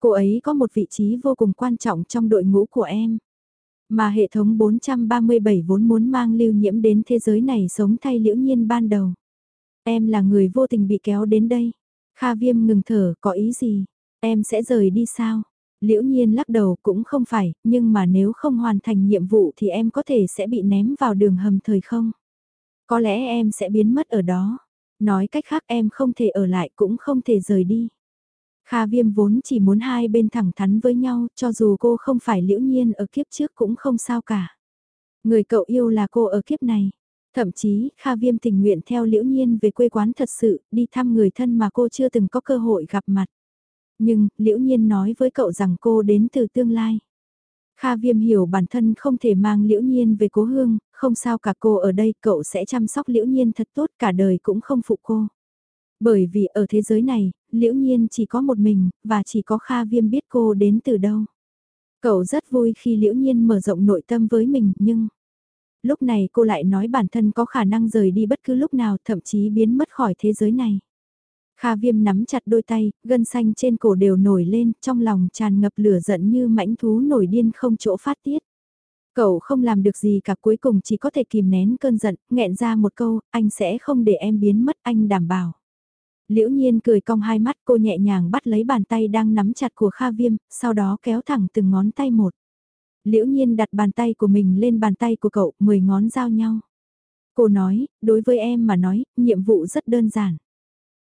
Cô ấy có một vị trí vô cùng quan trọng trong đội ngũ của em. Mà hệ thống 437 vốn muốn mang lưu nhiễm đến thế giới này sống thay liễu nhiên ban đầu. Em là người vô tình bị kéo đến đây. Kha viêm ngừng thở, có ý gì? Em sẽ rời đi sao? Liễu nhiên lắc đầu cũng không phải, nhưng mà nếu không hoàn thành nhiệm vụ thì em có thể sẽ bị ném vào đường hầm thời không? Có lẽ em sẽ biến mất ở đó. Nói cách khác em không thể ở lại cũng không thể rời đi. Kha viêm vốn chỉ muốn hai bên thẳng thắn với nhau, cho dù cô không phải liễu nhiên ở kiếp trước cũng không sao cả. Người cậu yêu là cô ở kiếp này. Thậm chí, Kha Viêm tình nguyện theo liễu nhiên về quê quán thật sự, đi thăm người thân mà cô chưa từng có cơ hội gặp mặt. Nhưng, liễu nhiên nói với cậu rằng cô đến từ tương lai. Kha Viêm hiểu bản thân không thể mang liễu nhiên về cố hương, không sao cả cô ở đây cậu sẽ chăm sóc liễu nhiên thật tốt cả đời cũng không phụ cô. Bởi vì ở thế giới này, liễu nhiên chỉ có một mình, và chỉ có Kha Viêm biết cô đến từ đâu. Cậu rất vui khi liễu nhiên mở rộng nội tâm với mình, nhưng... Lúc này cô lại nói bản thân có khả năng rời đi bất cứ lúc nào, thậm chí biến mất khỏi thế giới này. Kha Viêm nắm chặt đôi tay, gân xanh trên cổ đều nổi lên, trong lòng tràn ngập lửa giận như mãnh thú nổi điên không chỗ phát tiết. Cậu không làm được gì cả cuối cùng chỉ có thể kìm nén cơn giận, nghẹn ra một câu, anh sẽ không để em biến mất, anh đảm bảo. Liễu nhiên cười cong hai mắt cô nhẹ nhàng bắt lấy bàn tay đang nắm chặt của Kha Viêm, sau đó kéo thẳng từng ngón tay một. Liễu nhiên đặt bàn tay của mình lên bàn tay của cậu, mười ngón giao nhau. Cô nói, đối với em mà nói, nhiệm vụ rất đơn giản.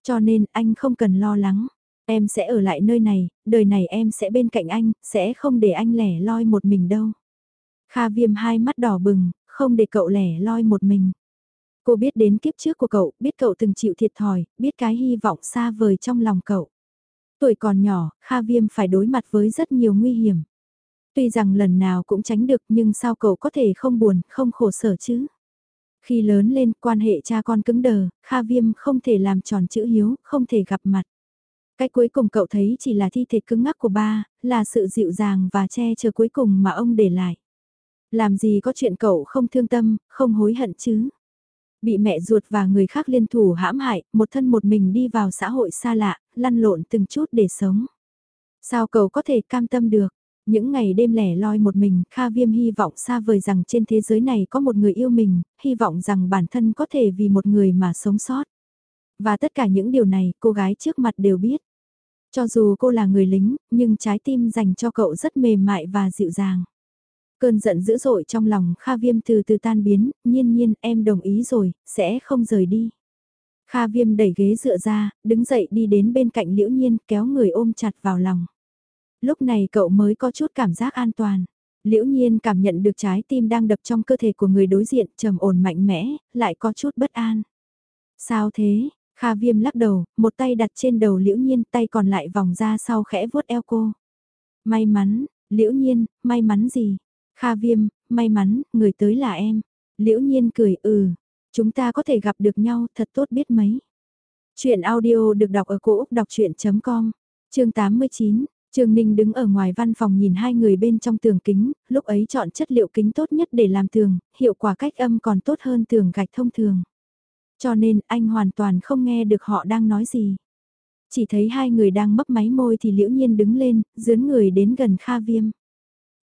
Cho nên anh không cần lo lắng. Em sẽ ở lại nơi này, đời này em sẽ bên cạnh anh, sẽ không để anh lẻ loi một mình đâu. Kha viêm hai mắt đỏ bừng, không để cậu lẻ loi một mình. Cô biết đến kiếp trước của cậu, biết cậu từng chịu thiệt thòi, biết cái hy vọng xa vời trong lòng cậu. Tuổi còn nhỏ, Kha Viêm phải đối mặt với rất nhiều nguy hiểm. Tuy rằng lần nào cũng tránh được nhưng sao cậu có thể không buồn, không khổ sở chứ? Khi lớn lên, quan hệ cha con cứng đờ, Kha Viêm không thể làm tròn chữ hiếu, không thể gặp mặt. Cái cuối cùng cậu thấy chỉ là thi thể cứng ngắc của ba, là sự dịu dàng và che chở cuối cùng mà ông để lại. Làm gì có chuyện cậu không thương tâm, không hối hận chứ? Bị mẹ ruột và người khác liên thủ hãm hại, một thân một mình đi vào xã hội xa lạ, lăn lộn từng chút để sống. Sao cậu có thể cam tâm được? Những ngày đêm lẻ loi một mình, Kha Viêm hy vọng xa vời rằng trên thế giới này có một người yêu mình, hy vọng rằng bản thân có thể vì một người mà sống sót. Và tất cả những điều này cô gái trước mặt đều biết. Cho dù cô là người lính, nhưng trái tim dành cho cậu rất mềm mại và dịu dàng. Cơn giận dữ dội trong lòng Kha Viêm từ từ tan biến, nhiên nhiên em đồng ý rồi, sẽ không rời đi. Kha Viêm đẩy ghế dựa ra, đứng dậy đi đến bên cạnh Liễu Nhiên kéo người ôm chặt vào lòng. Lúc này cậu mới có chút cảm giác an toàn. Liễu Nhiên cảm nhận được trái tim đang đập trong cơ thể của người đối diện trầm ổn mạnh mẽ, lại có chút bất an. Sao thế? Kha Viêm lắc đầu, một tay đặt trên đầu Liễu Nhiên tay còn lại vòng ra sau khẽ vuốt eo cô. May mắn, Liễu Nhiên, may mắn gì? Kha Viêm, may mắn, người tới là em. Liễu Nhiên cười ừ, chúng ta có thể gặp được nhau thật tốt biết mấy. Chuyện audio được đọc ở cổ Úc đọc chuyện.com, chương 89. Trương Ninh đứng ở ngoài văn phòng nhìn hai người bên trong tường kính, lúc ấy chọn chất liệu kính tốt nhất để làm tường, hiệu quả cách âm còn tốt hơn tường gạch thông thường. Cho nên anh hoàn toàn không nghe được họ đang nói gì. Chỉ thấy hai người đang mấp máy môi thì liễu nhiên đứng lên, dướn người đến gần Kha Viêm.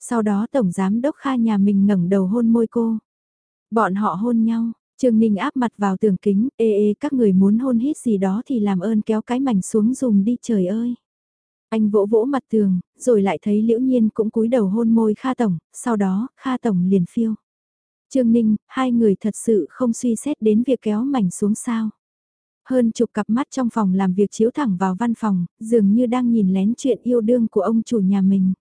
Sau đó Tổng Giám Đốc Kha nhà mình ngẩng đầu hôn môi cô. Bọn họ hôn nhau, Trương Ninh áp mặt vào tường kính, ê ê các người muốn hôn hít gì đó thì làm ơn kéo cái mảnh xuống dùng đi trời ơi. Anh vỗ vỗ mặt tường, rồi lại thấy Liễu Nhiên cũng cúi đầu hôn môi Kha Tổng, sau đó Kha Tổng liền phiêu. Trương Ninh, hai người thật sự không suy xét đến việc kéo mảnh xuống sao. Hơn chục cặp mắt trong phòng làm việc chiếu thẳng vào văn phòng, dường như đang nhìn lén chuyện yêu đương của ông chủ nhà mình.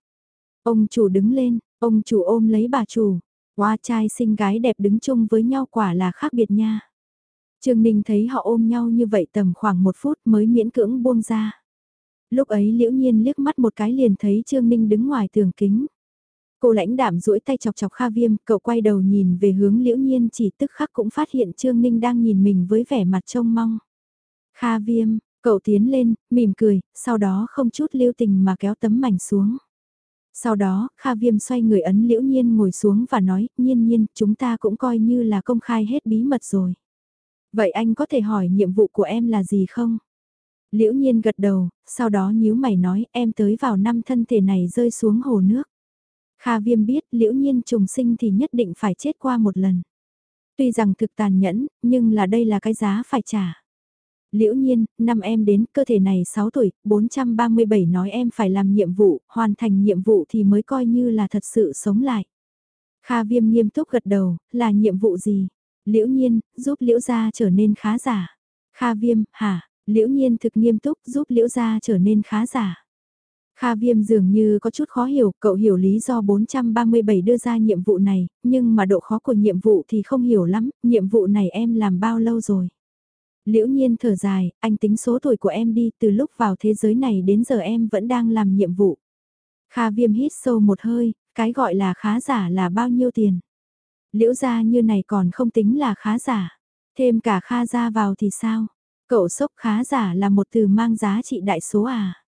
Ông chủ đứng lên, ông chủ ôm lấy bà chủ. Hoa trai xinh gái đẹp đứng chung với nhau quả là khác biệt nha. Trương Ninh thấy họ ôm nhau như vậy tầm khoảng một phút mới miễn cưỡng buông ra. Lúc ấy liễu nhiên liếc mắt một cái liền thấy Trương Ninh đứng ngoài tường kính. Cô lãnh đạm duỗi tay chọc chọc Kha Viêm, cậu quay đầu nhìn về hướng liễu nhiên chỉ tức khắc cũng phát hiện Trương Ninh đang nhìn mình với vẻ mặt trông mong. Kha Viêm, cậu tiến lên, mỉm cười, sau đó không chút lưu tình mà kéo tấm mảnh xuống. Sau đó, Kha Viêm xoay người ấn liễu nhiên ngồi xuống và nói, nhiên nhiên, chúng ta cũng coi như là công khai hết bí mật rồi. Vậy anh có thể hỏi nhiệm vụ của em là gì không? Liễu nhiên gật đầu, sau đó nhíu mày nói em tới vào năm thân thể này rơi xuống hồ nước. Kha viêm biết liễu nhiên trùng sinh thì nhất định phải chết qua một lần. Tuy rằng thực tàn nhẫn, nhưng là đây là cái giá phải trả. Liễu nhiên, năm em đến cơ thể này 6 tuổi, 437 nói em phải làm nhiệm vụ, hoàn thành nhiệm vụ thì mới coi như là thật sự sống lại. Kha viêm nghiêm túc gật đầu, là nhiệm vụ gì? Liễu nhiên, giúp liễu gia trở nên khá giả. Kha viêm, hả? Liễu nhiên thực nghiêm túc giúp liễu gia trở nên khá giả. Kha viêm dường như có chút khó hiểu, cậu hiểu lý do 437 đưa ra nhiệm vụ này, nhưng mà độ khó của nhiệm vụ thì không hiểu lắm, nhiệm vụ này em làm bao lâu rồi. Liễu nhiên thở dài, anh tính số tuổi của em đi, từ lúc vào thế giới này đến giờ em vẫn đang làm nhiệm vụ. Kha viêm hít sâu một hơi, cái gọi là khá giả là bao nhiêu tiền. Liễu gia như này còn không tính là khá giả. Thêm cả Kha gia vào thì sao? Cậu sốc khá giả là một từ mang giá trị đại số à?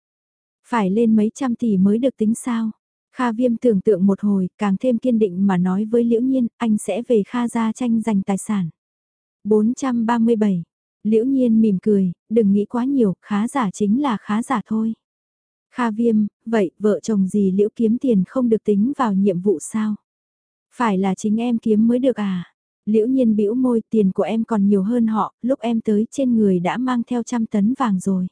Phải lên mấy trăm tỷ mới được tính sao? Kha viêm tưởng tượng một hồi, càng thêm kiên định mà nói với Liễu Nhiên, anh sẽ về Kha gia tranh giành tài sản. 437. Liễu Nhiên mỉm cười, đừng nghĩ quá nhiều, khá giả chính là khá giả thôi. Kha viêm, vậy vợ chồng gì Liễu kiếm tiền không được tính vào nhiệm vụ sao? Phải là chính em kiếm mới được à? Liễu nhiên bĩu môi tiền của em còn nhiều hơn họ, lúc em tới trên người đã mang theo trăm tấn vàng rồi.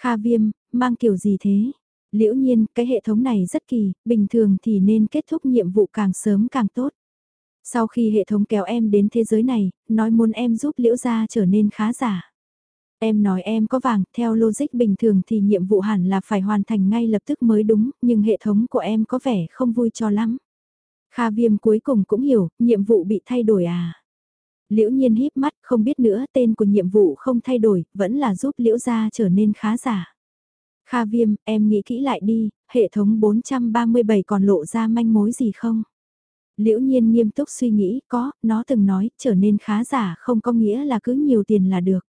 Kha viêm, mang kiểu gì thế? Liễu nhiên, cái hệ thống này rất kỳ, bình thường thì nên kết thúc nhiệm vụ càng sớm càng tốt. Sau khi hệ thống kéo em đến thế giới này, nói muốn em giúp liễu gia trở nên khá giả. Em nói em có vàng, theo logic bình thường thì nhiệm vụ hẳn là phải hoàn thành ngay lập tức mới đúng, nhưng hệ thống của em có vẻ không vui cho lắm. Kha viêm cuối cùng cũng hiểu, nhiệm vụ bị thay đổi à. Liễu nhiên híp mắt, không biết nữa tên của nhiệm vụ không thay đổi, vẫn là giúp liễu gia trở nên khá giả. Kha viêm, em nghĩ kỹ lại đi, hệ thống 437 còn lộ ra manh mối gì không? Liễu nhiên nghiêm túc suy nghĩ, có, nó từng nói, trở nên khá giả không có nghĩa là cứ nhiều tiền là được.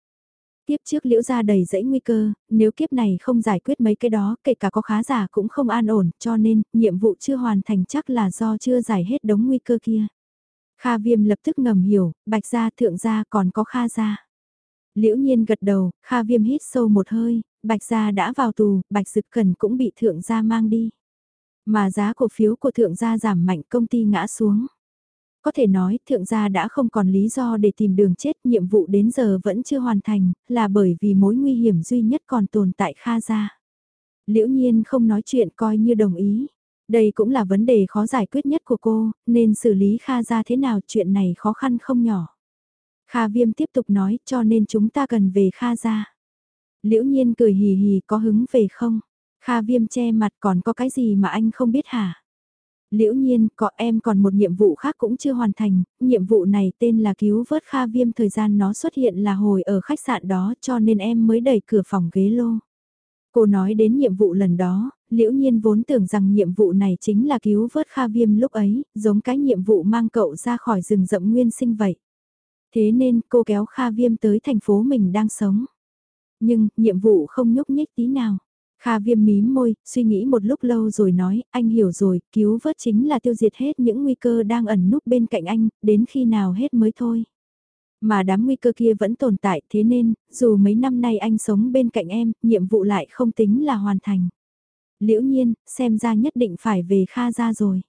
Tiếp trước liễu ra đầy dẫy nguy cơ, nếu kiếp này không giải quyết mấy cái đó, kể cả có khá giả cũng không an ổn, cho nên, nhiệm vụ chưa hoàn thành chắc là do chưa giải hết đống nguy cơ kia. Kha viêm lập tức ngầm hiểu, bạch gia thượng gia còn có kha gia. Liễu nhiên gật đầu, kha viêm hít sâu một hơi, bạch gia đã vào tù, bạch dực cần cũng bị thượng gia mang đi. Mà giá cổ phiếu của thượng gia giảm mạnh công ty ngã xuống. Có thể nói thượng gia đã không còn lý do để tìm đường chết nhiệm vụ đến giờ vẫn chưa hoàn thành, là bởi vì mối nguy hiểm duy nhất còn tồn tại Kha gia. Liễu nhiên không nói chuyện coi như đồng ý. Đây cũng là vấn đề khó giải quyết nhất của cô, nên xử lý Kha gia thế nào chuyện này khó khăn không nhỏ. Kha viêm tiếp tục nói cho nên chúng ta cần về Kha gia. Liễu nhiên cười hì hì có hứng về không? Kha viêm che mặt còn có cái gì mà anh không biết hả? Liễu nhiên, có em còn một nhiệm vụ khác cũng chưa hoàn thành, nhiệm vụ này tên là cứu vớt Kha Viêm thời gian nó xuất hiện là hồi ở khách sạn đó cho nên em mới đẩy cửa phòng ghế lô. Cô nói đến nhiệm vụ lần đó, liễu nhiên vốn tưởng rằng nhiệm vụ này chính là cứu vớt Kha Viêm lúc ấy, giống cái nhiệm vụ mang cậu ra khỏi rừng rậm nguyên sinh vậy. Thế nên cô kéo Kha Viêm tới thành phố mình đang sống. Nhưng, nhiệm vụ không nhúc nhích tí nào. Kha viêm mím môi, suy nghĩ một lúc lâu rồi nói, anh hiểu rồi, cứu vớt chính là tiêu diệt hết những nguy cơ đang ẩn núp bên cạnh anh, đến khi nào hết mới thôi. Mà đám nguy cơ kia vẫn tồn tại thế nên, dù mấy năm nay anh sống bên cạnh em, nhiệm vụ lại không tính là hoàn thành. Liễu nhiên, xem ra nhất định phải về Kha ra rồi.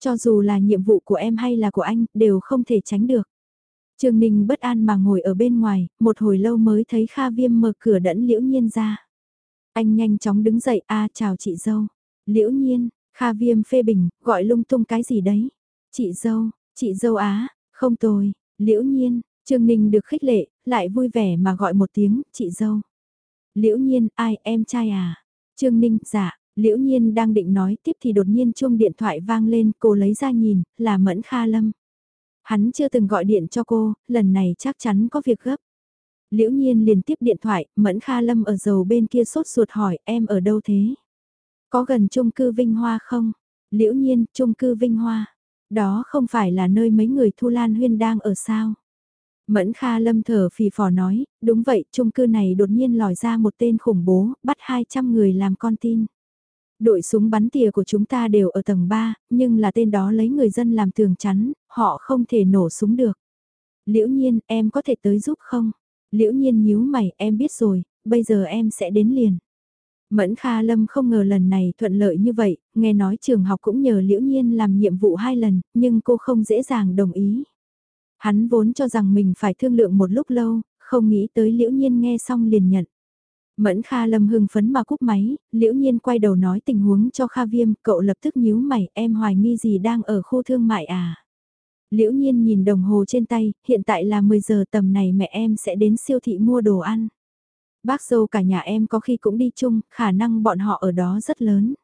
Cho dù là nhiệm vụ của em hay là của anh, đều không thể tránh được. Trương Ninh bất an mà ngồi ở bên ngoài, một hồi lâu mới thấy Kha Viêm mở cửa đẫn Liễu Nhiên ra. Anh nhanh chóng đứng dậy, a chào chị dâu. Liễu nhiên, Kha Viêm phê bình, gọi lung tung cái gì đấy. Chị dâu, Chị dâu Á, không tồi, liễu nhiên, Trương Ninh được khích lệ, lại vui vẻ mà gọi một tiếng, chị dâu. Liễu nhiên, ai, em trai à? Trương Ninh, dạ, liễu nhiên đang định nói tiếp thì đột nhiên chuông điện thoại vang lên, cô lấy ra nhìn, là Mẫn Kha Lâm. Hắn chưa từng gọi điện cho cô, lần này chắc chắn có việc gấp. Liễu nhiên liền tiếp điện thoại, Mẫn Kha Lâm ở dầu bên kia sốt ruột hỏi em ở đâu thế? Có gần chung cư Vinh Hoa không? Liễu nhiên, chung cư Vinh Hoa. Đó không phải là nơi mấy người Thu Lan Huyên đang ở sao? Mẫn Kha Lâm thở phì phò nói, đúng vậy, chung cư này đột nhiên lòi ra một tên khủng bố, bắt 200 người làm con tin. Đội súng bắn tỉa của chúng ta đều ở tầng 3, nhưng là tên đó lấy người dân làm tường chắn, họ không thể nổ súng được. Liễu nhiên, em có thể tới giúp không? Liễu nhiên nhíu mày, em biết rồi, bây giờ em sẽ đến liền. Mẫn Kha Lâm không ngờ lần này thuận lợi như vậy, nghe nói trường học cũng nhờ Liễu Nhiên làm nhiệm vụ hai lần, nhưng cô không dễ dàng đồng ý. Hắn vốn cho rằng mình phải thương lượng một lúc lâu, không nghĩ tới Liễu Nhiên nghe xong liền nhận. Mẫn Kha Lâm hưng phấn mà cúp máy, Liễu Nhiên quay đầu nói tình huống cho Kha Viêm, cậu lập tức nhíu mày, em hoài nghi gì đang ở khu thương mại à? Liễu Nhiên nhìn đồng hồ trên tay, hiện tại là 10 giờ tầm này mẹ em sẽ đến siêu thị mua đồ ăn. Bác dâu cả nhà em có khi cũng đi chung, khả năng bọn họ ở đó rất lớn.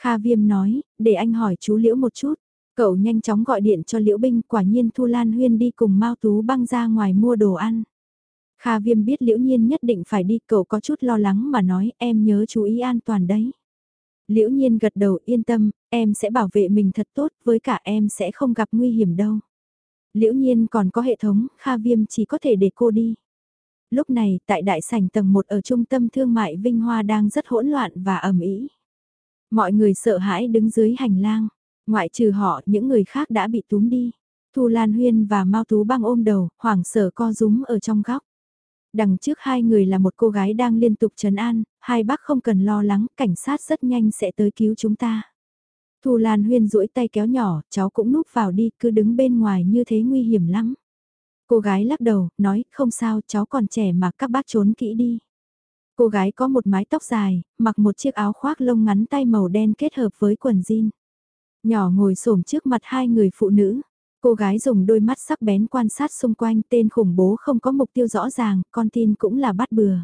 Kha Viêm nói, để anh hỏi chú Liễu một chút. Cậu nhanh chóng gọi điện cho Liễu Binh, quả nhiên Thu Lan Huyên đi cùng Mao Tú băng ra ngoài mua đồ ăn. Kha Viêm biết Liễu Nhiên nhất định phải đi, cậu có chút lo lắng mà nói em nhớ chú ý an toàn đấy. Liễu Nhiên gật đầu yên tâm, em sẽ bảo vệ mình thật tốt, với cả em sẽ không gặp nguy hiểm đâu. Liễu Nhiên còn có hệ thống, Kha Viêm chỉ có thể để cô đi. Lúc này, tại đại sảnh tầng 1 ở trung tâm thương mại Vinh Hoa đang rất hỗn loạn và ẩm ý. Mọi người sợ hãi đứng dưới hành lang, ngoại trừ họ, những người khác đã bị túm đi. Thu Lan Huyên và Mao Tú băng ôm đầu, hoảng sợ co rúm ở trong góc. Đằng trước hai người là một cô gái đang liên tục trấn an, hai bác không cần lo lắng, cảnh sát rất nhanh sẽ tới cứu chúng ta. Thu Lan Huyên duỗi tay kéo nhỏ, cháu cũng núp vào đi, cứ đứng bên ngoài như thế nguy hiểm lắm. Cô gái lắc đầu, nói, không sao, cháu còn trẻ mà các bác trốn kỹ đi. Cô gái có một mái tóc dài, mặc một chiếc áo khoác lông ngắn tay màu đen kết hợp với quần jean. Nhỏ ngồi xổm trước mặt hai người phụ nữ. Cô gái dùng đôi mắt sắc bén quan sát xung quanh tên khủng bố không có mục tiêu rõ ràng, con tin cũng là bắt bừa.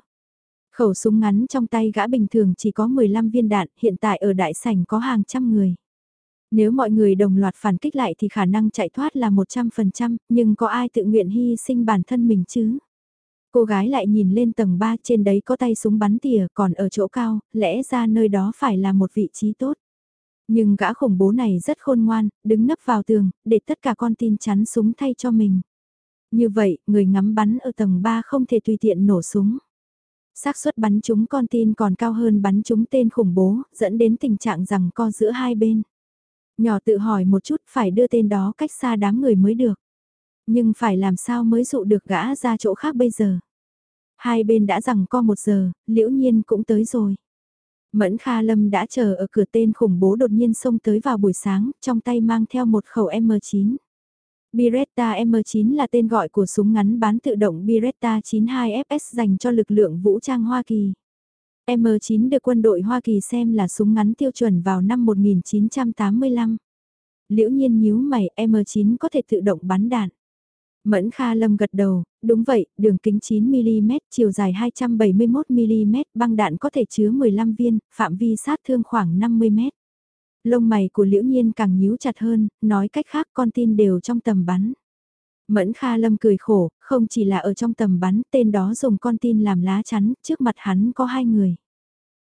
Khẩu súng ngắn trong tay gã bình thường chỉ có 15 viên đạn, hiện tại ở đại sảnh có hàng trăm người. Nếu mọi người đồng loạt phản kích lại thì khả năng chạy thoát là 100%, nhưng có ai tự nguyện hy sinh bản thân mình chứ? Cô gái lại nhìn lên tầng 3 trên đấy có tay súng bắn tỉa còn ở chỗ cao, lẽ ra nơi đó phải là một vị trí tốt. Nhưng gã khủng bố này rất khôn ngoan, đứng nấp vào tường, để tất cả con tin chắn súng thay cho mình. Như vậy, người ngắm bắn ở tầng 3 không thể tùy tiện nổ súng. xác suất bắn chúng con tin còn cao hơn bắn chúng tên khủng bố, dẫn đến tình trạng rằng co giữa hai bên. Nhỏ tự hỏi một chút phải đưa tên đó cách xa đám người mới được. Nhưng phải làm sao mới dụ được gã ra chỗ khác bây giờ. Hai bên đã rằng co một giờ, liễu nhiên cũng tới rồi. Mẫn Kha Lâm đã chờ ở cửa tên khủng bố đột nhiên xông tới vào buổi sáng, trong tay mang theo một khẩu M9. Beretta M9 là tên gọi của súng ngắn bán tự động Beretta 92FS dành cho lực lượng vũ trang Hoa Kỳ. M9 được quân đội Hoa Kỳ xem là súng ngắn tiêu chuẩn vào năm 1985. Liễu nhiên nhíu mày M9 có thể tự động bắn đạn. Mẫn Kha Lâm gật đầu, đúng vậy, đường kính 9mm, chiều dài 271mm, băng đạn có thể chứa 15 viên, phạm vi sát thương khoảng 50m. Lông mày của Liễu Nhiên càng nhíu chặt hơn, nói cách khác con tin đều trong tầm bắn. Mẫn Kha Lâm cười khổ, không chỉ là ở trong tầm bắn, tên đó dùng con tin làm lá chắn, trước mặt hắn có hai người.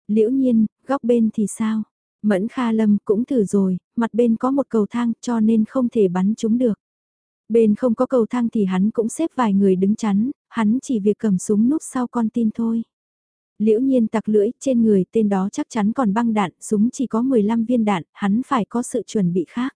Liễu nhiên, góc bên thì sao? Mẫn Kha Lâm cũng thử rồi, mặt bên có một cầu thang cho nên không thể bắn chúng được. Bên không có cầu thang thì hắn cũng xếp vài người đứng chắn, hắn chỉ việc cầm súng núp sau con tin thôi. Liễu nhiên tặc lưỡi, trên người tên đó chắc chắn còn băng đạn, súng chỉ có 15 viên đạn, hắn phải có sự chuẩn bị khác.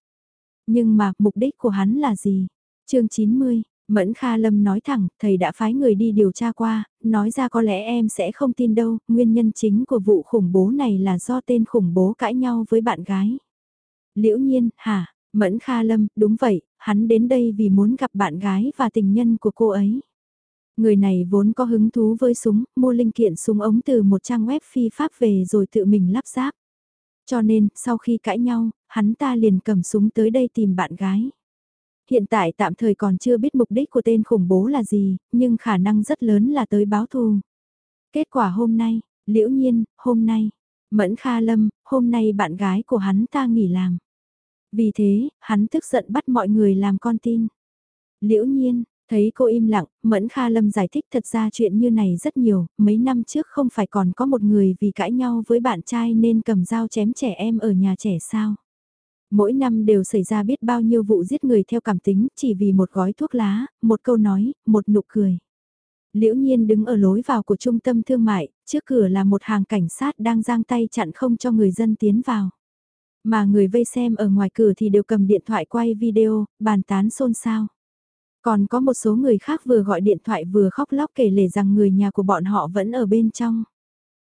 Nhưng mà, mục đích của hắn là gì? Chương 90, Mẫn Kha Lâm nói thẳng, thầy đã phái người đi điều tra qua, nói ra có lẽ em sẽ không tin đâu, nguyên nhân chính của vụ khủng bố này là do tên khủng bố cãi nhau với bạn gái. Liễu nhiên, hả, Mẫn Kha Lâm, đúng vậy, hắn đến đây vì muốn gặp bạn gái và tình nhân của cô ấy. Người này vốn có hứng thú với súng, mua linh kiện súng ống từ một trang web phi pháp về rồi tự mình lắp ráp. Cho nên, sau khi cãi nhau, hắn ta liền cầm súng tới đây tìm bạn gái hiện tại tạm thời còn chưa biết mục đích của tên khủng bố là gì, nhưng khả năng rất lớn là tới báo thù. Kết quả hôm nay, liễu nhiên, hôm nay, Mẫn Kha Lâm, hôm nay bạn gái của hắn ta nghỉ làm. Vì thế, hắn tức giận bắt mọi người làm con tin. Liễu nhiên, thấy cô im lặng, Mẫn Kha Lâm giải thích thật ra chuyện như này rất nhiều, mấy năm trước không phải còn có một người vì cãi nhau với bạn trai nên cầm dao chém trẻ em ở nhà trẻ sao. Mỗi năm đều xảy ra biết bao nhiêu vụ giết người theo cảm tính chỉ vì một gói thuốc lá, một câu nói, một nụ cười. Liễu nhiên đứng ở lối vào của trung tâm thương mại, trước cửa là một hàng cảnh sát đang giang tay chặn không cho người dân tiến vào. Mà người vây xem ở ngoài cửa thì đều cầm điện thoại quay video, bàn tán xôn xao. Còn có một số người khác vừa gọi điện thoại vừa khóc lóc kể lể rằng người nhà của bọn họ vẫn ở bên trong.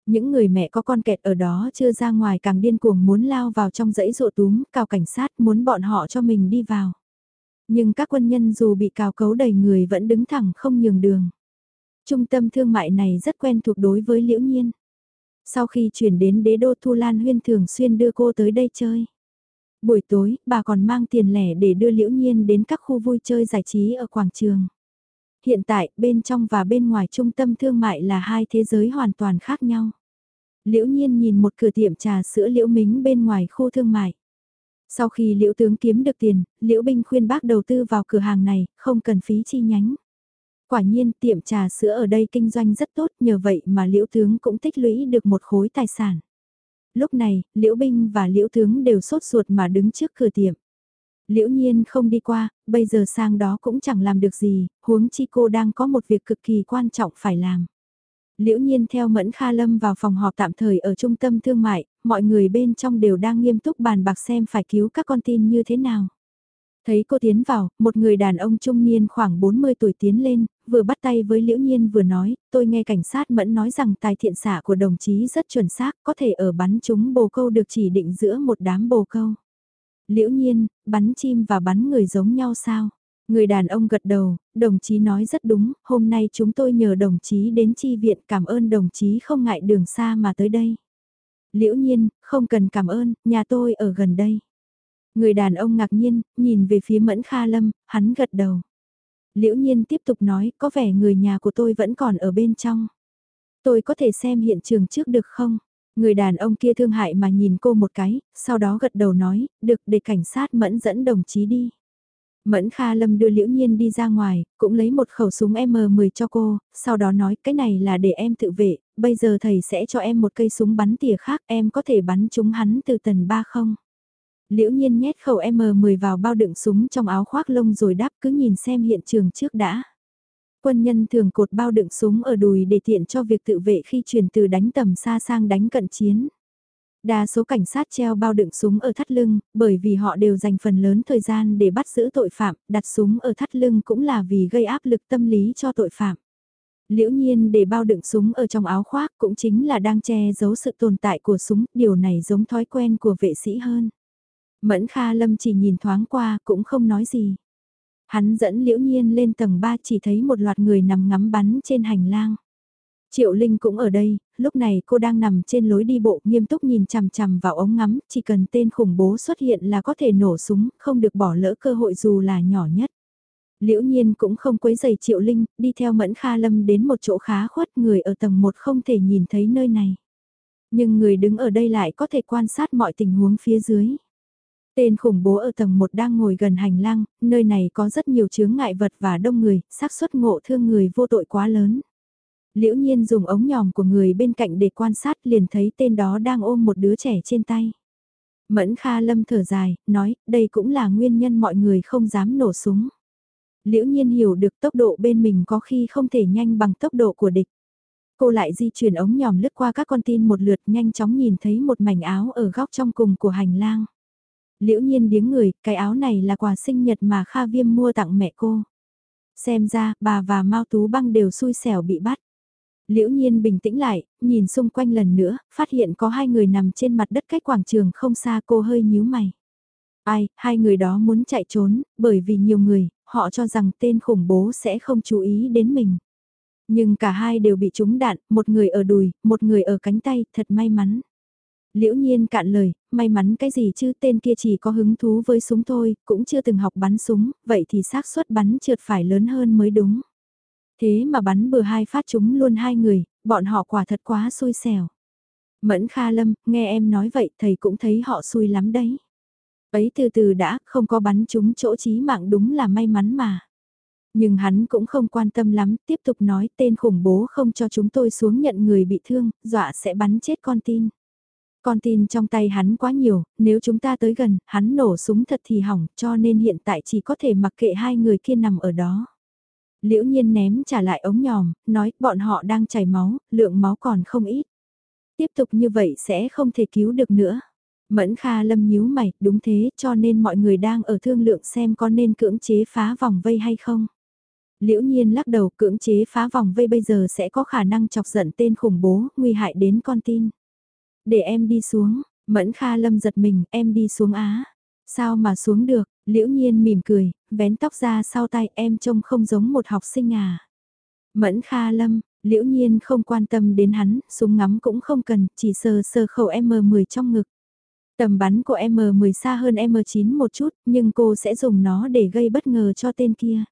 Những người mẹ có con kẹt ở đó chưa ra ngoài càng điên cuồng muốn lao vào trong dãy rộ túm, cào cảnh sát muốn bọn họ cho mình đi vào. Nhưng các quân nhân dù bị cào cấu đầy người vẫn đứng thẳng không nhường đường. Trung tâm thương mại này rất quen thuộc đối với Liễu Nhiên. Sau khi chuyển đến đế đô Thu Lan Huyên thường xuyên đưa cô tới đây chơi. Buổi tối, bà còn mang tiền lẻ để đưa Liễu Nhiên đến các khu vui chơi giải trí ở quảng trường. Hiện tại, bên trong và bên ngoài trung tâm thương mại là hai thế giới hoàn toàn khác nhau. Liễu Nhiên nhìn một cửa tiệm trà sữa Liễu Mính bên ngoài khu thương mại. Sau khi Liễu Tướng kiếm được tiền, Liễu Binh khuyên bác đầu tư vào cửa hàng này, không cần phí chi nhánh. Quả nhiên tiệm trà sữa ở đây kinh doanh rất tốt nhờ vậy mà Liễu Tướng cũng tích lũy được một khối tài sản. Lúc này, Liễu Binh và Liễu Tướng đều sốt ruột mà đứng trước cửa tiệm. Liễu nhiên không đi qua, bây giờ sang đó cũng chẳng làm được gì, huống chi cô đang có một việc cực kỳ quan trọng phải làm. Liễu nhiên theo Mẫn Kha Lâm vào phòng họp tạm thời ở trung tâm thương mại, mọi người bên trong đều đang nghiêm túc bàn bạc xem phải cứu các con tin như thế nào. Thấy cô tiến vào, một người đàn ông trung niên khoảng 40 tuổi tiến lên, vừa bắt tay với Liễu Nhiên vừa nói, tôi nghe cảnh sát Mẫn nói rằng tài thiện xạ của đồng chí rất chuẩn xác, có thể ở bắn chúng bồ câu được chỉ định giữa một đám bồ câu. Liễu Nhiên, bắn chim và bắn người giống nhau sao? Người đàn ông gật đầu, đồng chí nói rất đúng, hôm nay chúng tôi nhờ đồng chí đến chi viện cảm ơn đồng chí không ngại đường xa mà tới đây. Liễu nhiên, không cần cảm ơn, nhà tôi ở gần đây. Người đàn ông ngạc nhiên, nhìn về phía Mẫn Kha Lâm, hắn gật đầu. Liễu nhiên tiếp tục nói, có vẻ người nhà của tôi vẫn còn ở bên trong. Tôi có thể xem hiện trường trước được không? Người đàn ông kia thương hại mà nhìn cô một cái, sau đó gật đầu nói, được để cảnh sát Mẫn dẫn đồng chí đi. Mẫn Kha Lâm đưa Liễu Nhiên đi ra ngoài, cũng lấy một khẩu súng M10 cho cô, sau đó nói cái này là để em tự vệ, bây giờ thầy sẽ cho em một cây súng bắn tỉa khác, em có thể bắn chúng hắn từ tầng 3 không? Liễu Nhiên nhét khẩu M10 vào bao đựng súng trong áo khoác lông rồi đáp cứ nhìn xem hiện trường trước đã. Quân nhân thường cột bao đựng súng ở đùi để tiện cho việc tự vệ khi chuyển từ đánh tầm xa sang đánh cận chiến. Đa số cảnh sát treo bao đựng súng ở thắt lưng, bởi vì họ đều dành phần lớn thời gian để bắt giữ tội phạm, đặt súng ở thắt lưng cũng là vì gây áp lực tâm lý cho tội phạm. Liễu nhiên để bao đựng súng ở trong áo khoác cũng chính là đang che giấu sự tồn tại của súng, điều này giống thói quen của vệ sĩ hơn. Mẫn Kha Lâm chỉ nhìn thoáng qua cũng không nói gì. Hắn dẫn Liễu Nhiên lên tầng 3 chỉ thấy một loạt người nằm ngắm bắn trên hành lang. Triệu Linh cũng ở đây, lúc này cô đang nằm trên lối đi bộ nghiêm túc nhìn chằm chằm vào ống ngắm, chỉ cần tên khủng bố xuất hiện là có thể nổ súng, không được bỏ lỡ cơ hội dù là nhỏ nhất. Liễu nhiên cũng không quấy giày Triệu Linh, đi theo Mẫn Kha Lâm đến một chỗ khá khuất người ở tầng 1 không thể nhìn thấy nơi này. Nhưng người đứng ở đây lại có thể quan sát mọi tình huống phía dưới. Tên khủng bố ở tầng 1 đang ngồi gần hành lang, nơi này có rất nhiều chướng ngại vật và đông người, xác suất ngộ thương người vô tội quá lớn. Liễu nhiên dùng ống nhòm của người bên cạnh để quan sát liền thấy tên đó đang ôm một đứa trẻ trên tay. Mẫn Kha Lâm thở dài, nói, đây cũng là nguyên nhân mọi người không dám nổ súng. Liễu nhiên hiểu được tốc độ bên mình có khi không thể nhanh bằng tốc độ của địch. Cô lại di chuyển ống nhòm lướt qua các con tin một lượt nhanh chóng nhìn thấy một mảnh áo ở góc trong cùng của hành lang. Liễu nhiên điếng người, cái áo này là quà sinh nhật mà Kha Viêm mua tặng mẹ cô. Xem ra, bà và Mao Tú Băng đều xui xẻo bị bắt. Liễu nhiên bình tĩnh lại, nhìn xung quanh lần nữa, phát hiện có hai người nằm trên mặt đất cách quảng trường không xa cô hơi nhíu mày. Ai, hai người đó muốn chạy trốn, bởi vì nhiều người, họ cho rằng tên khủng bố sẽ không chú ý đến mình. Nhưng cả hai đều bị trúng đạn, một người ở đùi, một người ở cánh tay, thật may mắn. Liễu nhiên cạn lời, may mắn cái gì chứ tên kia chỉ có hứng thú với súng thôi, cũng chưa từng học bắn súng, vậy thì xác suất bắn trượt phải lớn hơn mới đúng. Thế mà bắn bừa hai phát chúng luôn hai người, bọn họ quả thật quá xui xẻo. Mẫn Kha Lâm, nghe em nói vậy thầy cũng thấy họ xui lắm đấy. Ấy từ từ đã, không có bắn chúng chỗ chí mạng đúng là may mắn mà. Nhưng hắn cũng không quan tâm lắm, tiếp tục nói tên khủng bố không cho chúng tôi xuống nhận người bị thương, dọa sẽ bắn chết con tin. Con tin trong tay hắn quá nhiều, nếu chúng ta tới gần, hắn nổ súng thật thì hỏng, cho nên hiện tại chỉ có thể mặc kệ hai người kia nằm ở đó. Liễu nhiên ném trả lại ống nhòm, nói bọn họ đang chảy máu, lượng máu còn không ít. Tiếp tục như vậy sẽ không thể cứu được nữa. Mẫn Kha Lâm nhíu mày, đúng thế, cho nên mọi người đang ở thương lượng xem có nên cưỡng chế phá vòng vây hay không. Liễu nhiên lắc đầu cưỡng chế phá vòng vây bây giờ sẽ có khả năng chọc giận tên khủng bố, nguy hại đến con tin. Để em đi xuống, Mẫn Kha Lâm giật mình, em đi xuống á. Sao mà xuống được, liễu nhiên mỉm cười, vén tóc ra sau tay em trông không giống một học sinh à. Mẫn Kha Lâm, liễu nhiên không quan tâm đến hắn, súng ngắm cũng không cần, chỉ sờ sờ khẩu M10 trong ngực. Tầm bắn của M10 xa hơn M9 một chút, nhưng cô sẽ dùng nó để gây bất ngờ cho tên kia.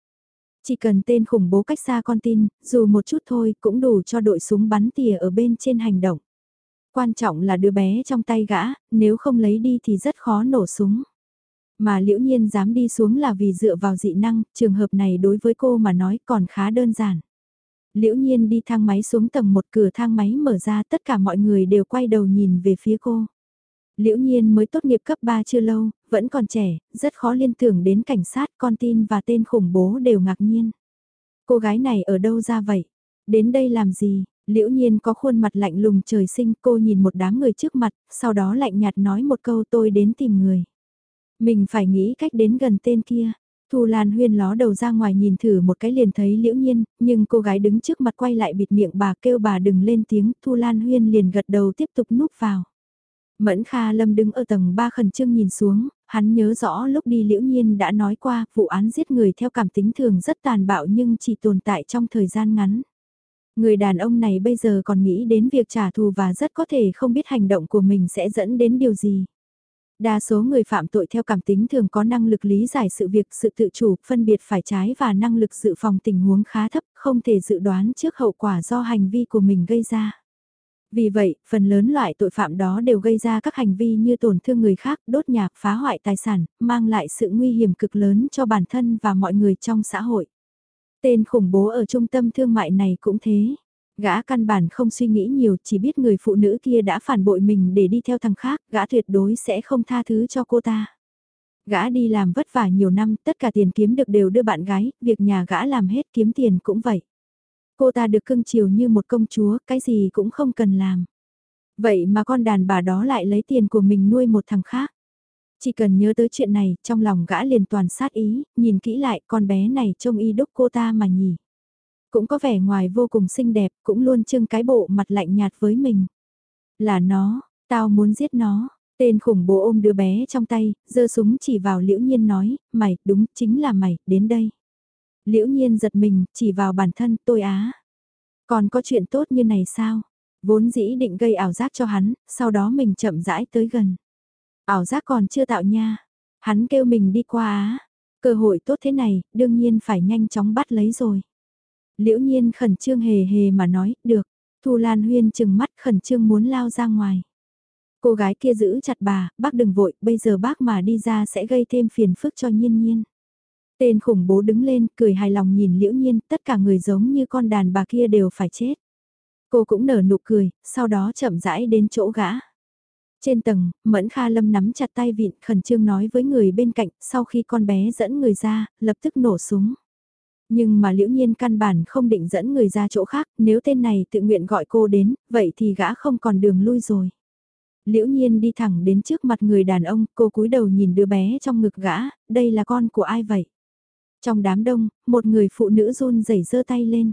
Chỉ cần tên khủng bố cách xa con tin, dù một chút thôi cũng đủ cho đội súng bắn tỉa ở bên trên hành động. Quan trọng là đứa bé trong tay gã, nếu không lấy đi thì rất khó nổ súng. Mà liễu nhiên dám đi xuống là vì dựa vào dị năng, trường hợp này đối với cô mà nói còn khá đơn giản. Liễu nhiên đi thang máy xuống tầng một cửa thang máy mở ra tất cả mọi người đều quay đầu nhìn về phía cô. Liễu nhiên mới tốt nghiệp cấp 3 chưa lâu, vẫn còn trẻ, rất khó liên tưởng đến cảnh sát, con tin và tên khủng bố đều ngạc nhiên. Cô gái này ở đâu ra vậy? Đến đây làm gì? Liễu nhiên có khuôn mặt lạnh lùng trời sinh cô nhìn một đám người trước mặt, sau đó lạnh nhạt nói một câu tôi đến tìm người. Mình phải nghĩ cách đến gần tên kia. Thu Lan Huyên ló đầu ra ngoài nhìn thử một cái liền thấy liễu nhiên, nhưng cô gái đứng trước mặt quay lại bịt miệng bà kêu bà đừng lên tiếng, Thu Lan Huyên liền gật đầu tiếp tục núp vào. Mẫn Kha Lâm đứng ở tầng 3 khẩn trương nhìn xuống, hắn nhớ rõ lúc đi liễu nhiên đã nói qua vụ án giết người theo cảm tính thường rất tàn bạo nhưng chỉ tồn tại trong thời gian ngắn. Người đàn ông này bây giờ còn nghĩ đến việc trả thù và rất có thể không biết hành động của mình sẽ dẫn đến điều gì. Đa số người phạm tội theo cảm tính thường có năng lực lý giải sự việc, sự tự chủ, phân biệt phải trái và năng lực dự phòng tình huống khá thấp, không thể dự đoán trước hậu quả do hành vi của mình gây ra. Vì vậy, phần lớn loại tội phạm đó đều gây ra các hành vi như tổn thương người khác, đốt nhạc, phá hoại tài sản, mang lại sự nguy hiểm cực lớn cho bản thân và mọi người trong xã hội. Tên khủng bố ở trung tâm thương mại này cũng thế. Gã căn bản không suy nghĩ nhiều, chỉ biết người phụ nữ kia đã phản bội mình để đi theo thằng khác, gã tuyệt đối sẽ không tha thứ cho cô ta. Gã đi làm vất vả nhiều năm, tất cả tiền kiếm được đều đưa bạn gái, việc nhà gã làm hết kiếm tiền cũng vậy. Cô ta được cưng chiều như một công chúa, cái gì cũng không cần làm. Vậy mà con đàn bà đó lại lấy tiền của mình nuôi một thằng khác. Chỉ cần nhớ tới chuyện này, trong lòng gã liền toàn sát ý, nhìn kỹ lại con bé này trông y đúc cô ta mà nhỉ. Cũng có vẻ ngoài vô cùng xinh đẹp, cũng luôn trưng cái bộ mặt lạnh nhạt với mình. Là nó, tao muốn giết nó. Tên khủng bố ôm đứa bé trong tay, giơ súng chỉ vào liễu nhiên nói, mày, đúng, chính là mày, đến đây. Liễu nhiên giật mình, chỉ vào bản thân, tôi á. Còn có chuyện tốt như này sao? Vốn dĩ định gây ảo giác cho hắn, sau đó mình chậm rãi tới gần. Ảo giác còn chưa tạo nha. Hắn kêu mình đi qua á. Cơ hội tốt thế này, đương nhiên phải nhanh chóng bắt lấy rồi. Liễu nhiên khẩn trương hề hề mà nói, được. Thu Lan Huyên chừng mắt khẩn trương muốn lao ra ngoài. Cô gái kia giữ chặt bà, bác đừng vội, bây giờ bác mà đi ra sẽ gây thêm phiền phức cho nhiên nhiên. Tên khủng bố đứng lên, cười hài lòng nhìn liễu nhiên, tất cả người giống như con đàn bà kia đều phải chết. Cô cũng nở nụ cười, sau đó chậm rãi đến chỗ gã. Trên tầng, Mẫn Kha Lâm nắm chặt tay vịn khẩn trương nói với người bên cạnh, sau khi con bé dẫn người ra, lập tức nổ súng. Nhưng mà liễu nhiên căn bản không định dẫn người ra chỗ khác, nếu tên này tự nguyện gọi cô đến, vậy thì gã không còn đường lui rồi. Liễu nhiên đi thẳng đến trước mặt người đàn ông, cô cúi đầu nhìn đứa bé trong ngực gã, đây là con của ai vậy? Trong đám đông, một người phụ nữ run rẩy giơ tay lên.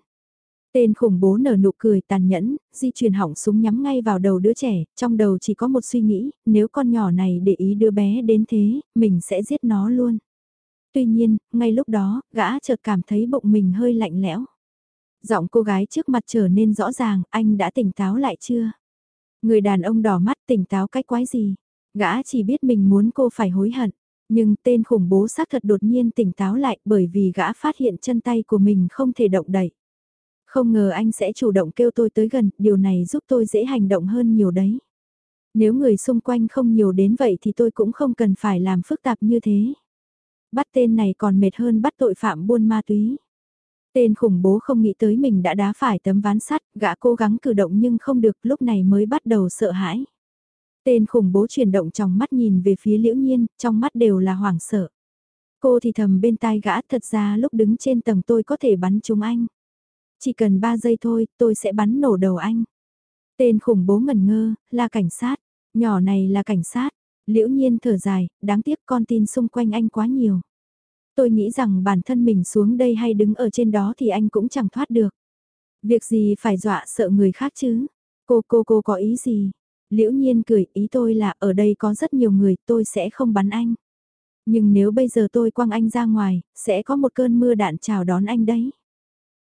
Tên khủng bố nở nụ cười tàn nhẫn, di chuyển hỏng súng nhắm ngay vào đầu đứa trẻ, trong đầu chỉ có một suy nghĩ, nếu con nhỏ này để ý đứa bé đến thế, mình sẽ giết nó luôn. Tuy nhiên, ngay lúc đó, gã chợt cảm thấy bụng mình hơi lạnh lẽo. Giọng cô gái trước mặt trở nên rõ ràng, anh đã tỉnh táo lại chưa? Người đàn ông đỏ mắt tỉnh táo cách quái gì. Gã chỉ biết mình muốn cô phải hối hận. Nhưng tên khủng bố xác thật đột nhiên tỉnh táo lại bởi vì gã phát hiện chân tay của mình không thể động đậy. Không ngờ anh sẽ chủ động kêu tôi tới gần, điều này giúp tôi dễ hành động hơn nhiều đấy. Nếu người xung quanh không nhiều đến vậy thì tôi cũng không cần phải làm phức tạp như thế. Bắt tên này còn mệt hơn bắt tội phạm buôn ma túy. Tên khủng bố không nghĩ tới mình đã đá phải tấm ván sắt, gã cố gắng cử động nhưng không được lúc này mới bắt đầu sợ hãi. Tên khủng bố chuyển động trong mắt nhìn về phía liễu nhiên, trong mắt đều là hoảng sợ. Cô thì thầm bên tai gã thật ra lúc đứng trên tầng tôi có thể bắn chúng anh. Chỉ cần 3 giây thôi, tôi sẽ bắn nổ đầu anh. Tên khủng bố ngẩn ngơ, là cảnh sát. Nhỏ này là cảnh sát. Liễu nhiên thở dài, đáng tiếc con tin xung quanh anh quá nhiều. Tôi nghĩ rằng bản thân mình xuống đây hay đứng ở trên đó thì anh cũng chẳng thoát được. Việc gì phải dọa sợ người khác chứ? Cô cô cô có ý gì? Liễu nhiên cười, ý tôi là ở đây có rất nhiều người, tôi sẽ không bắn anh. Nhưng nếu bây giờ tôi quăng anh ra ngoài, sẽ có một cơn mưa đạn chào đón anh đấy.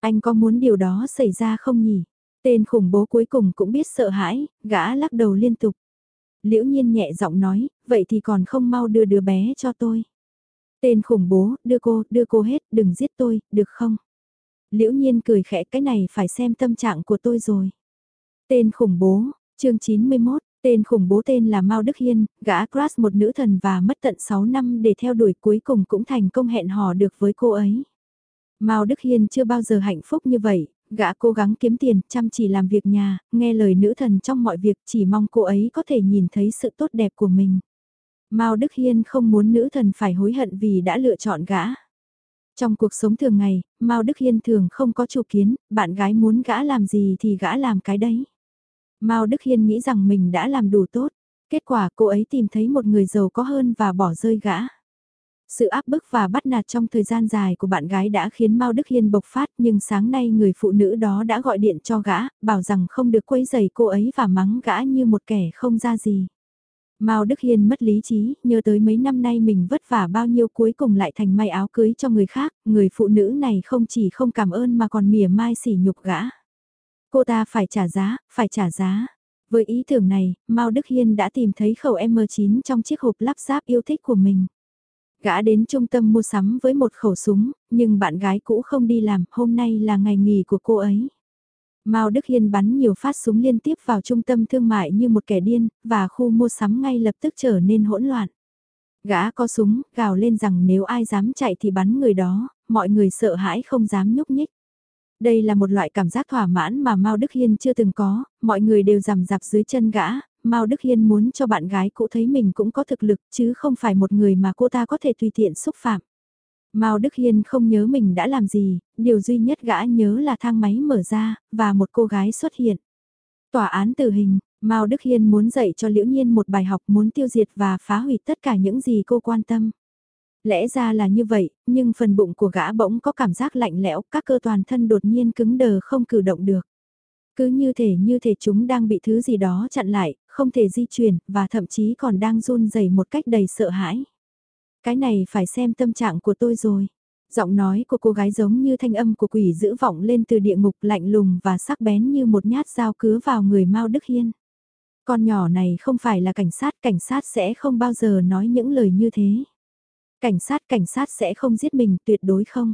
Anh có muốn điều đó xảy ra không nhỉ? Tên khủng bố cuối cùng cũng biết sợ hãi, gã lắc đầu liên tục. Liễu nhiên nhẹ giọng nói, vậy thì còn không mau đưa đứa bé cho tôi. Tên khủng bố, đưa cô, đưa cô hết, đừng giết tôi, được không? Liễu nhiên cười khẽ cái này phải xem tâm trạng của tôi rồi. Tên khủng bố, chương 91, tên khủng bố tên là Mao Đức Hiên, gã crush một nữ thần và mất tận 6 năm để theo đuổi cuối cùng cũng thành công hẹn hò được với cô ấy. Mao Đức Hiên chưa bao giờ hạnh phúc như vậy, gã cố gắng kiếm tiền, chăm chỉ làm việc nhà, nghe lời nữ thần trong mọi việc chỉ mong cô ấy có thể nhìn thấy sự tốt đẹp của mình. Mao Đức Hiên không muốn nữ thần phải hối hận vì đã lựa chọn gã. Trong cuộc sống thường ngày, Mao Đức Hiên thường không có chủ kiến, bạn gái muốn gã làm gì thì gã làm cái đấy. Mao Đức Hiên nghĩ rằng mình đã làm đủ tốt, kết quả cô ấy tìm thấy một người giàu có hơn và bỏ rơi gã. Sự áp bức và bắt nạt trong thời gian dài của bạn gái đã khiến Mao Đức Hiên bộc phát nhưng sáng nay người phụ nữ đó đã gọi điện cho gã, bảo rằng không được quấy giày cô ấy và mắng gã như một kẻ không ra gì. Mao Đức Hiên mất lý trí, nhớ tới mấy năm nay mình vất vả bao nhiêu cuối cùng lại thành may áo cưới cho người khác, người phụ nữ này không chỉ không cảm ơn mà còn mỉa mai sỉ nhục gã. Cô ta phải trả giá, phải trả giá. Với ý tưởng này, Mao Đức Hiên đã tìm thấy khẩu M9 trong chiếc hộp lắp ráp yêu thích của mình. Gã đến trung tâm mua sắm với một khẩu súng, nhưng bạn gái cũ không đi làm, hôm nay là ngày nghỉ của cô ấy. Mao Đức Hiên bắn nhiều phát súng liên tiếp vào trung tâm thương mại như một kẻ điên, và khu mua sắm ngay lập tức trở nên hỗn loạn. Gã có súng, gào lên rằng nếu ai dám chạy thì bắn người đó, mọi người sợ hãi không dám nhúc nhích. Đây là một loại cảm giác thỏa mãn mà Mao Đức Hiên chưa từng có, mọi người đều rằm rạp dưới chân gã, Mao Đức Hiên muốn cho bạn gái cũ thấy mình cũng có thực lực chứ không phải một người mà cô ta có thể tùy tiện xúc phạm. Mao Đức Hiên không nhớ mình đã làm gì, điều duy nhất gã nhớ là thang máy mở ra, và một cô gái xuất hiện. Tòa án tử hình, Mao Đức Hiên muốn dạy cho Liễu Nhiên một bài học muốn tiêu diệt và phá hủy tất cả những gì cô quan tâm. Lẽ ra là như vậy, nhưng phần bụng của gã bỗng có cảm giác lạnh lẽo, các cơ toàn thân đột nhiên cứng đờ không cử động được. Cứ như thể như thể chúng đang bị thứ gì đó chặn lại, không thể di chuyển, và thậm chí còn đang run rẩy một cách đầy sợ hãi. Cái này phải xem tâm trạng của tôi rồi. Giọng nói của cô gái giống như thanh âm của quỷ dữ vọng lên từ địa ngục lạnh lùng và sắc bén như một nhát dao cứa vào người Mao Đức Hiên. Con nhỏ này không phải là cảnh sát, cảnh sát sẽ không bao giờ nói những lời như thế. Cảnh sát, cảnh sát sẽ không giết mình, tuyệt đối không.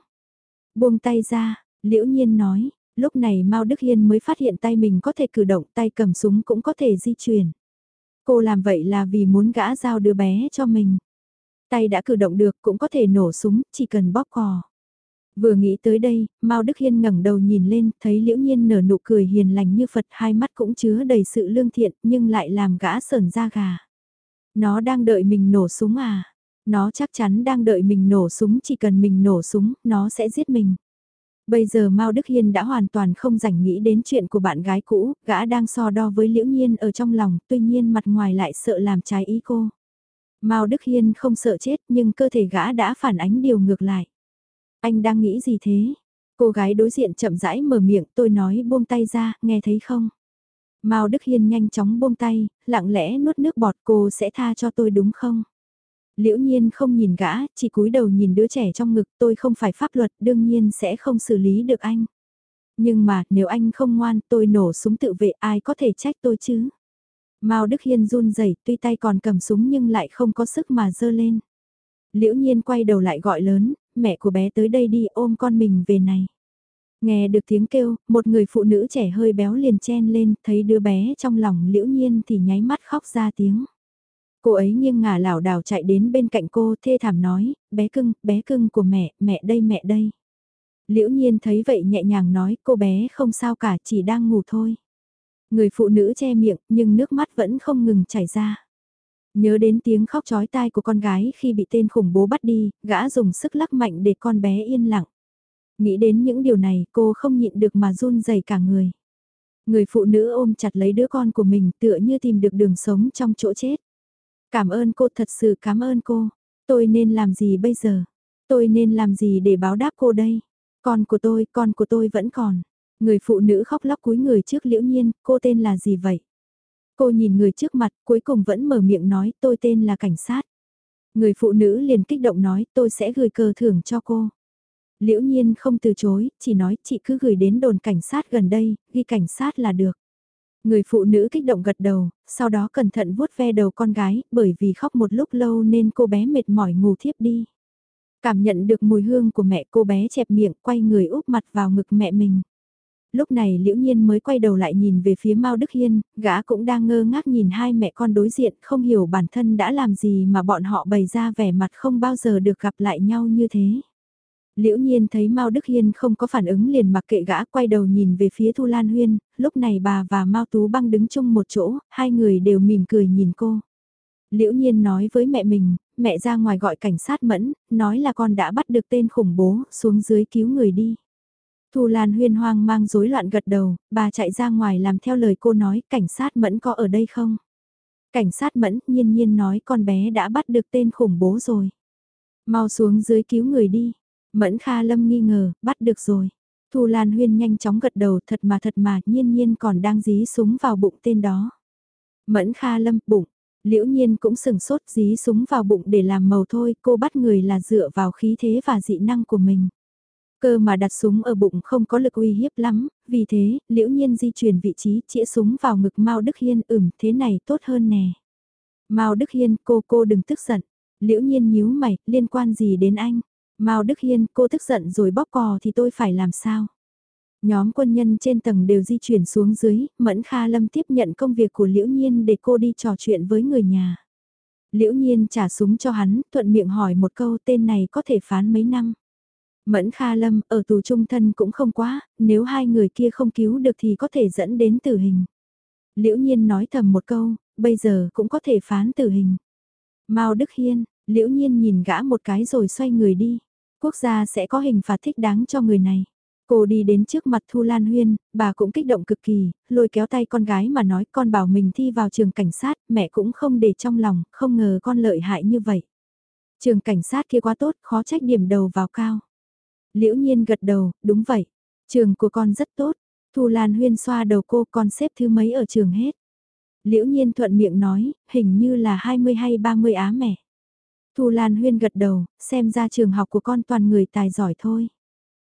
Buông tay ra, liễu nhiên nói, lúc này Mao Đức Hiên mới phát hiện tay mình có thể cử động, tay cầm súng cũng có thể di chuyển. Cô làm vậy là vì muốn gã giao đứa bé cho mình. Tay đã cử động được cũng có thể nổ súng, chỉ cần bóp cò. Vừa nghĩ tới đây, Mao Đức Hiên ngẩng đầu nhìn lên, thấy Liễu Nhiên nở nụ cười hiền lành như Phật, hai mắt cũng chứa đầy sự lương thiện, nhưng lại làm gã sờn da gà. Nó đang đợi mình nổ súng à? Nó chắc chắn đang đợi mình nổ súng, chỉ cần mình nổ súng, nó sẽ giết mình. Bây giờ Mao Đức Hiên đã hoàn toàn không rảnh nghĩ đến chuyện của bạn gái cũ, gã đang so đo với Liễu Nhiên ở trong lòng, tuy nhiên mặt ngoài lại sợ làm trái ý cô. Mao Đức Hiên không sợ chết nhưng cơ thể gã đã phản ánh điều ngược lại. Anh đang nghĩ gì thế? Cô gái đối diện chậm rãi mở miệng tôi nói buông tay ra, nghe thấy không? Mao Đức Hiên nhanh chóng buông tay, lặng lẽ nuốt nước bọt cô sẽ tha cho tôi đúng không? Liễu nhiên không nhìn gã, chỉ cúi đầu nhìn đứa trẻ trong ngực tôi không phải pháp luật đương nhiên sẽ không xử lý được anh. Nhưng mà nếu anh không ngoan tôi nổ súng tự vệ ai có thể trách tôi chứ? Mao Đức Hiên run rẩy, tuy tay còn cầm súng nhưng lại không có sức mà giơ lên. Liễu Nhiên quay đầu lại gọi lớn, mẹ của bé tới đây đi ôm con mình về này. Nghe được tiếng kêu, một người phụ nữ trẻ hơi béo liền chen lên, thấy đứa bé trong lòng Liễu Nhiên thì nháy mắt khóc ra tiếng. Cô ấy nghiêng ngả lảo đảo chạy đến bên cạnh cô thê thảm nói, bé cưng, bé cưng của mẹ, mẹ đây mẹ đây. Liễu nhiên thấy vậy nhẹ nhàng nói cô bé không sao cả chỉ đang ngủ thôi. Người phụ nữ che miệng nhưng nước mắt vẫn không ngừng chảy ra. Nhớ đến tiếng khóc chói tai của con gái khi bị tên khủng bố bắt đi, gã dùng sức lắc mạnh để con bé yên lặng. Nghĩ đến những điều này cô không nhịn được mà run rẩy cả người. Người phụ nữ ôm chặt lấy đứa con của mình tựa như tìm được đường sống trong chỗ chết. Cảm ơn cô thật sự cảm ơn cô. Tôi nên làm gì bây giờ? Tôi nên làm gì để báo đáp cô đây? Con của tôi, con của tôi vẫn còn. Người phụ nữ khóc lóc cúi người trước liễu nhiên, cô tên là gì vậy? Cô nhìn người trước mặt, cuối cùng vẫn mở miệng nói tôi tên là cảnh sát. Người phụ nữ liền kích động nói tôi sẽ gửi cờ thưởng cho cô. Liễu nhiên không từ chối, chỉ nói chị cứ gửi đến đồn cảnh sát gần đây, ghi cảnh sát là được. Người phụ nữ kích động gật đầu, sau đó cẩn thận vuốt ve đầu con gái, bởi vì khóc một lúc lâu nên cô bé mệt mỏi ngủ thiếp đi. Cảm nhận được mùi hương của mẹ cô bé chẹp miệng quay người úp mặt vào ngực mẹ mình. Lúc này liễu nhiên mới quay đầu lại nhìn về phía Mao Đức Hiên, gã cũng đang ngơ ngác nhìn hai mẹ con đối diện không hiểu bản thân đã làm gì mà bọn họ bày ra vẻ mặt không bao giờ được gặp lại nhau như thế. Liễu nhiên thấy Mao Đức Hiên không có phản ứng liền mặc kệ gã quay đầu nhìn về phía Thu Lan Huyên, lúc này bà và Mao Tú Băng đứng chung một chỗ, hai người đều mỉm cười nhìn cô. Liễu nhiên nói với mẹ mình, mẹ ra ngoài gọi cảnh sát mẫn, nói là con đã bắt được tên khủng bố, xuống dưới cứu người đi. Thu Lan huyên hoang mang rối loạn gật đầu, bà chạy ra ngoài làm theo lời cô nói, cảnh sát mẫn có ở đây không? Cảnh sát mẫn nhiên nhiên nói con bé đã bắt được tên khủng bố rồi. Mau xuống dưới cứu người đi. Mẫn Kha Lâm nghi ngờ, bắt được rồi. Thu Lan Huyên nhanh chóng gật đầu thật mà thật mà nhiên nhiên còn đang dí súng vào bụng tên đó. Mẫn Kha Lâm, bụng, liễu nhiên cũng sừng sốt dí súng vào bụng để làm màu thôi, cô bắt người là dựa vào khí thế và dị năng của mình. Cơ mà đặt súng ở bụng không có lực uy hiếp lắm, vì thế, liễu nhiên di chuyển vị trí chĩa súng vào ngực Mao Đức Hiên ửm thế này tốt hơn nè. Mao Đức Hiên cô cô đừng tức giận, liễu nhiên nhíu mày, liên quan gì đến anh? Mao Đức Hiên, cô tức giận rồi bóp cò thì tôi phải làm sao? Nhóm quân nhân trên tầng đều di chuyển xuống dưới, Mẫn Kha Lâm tiếp nhận công việc của Liễu Nhiên để cô đi trò chuyện với người nhà. Liễu Nhiên trả súng cho hắn, thuận miệng hỏi một câu tên này có thể phán mấy năm. Mẫn Kha Lâm, ở tù trung thân cũng không quá, nếu hai người kia không cứu được thì có thể dẫn đến tử hình. Liễu Nhiên nói thầm một câu, bây giờ cũng có thể phán tử hình. Mao Đức Hiên, Liễu Nhiên nhìn gã một cái rồi xoay người đi. Quốc gia sẽ có hình phạt thích đáng cho người này. Cô đi đến trước mặt Thu Lan Huyên, bà cũng kích động cực kỳ, lôi kéo tay con gái mà nói con bảo mình thi vào trường cảnh sát, mẹ cũng không để trong lòng, không ngờ con lợi hại như vậy. Trường cảnh sát kia quá tốt, khó trách điểm đầu vào cao. Liễu nhiên gật đầu, đúng vậy. Trường của con rất tốt. Thu Lan Huyên xoa đầu cô con xếp thứ mấy ở trường hết. Liễu nhiên thuận miệng nói, hình như là 20 hay 30 á mẹ. Thu Lan Huyên gật đầu, xem ra trường học của con toàn người tài giỏi thôi.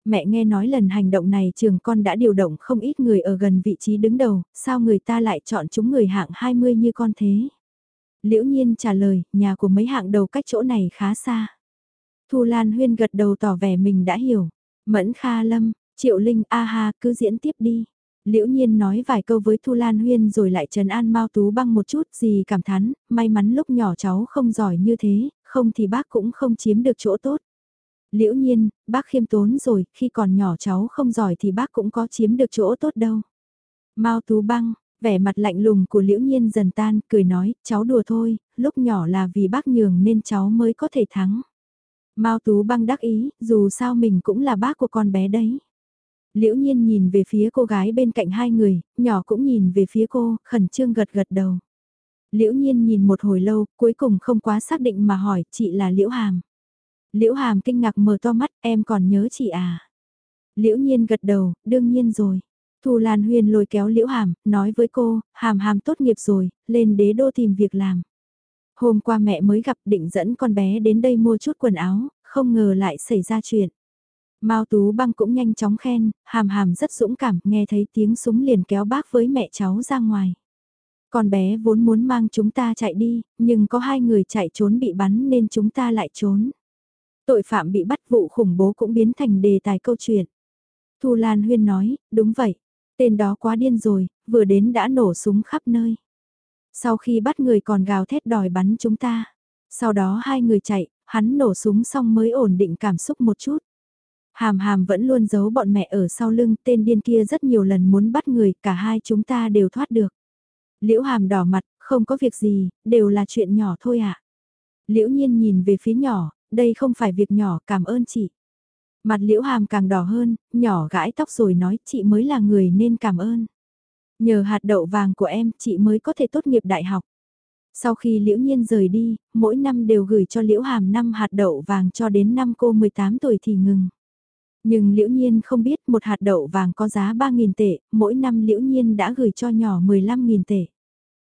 Mẹ nghe nói lần hành động này trường con đã điều động không ít người ở gần vị trí đứng đầu, sao người ta lại chọn chúng người hạng 20 như con thế? Liễu Nhiên trả lời, nhà của mấy hạng đầu cách chỗ này khá xa. Thu Lan Huyên gật đầu tỏ vẻ mình đã hiểu. Mẫn Kha Lâm, Triệu Linh a ha cứ diễn tiếp đi. Liễu Nhiên nói vài câu với Thu Lan Huyên rồi lại trần an Mao Tú băng một chút gì cảm thán, may mắn lúc nhỏ cháu không giỏi như thế, không thì bác cũng không chiếm được chỗ tốt. Liễu nhiên, bác khiêm tốn rồi, khi còn nhỏ cháu không giỏi thì bác cũng có chiếm được chỗ tốt đâu. Mao Tú Băng, vẻ mặt lạnh lùng của Liễu Nhiên dần tan, cười nói, cháu đùa thôi, lúc nhỏ là vì bác nhường nên cháu mới có thể thắng. Mao Tú Băng đắc ý, dù sao mình cũng là bác của con bé đấy. Liễu Nhiên nhìn về phía cô gái bên cạnh hai người, nhỏ cũng nhìn về phía cô, khẩn trương gật gật đầu. Liễu Nhiên nhìn một hồi lâu, cuối cùng không quá xác định mà hỏi, chị là Liễu Hàm. Liễu Hàm kinh ngạc mở to mắt, em còn nhớ chị à? Liễu Nhiên gật đầu, đương nhiên rồi. Thu Lan Huyền lôi kéo Liễu Hàm, nói với cô, Hàm Hàm tốt nghiệp rồi, lên đế đô tìm việc làm. Hôm qua mẹ mới gặp định dẫn con bé đến đây mua chút quần áo, không ngờ lại xảy ra chuyện. Mao Tú Băng cũng nhanh chóng khen, Hàm Hàm rất dũng cảm, nghe thấy tiếng súng liền kéo bác với mẹ cháu ra ngoài. Con bé vốn muốn mang chúng ta chạy đi, nhưng có hai người chạy trốn bị bắn nên chúng ta lại trốn. Tội phạm bị bắt vụ khủng bố cũng biến thành đề tài câu chuyện. Thu Lan Huyên nói, đúng vậy, tên đó quá điên rồi, vừa đến đã nổ súng khắp nơi. Sau khi bắt người còn gào thét đòi bắn chúng ta. Sau đó hai người chạy, hắn nổ súng xong mới ổn định cảm xúc một chút. Hàm hàm vẫn luôn giấu bọn mẹ ở sau lưng, tên điên kia rất nhiều lần muốn bắt người, cả hai chúng ta đều thoát được. Liễu hàm đỏ mặt, không có việc gì, đều là chuyện nhỏ thôi ạ. À. Liễu nhiên nhìn về phía nhỏ, đây không phải việc nhỏ, cảm ơn chị. Mặt liễu hàm càng đỏ hơn, nhỏ gãi tóc rồi nói chị mới là người nên cảm ơn. Nhờ hạt đậu vàng của em chị mới có thể tốt nghiệp đại học. Sau khi liễu nhiên rời đi, mỗi năm đều gửi cho liễu hàm 5 hạt đậu vàng cho đến năm cô 18 tuổi thì ngừng. Nhưng liễu nhiên không biết một hạt đậu vàng có giá 3.000 tệ, mỗi năm liễu nhiên đã gửi cho nhỏ 15.000 tệ.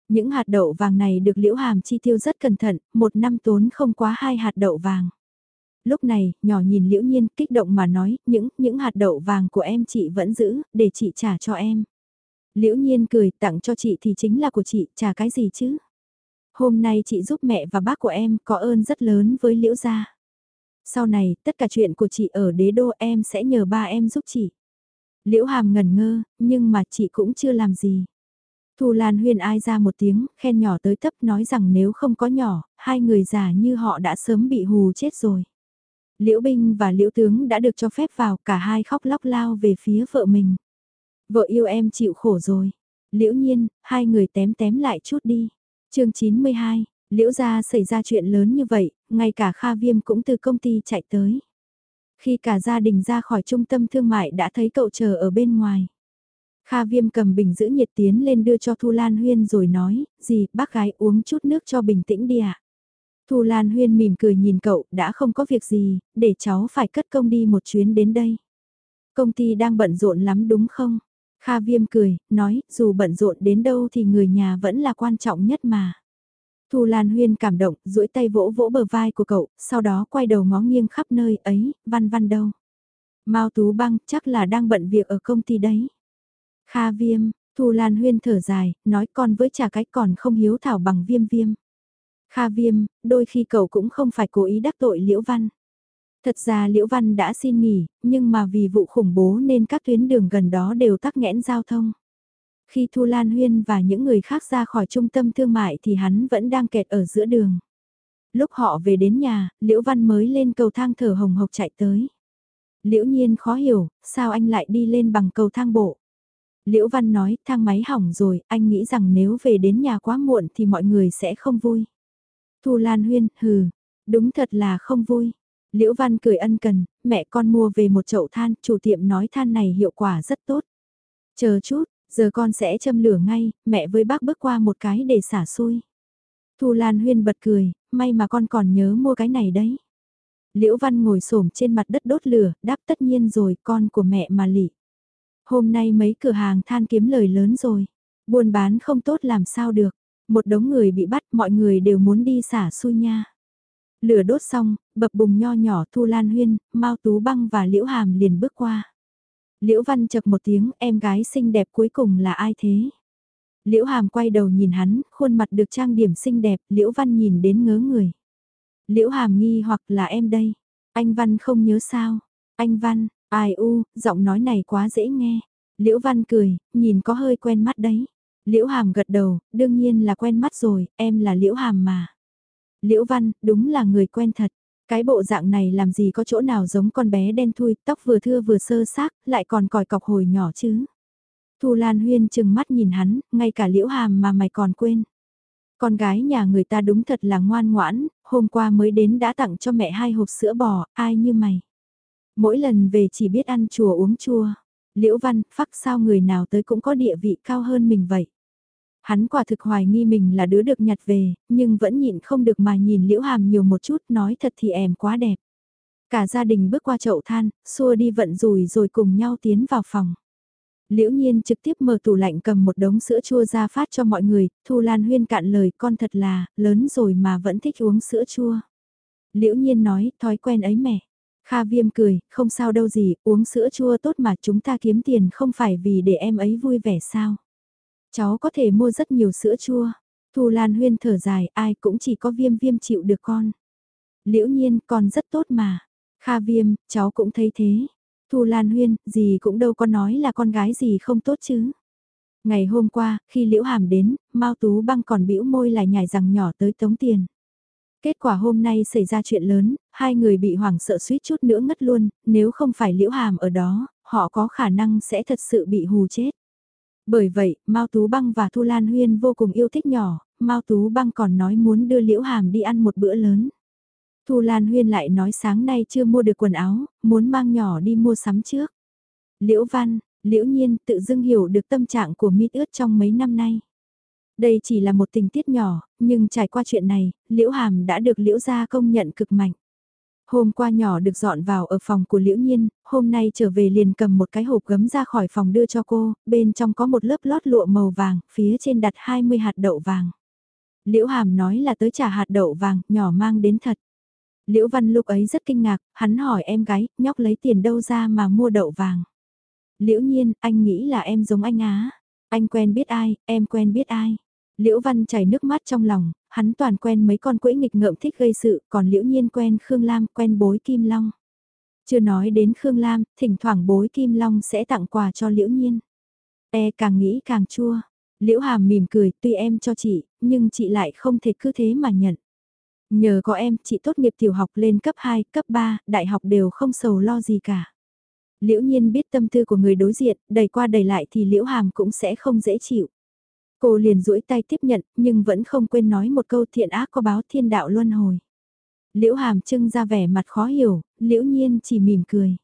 Những hạt đậu vàng này được liễu hàm chi tiêu rất cẩn thận, một năm tốn không quá hai hạt đậu vàng. Lúc này, nhỏ nhìn liễu nhiên kích động mà nói, những, những hạt đậu vàng của em chị vẫn giữ, để chị trả cho em. Liễu nhiên cười, tặng cho chị thì chính là của chị, trả cái gì chứ? Hôm nay chị giúp mẹ và bác của em có ơn rất lớn với liễu gia. Sau này, tất cả chuyện của chị ở đế đô em sẽ nhờ ba em giúp chị. Liễu hàm ngần ngơ, nhưng mà chị cũng chưa làm gì. Thu Lan Huyên ai ra một tiếng, khen nhỏ tới thấp nói rằng nếu không có nhỏ, hai người già như họ đã sớm bị hù chết rồi. Liễu Binh và Liễu Tướng đã được cho phép vào, cả hai khóc lóc lao về phía vợ mình. Vợ yêu em chịu khổ rồi. Liễu Nhiên, hai người tém tém lại chút đi. chương 92, Liễu gia xảy ra chuyện lớn như vậy, ngay cả Kha Viêm cũng từ công ty chạy tới. Khi cả gia đình ra khỏi trung tâm thương mại đã thấy cậu chờ ở bên ngoài. Kha Viêm cầm bình giữ nhiệt tiến lên đưa cho Thu Lan Huyên rồi nói, gì, bác gái uống chút nước cho bình tĩnh đi ạ. À? Thu Lan Huyên mỉm cười nhìn cậu, đã không có việc gì, để cháu phải cất công đi một chuyến đến đây. Công ty đang bận rộn lắm đúng không? Kha Viêm cười, nói, dù bận rộn đến đâu thì người nhà vẫn là quan trọng nhất mà. Thu Lan Huyên cảm động, duỗi tay vỗ vỗ bờ vai của cậu, sau đó quay đầu ngó nghiêng khắp nơi ấy, văn văn đâu. Mao Tú Băng chắc là đang bận việc ở công ty đấy. Kha Viêm, Thu Lan Huyên thở dài, nói con với trả cái còn không hiếu thảo bằng viêm viêm. Kha Viêm, đôi khi cậu cũng không phải cố ý đắc tội Liễu Văn. Thật ra Liễu Văn đã xin nghỉ, nhưng mà vì vụ khủng bố nên các tuyến đường gần đó đều tắc nghẽn giao thông. Khi Thu Lan Huyên và những người khác ra khỏi trung tâm thương mại thì hắn vẫn đang kẹt ở giữa đường. Lúc họ về đến nhà, Liễu Văn mới lên cầu thang thở hồng hộc chạy tới. Liễu Nhiên khó hiểu, sao anh lại đi lên bằng cầu thang bộ. Liễu Văn nói, thang máy hỏng rồi, anh nghĩ rằng nếu về đến nhà quá muộn thì mọi người sẽ không vui. Thu Lan Huyên, hừ, đúng thật là không vui. Liễu Văn cười ân cần, mẹ con mua về một chậu than, chủ tiệm nói than này hiệu quả rất tốt. Chờ chút, giờ con sẽ châm lửa ngay, mẹ với bác bước qua một cái để xả xui. Thu Lan Huyên bật cười, may mà con còn nhớ mua cái này đấy. Liễu Văn ngồi xổm trên mặt đất đốt lửa, đáp tất nhiên rồi, con của mẹ mà lị. Hôm nay mấy cửa hàng than kiếm lời lớn rồi, buôn bán không tốt làm sao được, một đống người bị bắt mọi người đều muốn đi xả xui nha. Lửa đốt xong, bập bùng nho nhỏ Thu Lan Huyên, Mao Tú Băng và Liễu Hàm liền bước qua. Liễu Văn chập một tiếng, em gái xinh đẹp cuối cùng là ai thế? Liễu Hàm quay đầu nhìn hắn, khuôn mặt được trang điểm xinh đẹp, Liễu Văn nhìn đến ngớ người. Liễu Hàm nghi hoặc là em đây. Anh Văn không nhớ sao? Anh Văn, ai u, giọng nói này quá dễ nghe. Liễu Văn cười, nhìn có hơi quen mắt đấy. Liễu Hàm gật đầu, đương nhiên là quen mắt rồi, em là Liễu Hàm mà. Liễu Văn, đúng là người quen thật. Cái bộ dạng này làm gì có chỗ nào giống con bé đen thui, tóc vừa thưa vừa sơ xác, lại còn còi cọc hồi nhỏ chứ. Thu Lan Huyên chừng mắt nhìn hắn, ngay cả Liễu Hàm mà mày còn quên. Con gái nhà người ta đúng thật là ngoan ngoãn, hôm qua mới đến đã tặng cho mẹ hai hộp sữa bò, ai như mày. Mỗi lần về chỉ biết ăn chùa uống chua. Liễu Văn, phắc sao người nào tới cũng có địa vị cao hơn mình vậy. Hắn quả thực hoài nghi mình là đứa được nhặt về, nhưng vẫn nhịn không được mà nhìn Liễu Hàm nhiều một chút nói thật thì em quá đẹp. Cả gia đình bước qua chậu than, xua đi vận rùi rồi cùng nhau tiến vào phòng. Liễu Nhiên trực tiếp mở tủ lạnh cầm một đống sữa chua ra phát cho mọi người, Thu Lan Huyên cạn lời con thật là, lớn rồi mà vẫn thích uống sữa chua. Liễu Nhiên nói, thói quen ấy mẹ. Kha Viêm cười, không sao đâu gì, uống sữa chua tốt mà chúng ta kiếm tiền không phải vì để em ấy vui vẻ sao. Cháu có thể mua rất nhiều sữa chua. Thu Lan Huyên thở dài, ai cũng chỉ có viêm viêm chịu được con. Liễu nhiên, con rất tốt mà. Kha viêm, cháu cũng thấy thế. Thu Lan Huyên, gì cũng đâu có nói là con gái gì không tốt chứ. Ngày hôm qua, khi Liễu Hàm đến, Mao Tú Băng còn bĩu môi lại nhảy rằng nhỏ tới tống tiền. Kết quả hôm nay xảy ra chuyện lớn, hai người bị hoảng sợ suýt chút nữa ngất luôn, nếu không phải Liễu Hàm ở đó, họ có khả năng sẽ thật sự bị hù chết. Bởi vậy, Mao Tú Băng và Thu Lan Huyên vô cùng yêu thích nhỏ, Mao Tú Băng còn nói muốn đưa Liễu Hàm đi ăn một bữa lớn. Thu Lan Huyên lại nói sáng nay chưa mua được quần áo, muốn mang nhỏ đi mua sắm trước. Liễu Văn, Liễu Nhiên tự dưng hiểu được tâm trạng của Mít ướt trong mấy năm nay. Đây chỉ là một tình tiết nhỏ, nhưng trải qua chuyện này, Liễu Hàm đã được Liễu gia công nhận cực mạnh. Hôm qua nhỏ được dọn vào ở phòng của Liễu Nhiên, hôm nay trở về liền cầm một cái hộp gấm ra khỏi phòng đưa cho cô, bên trong có một lớp lót lụa màu vàng, phía trên đặt 20 hạt đậu vàng. Liễu Hàm nói là tới trả hạt đậu vàng, nhỏ mang đến thật. Liễu Văn lúc ấy rất kinh ngạc, hắn hỏi em gái, nhóc lấy tiền đâu ra mà mua đậu vàng. Liễu Nhiên, anh nghĩ là em giống anh á. Anh quen biết ai, em quen biết ai. Liễu Văn chảy nước mắt trong lòng, hắn toàn quen mấy con quỹ nghịch ngợm thích gây sự, còn Liễu Nhiên quen Khương Lam, quen bối Kim Long. Chưa nói đến Khương Lam, thỉnh thoảng bối Kim Long sẽ tặng quà cho Liễu Nhiên. E càng nghĩ càng chua. Liễu Hàm mỉm cười, tuy em cho chị, nhưng chị lại không thể cứ thế mà nhận. Nhờ có em, chị tốt nghiệp tiểu học lên cấp 2, cấp 3, đại học đều không sầu lo gì cả. Liễu Nhiên biết tâm tư của người đối diện, đẩy qua đẩy lại thì Liễu Hàm cũng sẽ không dễ chịu. Cô liền duỗi tay tiếp nhận, nhưng vẫn không quên nói một câu thiện ác có báo thiên đạo luân hồi. Liễu Hàm trưng ra vẻ mặt khó hiểu, Liễu Nhiên chỉ mỉm cười.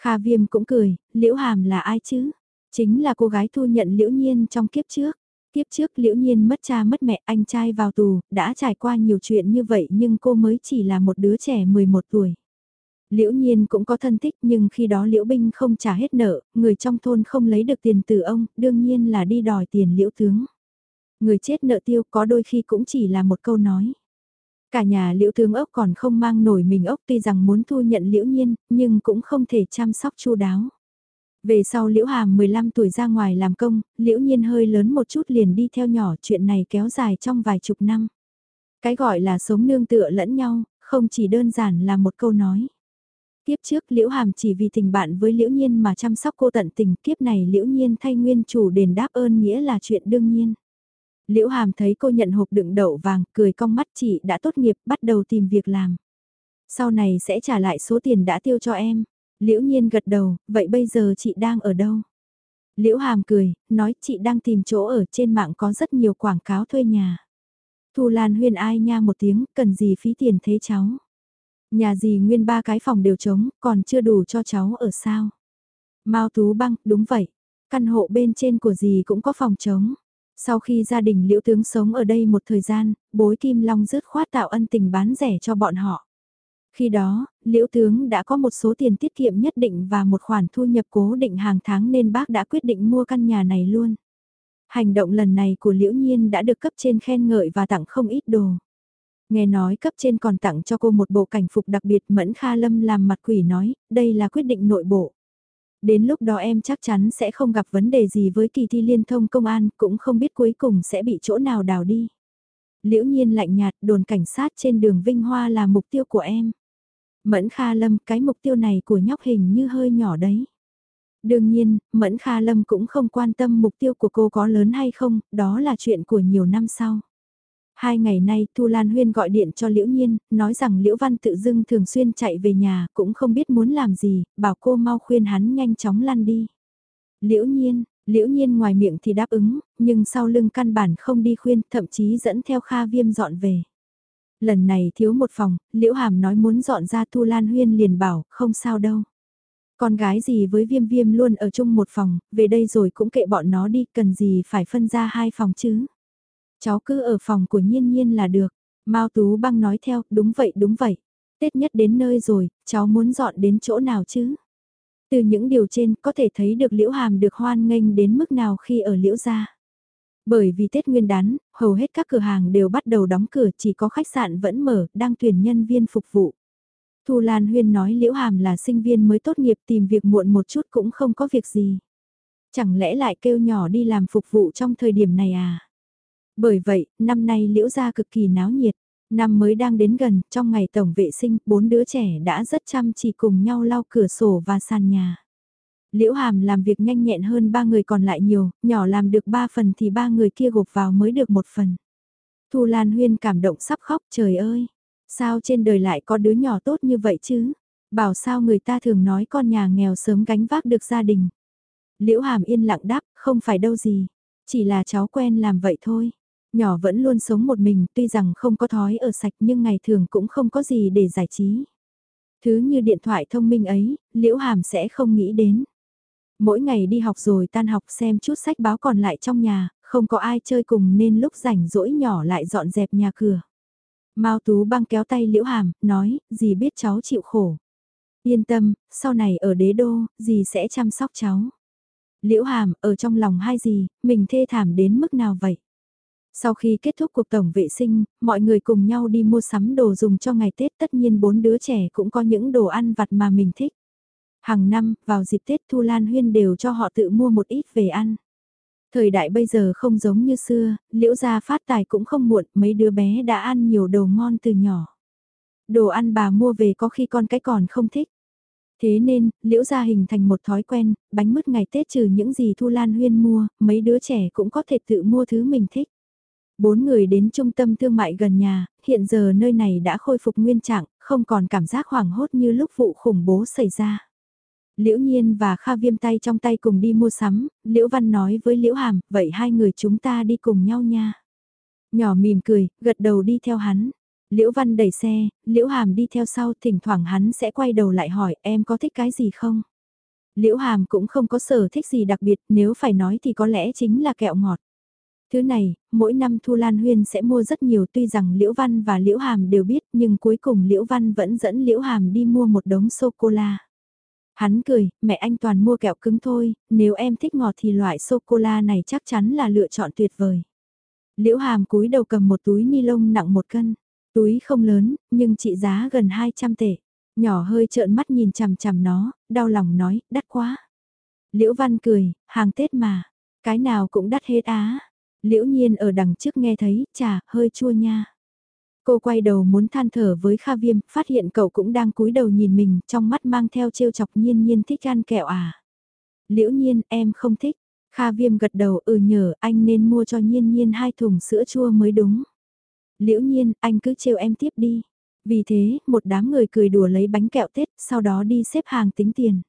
Kha Viêm cũng cười, Liễu Hàm là ai chứ? Chính là cô gái thu nhận Liễu Nhiên trong kiếp trước. Kiếp trước Liễu Nhiên mất cha mất mẹ, anh trai vào tù, đã trải qua nhiều chuyện như vậy nhưng cô mới chỉ là một đứa trẻ 11 tuổi. Liễu Nhiên cũng có thân thích nhưng khi đó Liễu Binh không trả hết nợ, người trong thôn không lấy được tiền từ ông, đương nhiên là đi đòi tiền Liễu Tướng. Người chết nợ tiêu có đôi khi cũng chỉ là một câu nói. Cả nhà Liễu Tướng ốc còn không mang nổi mình ốc tuy rằng muốn thu nhận Liễu Nhiên, nhưng cũng không thể chăm sóc chu đáo. Về sau Liễu Hàm 15 tuổi ra ngoài làm công, Liễu Nhiên hơi lớn một chút liền đi theo nhỏ chuyện này kéo dài trong vài chục năm. Cái gọi là sống nương tựa lẫn nhau, không chỉ đơn giản là một câu nói. Tiếp trước Liễu Hàm chỉ vì tình bạn với Liễu Nhiên mà chăm sóc cô tận tình kiếp này Liễu Nhiên thay nguyên chủ đền đáp ơn nghĩa là chuyện đương nhiên. Liễu Hàm thấy cô nhận hộp đựng đậu vàng, cười cong mắt chị đã tốt nghiệp, bắt đầu tìm việc làm. Sau này sẽ trả lại số tiền đã tiêu cho em. Liễu Nhiên gật đầu, vậy bây giờ chị đang ở đâu? Liễu Hàm cười, nói chị đang tìm chỗ ở trên mạng có rất nhiều quảng cáo thuê nhà. Thu Lan huyên ai nha một tiếng, cần gì phí tiền thế cháu? Nhà gì nguyên ba cái phòng đều trống, còn chưa đủ cho cháu ở sao? Mao Tú Băng, đúng vậy. Căn hộ bên trên của dì cũng có phòng trống. Sau khi gia đình liễu tướng sống ở đây một thời gian, bối Kim Long rứt khoát tạo ân tình bán rẻ cho bọn họ. Khi đó, liễu tướng đã có một số tiền tiết kiệm nhất định và một khoản thu nhập cố định hàng tháng nên bác đã quyết định mua căn nhà này luôn. Hành động lần này của liễu nhiên đã được cấp trên khen ngợi và tặng không ít đồ. Nghe nói cấp trên còn tặng cho cô một bộ cảnh phục đặc biệt Mẫn Kha Lâm làm mặt quỷ nói, đây là quyết định nội bộ. Đến lúc đó em chắc chắn sẽ không gặp vấn đề gì với kỳ thi liên thông công an, cũng không biết cuối cùng sẽ bị chỗ nào đào đi. Liễu nhiên lạnh nhạt, đồn cảnh sát trên đường Vinh Hoa là mục tiêu của em. Mẫn Kha Lâm, cái mục tiêu này của nhóc hình như hơi nhỏ đấy. Đương nhiên, Mẫn Kha Lâm cũng không quan tâm mục tiêu của cô có lớn hay không, đó là chuyện của nhiều năm sau. Hai ngày nay Thu Lan Huyên gọi điện cho Liễu Nhiên, nói rằng Liễu Văn tự dưng thường xuyên chạy về nhà, cũng không biết muốn làm gì, bảo cô mau khuyên hắn nhanh chóng lăn đi. Liễu Nhiên, Liễu Nhiên ngoài miệng thì đáp ứng, nhưng sau lưng căn bản không đi khuyên, thậm chí dẫn theo Kha Viêm dọn về. Lần này thiếu một phòng, Liễu Hàm nói muốn dọn ra Thu Lan Huyên liền bảo, không sao đâu. Con gái gì với Viêm Viêm luôn ở chung một phòng, về đây rồi cũng kệ bọn nó đi, cần gì phải phân ra hai phòng chứ. Cháu cứ ở phòng của nhiên nhiên là được. Mao Tú Băng nói theo, đúng vậy đúng vậy. Tết nhất đến nơi rồi, cháu muốn dọn đến chỗ nào chứ? Từ những điều trên có thể thấy được Liễu Hàm được hoan nghênh đến mức nào khi ở Liễu Gia. Bởi vì Tết Nguyên đán, hầu hết các cửa hàng đều bắt đầu đóng cửa chỉ có khách sạn vẫn mở, đang tuyển nhân viên phục vụ. Thu Lan Huyên nói Liễu Hàm là sinh viên mới tốt nghiệp tìm việc muộn một chút cũng không có việc gì. Chẳng lẽ lại kêu nhỏ đi làm phục vụ trong thời điểm này à? Bởi vậy, năm nay liễu gia cực kỳ náo nhiệt. Năm mới đang đến gần, trong ngày tổng vệ sinh, bốn đứa trẻ đã rất chăm chỉ cùng nhau lau cửa sổ và sàn nhà. Liễu Hàm làm việc nhanh nhẹn hơn ba người còn lại nhiều, nhỏ làm được ba phần thì ba người kia gộp vào mới được một phần. Thu Lan Huyên cảm động sắp khóc trời ơi, sao trên đời lại có đứa nhỏ tốt như vậy chứ? Bảo sao người ta thường nói con nhà nghèo sớm gánh vác được gia đình. Liễu Hàm yên lặng đáp, không phải đâu gì, chỉ là cháu quen làm vậy thôi. Nhỏ vẫn luôn sống một mình, tuy rằng không có thói ở sạch nhưng ngày thường cũng không có gì để giải trí. Thứ như điện thoại thông minh ấy, Liễu Hàm sẽ không nghĩ đến. Mỗi ngày đi học rồi tan học xem chút sách báo còn lại trong nhà, không có ai chơi cùng nên lúc rảnh rỗi nhỏ lại dọn dẹp nhà cửa. Mao Tú băng kéo tay Liễu Hàm, nói, dì biết cháu chịu khổ. Yên tâm, sau này ở đế đô, dì sẽ chăm sóc cháu. Liễu Hàm, ở trong lòng hai dì, mình thê thảm đến mức nào vậy? Sau khi kết thúc cuộc tổng vệ sinh, mọi người cùng nhau đi mua sắm đồ dùng cho ngày Tết tất nhiên bốn đứa trẻ cũng có những đồ ăn vặt mà mình thích. Hàng năm, vào dịp Tết Thu Lan Huyên đều cho họ tự mua một ít về ăn. Thời đại bây giờ không giống như xưa, liễu gia phát tài cũng không muộn, mấy đứa bé đã ăn nhiều đồ ngon từ nhỏ. Đồ ăn bà mua về có khi con cái còn không thích. Thế nên, liễu gia hình thành một thói quen, bánh mứt ngày Tết trừ những gì Thu Lan Huyên mua, mấy đứa trẻ cũng có thể tự mua thứ mình thích. Bốn người đến trung tâm thương mại gần nhà, hiện giờ nơi này đã khôi phục nguyên trạng, không còn cảm giác hoảng hốt như lúc vụ khủng bố xảy ra. Liễu Nhiên và Kha Viêm tay trong tay cùng đi mua sắm, Liễu Văn nói với Liễu Hàm, vậy hai người chúng ta đi cùng nhau nha. Nhỏ mỉm cười, gật đầu đi theo hắn. Liễu Văn đẩy xe, Liễu Hàm đi theo sau, thỉnh thoảng hắn sẽ quay đầu lại hỏi em có thích cái gì không? Liễu Hàm cũng không có sở thích gì đặc biệt, nếu phải nói thì có lẽ chính là kẹo ngọt. Thứ này, mỗi năm Thu Lan Huyên sẽ mua rất nhiều tuy rằng Liễu Văn và Liễu Hàm đều biết nhưng cuối cùng Liễu Văn vẫn dẫn Liễu Hàm đi mua một đống sô-cô-la. Hắn cười, mẹ anh toàn mua kẹo cứng thôi, nếu em thích ngọt thì loại sô-cô-la này chắc chắn là lựa chọn tuyệt vời. Liễu Hàm cúi đầu cầm một túi ni lông nặng một cân, túi không lớn, nhưng trị giá gần 200 tệ. Nhỏ hơi trợn mắt nhìn chằm chằm nó, đau lòng nói, đắt quá. Liễu Văn cười, hàng Tết mà, cái nào cũng đắt hết á. Liễu nhiên ở đằng trước nghe thấy, chà, hơi chua nha. Cô quay đầu muốn than thở với Kha Viêm, phát hiện cậu cũng đang cúi đầu nhìn mình, trong mắt mang theo trêu chọc nhiên nhiên thích ăn kẹo à. Liễu nhiên, em không thích. Kha Viêm gật đầu ừ nhờ anh nên mua cho nhiên nhiên hai thùng sữa chua mới đúng. Liễu nhiên, anh cứ trêu em tiếp đi. Vì thế, một đám người cười đùa lấy bánh kẹo Tết, sau đó đi xếp hàng tính tiền.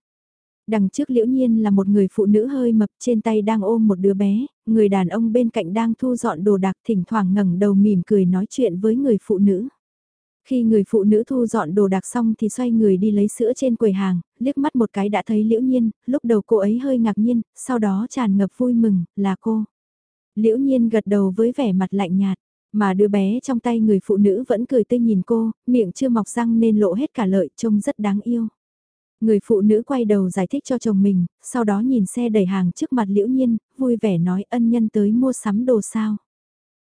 Đằng trước liễu nhiên là một người phụ nữ hơi mập trên tay đang ôm một đứa bé, người đàn ông bên cạnh đang thu dọn đồ đạc thỉnh thoảng ngẩng đầu mỉm cười nói chuyện với người phụ nữ. Khi người phụ nữ thu dọn đồ đạc xong thì xoay người đi lấy sữa trên quầy hàng, liếc mắt một cái đã thấy liễu nhiên, lúc đầu cô ấy hơi ngạc nhiên, sau đó tràn ngập vui mừng, là cô. Liễu nhiên gật đầu với vẻ mặt lạnh nhạt, mà đứa bé trong tay người phụ nữ vẫn cười tươi nhìn cô, miệng chưa mọc răng nên lộ hết cả lợi trông rất đáng yêu. Người phụ nữ quay đầu giải thích cho chồng mình, sau đó nhìn xe đẩy hàng trước mặt liễu nhiên, vui vẻ nói ân nhân tới mua sắm đồ sao.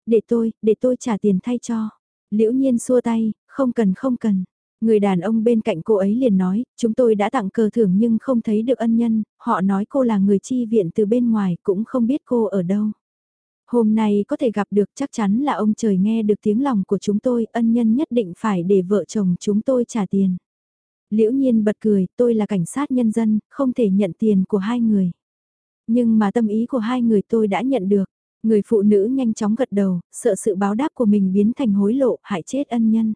Để tôi, để tôi trả tiền thay cho. Liễu nhiên xua tay, không cần không cần. Người đàn ông bên cạnh cô ấy liền nói, chúng tôi đã tặng cờ thưởng nhưng không thấy được ân nhân, họ nói cô là người chi viện từ bên ngoài cũng không biết cô ở đâu. Hôm nay có thể gặp được chắc chắn là ông trời nghe được tiếng lòng của chúng tôi, ân nhân nhất định phải để vợ chồng chúng tôi trả tiền. Liễu nhiên bật cười, tôi là cảnh sát nhân dân, không thể nhận tiền của hai người. Nhưng mà tâm ý của hai người tôi đã nhận được. Người phụ nữ nhanh chóng gật đầu, sợ sự báo đáp của mình biến thành hối lộ, hại chết ân nhân.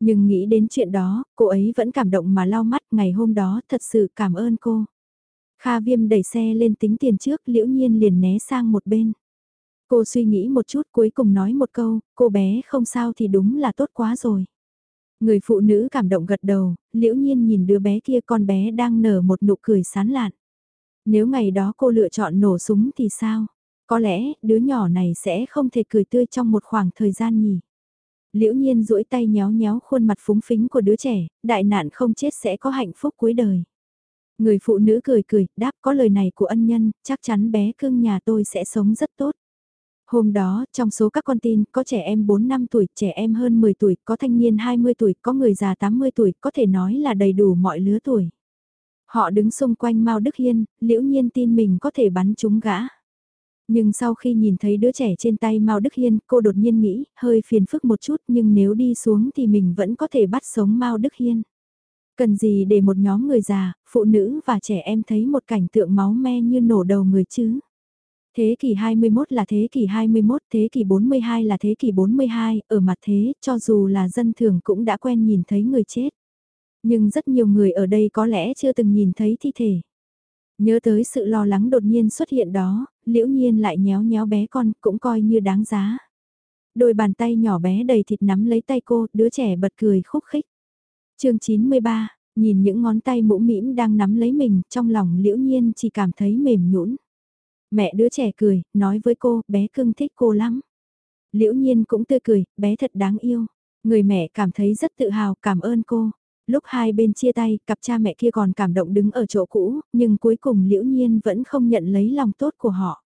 Nhưng nghĩ đến chuyện đó, cô ấy vẫn cảm động mà lau mắt ngày hôm đó thật sự cảm ơn cô. Kha viêm đẩy xe lên tính tiền trước, liễu nhiên liền né sang một bên. Cô suy nghĩ một chút cuối cùng nói một câu, cô bé không sao thì đúng là tốt quá rồi. Người phụ nữ cảm động gật đầu, liễu nhiên nhìn đứa bé kia con bé đang nở một nụ cười sán lạn. Nếu ngày đó cô lựa chọn nổ súng thì sao? Có lẽ đứa nhỏ này sẽ không thể cười tươi trong một khoảng thời gian nhỉ. Liễu nhiên duỗi tay nhéo nhéo khuôn mặt phúng phính của đứa trẻ, đại nạn không chết sẽ có hạnh phúc cuối đời. Người phụ nữ cười cười, đáp có lời này của ân nhân, chắc chắn bé cưng nhà tôi sẽ sống rất tốt. Hôm đó, trong số các con tin, có trẻ em 4 năm tuổi, trẻ em hơn 10 tuổi, có thanh niên 20 tuổi, có người già 80 tuổi, có thể nói là đầy đủ mọi lứa tuổi. Họ đứng xung quanh Mao Đức Hiên, liễu nhiên tin mình có thể bắn trúng gã. Nhưng sau khi nhìn thấy đứa trẻ trên tay Mao Đức Hiên, cô đột nhiên nghĩ, hơi phiền phức một chút nhưng nếu đi xuống thì mình vẫn có thể bắt sống Mao Đức Hiên. Cần gì để một nhóm người già, phụ nữ và trẻ em thấy một cảnh tượng máu me như nổ đầu người chứ? Thế kỷ 21 là thế kỷ 21, thế kỷ 42 là thế kỷ 42, ở mặt thế, cho dù là dân thường cũng đã quen nhìn thấy người chết. Nhưng rất nhiều người ở đây có lẽ chưa từng nhìn thấy thi thể. Nhớ tới sự lo lắng đột nhiên xuất hiện đó, liễu nhiên lại nhéo nhéo bé con cũng coi như đáng giá. Đôi bàn tay nhỏ bé đầy thịt nắm lấy tay cô, đứa trẻ bật cười khúc khích. chương 93, nhìn những ngón tay mũ mĩm đang nắm lấy mình, trong lòng liễu nhiên chỉ cảm thấy mềm nhũn. Mẹ đứa trẻ cười, nói với cô, bé cưng thích cô lắm. Liễu nhiên cũng tươi cười, bé thật đáng yêu. Người mẹ cảm thấy rất tự hào, cảm ơn cô. Lúc hai bên chia tay, cặp cha mẹ kia còn cảm động đứng ở chỗ cũ, nhưng cuối cùng liễu nhiên vẫn không nhận lấy lòng tốt của họ.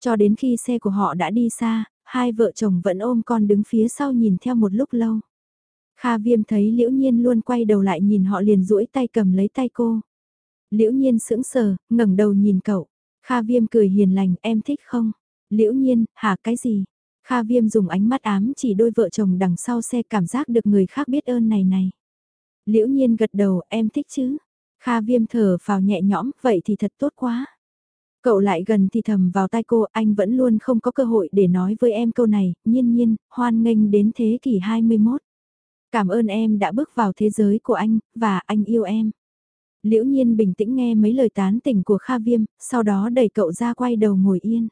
Cho đến khi xe của họ đã đi xa, hai vợ chồng vẫn ôm con đứng phía sau nhìn theo một lúc lâu. Kha viêm thấy liễu nhiên luôn quay đầu lại nhìn họ liền duỗi tay cầm lấy tay cô. Liễu nhiên sững sờ, ngẩng đầu nhìn cậu. Kha viêm cười hiền lành, em thích không? Liễu nhiên, hả cái gì? Kha viêm dùng ánh mắt ám chỉ đôi vợ chồng đằng sau xe cảm giác được người khác biết ơn này này. Liễu nhiên gật đầu, em thích chứ? Kha viêm thở vào nhẹ nhõm, vậy thì thật tốt quá. Cậu lại gần thì thầm vào tai cô, anh vẫn luôn không có cơ hội để nói với em câu này, nhiên nhiên, hoan nghênh đến thế kỷ 21. Cảm ơn em đã bước vào thế giới của anh, và anh yêu em. Liễu nhiên bình tĩnh nghe mấy lời tán tỉnh của Kha Viêm, sau đó đẩy cậu ra quay đầu ngồi yên.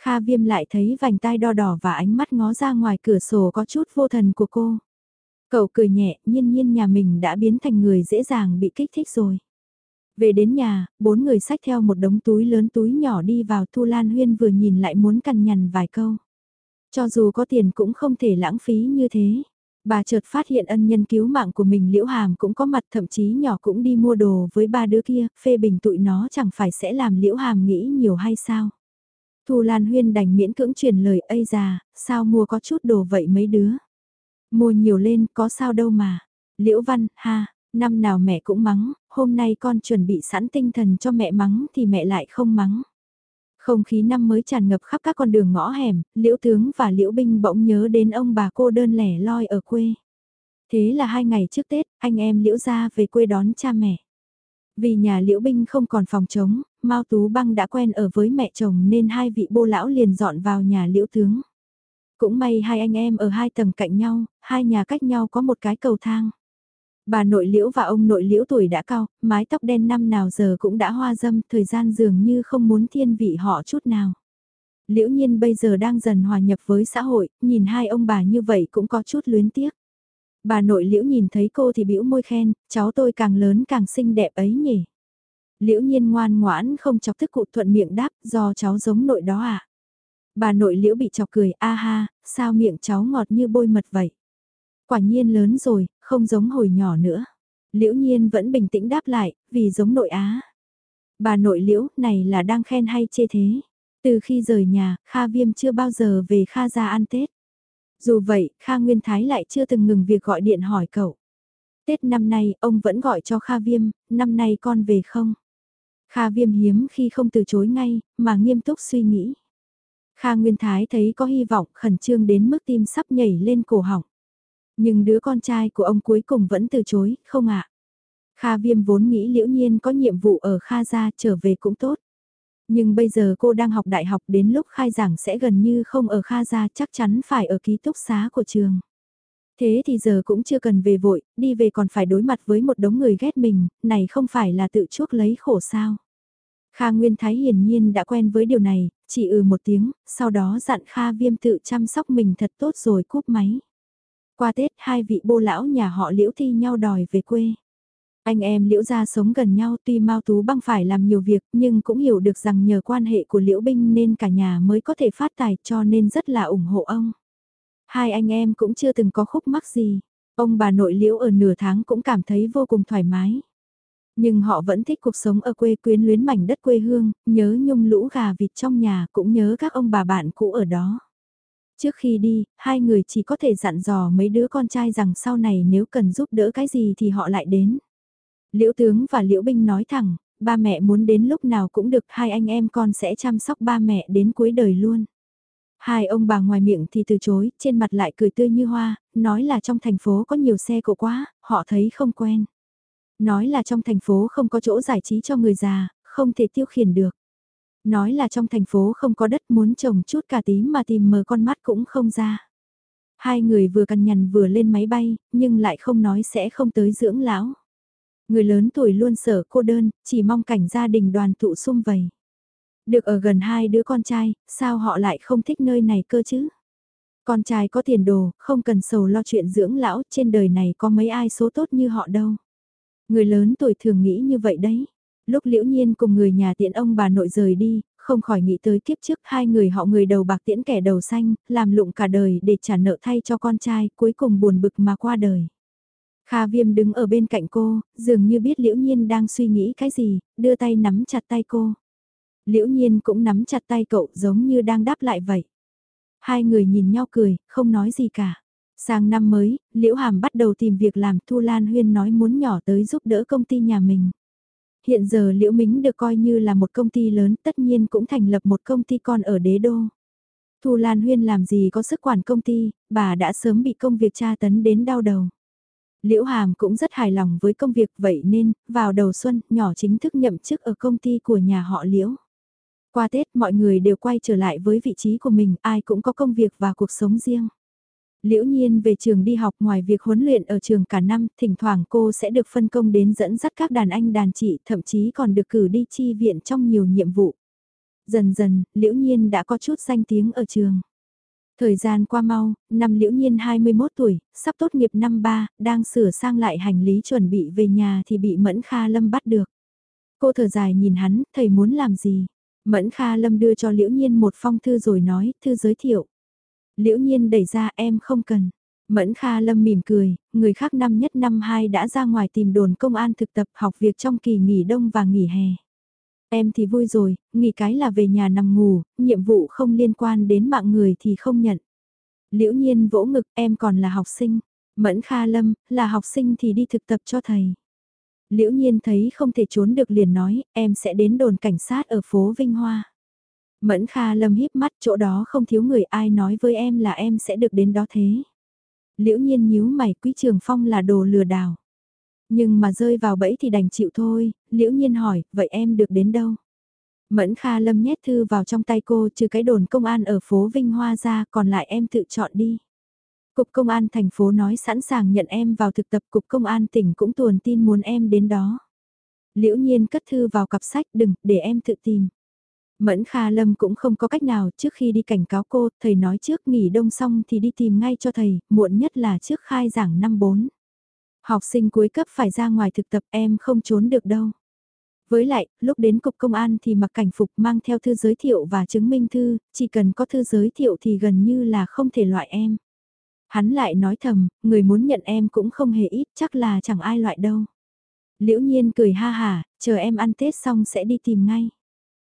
Kha Viêm lại thấy vành tai đo đỏ và ánh mắt ngó ra ngoài cửa sổ có chút vô thần của cô. Cậu cười nhẹ, nhiên nhiên nhà mình đã biến thành người dễ dàng bị kích thích rồi. Về đến nhà, bốn người xách theo một đống túi lớn túi nhỏ đi vào Thu Lan Huyên vừa nhìn lại muốn cằn nhằn vài câu. Cho dù có tiền cũng không thể lãng phí như thế. Bà chợt phát hiện ân nhân cứu mạng của mình Liễu Hàm cũng có mặt thậm chí nhỏ cũng đi mua đồ với ba đứa kia, phê bình tụi nó chẳng phải sẽ làm Liễu Hàm nghĩ nhiều hay sao. Thu Lan Huyên đành miễn cưỡng truyền lời ây già, sao mua có chút đồ vậy mấy đứa. Mua nhiều lên có sao đâu mà. Liễu Văn, ha, năm nào mẹ cũng mắng, hôm nay con chuẩn bị sẵn tinh thần cho mẹ mắng thì mẹ lại không mắng. Không khí năm mới tràn ngập khắp các con đường ngõ hẻm, liễu tướng và liễu binh bỗng nhớ đến ông bà cô đơn lẻ loi ở quê. Thế là hai ngày trước Tết, anh em liễu ra về quê đón cha mẹ. Vì nhà liễu binh không còn phòng trống, Mao Tú Băng đã quen ở với mẹ chồng nên hai vị bô lão liền dọn vào nhà liễu tướng. Cũng may hai anh em ở hai tầng cạnh nhau, hai nhà cách nhau có một cái cầu thang. Bà nội liễu và ông nội liễu tuổi đã cao, mái tóc đen năm nào giờ cũng đã hoa dâm, thời gian dường như không muốn thiên vị họ chút nào. Liễu nhiên bây giờ đang dần hòa nhập với xã hội, nhìn hai ông bà như vậy cũng có chút luyến tiếc. Bà nội liễu nhìn thấy cô thì bĩu môi khen, cháu tôi càng lớn càng xinh đẹp ấy nhỉ. Liễu nhiên ngoan ngoãn không chọc thức cụ thuận miệng đáp do cháu giống nội đó à. Bà nội liễu bị chọc cười, a ha, sao miệng cháu ngọt như bôi mật vậy. Quả nhiên lớn rồi, không giống hồi nhỏ nữa. Liễu nhiên vẫn bình tĩnh đáp lại, vì giống nội á. Bà nội liễu, này là đang khen hay chê thế? Từ khi rời nhà, Kha Viêm chưa bao giờ về Kha ra ăn Tết. Dù vậy, Kha Nguyên Thái lại chưa từng ngừng việc gọi điện hỏi cậu. Tết năm nay, ông vẫn gọi cho Kha Viêm, năm nay con về không? Kha Viêm hiếm khi không từ chối ngay, mà nghiêm túc suy nghĩ. Kha Nguyên Thái thấy có hy vọng khẩn trương đến mức tim sắp nhảy lên cổ họng. Nhưng đứa con trai của ông cuối cùng vẫn từ chối, không ạ. Kha viêm vốn nghĩ liễu nhiên có nhiệm vụ ở Kha gia trở về cũng tốt. Nhưng bây giờ cô đang học đại học đến lúc khai giảng sẽ gần như không ở Kha gia chắc chắn phải ở ký túc xá của trường. Thế thì giờ cũng chưa cần về vội, đi về còn phải đối mặt với một đống người ghét mình, này không phải là tự chuốc lấy khổ sao. Kha Nguyên Thái hiển nhiên đã quen với điều này, chỉ ừ một tiếng, sau đó dặn Kha Viêm tự chăm sóc mình thật tốt rồi cúp máy. Qua Tết hai vị bô lão nhà họ liễu thi nhau đòi về quê. Anh em liễu gia sống gần nhau tuy Mao Tú Băng phải làm nhiều việc nhưng cũng hiểu được rằng nhờ quan hệ của liễu binh nên cả nhà mới có thể phát tài cho nên rất là ủng hộ ông. Hai anh em cũng chưa từng có khúc mắc gì. Ông bà nội liễu ở nửa tháng cũng cảm thấy vô cùng thoải mái. Nhưng họ vẫn thích cuộc sống ở quê quyến luyến mảnh đất quê hương, nhớ nhung lũ gà vịt trong nhà cũng nhớ các ông bà bạn cũ ở đó. Trước khi đi, hai người chỉ có thể dặn dò mấy đứa con trai rằng sau này nếu cần giúp đỡ cái gì thì họ lại đến. Liễu tướng và Liễu binh nói thẳng, ba mẹ muốn đến lúc nào cũng được hai anh em con sẽ chăm sóc ba mẹ đến cuối đời luôn. Hai ông bà ngoài miệng thì từ chối, trên mặt lại cười tươi như hoa, nói là trong thành phố có nhiều xe cộ quá, họ thấy không quen. Nói là trong thành phố không có chỗ giải trí cho người già, không thể tiêu khiển được. Nói là trong thành phố không có đất muốn trồng chút cà tím mà tìm mờ con mắt cũng không ra. Hai người vừa cằn nhằn vừa lên máy bay, nhưng lại không nói sẽ không tới dưỡng lão. Người lớn tuổi luôn sợ cô đơn, chỉ mong cảnh gia đình đoàn tụ sum vầy. Được ở gần hai đứa con trai, sao họ lại không thích nơi này cơ chứ? Con trai có tiền đồ, không cần sầu lo chuyện dưỡng lão, trên đời này có mấy ai số tốt như họ đâu. Người lớn tuổi thường nghĩ như vậy đấy. Lúc liễu nhiên cùng người nhà tiện ông bà nội rời đi, không khỏi nghĩ tới kiếp trước hai người họ người đầu bạc tiễn kẻ đầu xanh, làm lụng cả đời để trả nợ thay cho con trai, cuối cùng buồn bực mà qua đời. Kha viêm đứng ở bên cạnh cô, dường như biết liễu nhiên đang suy nghĩ cái gì, đưa tay nắm chặt tay cô. Liễu nhiên cũng nắm chặt tay cậu giống như đang đáp lại vậy. Hai người nhìn nhau cười, không nói gì cả. Sang năm mới, Liễu Hàm bắt đầu tìm việc làm Thu Lan Huyên nói muốn nhỏ tới giúp đỡ công ty nhà mình. Hiện giờ Liễu Mính được coi như là một công ty lớn tất nhiên cũng thành lập một công ty con ở đế đô. Thu Lan Huyên làm gì có sức quản công ty, bà đã sớm bị công việc tra tấn đến đau đầu. Liễu Hàm cũng rất hài lòng với công việc vậy nên, vào đầu xuân, nhỏ chính thức nhậm chức ở công ty của nhà họ Liễu. Qua Tết mọi người đều quay trở lại với vị trí của mình, ai cũng có công việc và cuộc sống riêng. Liễu Nhiên về trường đi học ngoài việc huấn luyện ở trường cả năm, thỉnh thoảng cô sẽ được phân công đến dẫn dắt các đàn anh đàn chị, thậm chí còn được cử đi chi viện trong nhiều nhiệm vụ. Dần dần, Liễu Nhiên đã có chút danh tiếng ở trường. Thời gian qua mau, năm Liễu Nhiên 21 tuổi, sắp tốt nghiệp năm 3, đang sửa sang lại hành lý chuẩn bị về nhà thì bị Mẫn Kha Lâm bắt được. Cô thở dài nhìn hắn, thầy muốn làm gì? Mẫn Kha Lâm đưa cho Liễu Nhiên một phong thư rồi nói, thư giới thiệu. Liễu Nhiên đẩy ra em không cần. Mẫn Kha Lâm mỉm cười, người khác năm nhất năm hai đã ra ngoài tìm đồn công an thực tập học việc trong kỳ nghỉ đông và nghỉ hè. Em thì vui rồi, nghỉ cái là về nhà nằm ngủ, nhiệm vụ không liên quan đến mạng người thì không nhận. Liễu Nhiên vỗ ngực em còn là học sinh. Mẫn Kha Lâm, là học sinh thì đi thực tập cho thầy. Liễu Nhiên thấy không thể trốn được liền nói, em sẽ đến đồn cảnh sát ở phố Vinh Hoa. Mẫn Kha Lâm híp mắt chỗ đó không thiếu người ai nói với em là em sẽ được đến đó thế. Liễu nhiên nhíu mày quý trường phong là đồ lừa đảo. Nhưng mà rơi vào bẫy thì đành chịu thôi, liễu nhiên hỏi, vậy em được đến đâu? Mẫn Kha Lâm nhét thư vào trong tay cô trừ cái đồn công an ở phố Vinh Hoa ra còn lại em tự chọn đi. Cục công an thành phố nói sẵn sàng nhận em vào thực tập cục công an tỉnh cũng tuồn tin muốn em đến đó. Liễu nhiên cất thư vào cặp sách đừng, để em tự tìm. Mẫn Kha Lâm cũng không có cách nào trước khi đi cảnh cáo cô, thầy nói trước nghỉ đông xong thì đi tìm ngay cho thầy, muộn nhất là trước khai giảng năm 4. Học sinh cuối cấp phải ra ngoài thực tập em không trốn được đâu. Với lại, lúc đến cục công an thì mặc cảnh phục mang theo thư giới thiệu và chứng minh thư, chỉ cần có thư giới thiệu thì gần như là không thể loại em. Hắn lại nói thầm, người muốn nhận em cũng không hề ít, chắc là chẳng ai loại đâu. Liễu nhiên cười ha hà, chờ em ăn Tết xong sẽ đi tìm ngay.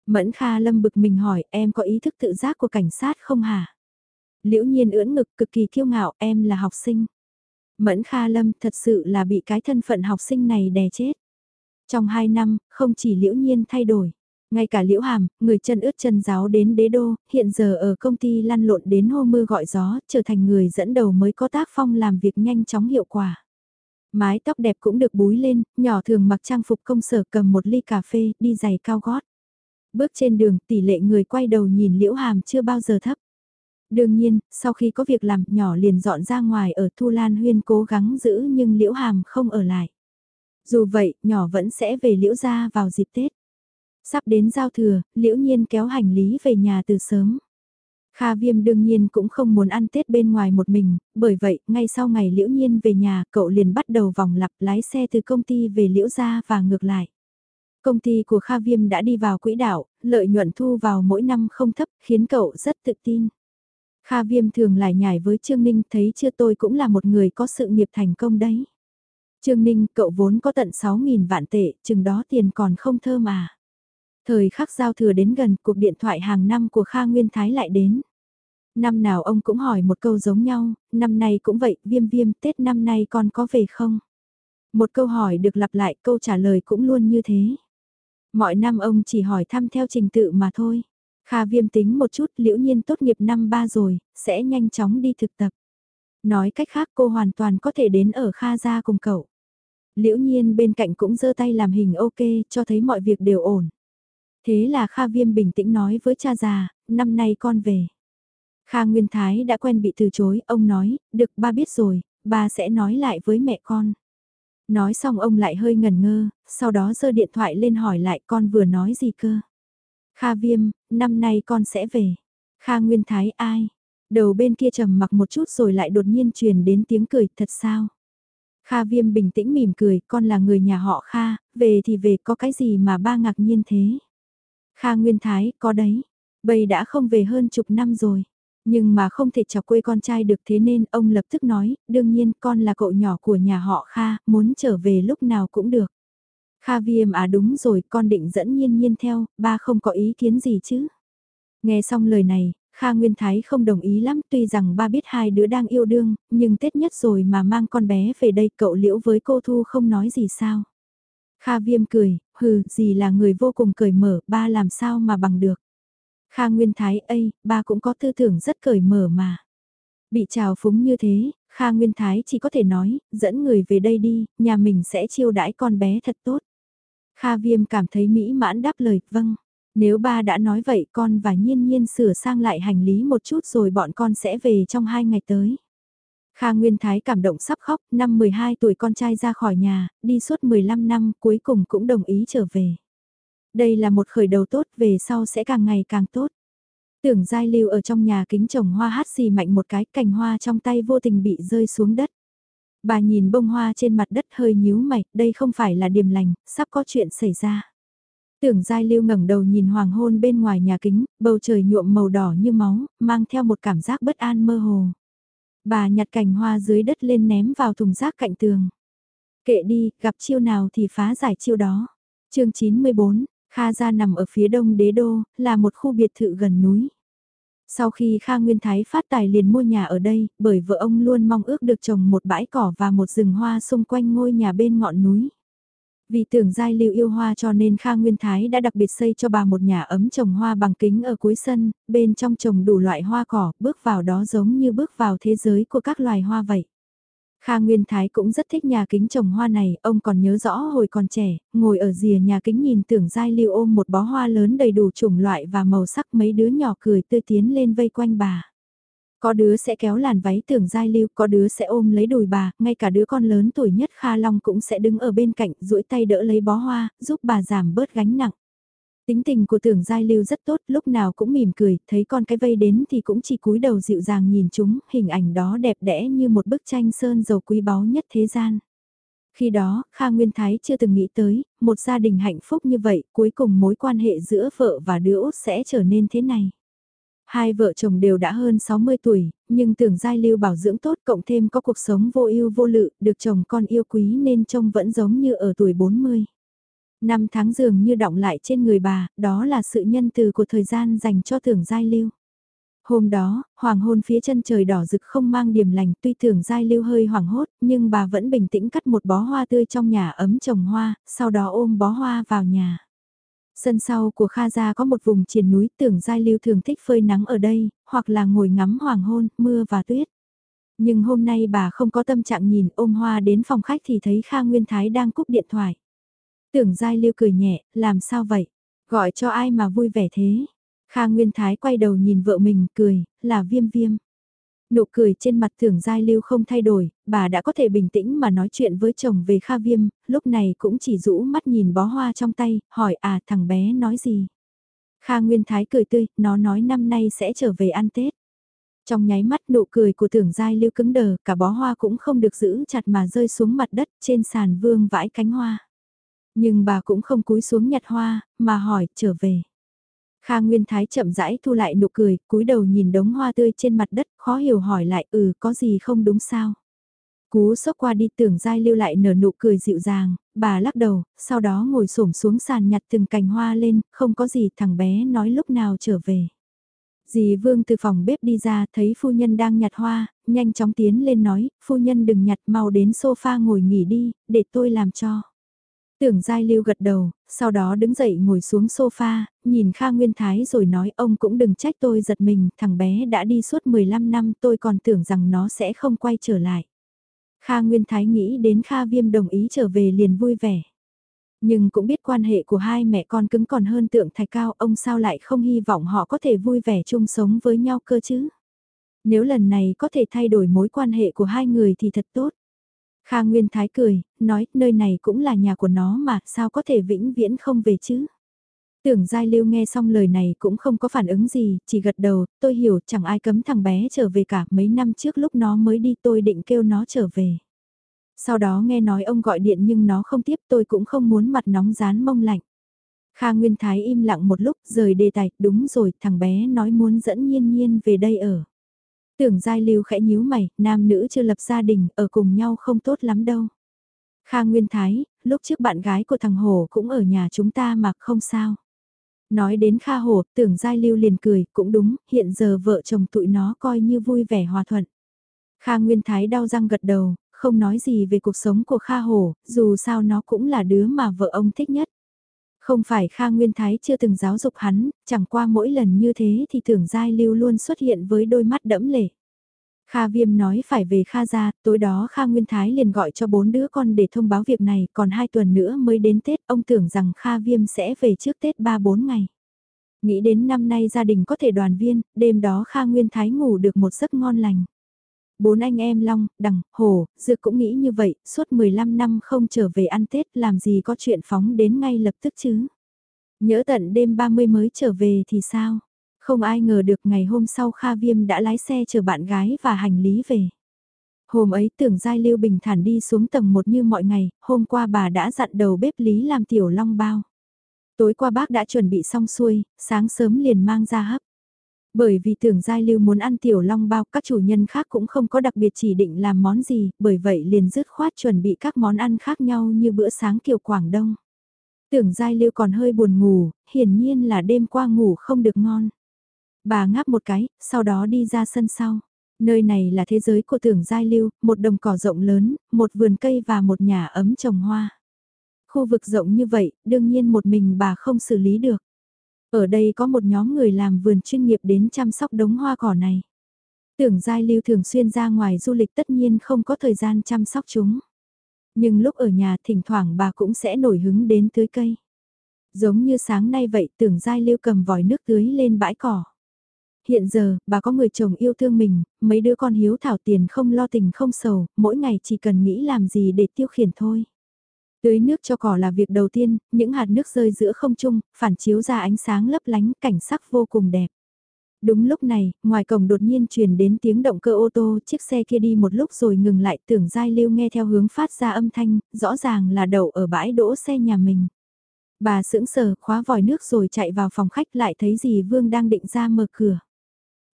Mẫn Kha Lâm bực mình hỏi em có ý thức tự giác của cảnh sát không hả? Liễu nhiên ưỡn ngực cực kỳ kiêu ngạo em là học sinh. Mẫn Kha Lâm thật sự là bị cái thân phận học sinh này đè chết. Trong hai năm, không chỉ liễu nhiên thay đổi. Ngay cả liễu hàm, người chân ướt chân giáo đến đế đô, hiện giờ ở công ty lăn lộn đến hô mưa gọi gió, trở thành người dẫn đầu mới có tác phong làm việc nhanh chóng hiệu quả. Mái tóc đẹp cũng được búi lên, nhỏ thường mặc trang phục công sở cầm một ly cà phê, đi giày cao gót. Bước trên đường tỷ lệ người quay đầu nhìn liễu hàm chưa bao giờ thấp. Đương nhiên, sau khi có việc làm nhỏ liền dọn ra ngoài ở Thu Lan Huyên cố gắng giữ nhưng liễu hàm không ở lại. Dù vậy, nhỏ vẫn sẽ về liễu gia vào dịp Tết. Sắp đến giao thừa, liễu nhiên kéo hành lý về nhà từ sớm. Kha Viêm đương nhiên cũng không muốn ăn Tết bên ngoài một mình, bởi vậy, ngay sau ngày liễu nhiên về nhà, cậu liền bắt đầu vòng lặp lái xe từ công ty về liễu gia và ngược lại. Công ty của Kha Viêm đã đi vào quỹ đạo, lợi nhuận thu vào mỗi năm không thấp, khiến cậu rất tự tin. Kha Viêm thường lại nhảy với Trương Ninh thấy chưa tôi cũng là một người có sự nghiệp thành công đấy. Trương Ninh, cậu vốn có tận 6.000 vạn tệ, chừng đó tiền còn không thơ mà. Thời khắc giao thừa đến gần, cuộc điện thoại hàng năm của Kha Nguyên Thái lại đến. Năm nào ông cũng hỏi một câu giống nhau, năm nay cũng vậy, viêm viêm, Tết năm nay con có về không? Một câu hỏi được lặp lại câu trả lời cũng luôn như thế. Mọi năm ông chỉ hỏi thăm theo trình tự mà thôi. Kha viêm tính một chút liễu nhiên tốt nghiệp năm ba rồi, sẽ nhanh chóng đi thực tập. Nói cách khác cô hoàn toàn có thể đến ở Kha gia cùng cậu. Liễu nhiên bên cạnh cũng giơ tay làm hình ok cho thấy mọi việc đều ổn. Thế là Kha viêm bình tĩnh nói với cha già, năm nay con về. Kha Nguyên Thái đã quen bị từ chối, ông nói, được ba biết rồi, ba sẽ nói lại với mẹ con. Nói xong ông lại hơi ngần ngơ, sau đó giơ điện thoại lên hỏi lại con vừa nói gì cơ. Kha Viêm, năm nay con sẽ về. Kha Nguyên Thái ai? Đầu bên kia trầm mặc một chút rồi lại đột nhiên truyền đến tiếng cười, thật sao? Kha Viêm bình tĩnh mỉm cười, con là người nhà họ Kha, về thì về có cái gì mà ba ngạc nhiên thế? Kha Nguyên Thái, có đấy. Bây đã không về hơn chục năm rồi. Nhưng mà không thể chọc quê con trai được thế nên ông lập tức nói, đương nhiên con là cậu nhỏ của nhà họ Kha, muốn trở về lúc nào cũng được. Kha viêm à đúng rồi, con định dẫn nhiên nhiên theo, ba không có ý kiến gì chứ. Nghe xong lời này, Kha Nguyên Thái không đồng ý lắm tuy rằng ba biết hai đứa đang yêu đương, nhưng Tết nhất rồi mà mang con bé về đây cậu liễu với cô Thu không nói gì sao. Kha Viêm cười, hừ, gì là người vô cùng cởi mở, ba làm sao mà bằng được. Kha Nguyên Thái, ây, ba cũng có tư tưởng rất cởi mở mà. Bị trào phúng như thế, Kha Nguyên Thái chỉ có thể nói, dẫn người về đây đi, nhà mình sẽ chiêu đãi con bé thật tốt. Kha Viêm cảm thấy mỹ mãn đáp lời, vâng. Nếu ba đã nói vậy con và nhiên nhiên sửa sang lại hành lý một chút rồi bọn con sẽ về trong hai ngày tới. Kha Nguyên Thái cảm động sắp khóc, năm 12 tuổi con trai ra khỏi nhà, đi suốt 15 năm cuối cùng cũng đồng ý trở về. Đây là một khởi đầu tốt về sau sẽ càng ngày càng tốt. Tưởng giai lưu ở trong nhà kính trồng hoa hát xì mạnh một cái cành hoa trong tay vô tình bị rơi xuống đất. Bà nhìn bông hoa trên mặt đất hơi nhíu mày, đây không phải là điềm lành, sắp có chuyện xảy ra. Tưởng giai lưu ngẩng đầu nhìn hoàng hôn bên ngoài nhà kính, bầu trời nhuộm màu đỏ như máu, mang theo một cảm giác bất an mơ hồ. Bà nhặt cành hoa dưới đất lên ném vào thùng rác cạnh tường. Kệ đi, gặp chiêu nào thì phá giải chiêu đó. chương 94, Kha Gia nằm ở phía đông đế đô, là một khu biệt thự gần núi. Sau khi Kha Nguyên Thái phát tài liền mua nhà ở đây, bởi vợ ông luôn mong ước được trồng một bãi cỏ và một rừng hoa xung quanh ngôi nhà bên ngọn núi. Vì tưởng giai lưu yêu hoa cho nên Kha Nguyên Thái đã đặc biệt xây cho bà một nhà ấm trồng hoa bằng kính ở cuối sân, bên trong trồng đủ loại hoa cỏ, bước vào đó giống như bước vào thế giới của các loài hoa vậy. Kha Nguyên Thái cũng rất thích nhà kính trồng hoa này, ông còn nhớ rõ hồi còn trẻ, ngồi ở rìa nhà kính nhìn tưởng giai lưu ôm một bó hoa lớn đầy đủ chủng loại và màu sắc mấy đứa nhỏ cười tươi tiến lên vây quanh bà. Có đứa sẽ kéo làn váy tưởng giai lưu, có đứa sẽ ôm lấy đùi bà, ngay cả đứa con lớn tuổi nhất Kha Long cũng sẽ đứng ở bên cạnh, duỗi tay đỡ lấy bó hoa, giúp bà giảm bớt gánh nặng. Tính tình của tưởng giai lưu rất tốt, lúc nào cũng mỉm cười, thấy con cái vây đến thì cũng chỉ cúi đầu dịu dàng nhìn chúng, hình ảnh đó đẹp đẽ như một bức tranh sơn dầu quý báu nhất thế gian. Khi đó, Kha Nguyên Thái chưa từng nghĩ tới, một gia đình hạnh phúc như vậy, cuối cùng mối quan hệ giữa vợ và đứa út sẽ trở nên thế này. Hai vợ chồng đều đã hơn 60 tuổi, nhưng tưởng giai lưu bảo dưỡng tốt cộng thêm có cuộc sống vô ưu vô lự, được chồng con yêu quý nên trông vẫn giống như ở tuổi 40. Năm tháng dường như động lại trên người bà, đó là sự nhân từ của thời gian dành cho tưởng giai lưu. Hôm đó, hoàng hôn phía chân trời đỏ rực không mang điểm lành tuy tưởng giai lưu hơi hoảng hốt, nhưng bà vẫn bình tĩnh cắt một bó hoa tươi trong nhà ấm trồng hoa, sau đó ôm bó hoa vào nhà. Sân sau của Kha Gia có một vùng triền núi tưởng giai lưu thường thích phơi nắng ở đây, hoặc là ngồi ngắm hoàng hôn, mưa và tuyết. Nhưng hôm nay bà không có tâm trạng nhìn ôm hoa đến phòng khách thì thấy Kha Nguyên Thái đang cúp điện thoại. Tưởng Giai Lưu cười nhẹ, làm sao vậy? Gọi cho ai mà vui vẻ thế? Kha Nguyên Thái quay đầu nhìn vợ mình, cười, là viêm viêm. Nụ cười trên mặt tưởng Giai Lưu không thay đổi, bà đã có thể bình tĩnh mà nói chuyện với chồng về Kha Viêm, lúc này cũng chỉ rũ mắt nhìn bó hoa trong tay, hỏi à thằng bé nói gì? Kha Nguyên Thái cười tươi, nó nói năm nay sẽ trở về ăn Tết. Trong nháy mắt nụ cười của tưởng Giai Lưu cứng đờ, cả bó hoa cũng không được giữ chặt mà rơi xuống mặt đất trên sàn vương vãi cánh hoa. Nhưng bà cũng không cúi xuống nhặt hoa, mà hỏi, trở về. Kha Nguyên Thái chậm rãi thu lại nụ cười, cúi đầu nhìn đống hoa tươi trên mặt đất, khó hiểu hỏi lại, ừ, có gì không đúng sao? Cú sốc qua đi tưởng dai lưu lại nở nụ cười dịu dàng, bà lắc đầu, sau đó ngồi xổm xuống sàn nhặt từng cành hoa lên, không có gì thằng bé nói lúc nào trở về. Dì Vương từ phòng bếp đi ra thấy phu nhân đang nhặt hoa, nhanh chóng tiến lên nói, phu nhân đừng nhặt mau đến sofa ngồi nghỉ đi, để tôi làm cho. Tưởng Giai Lưu gật đầu, sau đó đứng dậy ngồi xuống sofa, nhìn Kha Nguyên Thái rồi nói ông cũng đừng trách tôi giật mình, thằng bé đã đi suốt 15 năm tôi còn tưởng rằng nó sẽ không quay trở lại. Kha Nguyên Thái nghĩ đến Kha Viêm đồng ý trở về liền vui vẻ. Nhưng cũng biết quan hệ của hai mẹ con cứng còn hơn tượng thạch cao, ông sao lại không hy vọng họ có thể vui vẻ chung sống với nhau cơ chứ? Nếu lần này có thể thay đổi mối quan hệ của hai người thì thật tốt. Kha Nguyên Thái cười, nói nơi này cũng là nhà của nó mà, sao có thể vĩnh viễn không về chứ? Tưởng Giai Lưu nghe xong lời này cũng không có phản ứng gì, chỉ gật đầu, tôi hiểu chẳng ai cấm thằng bé trở về cả, mấy năm trước lúc nó mới đi tôi định kêu nó trở về. Sau đó nghe nói ông gọi điện nhưng nó không tiếp tôi cũng không muốn mặt nóng rán mông lạnh. Kha Nguyên Thái im lặng một lúc rời đề tài, đúng rồi, thằng bé nói muốn dẫn nhiên nhiên về đây ở. Tưởng giai lưu khẽ nhíu mày, nam nữ chưa lập gia đình, ở cùng nhau không tốt lắm đâu. Kha Nguyên Thái, lúc trước bạn gái của thằng Hồ cũng ở nhà chúng ta mà không sao. Nói đến Kha Hồ, tưởng giai lưu liền cười, cũng đúng, hiện giờ vợ chồng tụi nó coi như vui vẻ hòa thuận. Kha Nguyên Thái đau răng gật đầu, không nói gì về cuộc sống của Kha hồ dù sao nó cũng là đứa mà vợ ông thích nhất. Không phải Kha Nguyên Thái chưa từng giáo dục hắn, chẳng qua mỗi lần như thế thì tưởng Giai Lưu luôn xuất hiện với đôi mắt đẫm lệ. Kha Viêm nói phải về Kha ra, tối đó Kha Nguyên Thái liền gọi cho bốn đứa con để thông báo việc này, còn hai tuần nữa mới đến Tết, ông tưởng rằng Kha Viêm sẽ về trước Tết 3-4 ngày. Nghĩ đến năm nay gia đình có thể đoàn viên, đêm đó Kha Nguyên Thái ngủ được một giấc ngon lành. Bốn anh em Long, Đằng, Hồ, Dược cũng nghĩ như vậy, suốt 15 năm không trở về ăn Tết làm gì có chuyện phóng đến ngay lập tức chứ. Nhớ tận đêm 30 mới trở về thì sao? Không ai ngờ được ngày hôm sau Kha Viêm đã lái xe chở bạn gái và hành lý về. Hôm ấy tưởng Giai Lưu bình thản đi xuống tầng một như mọi ngày, hôm qua bà đã dặn đầu bếp Lý làm tiểu long bao. Tối qua bác đã chuẩn bị xong xuôi, sáng sớm liền mang ra hấp. Bởi vì tưởng giai lưu muốn ăn tiểu long bao các chủ nhân khác cũng không có đặc biệt chỉ định làm món gì, bởi vậy liền dứt khoát chuẩn bị các món ăn khác nhau như bữa sáng kiểu Quảng Đông. Tưởng giai lưu còn hơi buồn ngủ, hiển nhiên là đêm qua ngủ không được ngon. Bà ngáp một cái, sau đó đi ra sân sau. Nơi này là thế giới của tưởng giai lưu, một đồng cỏ rộng lớn, một vườn cây và một nhà ấm trồng hoa. Khu vực rộng như vậy, đương nhiên một mình bà không xử lý được. Ở đây có một nhóm người làm vườn chuyên nghiệp đến chăm sóc đống hoa cỏ này. Tưởng Giai Lưu thường xuyên ra ngoài du lịch tất nhiên không có thời gian chăm sóc chúng. Nhưng lúc ở nhà thỉnh thoảng bà cũng sẽ nổi hứng đến tưới cây. Giống như sáng nay vậy tưởng Giai Lưu cầm vòi nước tưới lên bãi cỏ. Hiện giờ, bà có người chồng yêu thương mình, mấy đứa con hiếu thảo tiền không lo tình không sầu, mỗi ngày chỉ cần nghĩ làm gì để tiêu khiển thôi. Tưới nước cho cỏ là việc đầu tiên, những hạt nước rơi giữa không trung, phản chiếu ra ánh sáng lấp lánh, cảnh sắc vô cùng đẹp. Đúng lúc này, ngoài cổng đột nhiên truyền đến tiếng động cơ ô tô, chiếc xe kia đi một lúc rồi ngừng lại tưởng Giai Lưu nghe theo hướng phát ra âm thanh, rõ ràng là đậu ở bãi đỗ xe nhà mình. Bà sững sờ khóa vòi nước rồi chạy vào phòng khách lại thấy dì Vương đang định ra mở cửa.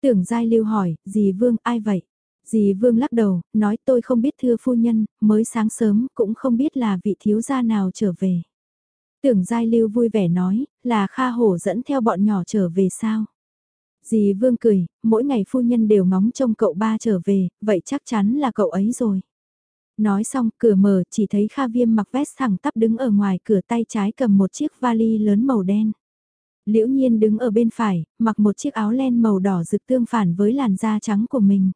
Tưởng Giai Lưu hỏi, dì Vương ai vậy? Dì Vương lắc đầu, nói tôi không biết thưa phu nhân, mới sáng sớm cũng không biết là vị thiếu gia nào trở về. Tưởng Giai Lưu vui vẻ nói, là Kha Hổ dẫn theo bọn nhỏ trở về sao? Dì Vương cười, mỗi ngày phu nhân đều ngóng trông cậu ba trở về, vậy chắc chắn là cậu ấy rồi. Nói xong, cửa mở, chỉ thấy Kha Viêm mặc vest thẳng tắp đứng ở ngoài cửa tay trái cầm một chiếc vali lớn màu đen. Liễu Nhiên đứng ở bên phải, mặc một chiếc áo len màu đỏ rực tương phản với làn da trắng của mình.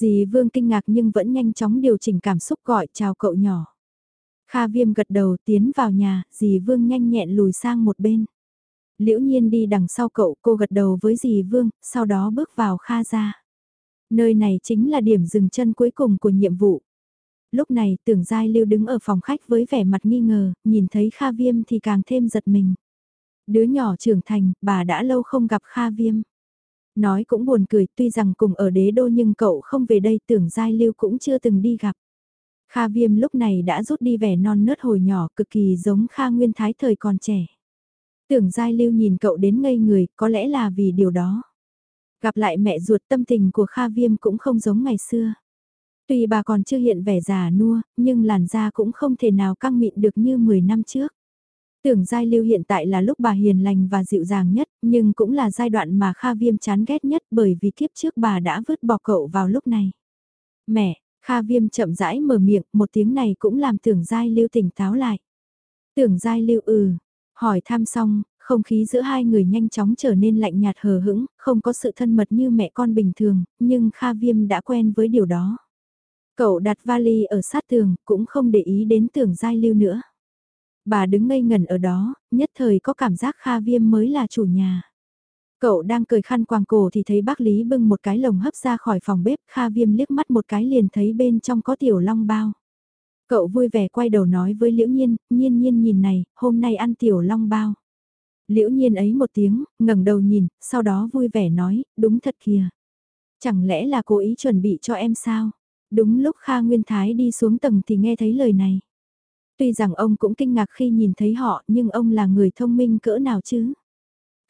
Dì Vương kinh ngạc nhưng vẫn nhanh chóng điều chỉnh cảm xúc gọi chào cậu nhỏ. Kha Viêm gật đầu tiến vào nhà, dì Vương nhanh nhẹn lùi sang một bên. Liễu nhiên đi đằng sau cậu, cô gật đầu với dì Vương, sau đó bước vào Kha ra. Nơi này chính là điểm dừng chân cuối cùng của nhiệm vụ. Lúc này tưởng Giai Lưu đứng ở phòng khách với vẻ mặt nghi ngờ, nhìn thấy Kha Viêm thì càng thêm giật mình. Đứa nhỏ trưởng thành, bà đã lâu không gặp Kha Viêm. Nói cũng buồn cười tuy rằng cùng ở đế đô nhưng cậu không về đây tưởng Giai Lưu cũng chưa từng đi gặp. Kha Viêm lúc này đã rút đi vẻ non nớt hồi nhỏ cực kỳ giống Kha Nguyên Thái thời còn trẻ. Tưởng Giai Lưu nhìn cậu đến ngây người có lẽ là vì điều đó. Gặp lại mẹ ruột tâm tình của Kha Viêm cũng không giống ngày xưa. Tuy bà còn chưa hiện vẻ già nua, nhưng làn da cũng không thể nào căng mịn được như 10 năm trước. Tưởng giai lưu hiện tại là lúc bà hiền lành và dịu dàng nhất, nhưng cũng là giai đoạn mà Kha Viêm chán ghét nhất bởi vì kiếp trước bà đã vứt bỏ cậu vào lúc này. Mẹ, Kha Viêm chậm rãi mở miệng, một tiếng này cũng làm tưởng giai lưu tỉnh táo lại. Tưởng giai lưu ừ, hỏi thăm xong, không khí giữa hai người nhanh chóng trở nên lạnh nhạt hờ hững, không có sự thân mật như mẹ con bình thường, nhưng Kha Viêm đã quen với điều đó. Cậu đặt vali ở sát tường, cũng không để ý đến tưởng giai lưu nữa. Bà đứng ngây ngẩn ở đó, nhất thời có cảm giác Kha Viêm mới là chủ nhà. Cậu đang cười khăn quàng cổ thì thấy bác Lý bưng một cái lồng hấp ra khỏi phòng bếp, Kha Viêm liếc mắt một cái liền thấy bên trong có tiểu long bao. Cậu vui vẻ quay đầu nói với Liễu Nhiên, Nhiên Nhiên nhìn này, hôm nay ăn tiểu long bao. Liễu Nhiên ấy một tiếng, ngẩng đầu nhìn, sau đó vui vẻ nói, đúng thật kìa. Chẳng lẽ là cố ý chuẩn bị cho em sao? Đúng lúc Kha Nguyên Thái đi xuống tầng thì nghe thấy lời này. Tuy rằng ông cũng kinh ngạc khi nhìn thấy họ nhưng ông là người thông minh cỡ nào chứ?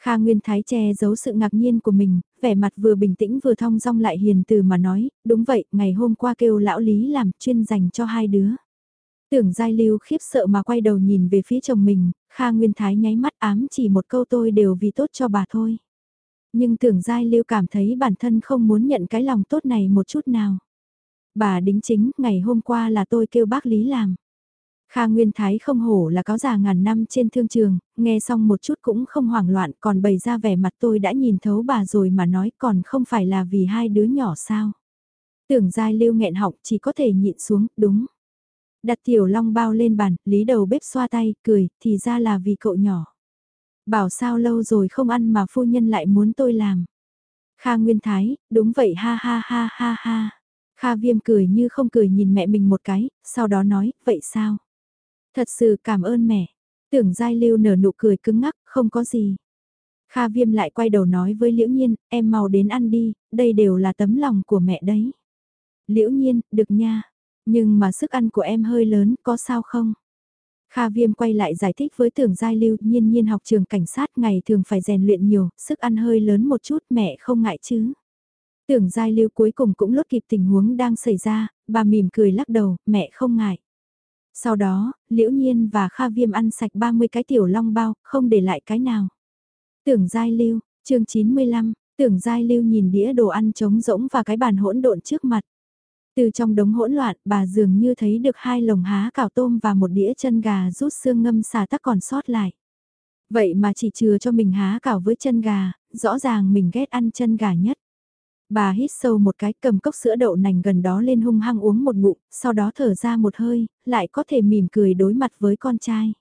Kha Nguyên Thái che giấu sự ngạc nhiên của mình, vẻ mặt vừa bình tĩnh vừa thong dong lại hiền từ mà nói, đúng vậy, ngày hôm qua kêu lão Lý làm chuyên dành cho hai đứa. Tưởng Giai Lưu khiếp sợ mà quay đầu nhìn về phía chồng mình, Kha Nguyên Thái nháy mắt ám chỉ một câu tôi đều vì tốt cho bà thôi. Nhưng tưởng Giai Lưu cảm thấy bản thân không muốn nhận cái lòng tốt này một chút nào. Bà đính chính, ngày hôm qua là tôi kêu bác Lý làm. Kha Nguyên Thái không hổ là cáo già ngàn năm trên thương trường, nghe xong một chút cũng không hoảng loạn còn bày ra vẻ mặt tôi đã nhìn thấu bà rồi mà nói còn không phải là vì hai đứa nhỏ sao. Tưởng Giai Lưu nghẹn họng chỉ có thể nhịn xuống, đúng. Đặt tiểu long bao lên bàn, lý đầu bếp xoa tay, cười, thì ra là vì cậu nhỏ. Bảo sao lâu rồi không ăn mà phu nhân lại muốn tôi làm. Kha Nguyên Thái, đúng vậy ha ha ha ha ha. Kha Viêm cười như không cười nhìn mẹ mình một cái, sau đó nói, vậy sao? Thật sự cảm ơn mẹ. Tưởng Giai Lưu nở nụ cười cứng ngắc, không có gì. Kha Viêm lại quay đầu nói với Liễu Nhiên, em mau đến ăn đi, đây đều là tấm lòng của mẹ đấy. Liễu Nhiên, được nha. Nhưng mà sức ăn của em hơi lớn, có sao không? Kha Viêm quay lại giải thích với tưởng giai lưu nhiên nhiên học trường cảnh sát ngày thường phải rèn luyện nhiều, sức ăn hơi lớn một chút mẹ không ngại chứ. Tưởng giai lưu cuối cùng cũng lốt kịp tình huống đang xảy ra, bà mỉm cười lắc đầu, mẹ không ngại. Sau đó, Liễu Nhiên và Kha Viêm ăn sạch 30 cái tiểu long bao, không để lại cái nào. Tưởng giai lưu, chương 95, tưởng giai lưu nhìn đĩa đồ ăn trống rỗng và cái bàn hỗn độn trước mặt. Từ trong đống hỗn loạn, bà dường như thấy được hai lồng há cảo tôm và một đĩa chân gà rút xương ngâm xà tắc còn sót lại. Vậy mà chỉ chừa cho mình há cảo với chân gà, rõ ràng mình ghét ăn chân gà nhất. Bà hít sâu một cái cầm cốc sữa đậu nành gần đó lên hung hăng uống một ngụm, sau đó thở ra một hơi, lại có thể mỉm cười đối mặt với con trai.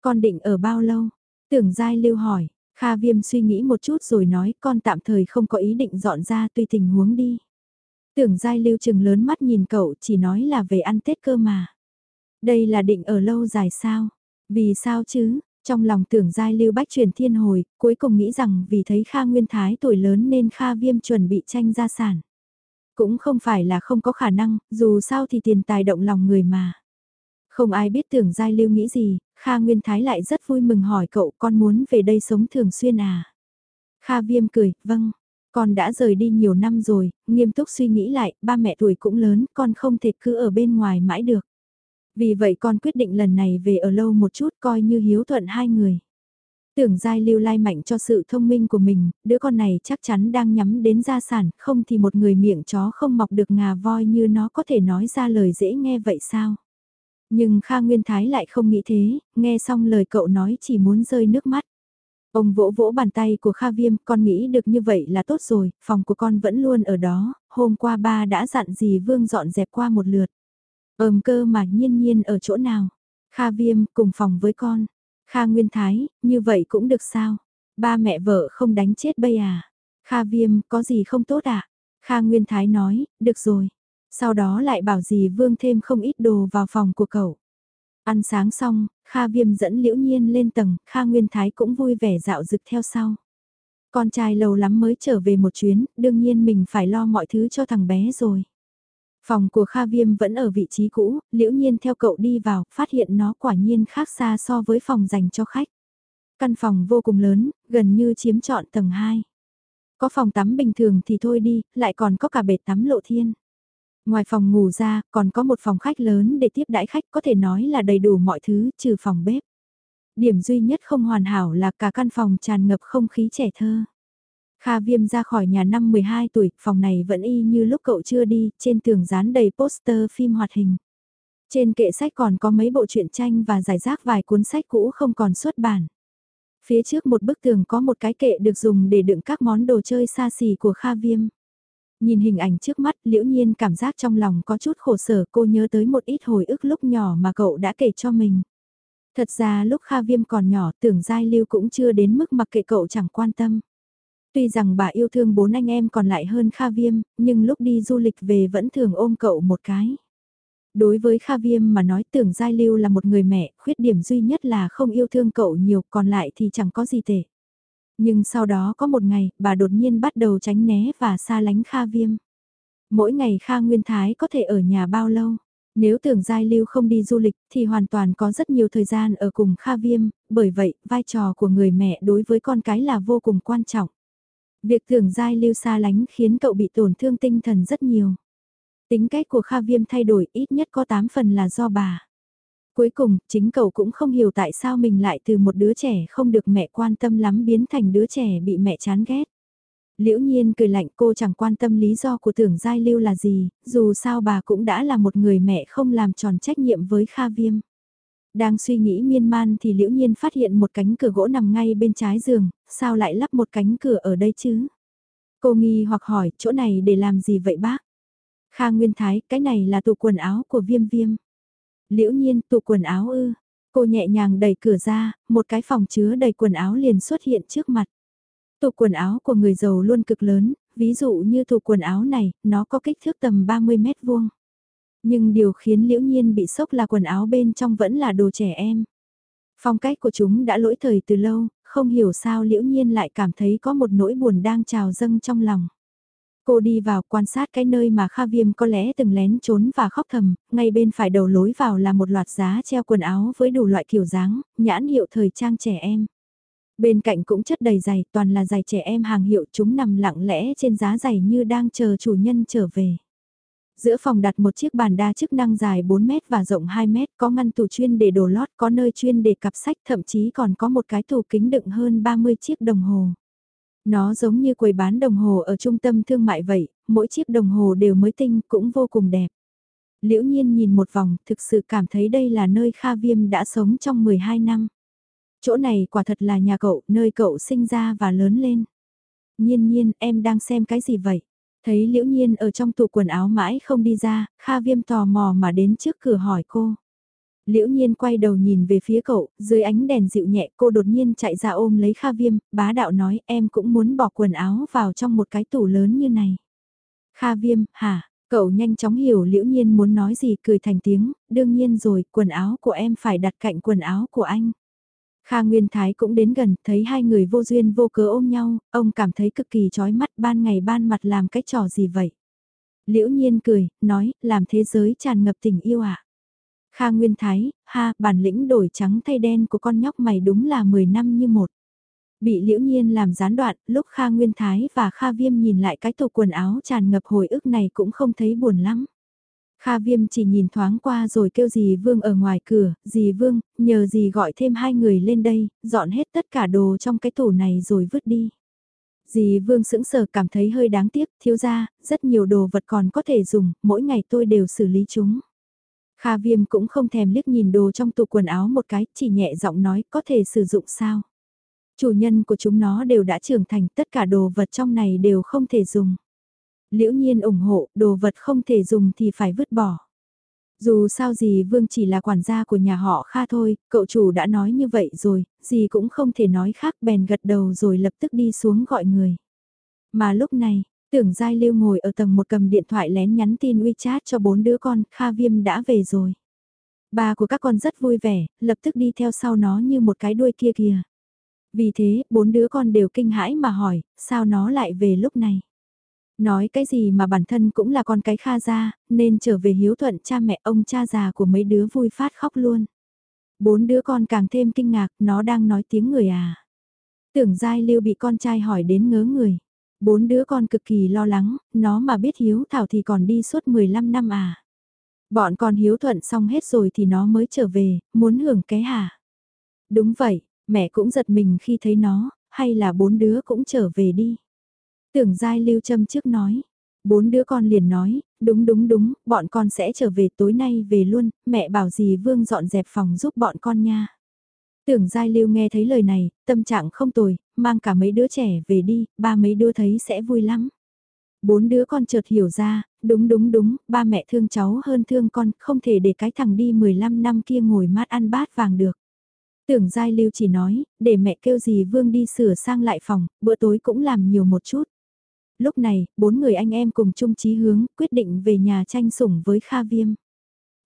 Con định ở bao lâu? Tưởng Giai lưu hỏi, Kha Viêm suy nghĩ một chút rồi nói con tạm thời không có ý định dọn ra tùy tình huống đi. Tưởng giai lưu chừng lớn mắt nhìn cậu chỉ nói là về ăn Tết cơ mà. Đây là định ở lâu dài sao? Vì sao chứ? Trong lòng tưởng giai lưu bách truyền thiên hồi, cuối cùng nghĩ rằng vì thấy Kha Nguyên Thái tuổi lớn nên Kha Viêm chuẩn bị tranh gia sản. Cũng không phải là không có khả năng, dù sao thì tiền tài động lòng người mà. Không ai biết tưởng giai lưu nghĩ gì, Kha Nguyên Thái lại rất vui mừng hỏi cậu con muốn về đây sống thường xuyên à? Kha Viêm cười, vâng, con đã rời đi nhiều năm rồi, nghiêm túc suy nghĩ lại, ba mẹ tuổi cũng lớn, con không thể cứ ở bên ngoài mãi được. Vì vậy con quyết định lần này về ở lâu một chút coi như hiếu thuận hai người. Tưởng giai lưu lai mạnh cho sự thông minh của mình, đứa con này chắc chắn đang nhắm đến gia sản, không thì một người miệng chó không mọc được ngà voi như nó có thể nói ra lời dễ nghe vậy sao? Nhưng Kha Nguyên Thái lại không nghĩ thế, nghe xong lời cậu nói chỉ muốn rơi nước mắt. Ông vỗ vỗ bàn tay của Kha Viêm, con nghĩ được như vậy là tốt rồi, phòng của con vẫn luôn ở đó, hôm qua ba đã dặn dì Vương dọn dẹp qua một lượt. Ờm cơ mà nhiên nhiên ở chỗ nào? Kha Viêm cùng phòng với con. Kha Nguyên Thái, như vậy cũng được sao? Ba mẹ vợ không đánh chết bây à? Kha Viêm, có gì không tốt à? Kha Nguyên Thái nói, được rồi. Sau đó lại bảo dì Vương thêm không ít đồ vào phòng của cậu. Ăn sáng xong, Kha Viêm dẫn Liễu Nhiên lên tầng, Kha Nguyên Thái cũng vui vẻ dạo dực theo sau. Con trai lâu lắm mới trở về một chuyến, đương nhiên mình phải lo mọi thứ cho thằng bé rồi. Phòng của Kha Viêm vẫn ở vị trí cũ, Liễu Nhiên theo cậu đi vào, phát hiện nó quả nhiên khác xa so với phòng dành cho khách. Căn phòng vô cùng lớn, gần như chiếm trọn tầng 2. Có phòng tắm bình thường thì thôi đi, lại còn có cả bể tắm lộ thiên. Ngoài phòng ngủ ra, còn có một phòng khách lớn để tiếp đãi khách có thể nói là đầy đủ mọi thứ trừ phòng bếp. Điểm duy nhất không hoàn hảo là cả căn phòng tràn ngập không khí trẻ thơ. Kha Viêm ra khỏi nhà năm 12 tuổi, phòng này vẫn y như lúc cậu chưa đi, trên tường dán đầy poster phim hoạt hình. Trên kệ sách còn có mấy bộ truyện tranh và giải rác vài cuốn sách cũ không còn xuất bản. Phía trước một bức tường có một cái kệ được dùng để đựng các món đồ chơi xa xỉ của Kha Viêm. Nhìn hình ảnh trước mắt, liễu nhiên cảm giác trong lòng có chút khổ sở, cô nhớ tới một ít hồi ức lúc nhỏ mà cậu đã kể cho mình. Thật ra lúc Kha Viêm còn nhỏ, tưởng Giai Lưu cũng chưa đến mức mặc kệ cậu chẳng quan tâm. Tuy rằng bà yêu thương bốn anh em còn lại hơn Kha Viêm, nhưng lúc đi du lịch về vẫn thường ôm cậu một cái. Đối với Kha Viêm mà nói tưởng Giai Lưu là một người mẹ, khuyết điểm duy nhất là không yêu thương cậu nhiều, còn lại thì chẳng có gì tệ. Nhưng sau đó có một ngày, bà đột nhiên bắt đầu tránh né và xa lánh Kha Viêm. Mỗi ngày Kha Nguyên Thái có thể ở nhà bao lâu? Nếu tưởng Giai Lưu không đi du lịch thì hoàn toàn có rất nhiều thời gian ở cùng Kha Viêm, bởi vậy vai trò của người mẹ đối với con cái là vô cùng quan trọng. Việc tưởng Giai Lưu xa lánh khiến cậu bị tổn thương tinh thần rất nhiều. Tính cách của Kha Viêm thay đổi ít nhất có 8 phần là do bà. Cuối cùng, chính cậu cũng không hiểu tại sao mình lại từ một đứa trẻ không được mẹ quan tâm lắm biến thành đứa trẻ bị mẹ chán ghét. Liễu nhiên cười lạnh cô chẳng quan tâm lý do của tưởng giai lưu là gì, dù sao bà cũng đã là một người mẹ không làm tròn trách nhiệm với Kha Viêm. Đang suy nghĩ miên man thì liễu nhiên phát hiện một cánh cửa gỗ nằm ngay bên trái giường, sao lại lắp một cánh cửa ở đây chứ? Cô nghi hoặc hỏi, chỗ này để làm gì vậy bác? Kha Nguyên Thái, cái này là tủ quần áo của viêm viêm. Liễu nhiên, tủ quần áo ư. Cô nhẹ nhàng đẩy cửa ra, một cái phòng chứa đầy quần áo liền xuất hiện trước mặt. Tủ quần áo của người giàu luôn cực lớn, ví dụ như tủ quần áo này, nó có kích thước tầm 30 mét vuông. Nhưng điều khiến liễu nhiên bị sốc là quần áo bên trong vẫn là đồ trẻ em. Phong cách của chúng đã lỗi thời từ lâu, không hiểu sao liễu nhiên lại cảm thấy có một nỗi buồn đang trào dâng trong lòng. Cô đi vào quan sát cái nơi mà Kha Viêm có lẽ từng lén trốn và khóc thầm, ngay bên phải đầu lối vào là một loạt giá treo quần áo với đủ loại kiểu dáng, nhãn hiệu thời trang trẻ em. Bên cạnh cũng chất đầy giày, toàn là giày trẻ em hàng hiệu chúng nằm lặng lẽ trên giá giày như đang chờ chủ nhân trở về. Giữa phòng đặt một chiếc bàn đa chức năng dài 4 mét và rộng 2 mét, có ngăn tủ chuyên để đồ lót, có nơi chuyên để cặp sách, thậm chí còn có một cái tủ kính đựng hơn 30 chiếc đồng hồ. Nó giống như quầy bán đồng hồ ở trung tâm thương mại vậy, mỗi chiếc đồng hồ đều mới tinh cũng vô cùng đẹp. Liễu nhiên nhìn một vòng, thực sự cảm thấy đây là nơi Kha Viêm đã sống trong 12 năm. Chỗ này quả thật là nhà cậu, nơi cậu sinh ra và lớn lên. Nhiên nhiên, em đang xem cái gì vậy? Thấy liễu nhiên ở trong tủ quần áo mãi không đi ra, Kha Viêm tò mò mà đến trước cửa hỏi cô. Liễu nhiên quay đầu nhìn về phía cậu, dưới ánh đèn dịu nhẹ cô đột nhiên chạy ra ôm lấy Kha Viêm, bá đạo nói em cũng muốn bỏ quần áo vào trong một cái tủ lớn như này. Kha Viêm, hả? Cậu nhanh chóng hiểu liễu nhiên muốn nói gì cười thành tiếng, đương nhiên rồi, quần áo của em phải đặt cạnh quần áo của anh. Kha Nguyên Thái cũng đến gần, thấy hai người vô duyên vô cớ ôm nhau, ông cảm thấy cực kỳ chói mắt ban ngày ban mặt làm cái trò gì vậy. Liễu nhiên cười, nói, làm thế giới tràn ngập tình yêu ạ. À? Kha Nguyên Thái, ha, bản lĩnh đổi trắng thay đen của con nhóc mày đúng là 10 năm như một. Bị liễu nhiên làm gián đoạn, lúc Kha Nguyên Thái và Kha Viêm nhìn lại cái tủ quần áo tràn ngập hồi ức này cũng không thấy buồn lắm. Kha Viêm chỉ nhìn thoáng qua rồi kêu dì Vương ở ngoài cửa, dì Vương, nhờ dì gọi thêm hai người lên đây, dọn hết tất cả đồ trong cái tủ này rồi vứt đi. Dì Vương sững sờ cảm thấy hơi đáng tiếc, thiếu ra, rất nhiều đồ vật còn có thể dùng, mỗi ngày tôi đều xử lý chúng. Kha Viêm cũng không thèm liếc nhìn đồ trong tủ quần áo một cái, chỉ nhẹ giọng nói có thể sử dụng sao. Chủ nhân của chúng nó đều đã trưởng thành, tất cả đồ vật trong này đều không thể dùng. Liễu nhiên ủng hộ, đồ vật không thể dùng thì phải vứt bỏ. Dù sao gì Vương chỉ là quản gia của nhà họ Kha thôi, cậu chủ đã nói như vậy rồi, gì cũng không thể nói khác bèn gật đầu rồi lập tức đi xuống gọi người. Mà lúc này, Tưởng Giai Lưu ngồi ở tầng một cầm điện thoại lén nhắn tin WeChat cho bốn đứa con, Kha Viêm đã về rồi. Ba của các con rất vui vẻ, lập tức đi theo sau nó như một cái đuôi kia kìa. Vì thế, bốn đứa con đều kinh hãi mà hỏi, sao nó lại về lúc này? Nói cái gì mà bản thân cũng là con cái Kha ra, nên trở về hiếu thuận cha mẹ ông cha già của mấy đứa vui phát khóc luôn. Bốn đứa con càng thêm kinh ngạc, nó đang nói tiếng người à. Tưởng Giai Lưu bị con trai hỏi đến ngớ người. Bốn đứa con cực kỳ lo lắng, nó mà biết hiếu thảo thì còn đi suốt 15 năm à. Bọn con hiếu thuận xong hết rồi thì nó mới trở về, muốn hưởng cái hả? Đúng vậy, mẹ cũng giật mình khi thấy nó, hay là bốn đứa cũng trở về đi. Tưởng giai lưu châm trước nói. Bốn đứa con liền nói, đúng đúng đúng, bọn con sẽ trở về tối nay về luôn, mẹ bảo gì Vương dọn dẹp phòng giúp bọn con nha. Tưởng Giai Lưu nghe thấy lời này, tâm trạng không tồi, mang cả mấy đứa trẻ về đi, ba mấy đứa thấy sẽ vui lắm. Bốn đứa con chợt hiểu ra, đúng đúng đúng, ba mẹ thương cháu hơn thương con, không thể để cái thằng đi 15 năm kia ngồi mát ăn bát vàng được. Tưởng Giai Lưu chỉ nói, để mẹ kêu gì Vương đi sửa sang lại phòng, bữa tối cũng làm nhiều một chút. Lúc này, bốn người anh em cùng chung chí hướng, quyết định về nhà tranh sủng với Kha Viêm.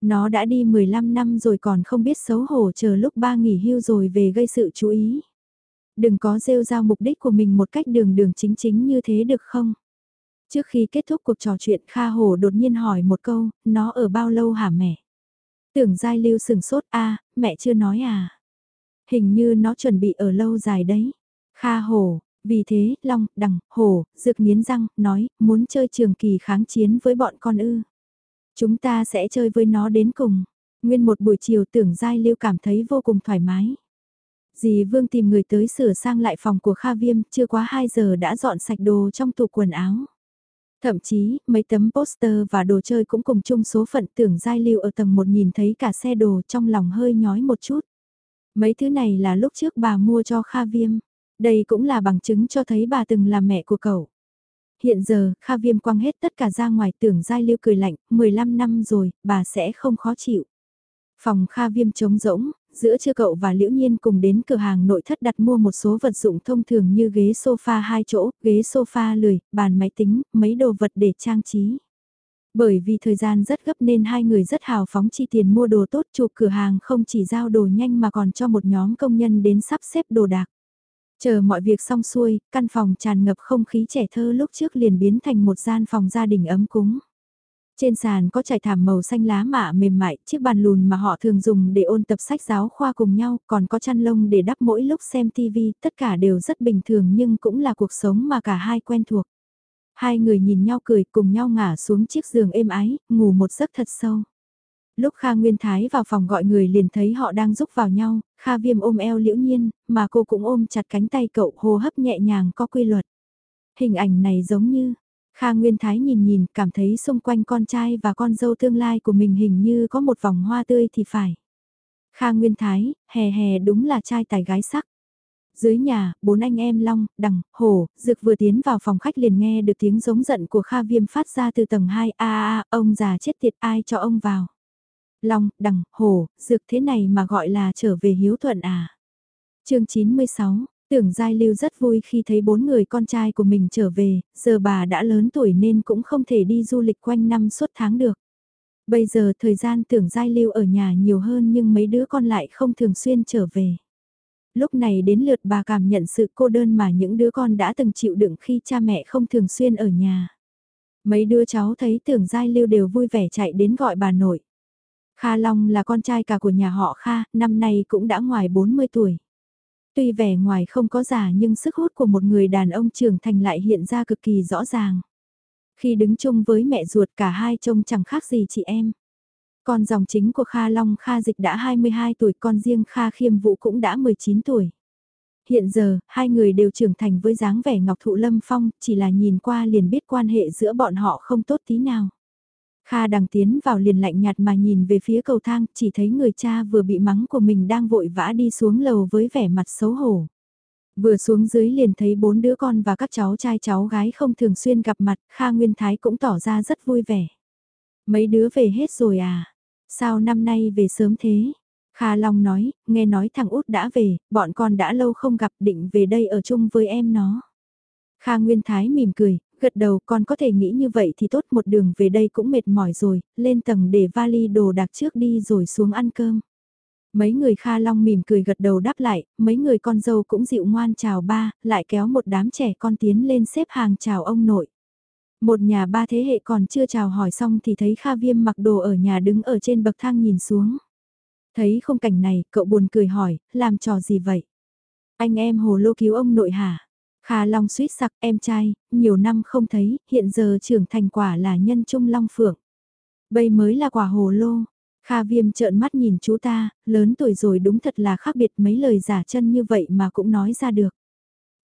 Nó đã đi 15 năm rồi còn không biết xấu hổ chờ lúc ba nghỉ hưu rồi về gây sự chú ý. Đừng có rêu rao mục đích của mình một cách đường đường chính chính như thế được không? Trước khi kết thúc cuộc trò chuyện Kha Hồ đột nhiên hỏi một câu, nó ở bao lâu hả mẹ? Tưởng Giai Lưu sừng sốt a mẹ chưa nói à? Hình như nó chuẩn bị ở lâu dài đấy. Kha Hồ, vì thế, Long, Đằng, Hồ, Dược nghiến răng, nói, muốn chơi trường kỳ kháng chiến với bọn con ư. Chúng ta sẽ chơi với nó đến cùng. Nguyên một buổi chiều tưởng Giai Lưu cảm thấy vô cùng thoải mái. Dì Vương tìm người tới sửa sang lại phòng của Kha Viêm, chưa quá 2 giờ đã dọn sạch đồ trong tủ quần áo. Thậm chí, mấy tấm poster và đồ chơi cũng cùng chung số phận tưởng Giai Lưu ở tầng 1 nhìn thấy cả xe đồ trong lòng hơi nhói một chút. Mấy thứ này là lúc trước bà mua cho Kha Viêm. Đây cũng là bằng chứng cho thấy bà từng là mẹ của cậu. Hiện giờ, Kha Viêm quăng hết tất cả ra ngoài tưởng Giai Lưu cười lạnh, 15 năm rồi, bà sẽ không khó chịu. Phòng Kha Viêm trống rỗng, giữa trưa cậu và Liễu Nhiên cùng đến cửa hàng nội thất đặt mua một số vật dụng thông thường như ghế sofa hai chỗ, ghế sofa lười, bàn máy tính, mấy đồ vật để trang trí. Bởi vì thời gian rất gấp nên hai người rất hào phóng chi tiền mua đồ tốt chụp cửa hàng không chỉ giao đồ nhanh mà còn cho một nhóm công nhân đến sắp xếp đồ đạc. Chờ mọi việc xong xuôi, căn phòng tràn ngập không khí trẻ thơ lúc trước liền biến thành một gian phòng gia đình ấm cúng. Trên sàn có trải thảm màu xanh lá mạ mềm mại, chiếc bàn lùn mà họ thường dùng để ôn tập sách giáo khoa cùng nhau, còn có chăn lông để đắp mỗi lúc xem TV, tất cả đều rất bình thường nhưng cũng là cuộc sống mà cả hai quen thuộc. Hai người nhìn nhau cười cùng nhau ngả xuống chiếc giường êm ái, ngủ một giấc thật sâu. Lúc Kha Nguyên Thái vào phòng gọi người liền thấy họ đang giúp vào nhau, Kha Viêm ôm eo liễu nhiên, mà cô cũng ôm chặt cánh tay cậu hô hấp nhẹ nhàng có quy luật. Hình ảnh này giống như, Kha Nguyên Thái nhìn nhìn cảm thấy xung quanh con trai và con dâu tương lai của mình hình như có một vòng hoa tươi thì phải. Kha Nguyên Thái, hè hè đúng là trai tài gái sắc. Dưới nhà, bốn anh em Long, Đằng, Hổ, Dực vừa tiến vào phòng khách liền nghe được tiếng giống giận của Kha Viêm phát ra từ tầng 2. a a ông già chết tiệt ai cho ông vào. Long, Đằng, Hổ, dược thế này mà gọi là trở về hiếu thuận à. chương 96, tưởng Giai Lưu rất vui khi thấy bốn người con trai của mình trở về, giờ bà đã lớn tuổi nên cũng không thể đi du lịch quanh năm suốt tháng được. Bây giờ thời gian tưởng Giai Lưu ở nhà nhiều hơn nhưng mấy đứa con lại không thường xuyên trở về. Lúc này đến lượt bà cảm nhận sự cô đơn mà những đứa con đã từng chịu đựng khi cha mẹ không thường xuyên ở nhà. Mấy đứa cháu thấy tưởng Giai Lưu đều vui vẻ chạy đến gọi bà nội. Kha Long là con trai cả của nhà họ Kha, năm nay cũng đã ngoài 40 tuổi. Tuy vẻ ngoài không có già nhưng sức hút của một người đàn ông trưởng thành lại hiện ra cực kỳ rõ ràng. Khi đứng chung với mẹ ruột cả hai trông chẳng khác gì chị em. Con dòng chính của Kha Long Kha Dịch đã 22 tuổi, con riêng Kha Khiêm Vũ cũng đã 19 tuổi. Hiện giờ, hai người đều trưởng thành với dáng vẻ ngọc thụ lâm phong, chỉ là nhìn qua liền biết quan hệ giữa bọn họ không tốt tí nào. Kha đằng tiến vào liền lạnh nhạt mà nhìn về phía cầu thang, chỉ thấy người cha vừa bị mắng của mình đang vội vã đi xuống lầu với vẻ mặt xấu hổ. Vừa xuống dưới liền thấy bốn đứa con và các cháu trai cháu gái không thường xuyên gặp mặt, Kha Nguyên Thái cũng tỏ ra rất vui vẻ. Mấy đứa về hết rồi à? Sao năm nay về sớm thế? Kha Long nói, nghe nói thằng út đã về, bọn con đã lâu không gặp định về đây ở chung với em nó. Kha Nguyên Thái mỉm cười, gật đầu con có thể nghĩ như vậy thì tốt một đường về đây cũng mệt mỏi rồi, lên tầng để vali đồ đạc trước đi rồi xuống ăn cơm. Mấy người Kha Long mỉm cười gật đầu đáp lại, mấy người con dâu cũng dịu ngoan chào ba, lại kéo một đám trẻ con tiến lên xếp hàng chào ông nội. Một nhà ba thế hệ còn chưa chào hỏi xong thì thấy Kha Viêm mặc đồ ở nhà đứng ở trên bậc thang nhìn xuống. Thấy không cảnh này, cậu buồn cười hỏi, làm trò gì vậy? Anh em hồ lô cứu ông nội hả? Kha Long suýt sặc em trai, nhiều năm không thấy, hiện giờ trưởng thành quả là nhân trung Long Phượng. Bây mới là quả hồ lô. Kha viêm trợn mắt nhìn chú ta, lớn tuổi rồi đúng thật là khác biệt mấy lời giả chân như vậy mà cũng nói ra được.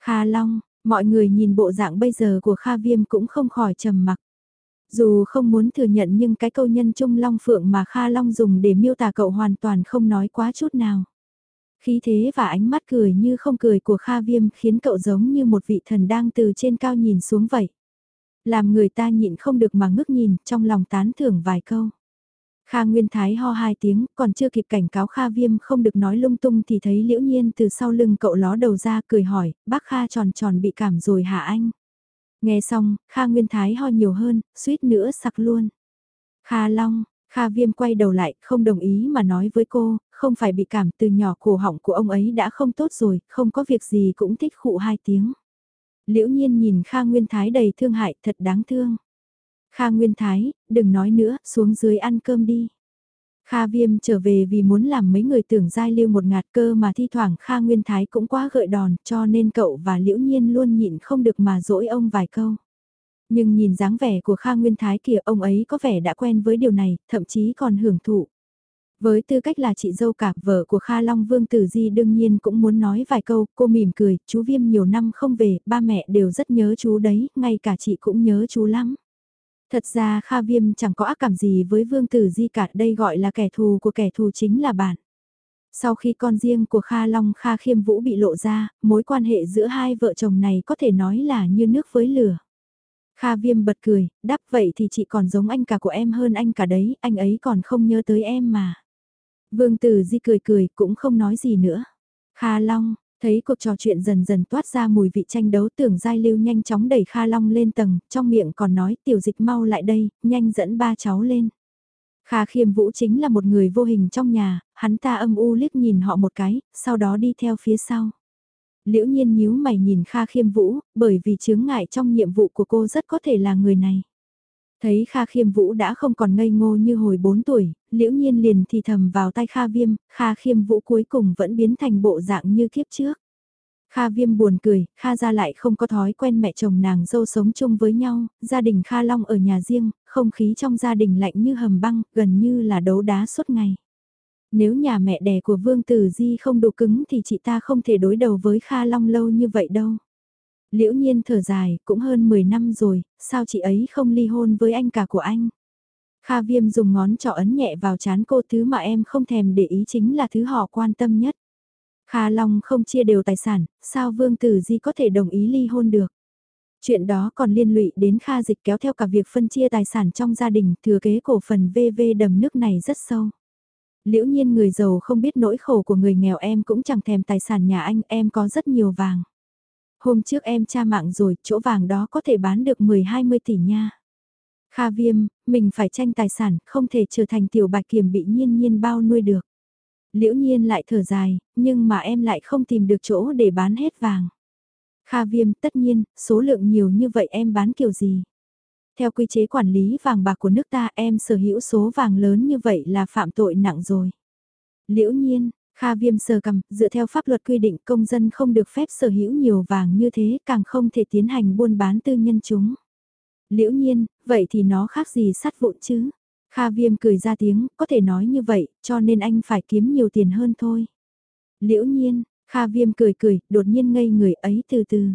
Kha Long, mọi người nhìn bộ dạng bây giờ của Kha viêm cũng không khỏi trầm mặc. Dù không muốn thừa nhận nhưng cái câu nhân trung Long Phượng mà Kha Long dùng để miêu tả cậu hoàn toàn không nói quá chút nào. Khí thế và ánh mắt cười như không cười của Kha Viêm khiến cậu giống như một vị thần đang từ trên cao nhìn xuống vậy. Làm người ta nhịn không được mà ngước nhìn, trong lòng tán thưởng vài câu. Kha Nguyên Thái ho hai tiếng, còn chưa kịp cảnh cáo Kha Viêm không được nói lung tung thì thấy liễu nhiên từ sau lưng cậu ló đầu ra cười hỏi, bác Kha tròn tròn bị cảm rồi hả anh? Nghe xong, Kha Nguyên Thái ho nhiều hơn, suýt nữa sặc luôn. Kha Long, Kha Viêm quay đầu lại, không đồng ý mà nói với cô, không phải bị cảm từ nhỏ cổ họng của ông ấy đã không tốt rồi, không có việc gì cũng thích khụ hai tiếng. Liễu nhiên nhìn Kha Nguyên Thái đầy thương hại, thật đáng thương. Kha Nguyên Thái, đừng nói nữa, xuống dưới ăn cơm đi. Kha Viêm trở về vì muốn làm mấy người tưởng giai lưu một ngạt cơ mà thi thoảng Kha Nguyên Thái cũng quá gợi đòn cho nên cậu và Liễu Nhiên luôn nhịn không được mà dỗi ông vài câu. Nhưng nhìn dáng vẻ của Kha Nguyên Thái kìa ông ấy có vẻ đã quen với điều này, thậm chí còn hưởng thụ. Với tư cách là chị dâu cả vợ của Kha Long Vương Tử Di đương nhiên cũng muốn nói vài câu, cô mỉm cười, chú Viêm nhiều năm không về, ba mẹ đều rất nhớ chú đấy, ngay cả chị cũng nhớ chú lắm. Thật ra Kha Viêm chẳng có ác cảm gì với Vương Tử Di cả, đây gọi là kẻ thù của kẻ thù chính là bạn. Sau khi con riêng của Kha Long Kha Khiêm Vũ bị lộ ra, mối quan hệ giữa hai vợ chồng này có thể nói là như nước với lửa. Kha Viêm bật cười, đáp vậy thì chị còn giống anh cả của em hơn anh cả đấy, anh ấy còn không nhớ tới em mà. Vương Tử Di cười cười cũng không nói gì nữa. Kha Long, thấy cuộc trò chuyện dần dần toát ra mùi vị tranh đấu tưởng giai lưu nhanh chóng đẩy Kha Long lên tầng, trong miệng còn nói tiểu dịch mau lại đây, nhanh dẫn ba cháu lên. Kha khiêm vũ chính là một người vô hình trong nhà, hắn ta âm u liếc nhìn họ một cái, sau đó đi theo phía sau. Liễu nhiên nhíu mày nhìn Kha khiêm vũ, bởi vì chướng ngại trong nhiệm vụ của cô rất có thể là người này. Thấy Kha Khiêm Vũ đã không còn ngây ngô như hồi 4 tuổi, liễu nhiên liền thì thầm vào tay Kha Viêm, Kha Khiêm Vũ cuối cùng vẫn biến thành bộ dạng như kiếp trước. Kha Viêm buồn cười, Kha ra lại không có thói quen mẹ chồng nàng dâu sống chung với nhau, gia đình Kha Long ở nhà riêng, không khí trong gia đình lạnh như hầm băng, gần như là đấu đá suốt ngày. Nếu nhà mẹ đẻ của Vương Tử Di không đủ cứng thì chị ta không thể đối đầu với Kha Long lâu như vậy đâu. Liễu nhiên thở dài, cũng hơn 10 năm rồi, sao chị ấy không ly hôn với anh cả của anh? Kha viêm dùng ngón trỏ ấn nhẹ vào chán cô thứ mà em không thèm để ý chính là thứ họ quan tâm nhất. Kha Long không chia đều tài sản, sao Vương Tử Di có thể đồng ý ly hôn được? Chuyện đó còn liên lụy đến Kha Dịch kéo theo cả việc phân chia tài sản trong gia đình, thừa kế cổ phần VV đầm nước này rất sâu. Liễu nhiên người giàu không biết nỗi khổ của người nghèo em cũng chẳng thèm tài sản nhà anh, em có rất nhiều vàng. Hôm trước em tra mạng rồi, chỗ vàng đó có thể bán được 10-20 tỷ nha. Kha viêm, mình phải tranh tài sản, không thể trở thành tiểu bạch kiểm bị nhiên nhiên bao nuôi được. Liễu nhiên lại thở dài, nhưng mà em lại không tìm được chỗ để bán hết vàng. Kha viêm, tất nhiên, số lượng nhiều như vậy em bán kiểu gì? Theo quy chế quản lý vàng bạc của nước ta em sở hữu số vàng lớn như vậy là phạm tội nặng rồi. Liễu nhiên, Kha viêm sờ cầm, dựa theo pháp luật quy định công dân không được phép sở hữu nhiều vàng như thế càng không thể tiến hành buôn bán tư nhân chúng. Liễu nhiên, vậy thì nó khác gì sắt vụn chứ? Kha viêm cười ra tiếng, có thể nói như vậy, cho nên anh phải kiếm nhiều tiền hơn thôi. Liễu nhiên, Kha viêm cười cười, đột nhiên ngây người ấy từ từ.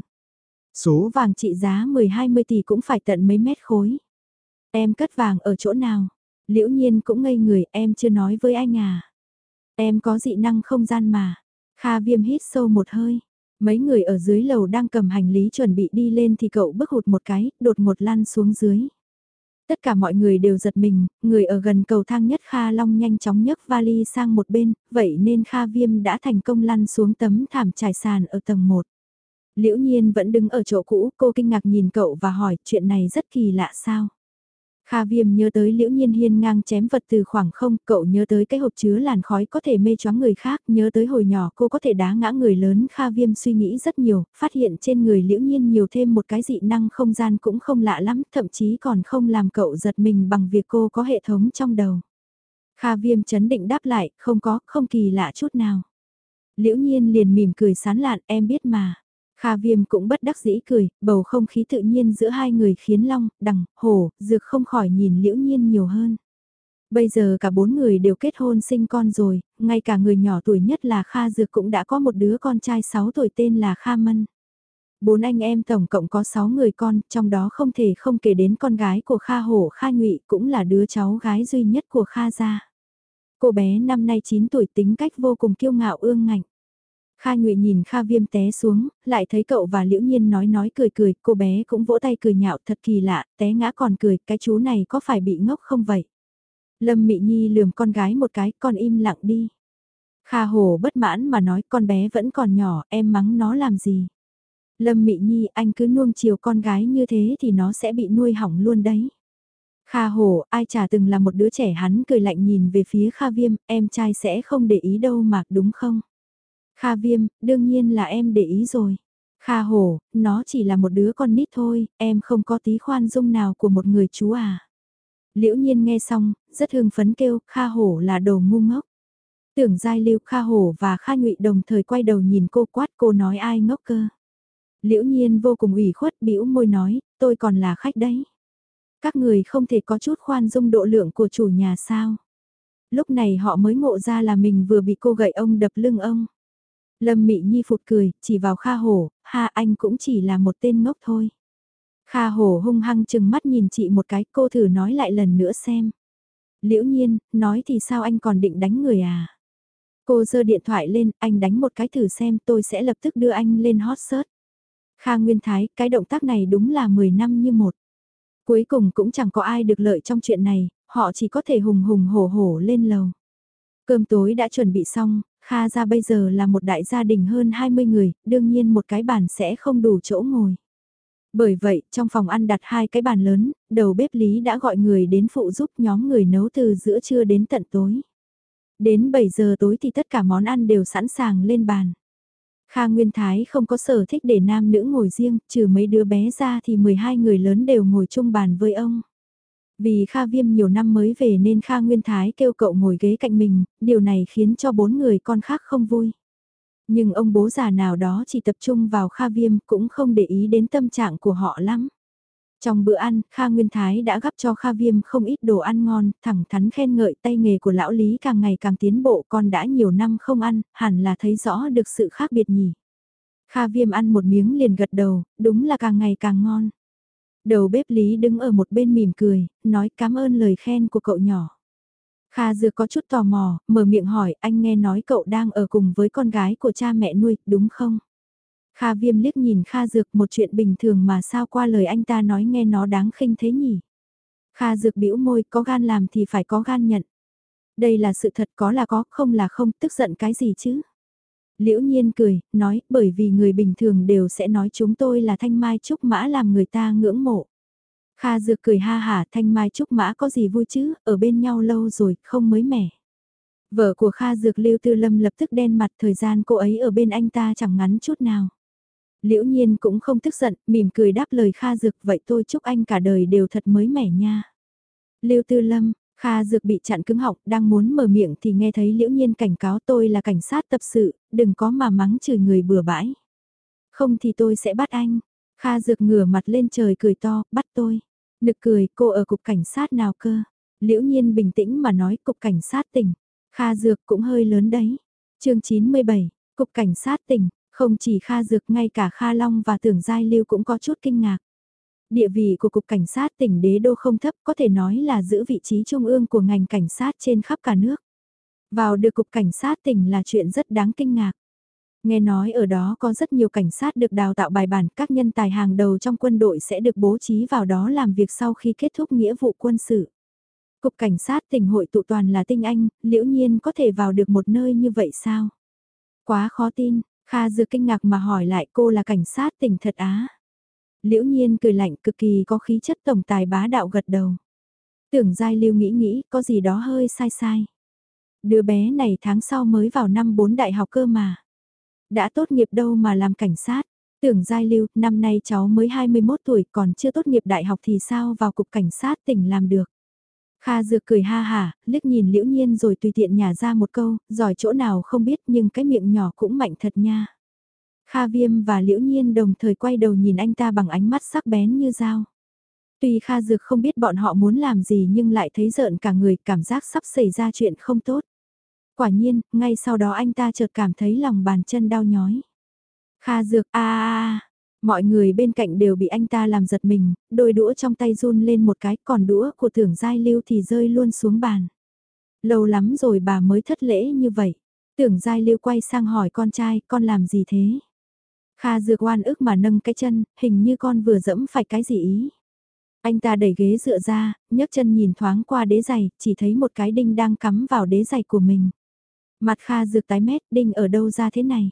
Số vàng trị giá 10-20 tỷ cũng phải tận mấy mét khối. Em cất vàng ở chỗ nào? Liễu nhiên cũng ngây người, em chưa nói với anh à. Em có dị năng không gian mà. Kha viêm hít sâu một hơi. Mấy người ở dưới lầu đang cầm hành lý chuẩn bị đi lên thì cậu bước hụt một cái, đột một lăn xuống dưới. Tất cả mọi người đều giật mình, người ở gần cầu thang nhất Kha Long nhanh chóng nhấc vali sang một bên, vậy nên Kha Viêm đã thành công lăn xuống tấm thảm trải sàn ở tầng 1. Liễu Nhiên vẫn đứng ở chỗ cũ, cô kinh ngạc nhìn cậu và hỏi chuyện này rất kỳ lạ sao? Kha viêm nhớ tới liễu nhiên hiên ngang chém vật từ khoảng không, cậu nhớ tới cái hộp chứa làn khói có thể mê choáng người khác, nhớ tới hồi nhỏ cô có thể đá ngã người lớn. Kha viêm suy nghĩ rất nhiều, phát hiện trên người liễu nhiên nhiều thêm một cái dị năng không gian cũng không lạ lắm, thậm chí còn không làm cậu giật mình bằng việc cô có hệ thống trong đầu. Kha viêm chấn định đáp lại, không có, không kỳ lạ chút nào. Liễu nhiên liền mỉm cười sán lạn, em biết mà. Kha viêm cũng bất đắc dĩ cười, bầu không khí tự nhiên giữa hai người khiến long, đằng, hổ, dược không khỏi nhìn liễu nhiên nhiều hơn. Bây giờ cả bốn người đều kết hôn sinh con rồi, ngay cả người nhỏ tuổi nhất là Kha Dược cũng đã có một đứa con trai 6 tuổi tên là Kha Mân. Bốn anh em tổng cộng có 6 người con, trong đó không thể không kể đến con gái của Kha Hổ Kha Nhụy cũng là đứa cháu gái duy nhất của Kha gia. Cô bé năm nay 9 tuổi tính cách vô cùng kiêu ngạo ương ngạnh. Kha Nhụy nhìn Kha Viêm té xuống, lại thấy cậu và Liễu Nhiên nói nói cười cười, cô bé cũng vỗ tay cười nhạo thật kỳ lạ, té ngã còn cười, cái chú này có phải bị ngốc không vậy? Lâm Mị Nhi lườm con gái một cái, con im lặng đi. Kha Hồ bất mãn mà nói con bé vẫn còn nhỏ, em mắng nó làm gì? Lâm Mị Nhi anh cứ nuông chiều con gái như thế thì nó sẽ bị nuôi hỏng luôn đấy. Kha Hồ, ai chả từng là một đứa trẻ hắn cười lạnh nhìn về phía Kha Viêm, em trai sẽ không để ý đâu mà, đúng không? Kha Viêm, đương nhiên là em để ý rồi. Kha hổ, nó chỉ là một đứa con nít thôi, em không có tí khoan dung nào của một người chú à. Liễu nhiên nghe xong, rất hưng phấn kêu, Kha Hổ là đồ ngu ngốc. Tưởng giai lưu Kha Hổ và Kha Nhụy đồng thời quay đầu nhìn cô quát cô nói ai ngốc cơ. Liễu nhiên vô cùng ủy khuất bĩu môi nói, tôi còn là khách đấy. Các người không thể có chút khoan dung độ lượng của chủ nhà sao. Lúc này họ mới ngộ ra là mình vừa bị cô gậy ông đập lưng ông. Lâm Mị Nhi phụt cười, chỉ vào Kha Hổ, ha anh cũng chỉ là một tên ngốc thôi. Kha Hổ hung hăng chừng mắt nhìn chị một cái, cô thử nói lại lần nữa xem. Liễu nhiên, nói thì sao anh còn định đánh người à? Cô giơ điện thoại lên, anh đánh một cái thử xem tôi sẽ lập tức đưa anh lên hot search. Kha Nguyên Thái, cái động tác này đúng là 10 năm như một. Cuối cùng cũng chẳng có ai được lợi trong chuyện này, họ chỉ có thể hùng hùng hổ hổ lên lầu. Cơm tối đã chuẩn bị xong, Kha ra bây giờ là một đại gia đình hơn 20 người, đương nhiên một cái bàn sẽ không đủ chỗ ngồi. Bởi vậy, trong phòng ăn đặt hai cái bàn lớn, đầu bếp Lý đã gọi người đến phụ giúp nhóm người nấu từ giữa trưa đến tận tối. Đến 7 giờ tối thì tất cả món ăn đều sẵn sàng lên bàn. Kha Nguyên Thái không có sở thích để nam nữ ngồi riêng, trừ mấy đứa bé ra thì 12 người lớn đều ngồi chung bàn với ông. Vì Kha Viêm nhiều năm mới về nên Kha Nguyên Thái kêu cậu ngồi ghế cạnh mình, điều này khiến cho bốn người con khác không vui. Nhưng ông bố già nào đó chỉ tập trung vào Kha Viêm cũng không để ý đến tâm trạng của họ lắm. Trong bữa ăn, Kha Nguyên Thái đã gắp cho Kha Viêm không ít đồ ăn ngon, thẳng thắn khen ngợi tay nghề của lão Lý càng ngày càng tiến bộ con đã nhiều năm không ăn, hẳn là thấy rõ được sự khác biệt nhỉ. Kha Viêm ăn một miếng liền gật đầu, đúng là càng ngày càng ngon. Đầu bếp Lý đứng ở một bên mỉm cười, nói cảm ơn lời khen của cậu nhỏ. Kha Dược có chút tò mò, mở miệng hỏi anh nghe nói cậu đang ở cùng với con gái của cha mẹ nuôi, đúng không? Kha Viêm liếc nhìn Kha Dược một chuyện bình thường mà sao qua lời anh ta nói nghe nó đáng khinh thế nhỉ? Kha Dược bĩu môi có gan làm thì phải có gan nhận. Đây là sự thật có là có, không là không, tức giận cái gì chứ? Liễu nhiên cười, nói, bởi vì người bình thường đều sẽ nói chúng tôi là thanh mai trúc mã làm người ta ngưỡng mộ. Kha Dược cười ha hả thanh mai trúc mã có gì vui chứ, ở bên nhau lâu rồi, không mới mẻ. Vợ của Kha Dược Lưu Tư Lâm lập tức đen mặt thời gian cô ấy ở bên anh ta chẳng ngắn chút nào. Liễu nhiên cũng không tức giận, mỉm cười đáp lời Kha Dược vậy tôi chúc anh cả đời đều thật mới mẻ nha. Lưu Tư Lâm, Kha Dược bị chặn cứng họng, đang muốn mở miệng thì nghe thấy Liễu Nhiên cảnh cáo tôi là cảnh sát tập sự, đừng có mà mắng chửi người bừa bãi. Không thì tôi sẽ bắt anh. Kha Dược ngửa mặt lên trời cười to, bắt tôi. Nực cười, cô ở cục cảnh sát nào cơ? Liễu Nhiên bình tĩnh mà nói cục cảnh sát tỉnh. Kha Dược cũng hơi lớn đấy. chương 97, cục cảnh sát tỉnh, không chỉ Kha Dược ngay cả Kha Long và Tưởng Giai Lưu cũng có chút kinh ngạc. Địa vị của Cục Cảnh sát tỉnh Đế Đô không thấp có thể nói là giữ vị trí trung ương của ngành cảnh sát trên khắp cả nước. Vào được Cục Cảnh sát tỉnh là chuyện rất đáng kinh ngạc. Nghe nói ở đó có rất nhiều cảnh sát được đào tạo bài bản, các nhân tài hàng đầu trong quân đội sẽ được bố trí vào đó làm việc sau khi kết thúc nghĩa vụ quân sự. Cục Cảnh sát tỉnh hội tụ toàn là tinh anh, liễu nhiên có thể vào được một nơi như vậy sao? Quá khó tin, Kha Dư kinh ngạc mà hỏi lại cô là cảnh sát tỉnh thật á. Liễu nhiên cười lạnh cực kỳ có khí chất tổng tài bá đạo gật đầu. Tưởng giai lưu nghĩ nghĩ có gì đó hơi sai sai. Đứa bé này tháng sau mới vào năm 4 đại học cơ mà. Đã tốt nghiệp đâu mà làm cảnh sát. Tưởng giai lưu, năm nay cháu mới 21 tuổi còn chưa tốt nghiệp đại học thì sao vào cục cảnh sát tỉnh làm được. Kha Dược cười ha hả, liếc nhìn liễu nhiên rồi tùy tiện nhả ra một câu, giỏi chỗ nào không biết nhưng cái miệng nhỏ cũng mạnh thật nha. Kha Viêm và liễu nhiên đồng thời quay đầu nhìn anh ta bằng ánh mắt sắc bén như dao. Tuy Kha Dược không biết bọn họ muốn làm gì nhưng lại thấy rợn cả người cảm giác sắp xảy ra chuyện không tốt. Quả nhiên, ngay sau đó anh ta chợt cảm thấy lòng bàn chân đau nhói. Kha Dược a a mọi người bên cạnh đều bị anh ta làm giật mình, đôi đũa trong tay run lên một cái còn đũa của tưởng giai lưu thì rơi luôn xuống bàn. Lâu lắm rồi bà mới thất lễ như vậy. Tưởng giai lưu quay sang hỏi con trai, con làm gì thế? Kha dược oan ức mà nâng cái chân, hình như con vừa dẫm phải cái gì ý. Anh ta đẩy ghế dựa ra, nhấc chân nhìn thoáng qua đế giày, chỉ thấy một cái đinh đang cắm vào đế giày của mình. Mặt Kha dược tái mét, đinh ở đâu ra thế này?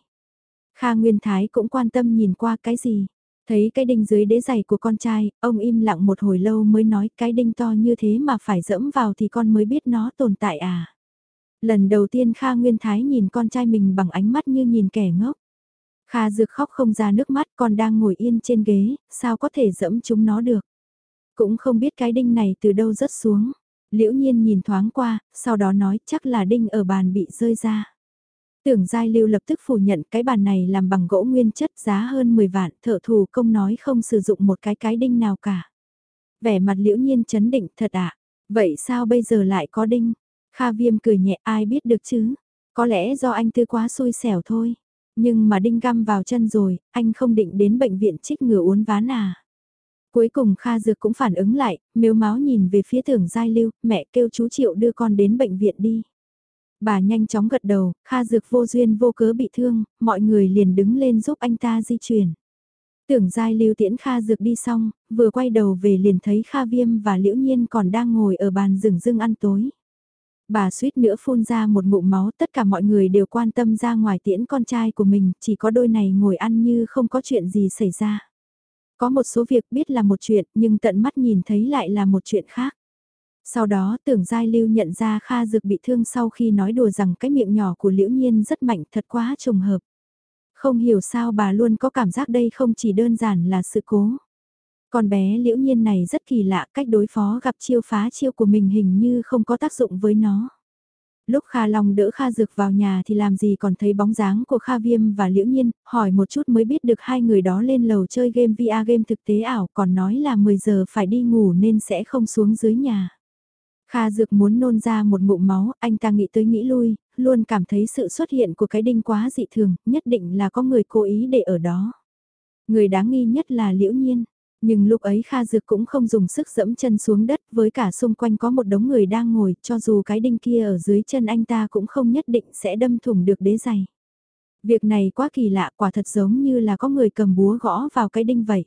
Kha Nguyên Thái cũng quan tâm nhìn qua cái gì? Thấy cái đinh dưới đế giày của con trai, ông im lặng một hồi lâu mới nói cái đinh to như thế mà phải dẫm vào thì con mới biết nó tồn tại à. Lần đầu tiên Kha Nguyên Thái nhìn con trai mình bằng ánh mắt như nhìn kẻ ngốc. Kha Dược khóc không ra nước mắt còn đang ngồi yên trên ghế, sao có thể dẫm chúng nó được. Cũng không biết cái đinh này từ đâu rớt xuống. Liễu nhiên nhìn thoáng qua, sau đó nói chắc là đinh ở bàn bị rơi ra. Tưởng Giai Lưu lập tức phủ nhận cái bàn này làm bằng gỗ nguyên chất giá hơn 10 vạn, thợ thủ công nói không sử dụng một cái cái đinh nào cả. Vẻ mặt liễu nhiên chấn định thật ạ, vậy sao bây giờ lại có đinh? Kha viêm cười nhẹ ai biết được chứ, có lẽ do anh tư quá xui xẻo thôi. Nhưng mà đinh găm vào chân rồi, anh không định đến bệnh viện trích ngừa uốn ván à. Cuối cùng Kha Dược cũng phản ứng lại, miếu máu nhìn về phía tưởng Giai Lưu, mẹ kêu chú Triệu đưa con đến bệnh viện đi. Bà nhanh chóng gật đầu, Kha Dược vô duyên vô cớ bị thương, mọi người liền đứng lên giúp anh ta di chuyển. Tưởng Giai Lưu tiễn Kha Dược đi xong, vừa quay đầu về liền thấy Kha Viêm và Liễu Nhiên còn đang ngồi ở bàn rừng rưng ăn tối. Bà suýt nữa phun ra một ngụm máu, tất cả mọi người đều quan tâm ra ngoài tiễn con trai của mình, chỉ có đôi này ngồi ăn như không có chuyện gì xảy ra. Có một số việc biết là một chuyện, nhưng tận mắt nhìn thấy lại là một chuyện khác. Sau đó tưởng Giai Lưu nhận ra Kha Dược bị thương sau khi nói đùa rằng cái miệng nhỏ của Liễu Nhiên rất mạnh thật quá trùng hợp. Không hiểu sao bà luôn có cảm giác đây không chỉ đơn giản là sự cố. Con bé Liễu Nhiên này rất kỳ lạ cách đối phó gặp chiêu phá chiêu của mình hình như không có tác dụng với nó. Lúc Kha Long đỡ Kha Dược vào nhà thì làm gì còn thấy bóng dáng của Kha Viêm và Liễu Nhiên, hỏi một chút mới biết được hai người đó lên lầu chơi game VR game thực tế ảo còn nói là 10 giờ phải đi ngủ nên sẽ không xuống dưới nhà. Kha Dược muốn nôn ra một ngụm máu, anh ta nghĩ tới nghĩ lui, luôn cảm thấy sự xuất hiện của cái đinh quá dị thường, nhất định là có người cố ý để ở đó. Người đáng nghi nhất là Liễu Nhiên. Nhưng lúc ấy Kha Dược cũng không dùng sức dẫm chân xuống đất với cả xung quanh có một đống người đang ngồi cho dù cái đinh kia ở dưới chân anh ta cũng không nhất định sẽ đâm thủng được đế giày. Việc này quá kỳ lạ quả thật giống như là có người cầm búa gõ vào cái đinh vậy.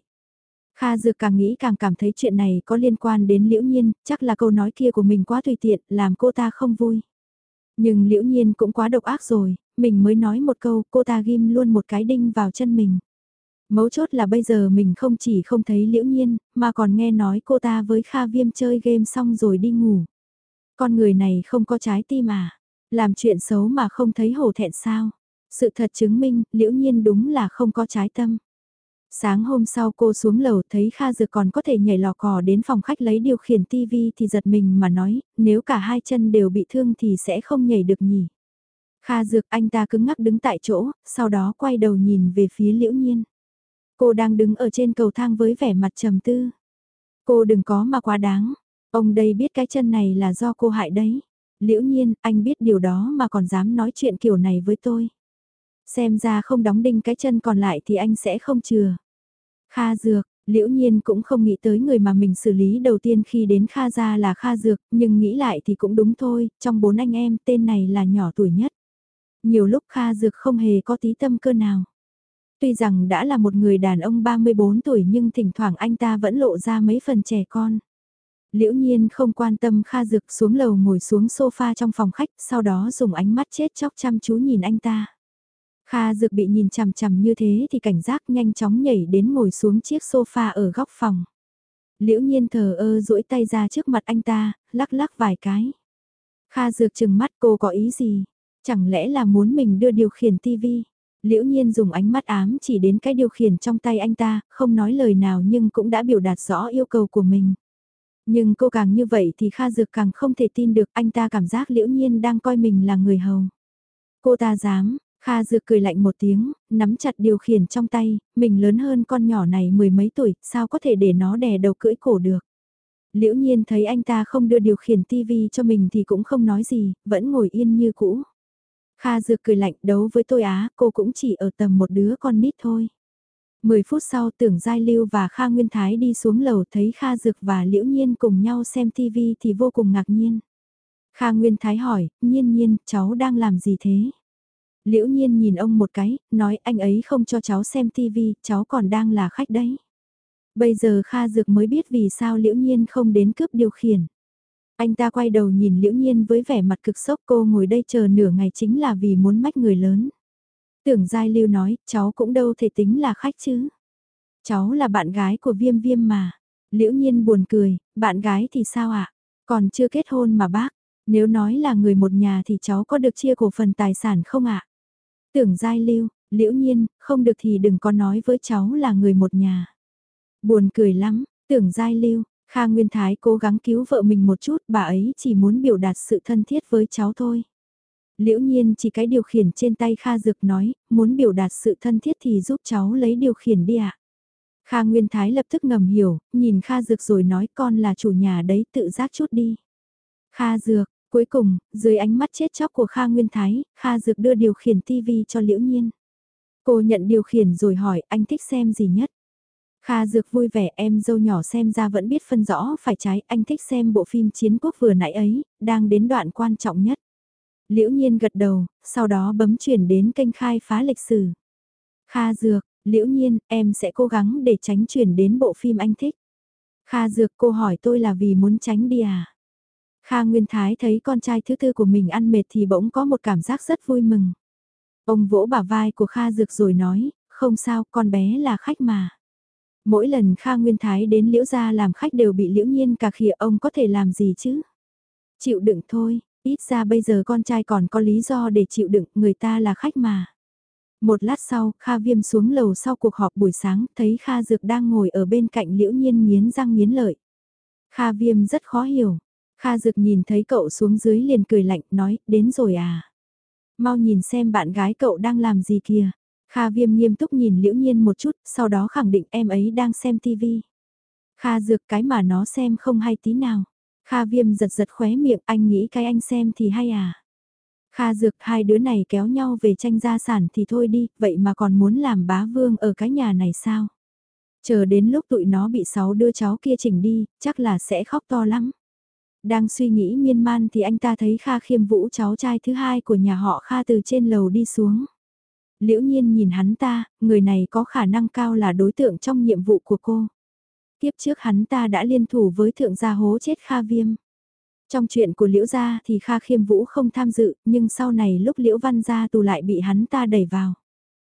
Kha Dược càng nghĩ càng cảm thấy chuyện này có liên quan đến Liễu Nhiên, chắc là câu nói kia của mình quá tùy tiện, làm cô ta không vui. Nhưng Liễu Nhiên cũng quá độc ác rồi, mình mới nói một câu, cô ta ghim luôn một cái đinh vào chân mình. Mấu chốt là bây giờ mình không chỉ không thấy Liễu Nhiên, mà còn nghe nói cô ta với Kha Viêm chơi game xong rồi đi ngủ. Con người này không có trái tim à, làm chuyện xấu mà không thấy hổ thẹn sao. Sự thật chứng minh, Liễu Nhiên đúng là không có trái tâm. Sáng hôm sau cô xuống lầu thấy Kha Dược còn có thể nhảy lò cò đến phòng khách lấy điều khiển tivi thì giật mình mà nói, nếu cả hai chân đều bị thương thì sẽ không nhảy được nhỉ. Kha Dược anh ta cứng ngắc đứng tại chỗ, sau đó quay đầu nhìn về phía Liễu Nhiên. Cô đang đứng ở trên cầu thang với vẻ mặt trầm tư. Cô đừng có mà quá đáng, ông đây biết cái chân này là do cô hại đấy. Liễu Nhiên, anh biết điều đó mà còn dám nói chuyện kiểu này với tôi. Xem ra không đóng đinh cái chân còn lại thì anh sẽ không chừa. Kha Dược, liễu nhiên cũng không nghĩ tới người mà mình xử lý đầu tiên khi đến Kha gia là Kha Dược, nhưng nghĩ lại thì cũng đúng thôi, trong bốn anh em tên này là nhỏ tuổi nhất. Nhiều lúc Kha Dược không hề có tí tâm cơ nào. Tuy rằng đã là một người đàn ông 34 tuổi nhưng thỉnh thoảng anh ta vẫn lộ ra mấy phần trẻ con. Liễu nhiên không quan tâm Kha Dược xuống lầu ngồi xuống sofa trong phòng khách, sau đó dùng ánh mắt chết chóc chăm chú nhìn anh ta. Kha Dược bị nhìn chằm chằm như thế thì cảnh giác nhanh chóng nhảy đến ngồi xuống chiếc sofa ở góc phòng. Liễu nhiên thờ ơ duỗi tay ra trước mặt anh ta, lắc lắc vài cái. Kha Dược chừng mắt cô có ý gì? Chẳng lẽ là muốn mình đưa điều khiển tivi? Liễu nhiên dùng ánh mắt ám chỉ đến cái điều khiển trong tay anh ta, không nói lời nào nhưng cũng đã biểu đạt rõ yêu cầu của mình. Nhưng cô càng như vậy thì Kha Dược càng không thể tin được anh ta cảm giác liễu nhiên đang coi mình là người hầu. Cô ta dám, Kha Dược cười lạnh một tiếng, nắm chặt điều khiển trong tay, mình lớn hơn con nhỏ này mười mấy tuổi, sao có thể để nó đè đầu cưỡi cổ được. Liễu nhiên thấy anh ta không đưa điều khiển tivi cho mình thì cũng không nói gì, vẫn ngồi yên như cũ. Kha Dược cười lạnh đấu với tôi á, cô cũng chỉ ở tầm một đứa con nít thôi. Mười phút sau tưởng Giai Lưu và Kha Nguyên Thái đi xuống lầu thấy Kha Dược và Liễu Nhiên cùng nhau xem TV thì vô cùng ngạc nhiên. Kha Nguyên Thái hỏi, nhiên nhiên, cháu đang làm gì thế? Liễu Nhiên nhìn ông một cái, nói anh ấy không cho cháu xem TV, cháu còn đang là khách đấy. Bây giờ Kha Dược mới biết vì sao Liễu Nhiên không đến cướp điều khiển. Anh ta quay đầu nhìn Liễu Nhiên với vẻ mặt cực sốc cô ngồi đây chờ nửa ngày chính là vì muốn mách người lớn. Tưởng Giai Lưu nói, cháu cũng đâu thể tính là khách chứ. Cháu là bạn gái của Viêm Viêm mà. Liễu Nhiên buồn cười, bạn gái thì sao ạ? À? Còn chưa kết hôn mà bác. Nếu nói là người một nhà thì cháu có được chia cổ phần tài sản không ạ? À? Tưởng Giai Lưu, Liễu Nhiên, không được thì đừng có nói với cháu là người một nhà. Buồn cười lắm, tưởng Giai Lưu, Kha Nguyên Thái cố gắng cứu vợ mình một chút, bà ấy chỉ muốn biểu đạt sự thân thiết với cháu thôi. Liễu nhiên chỉ cái điều khiển trên tay Kha Dược nói, muốn biểu đạt sự thân thiết thì giúp cháu lấy điều khiển đi ạ. Kha Nguyên Thái lập tức ngầm hiểu, nhìn Kha Dược rồi nói con là chủ nhà đấy tự giác chút đi. Kha Dược, cuối cùng, dưới ánh mắt chết chóc của Kha Nguyên Thái, Kha Dược đưa điều khiển TV cho Liễu Nhiên. Cô nhận điều khiển rồi hỏi anh thích xem gì nhất. Kha Dược vui vẻ em dâu nhỏ xem ra vẫn biết phân rõ phải trái, anh thích xem bộ phim chiến quốc vừa nãy ấy, đang đến đoạn quan trọng nhất. Liễu Nhiên gật đầu, sau đó bấm chuyển đến kênh khai phá lịch sử. Kha Dược, Liễu Nhiên, em sẽ cố gắng để tránh chuyển đến bộ phim anh thích. Kha Dược cô hỏi tôi là vì muốn tránh đi à? Kha Nguyên Thái thấy con trai thứ tư của mình ăn mệt thì bỗng có một cảm giác rất vui mừng. Ông vỗ bả vai của Kha Dược rồi nói, không sao, con bé là khách mà. Mỗi lần Kha Nguyên Thái đến Liễu Gia làm khách đều bị Liễu Nhiên cà khịa ông có thể làm gì chứ? Chịu đựng thôi, ít ra bây giờ con trai còn có lý do để chịu đựng, người ta là khách mà. Một lát sau, Kha Viêm xuống lầu sau cuộc họp buổi sáng, thấy Kha Dược đang ngồi ở bên cạnh Liễu Nhiên nghiến răng nghiến lợi. Kha Viêm rất khó hiểu. Kha Dược nhìn thấy cậu xuống dưới liền cười lạnh, nói, đến rồi à? Mau nhìn xem bạn gái cậu đang làm gì kìa. Kha Viêm nghiêm túc nhìn Liễu Nhiên một chút, sau đó khẳng định em ấy đang xem TV. Kha Dược cái mà nó xem không hay tí nào. Kha Viêm giật giật khóe miệng, anh nghĩ cái anh xem thì hay à? Kha Dược hai đứa này kéo nhau về tranh gia sản thì thôi đi, vậy mà còn muốn làm bá vương ở cái nhà này sao? Chờ đến lúc tụi nó bị sáu đứa cháu kia chỉnh đi, chắc là sẽ khóc to lắm. Đang suy nghĩ miên man thì anh ta thấy Kha khiêm vũ cháu trai thứ hai của nhà họ Kha từ trên lầu đi xuống. Liễu nhiên nhìn hắn ta, người này có khả năng cao là đối tượng trong nhiệm vụ của cô. Tiếp trước hắn ta đã liên thủ với thượng gia hố chết Kha Viêm. Trong chuyện của Liễu Gia thì Kha Khiêm Vũ không tham dự, nhưng sau này lúc Liễu Văn Gia tù lại bị hắn ta đẩy vào.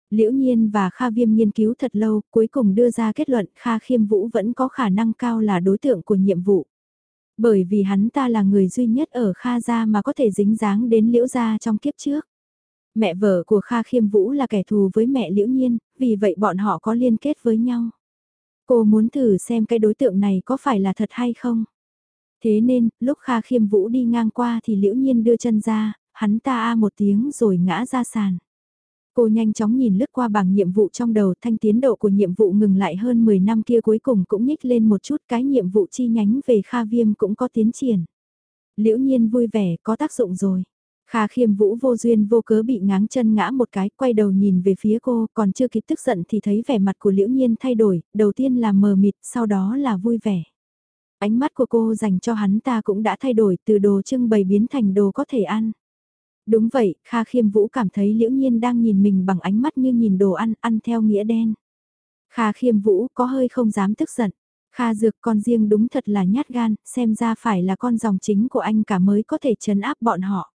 Liễu Nhiên và Kha Viêm nghiên cứu thật lâu, cuối cùng đưa ra kết luận Kha Khiêm Vũ vẫn có khả năng cao là đối tượng của nhiệm vụ. Bởi vì hắn ta là người duy nhất ở Kha Gia mà có thể dính dáng đến Liễu Gia trong kiếp trước. Mẹ vợ của Kha Khiêm Vũ là kẻ thù với mẹ Liễu Nhiên, vì vậy bọn họ có liên kết với nhau. Cô muốn thử xem cái đối tượng này có phải là thật hay không. Thế nên, lúc Kha Khiêm Vũ đi ngang qua thì Liễu Nhiên đưa chân ra, hắn ta a một tiếng rồi ngã ra sàn. Cô nhanh chóng nhìn lướt qua bảng nhiệm vụ trong đầu thanh tiến độ của nhiệm vụ ngừng lại hơn 10 năm kia cuối cùng cũng nhích lên một chút cái nhiệm vụ chi nhánh về Kha Viêm cũng có tiến triển. Liễu Nhiên vui vẻ có tác dụng rồi. Kha khiêm vũ vô duyên vô cớ bị ngáng chân ngã một cái, quay đầu nhìn về phía cô, còn chưa kịp tức giận thì thấy vẻ mặt của liễu nhiên thay đổi, đầu tiên là mờ mịt, sau đó là vui vẻ. Ánh mắt của cô dành cho hắn ta cũng đã thay đổi từ đồ trưng bày biến thành đồ có thể ăn. Đúng vậy, Kha khiêm vũ cảm thấy liễu nhiên đang nhìn mình bằng ánh mắt như nhìn đồ ăn, ăn theo nghĩa đen. Kha khiêm vũ có hơi không dám tức giận. Kha dược con riêng đúng thật là nhát gan, xem ra phải là con dòng chính của anh cả mới có thể chấn áp bọn họ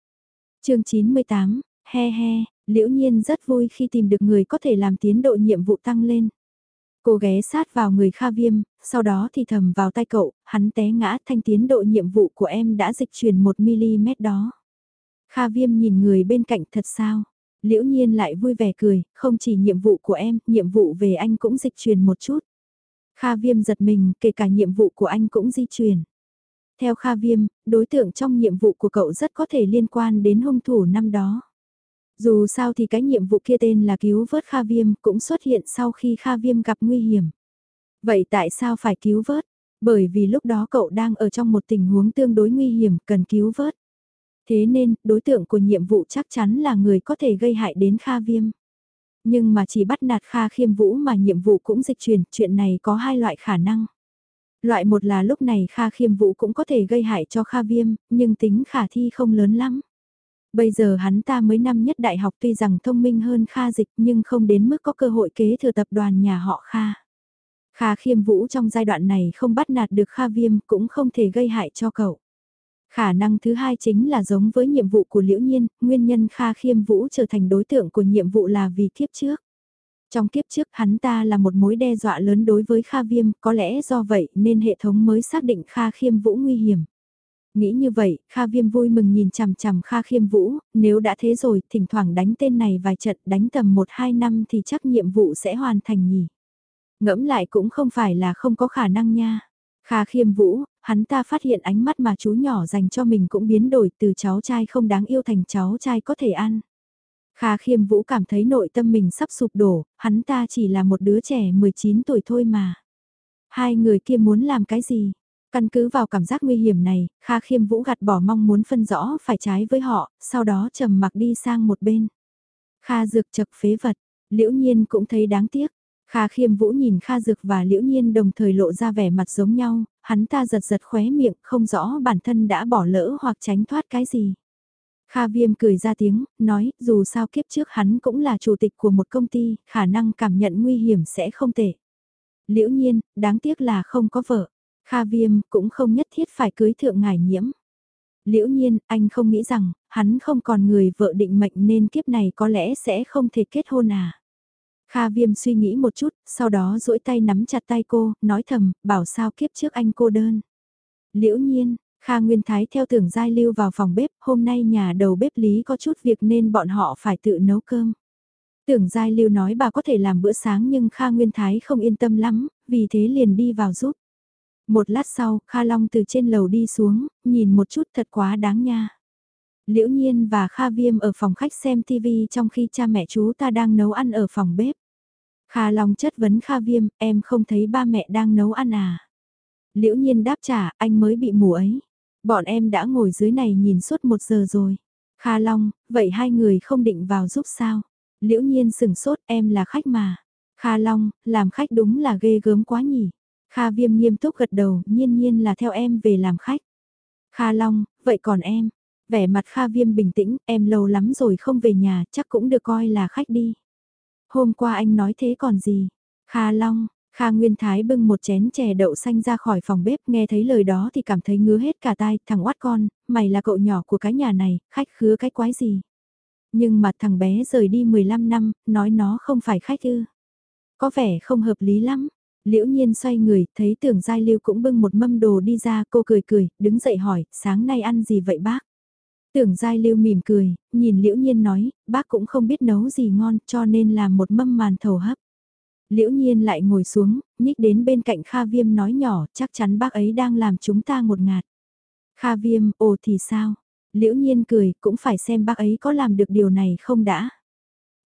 chương 98, he he, liễu nhiên rất vui khi tìm được người có thể làm tiến độ nhiệm vụ tăng lên. Cô ghé sát vào người Kha Viêm, sau đó thì thầm vào tay cậu, hắn té ngã thanh tiến độ nhiệm vụ của em đã dịch chuyển 1mm đó. Kha Viêm nhìn người bên cạnh thật sao? Liễu nhiên lại vui vẻ cười, không chỉ nhiệm vụ của em, nhiệm vụ về anh cũng dịch chuyển một chút. Kha Viêm giật mình, kể cả nhiệm vụ của anh cũng di chuyển. Theo Kha Viêm, đối tượng trong nhiệm vụ của cậu rất có thể liên quan đến hung thủ năm đó. Dù sao thì cái nhiệm vụ kia tên là cứu vớt Kha Viêm cũng xuất hiện sau khi Kha Viêm gặp nguy hiểm. Vậy tại sao phải cứu vớt? Bởi vì lúc đó cậu đang ở trong một tình huống tương đối nguy hiểm cần cứu vớt. Thế nên, đối tượng của nhiệm vụ chắc chắn là người có thể gây hại đến Kha Viêm. Nhưng mà chỉ bắt nạt Kha Khiêm Vũ mà nhiệm vụ cũng dịch chuyển, chuyện này có hai loại khả năng. Loại một là lúc này Kha Khiêm Vũ cũng có thể gây hại cho Kha Viêm, nhưng tính khả thi không lớn lắm. Bây giờ hắn ta mới năm nhất đại học tuy rằng thông minh hơn Kha Dịch nhưng không đến mức có cơ hội kế thừa tập đoàn nhà họ Kha. Kha Khiêm Vũ trong giai đoạn này không bắt nạt được Kha Viêm cũng không thể gây hại cho cậu. Khả năng thứ hai chính là giống với nhiệm vụ của Liễu Nhiên, nguyên nhân Kha Khiêm Vũ trở thành đối tượng của nhiệm vụ là vì kiếp trước. Trong kiếp trước hắn ta là một mối đe dọa lớn đối với Kha Viêm, có lẽ do vậy nên hệ thống mới xác định Kha Khiêm Vũ nguy hiểm. Nghĩ như vậy, Kha Viêm vui mừng nhìn chằm chằm Kha Khiêm Vũ, nếu đã thế rồi, thỉnh thoảng đánh tên này vài trận đánh tầm 1-2 năm thì chắc nhiệm vụ sẽ hoàn thành nhỉ. Ngẫm lại cũng không phải là không có khả năng nha. Kha Khiêm Vũ, hắn ta phát hiện ánh mắt mà chú nhỏ dành cho mình cũng biến đổi từ cháu trai không đáng yêu thành cháu trai có thể ăn. Kha Khiêm Vũ cảm thấy nội tâm mình sắp sụp đổ, hắn ta chỉ là một đứa trẻ 19 tuổi thôi mà. Hai người kia muốn làm cái gì? Căn cứ vào cảm giác nguy hiểm này, Kha Khiêm Vũ gạt bỏ mong muốn phân rõ phải trái với họ, sau đó trầm mặc đi sang một bên. Kha Dược chật phế vật, liễu nhiên cũng thấy đáng tiếc. Kha Khiêm Vũ nhìn Kha Dược và Liễu Nhiên đồng thời lộ ra vẻ mặt giống nhau, hắn ta giật giật khóe miệng không rõ bản thân đã bỏ lỡ hoặc tránh thoát cái gì. Kha Viêm cười ra tiếng, nói dù sao kiếp trước hắn cũng là chủ tịch của một công ty, khả năng cảm nhận nguy hiểm sẽ không tệ. Liễu Nhiên, đáng tiếc là không có vợ. Kha Viêm cũng không nhất thiết phải cưới thượng ngải nhiễm. Liễu Nhiên, anh không nghĩ rằng, hắn không còn người vợ định mệnh nên kiếp này có lẽ sẽ không thể kết hôn à. Kha viêm suy nghĩ một chút, sau đó duỗi tay nắm chặt tay cô, nói thầm, bảo sao kiếp trước anh cô đơn. Liễu nhiên, Kha Nguyên Thái theo tưởng giai lưu vào phòng bếp, hôm nay nhà đầu bếp lý có chút việc nên bọn họ phải tự nấu cơm. Tưởng giai lưu nói bà có thể làm bữa sáng nhưng Kha Nguyên Thái không yên tâm lắm, vì thế liền đi vào giúp. Một lát sau, Kha Long từ trên lầu đi xuống, nhìn một chút thật quá đáng nha. Liễu Nhiên và Kha Viêm ở phòng khách xem TV trong khi cha mẹ chú ta đang nấu ăn ở phòng bếp. Kha Long chất vấn Kha Viêm, em không thấy ba mẹ đang nấu ăn à? Liễu Nhiên đáp trả, anh mới bị mù ấy. Bọn em đã ngồi dưới này nhìn suốt một giờ rồi. Kha Long, vậy hai người không định vào giúp sao? Liễu Nhiên sừng sốt, em là khách mà. Kha Long, làm khách đúng là ghê gớm quá nhỉ. Kha Viêm nghiêm túc gật đầu, nhiên nhiên là theo em về làm khách. Kha Long, vậy còn em? Vẻ mặt Kha Viêm bình tĩnh, em lâu lắm rồi không về nhà, chắc cũng được coi là khách đi. Hôm qua anh nói thế còn gì? Kha Long, Kha Nguyên Thái bưng một chén chè đậu xanh ra khỏi phòng bếp nghe thấy lời đó thì cảm thấy ngứa hết cả tai, thằng oát con, mày là cậu nhỏ của cái nhà này, khách khứa cái quái gì? Nhưng mà thằng bé rời đi 15 năm, nói nó không phải khách ư. Có vẻ không hợp lý lắm. Liễu nhiên xoay người, thấy tưởng giai lưu cũng bưng một mâm đồ đi ra, cô cười cười, đứng dậy hỏi, sáng nay ăn gì vậy bác? Tưởng Giai Lưu mỉm cười, nhìn Liễu Nhiên nói, bác cũng không biết nấu gì ngon cho nên làm một mâm màn thầu hấp. Liễu Nhiên lại ngồi xuống, nhích đến bên cạnh Kha Viêm nói nhỏ, chắc chắn bác ấy đang làm chúng ta một ngạt. Kha Viêm, ồ thì sao? Liễu Nhiên cười, cũng phải xem bác ấy có làm được điều này không đã.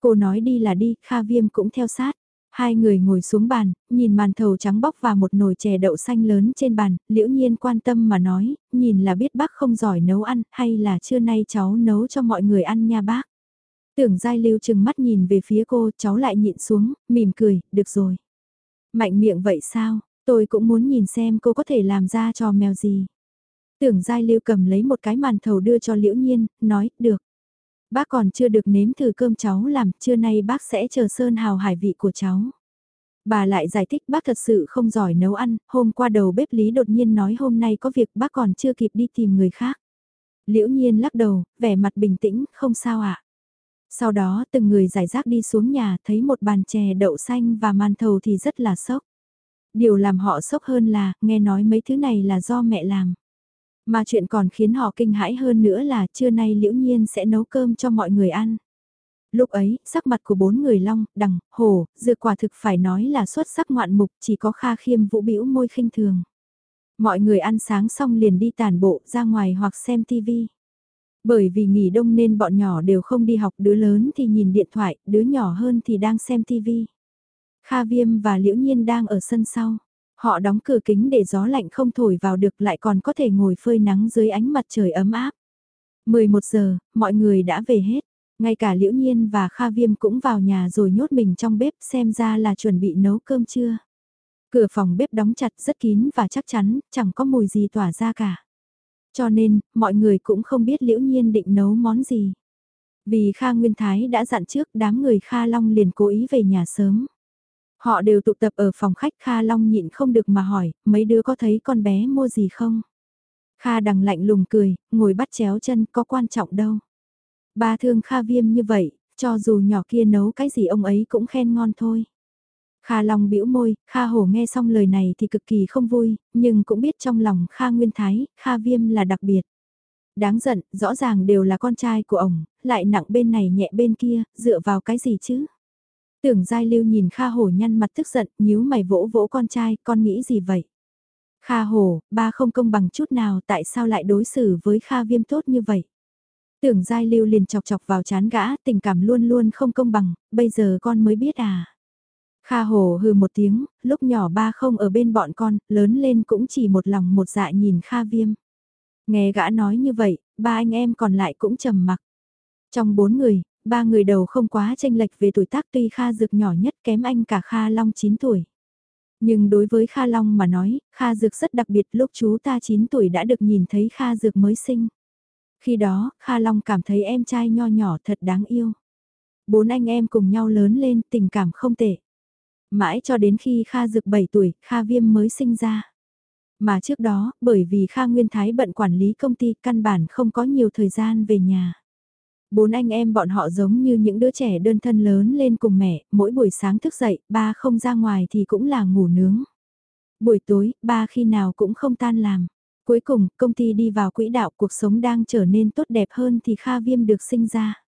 Cô nói đi là đi, Kha Viêm cũng theo sát. Hai người ngồi xuống bàn, nhìn màn thầu trắng bóc và một nồi chè đậu xanh lớn trên bàn, liễu nhiên quan tâm mà nói, nhìn là biết bác không giỏi nấu ăn, hay là trưa nay cháu nấu cho mọi người ăn nha bác. Tưởng giai lưu chừng mắt nhìn về phía cô, cháu lại nhịn xuống, mỉm cười, được rồi. Mạnh miệng vậy sao, tôi cũng muốn nhìn xem cô có thể làm ra trò mèo gì. Tưởng giai lưu cầm lấy một cái màn thầu đưa cho liễu nhiên, nói, được. Bác còn chưa được nếm thử cơm cháu làm, trưa nay bác sẽ chờ sơn hào hải vị của cháu. Bà lại giải thích bác thật sự không giỏi nấu ăn, hôm qua đầu bếp lý đột nhiên nói hôm nay có việc bác còn chưa kịp đi tìm người khác. Liễu nhiên lắc đầu, vẻ mặt bình tĩnh, không sao ạ. Sau đó từng người giải rác đi xuống nhà thấy một bàn chè đậu xanh và màn thầu thì rất là sốc. Điều làm họ sốc hơn là, nghe nói mấy thứ này là do mẹ làm. Mà chuyện còn khiến họ kinh hãi hơn nữa là trưa nay liễu nhiên sẽ nấu cơm cho mọi người ăn. Lúc ấy, sắc mặt của bốn người long, đằng, hồ, dược quả thực phải nói là xuất sắc ngoạn mục chỉ có kha khiêm vũ bĩu môi khinh thường. Mọi người ăn sáng xong liền đi tàn bộ ra ngoài hoặc xem tivi. Bởi vì nghỉ đông nên bọn nhỏ đều không đi học đứa lớn thì nhìn điện thoại, đứa nhỏ hơn thì đang xem TV. Kha Viêm và Liễu Nhiên đang ở sân sau. Họ đóng cửa kính để gió lạnh không thổi vào được lại còn có thể ngồi phơi nắng dưới ánh mặt trời ấm áp. 11 giờ, mọi người đã về hết. Ngay cả Liễu Nhiên và Kha Viêm cũng vào nhà rồi nhốt mình trong bếp xem ra là chuẩn bị nấu cơm trưa. Cửa phòng bếp đóng chặt rất kín và chắc chắn, chẳng có mùi gì tỏa ra cả. Cho nên, mọi người cũng không biết Liễu Nhiên định nấu món gì. Vì Kha Nguyên Thái đã dặn trước đám người Kha Long liền cố ý về nhà sớm. Họ đều tụ tập ở phòng khách Kha Long nhịn không được mà hỏi, mấy đứa có thấy con bé mua gì không? Kha đằng lạnh lùng cười, ngồi bắt chéo chân có quan trọng đâu. Ba thương Kha viêm như vậy, cho dù nhỏ kia nấu cái gì ông ấy cũng khen ngon thôi. Kha Long bĩu môi, Kha Hổ nghe xong lời này thì cực kỳ không vui, nhưng cũng biết trong lòng Kha Nguyên Thái, Kha Viêm là đặc biệt. Đáng giận, rõ ràng đều là con trai của ông, lại nặng bên này nhẹ bên kia, dựa vào cái gì chứ? Tưởng Giai Lưu nhìn Kha Hổ nhăn mặt tức giận, nhíu mày vỗ vỗ con trai, con nghĩ gì vậy? Kha Hổ, ba không công bằng chút nào, tại sao lại đối xử với Kha Viêm tốt như vậy? Tưởng Giai Lưu liền chọc chọc vào chán gã, tình cảm luôn luôn không công bằng, bây giờ con mới biết à? Kha Hồ hừ một tiếng, lúc nhỏ ba không ở bên bọn con, lớn lên cũng chỉ một lòng một dạ nhìn Kha Viêm. Nghe gã nói như vậy, ba anh em còn lại cũng trầm mặc. Trong bốn người, ba người đầu không quá tranh lệch về tuổi tác tuy Kha Dược nhỏ nhất kém anh cả Kha Long 9 tuổi. Nhưng đối với Kha Long mà nói, Kha Dược rất đặc biệt lúc chú ta 9 tuổi đã được nhìn thấy Kha Dược mới sinh. Khi đó, Kha Long cảm thấy em trai nho nhỏ thật đáng yêu. Bốn anh em cùng nhau lớn lên, tình cảm không tệ. Mãi cho đến khi Kha Dược 7 tuổi, Kha Viêm mới sinh ra. Mà trước đó, bởi vì Kha Nguyên Thái bận quản lý công ty căn bản không có nhiều thời gian về nhà. Bốn anh em bọn họ giống như những đứa trẻ đơn thân lớn lên cùng mẹ, mỗi buổi sáng thức dậy, ba không ra ngoài thì cũng là ngủ nướng. Buổi tối, ba khi nào cũng không tan làm. Cuối cùng, công ty đi vào quỹ đạo cuộc sống đang trở nên tốt đẹp hơn thì Kha Viêm được sinh ra.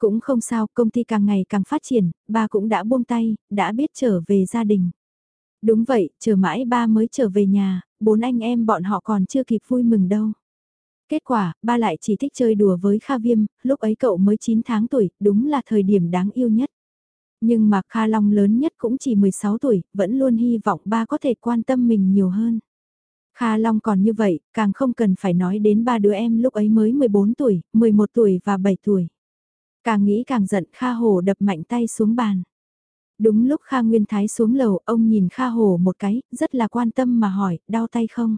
Cũng không sao, công ty càng ngày càng phát triển, ba cũng đã buông tay, đã biết trở về gia đình. Đúng vậy, chờ mãi ba mới trở về nhà, bốn anh em bọn họ còn chưa kịp vui mừng đâu. Kết quả, ba lại chỉ thích chơi đùa với Kha Viêm, lúc ấy cậu mới 9 tháng tuổi, đúng là thời điểm đáng yêu nhất. Nhưng mà Kha Long lớn nhất cũng chỉ 16 tuổi, vẫn luôn hy vọng ba có thể quan tâm mình nhiều hơn. Kha Long còn như vậy, càng không cần phải nói đến ba đứa em lúc ấy mới 14 tuổi, 11 tuổi và 7 tuổi. Càng nghĩ càng giận Kha Hồ đập mạnh tay xuống bàn. Đúng lúc Kha Nguyên Thái xuống lầu, ông nhìn Kha Hồ một cái, rất là quan tâm mà hỏi, đau tay không?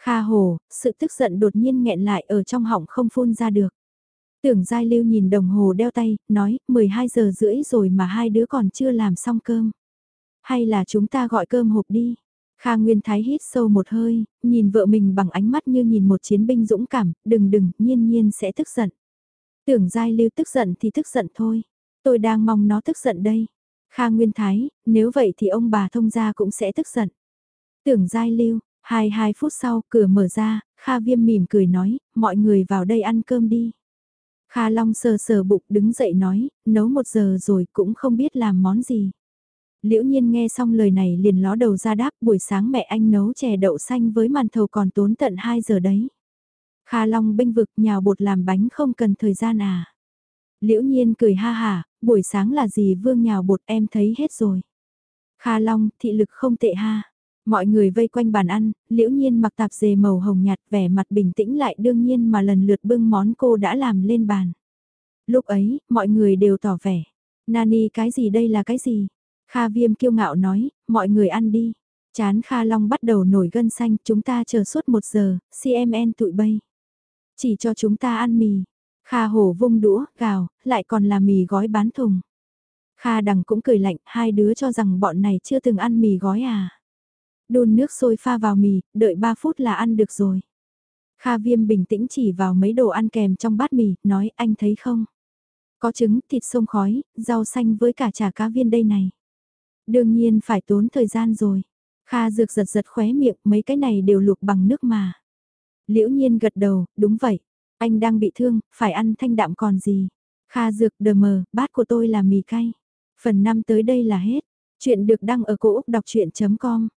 Kha Hồ, sự tức giận đột nhiên nghẹn lại ở trong họng không phun ra được. Tưởng Giai Lưu nhìn đồng hồ đeo tay, nói, 12 giờ rưỡi rồi mà hai đứa còn chưa làm xong cơm. Hay là chúng ta gọi cơm hộp đi? Kha Nguyên Thái hít sâu một hơi, nhìn vợ mình bằng ánh mắt như nhìn một chiến binh dũng cảm, đừng đừng, nhiên nhiên sẽ tức giận. Tưởng Giai Lưu tức giận thì tức giận thôi. Tôi đang mong nó tức giận đây. Kha Nguyên Thái, nếu vậy thì ông bà thông gia cũng sẽ tức giận. Tưởng Giai Lưu, hai hai phút sau, cửa mở ra, Kha Viêm mỉm cười nói, mọi người vào đây ăn cơm đi. Kha Long sờ sờ bụng đứng dậy nói, nấu một giờ rồi cũng không biết làm món gì. Liễu nhiên nghe xong lời này liền ló đầu ra đáp buổi sáng mẹ anh nấu chè đậu xanh với màn thầu còn tốn tận 2 giờ đấy. Kha Long bênh vực nhào bột làm bánh không cần thời gian à. Liễu nhiên cười ha hả, buổi sáng là gì vương nhào bột em thấy hết rồi. Kha Long, thị lực không tệ ha. Mọi người vây quanh bàn ăn, liễu nhiên mặc tạp dề màu hồng nhạt vẻ mặt bình tĩnh lại đương nhiên mà lần lượt bưng món cô đã làm lên bàn. Lúc ấy, mọi người đều tỏ vẻ. Nani cái gì đây là cái gì? Kha Viêm kiêu ngạo nói, mọi người ăn đi. Chán Kha Long bắt đầu nổi gân xanh, chúng ta chờ suốt một giờ, CMN tụi bay. Chỉ cho chúng ta ăn mì. Kha hổ vung đũa, gào, lại còn là mì gói bán thùng. Kha đằng cũng cười lạnh, hai đứa cho rằng bọn này chưa từng ăn mì gói à. Đun nước sôi pha vào mì, đợi 3 phút là ăn được rồi. Kha viêm bình tĩnh chỉ vào mấy đồ ăn kèm trong bát mì, nói anh thấy không? Có trứng, thịt sông khói, rau xanh với cả chả cá viên đây này. Đương nhiên phải tốn thời gian rồi. Kha dược giật giật khóe miệng, mấy cái này đều luộc bằng nước mà. Liễu nhiên gật đầu, đúng vậy. Anh đang bị thương, phải ăn thanh đạm còn gì. Kha dược đờ mờ, bát của tôi là mì cay. Phần 5 tới đây là hết. Chuyện được đăng ở cổ Úc đọc chuyện.com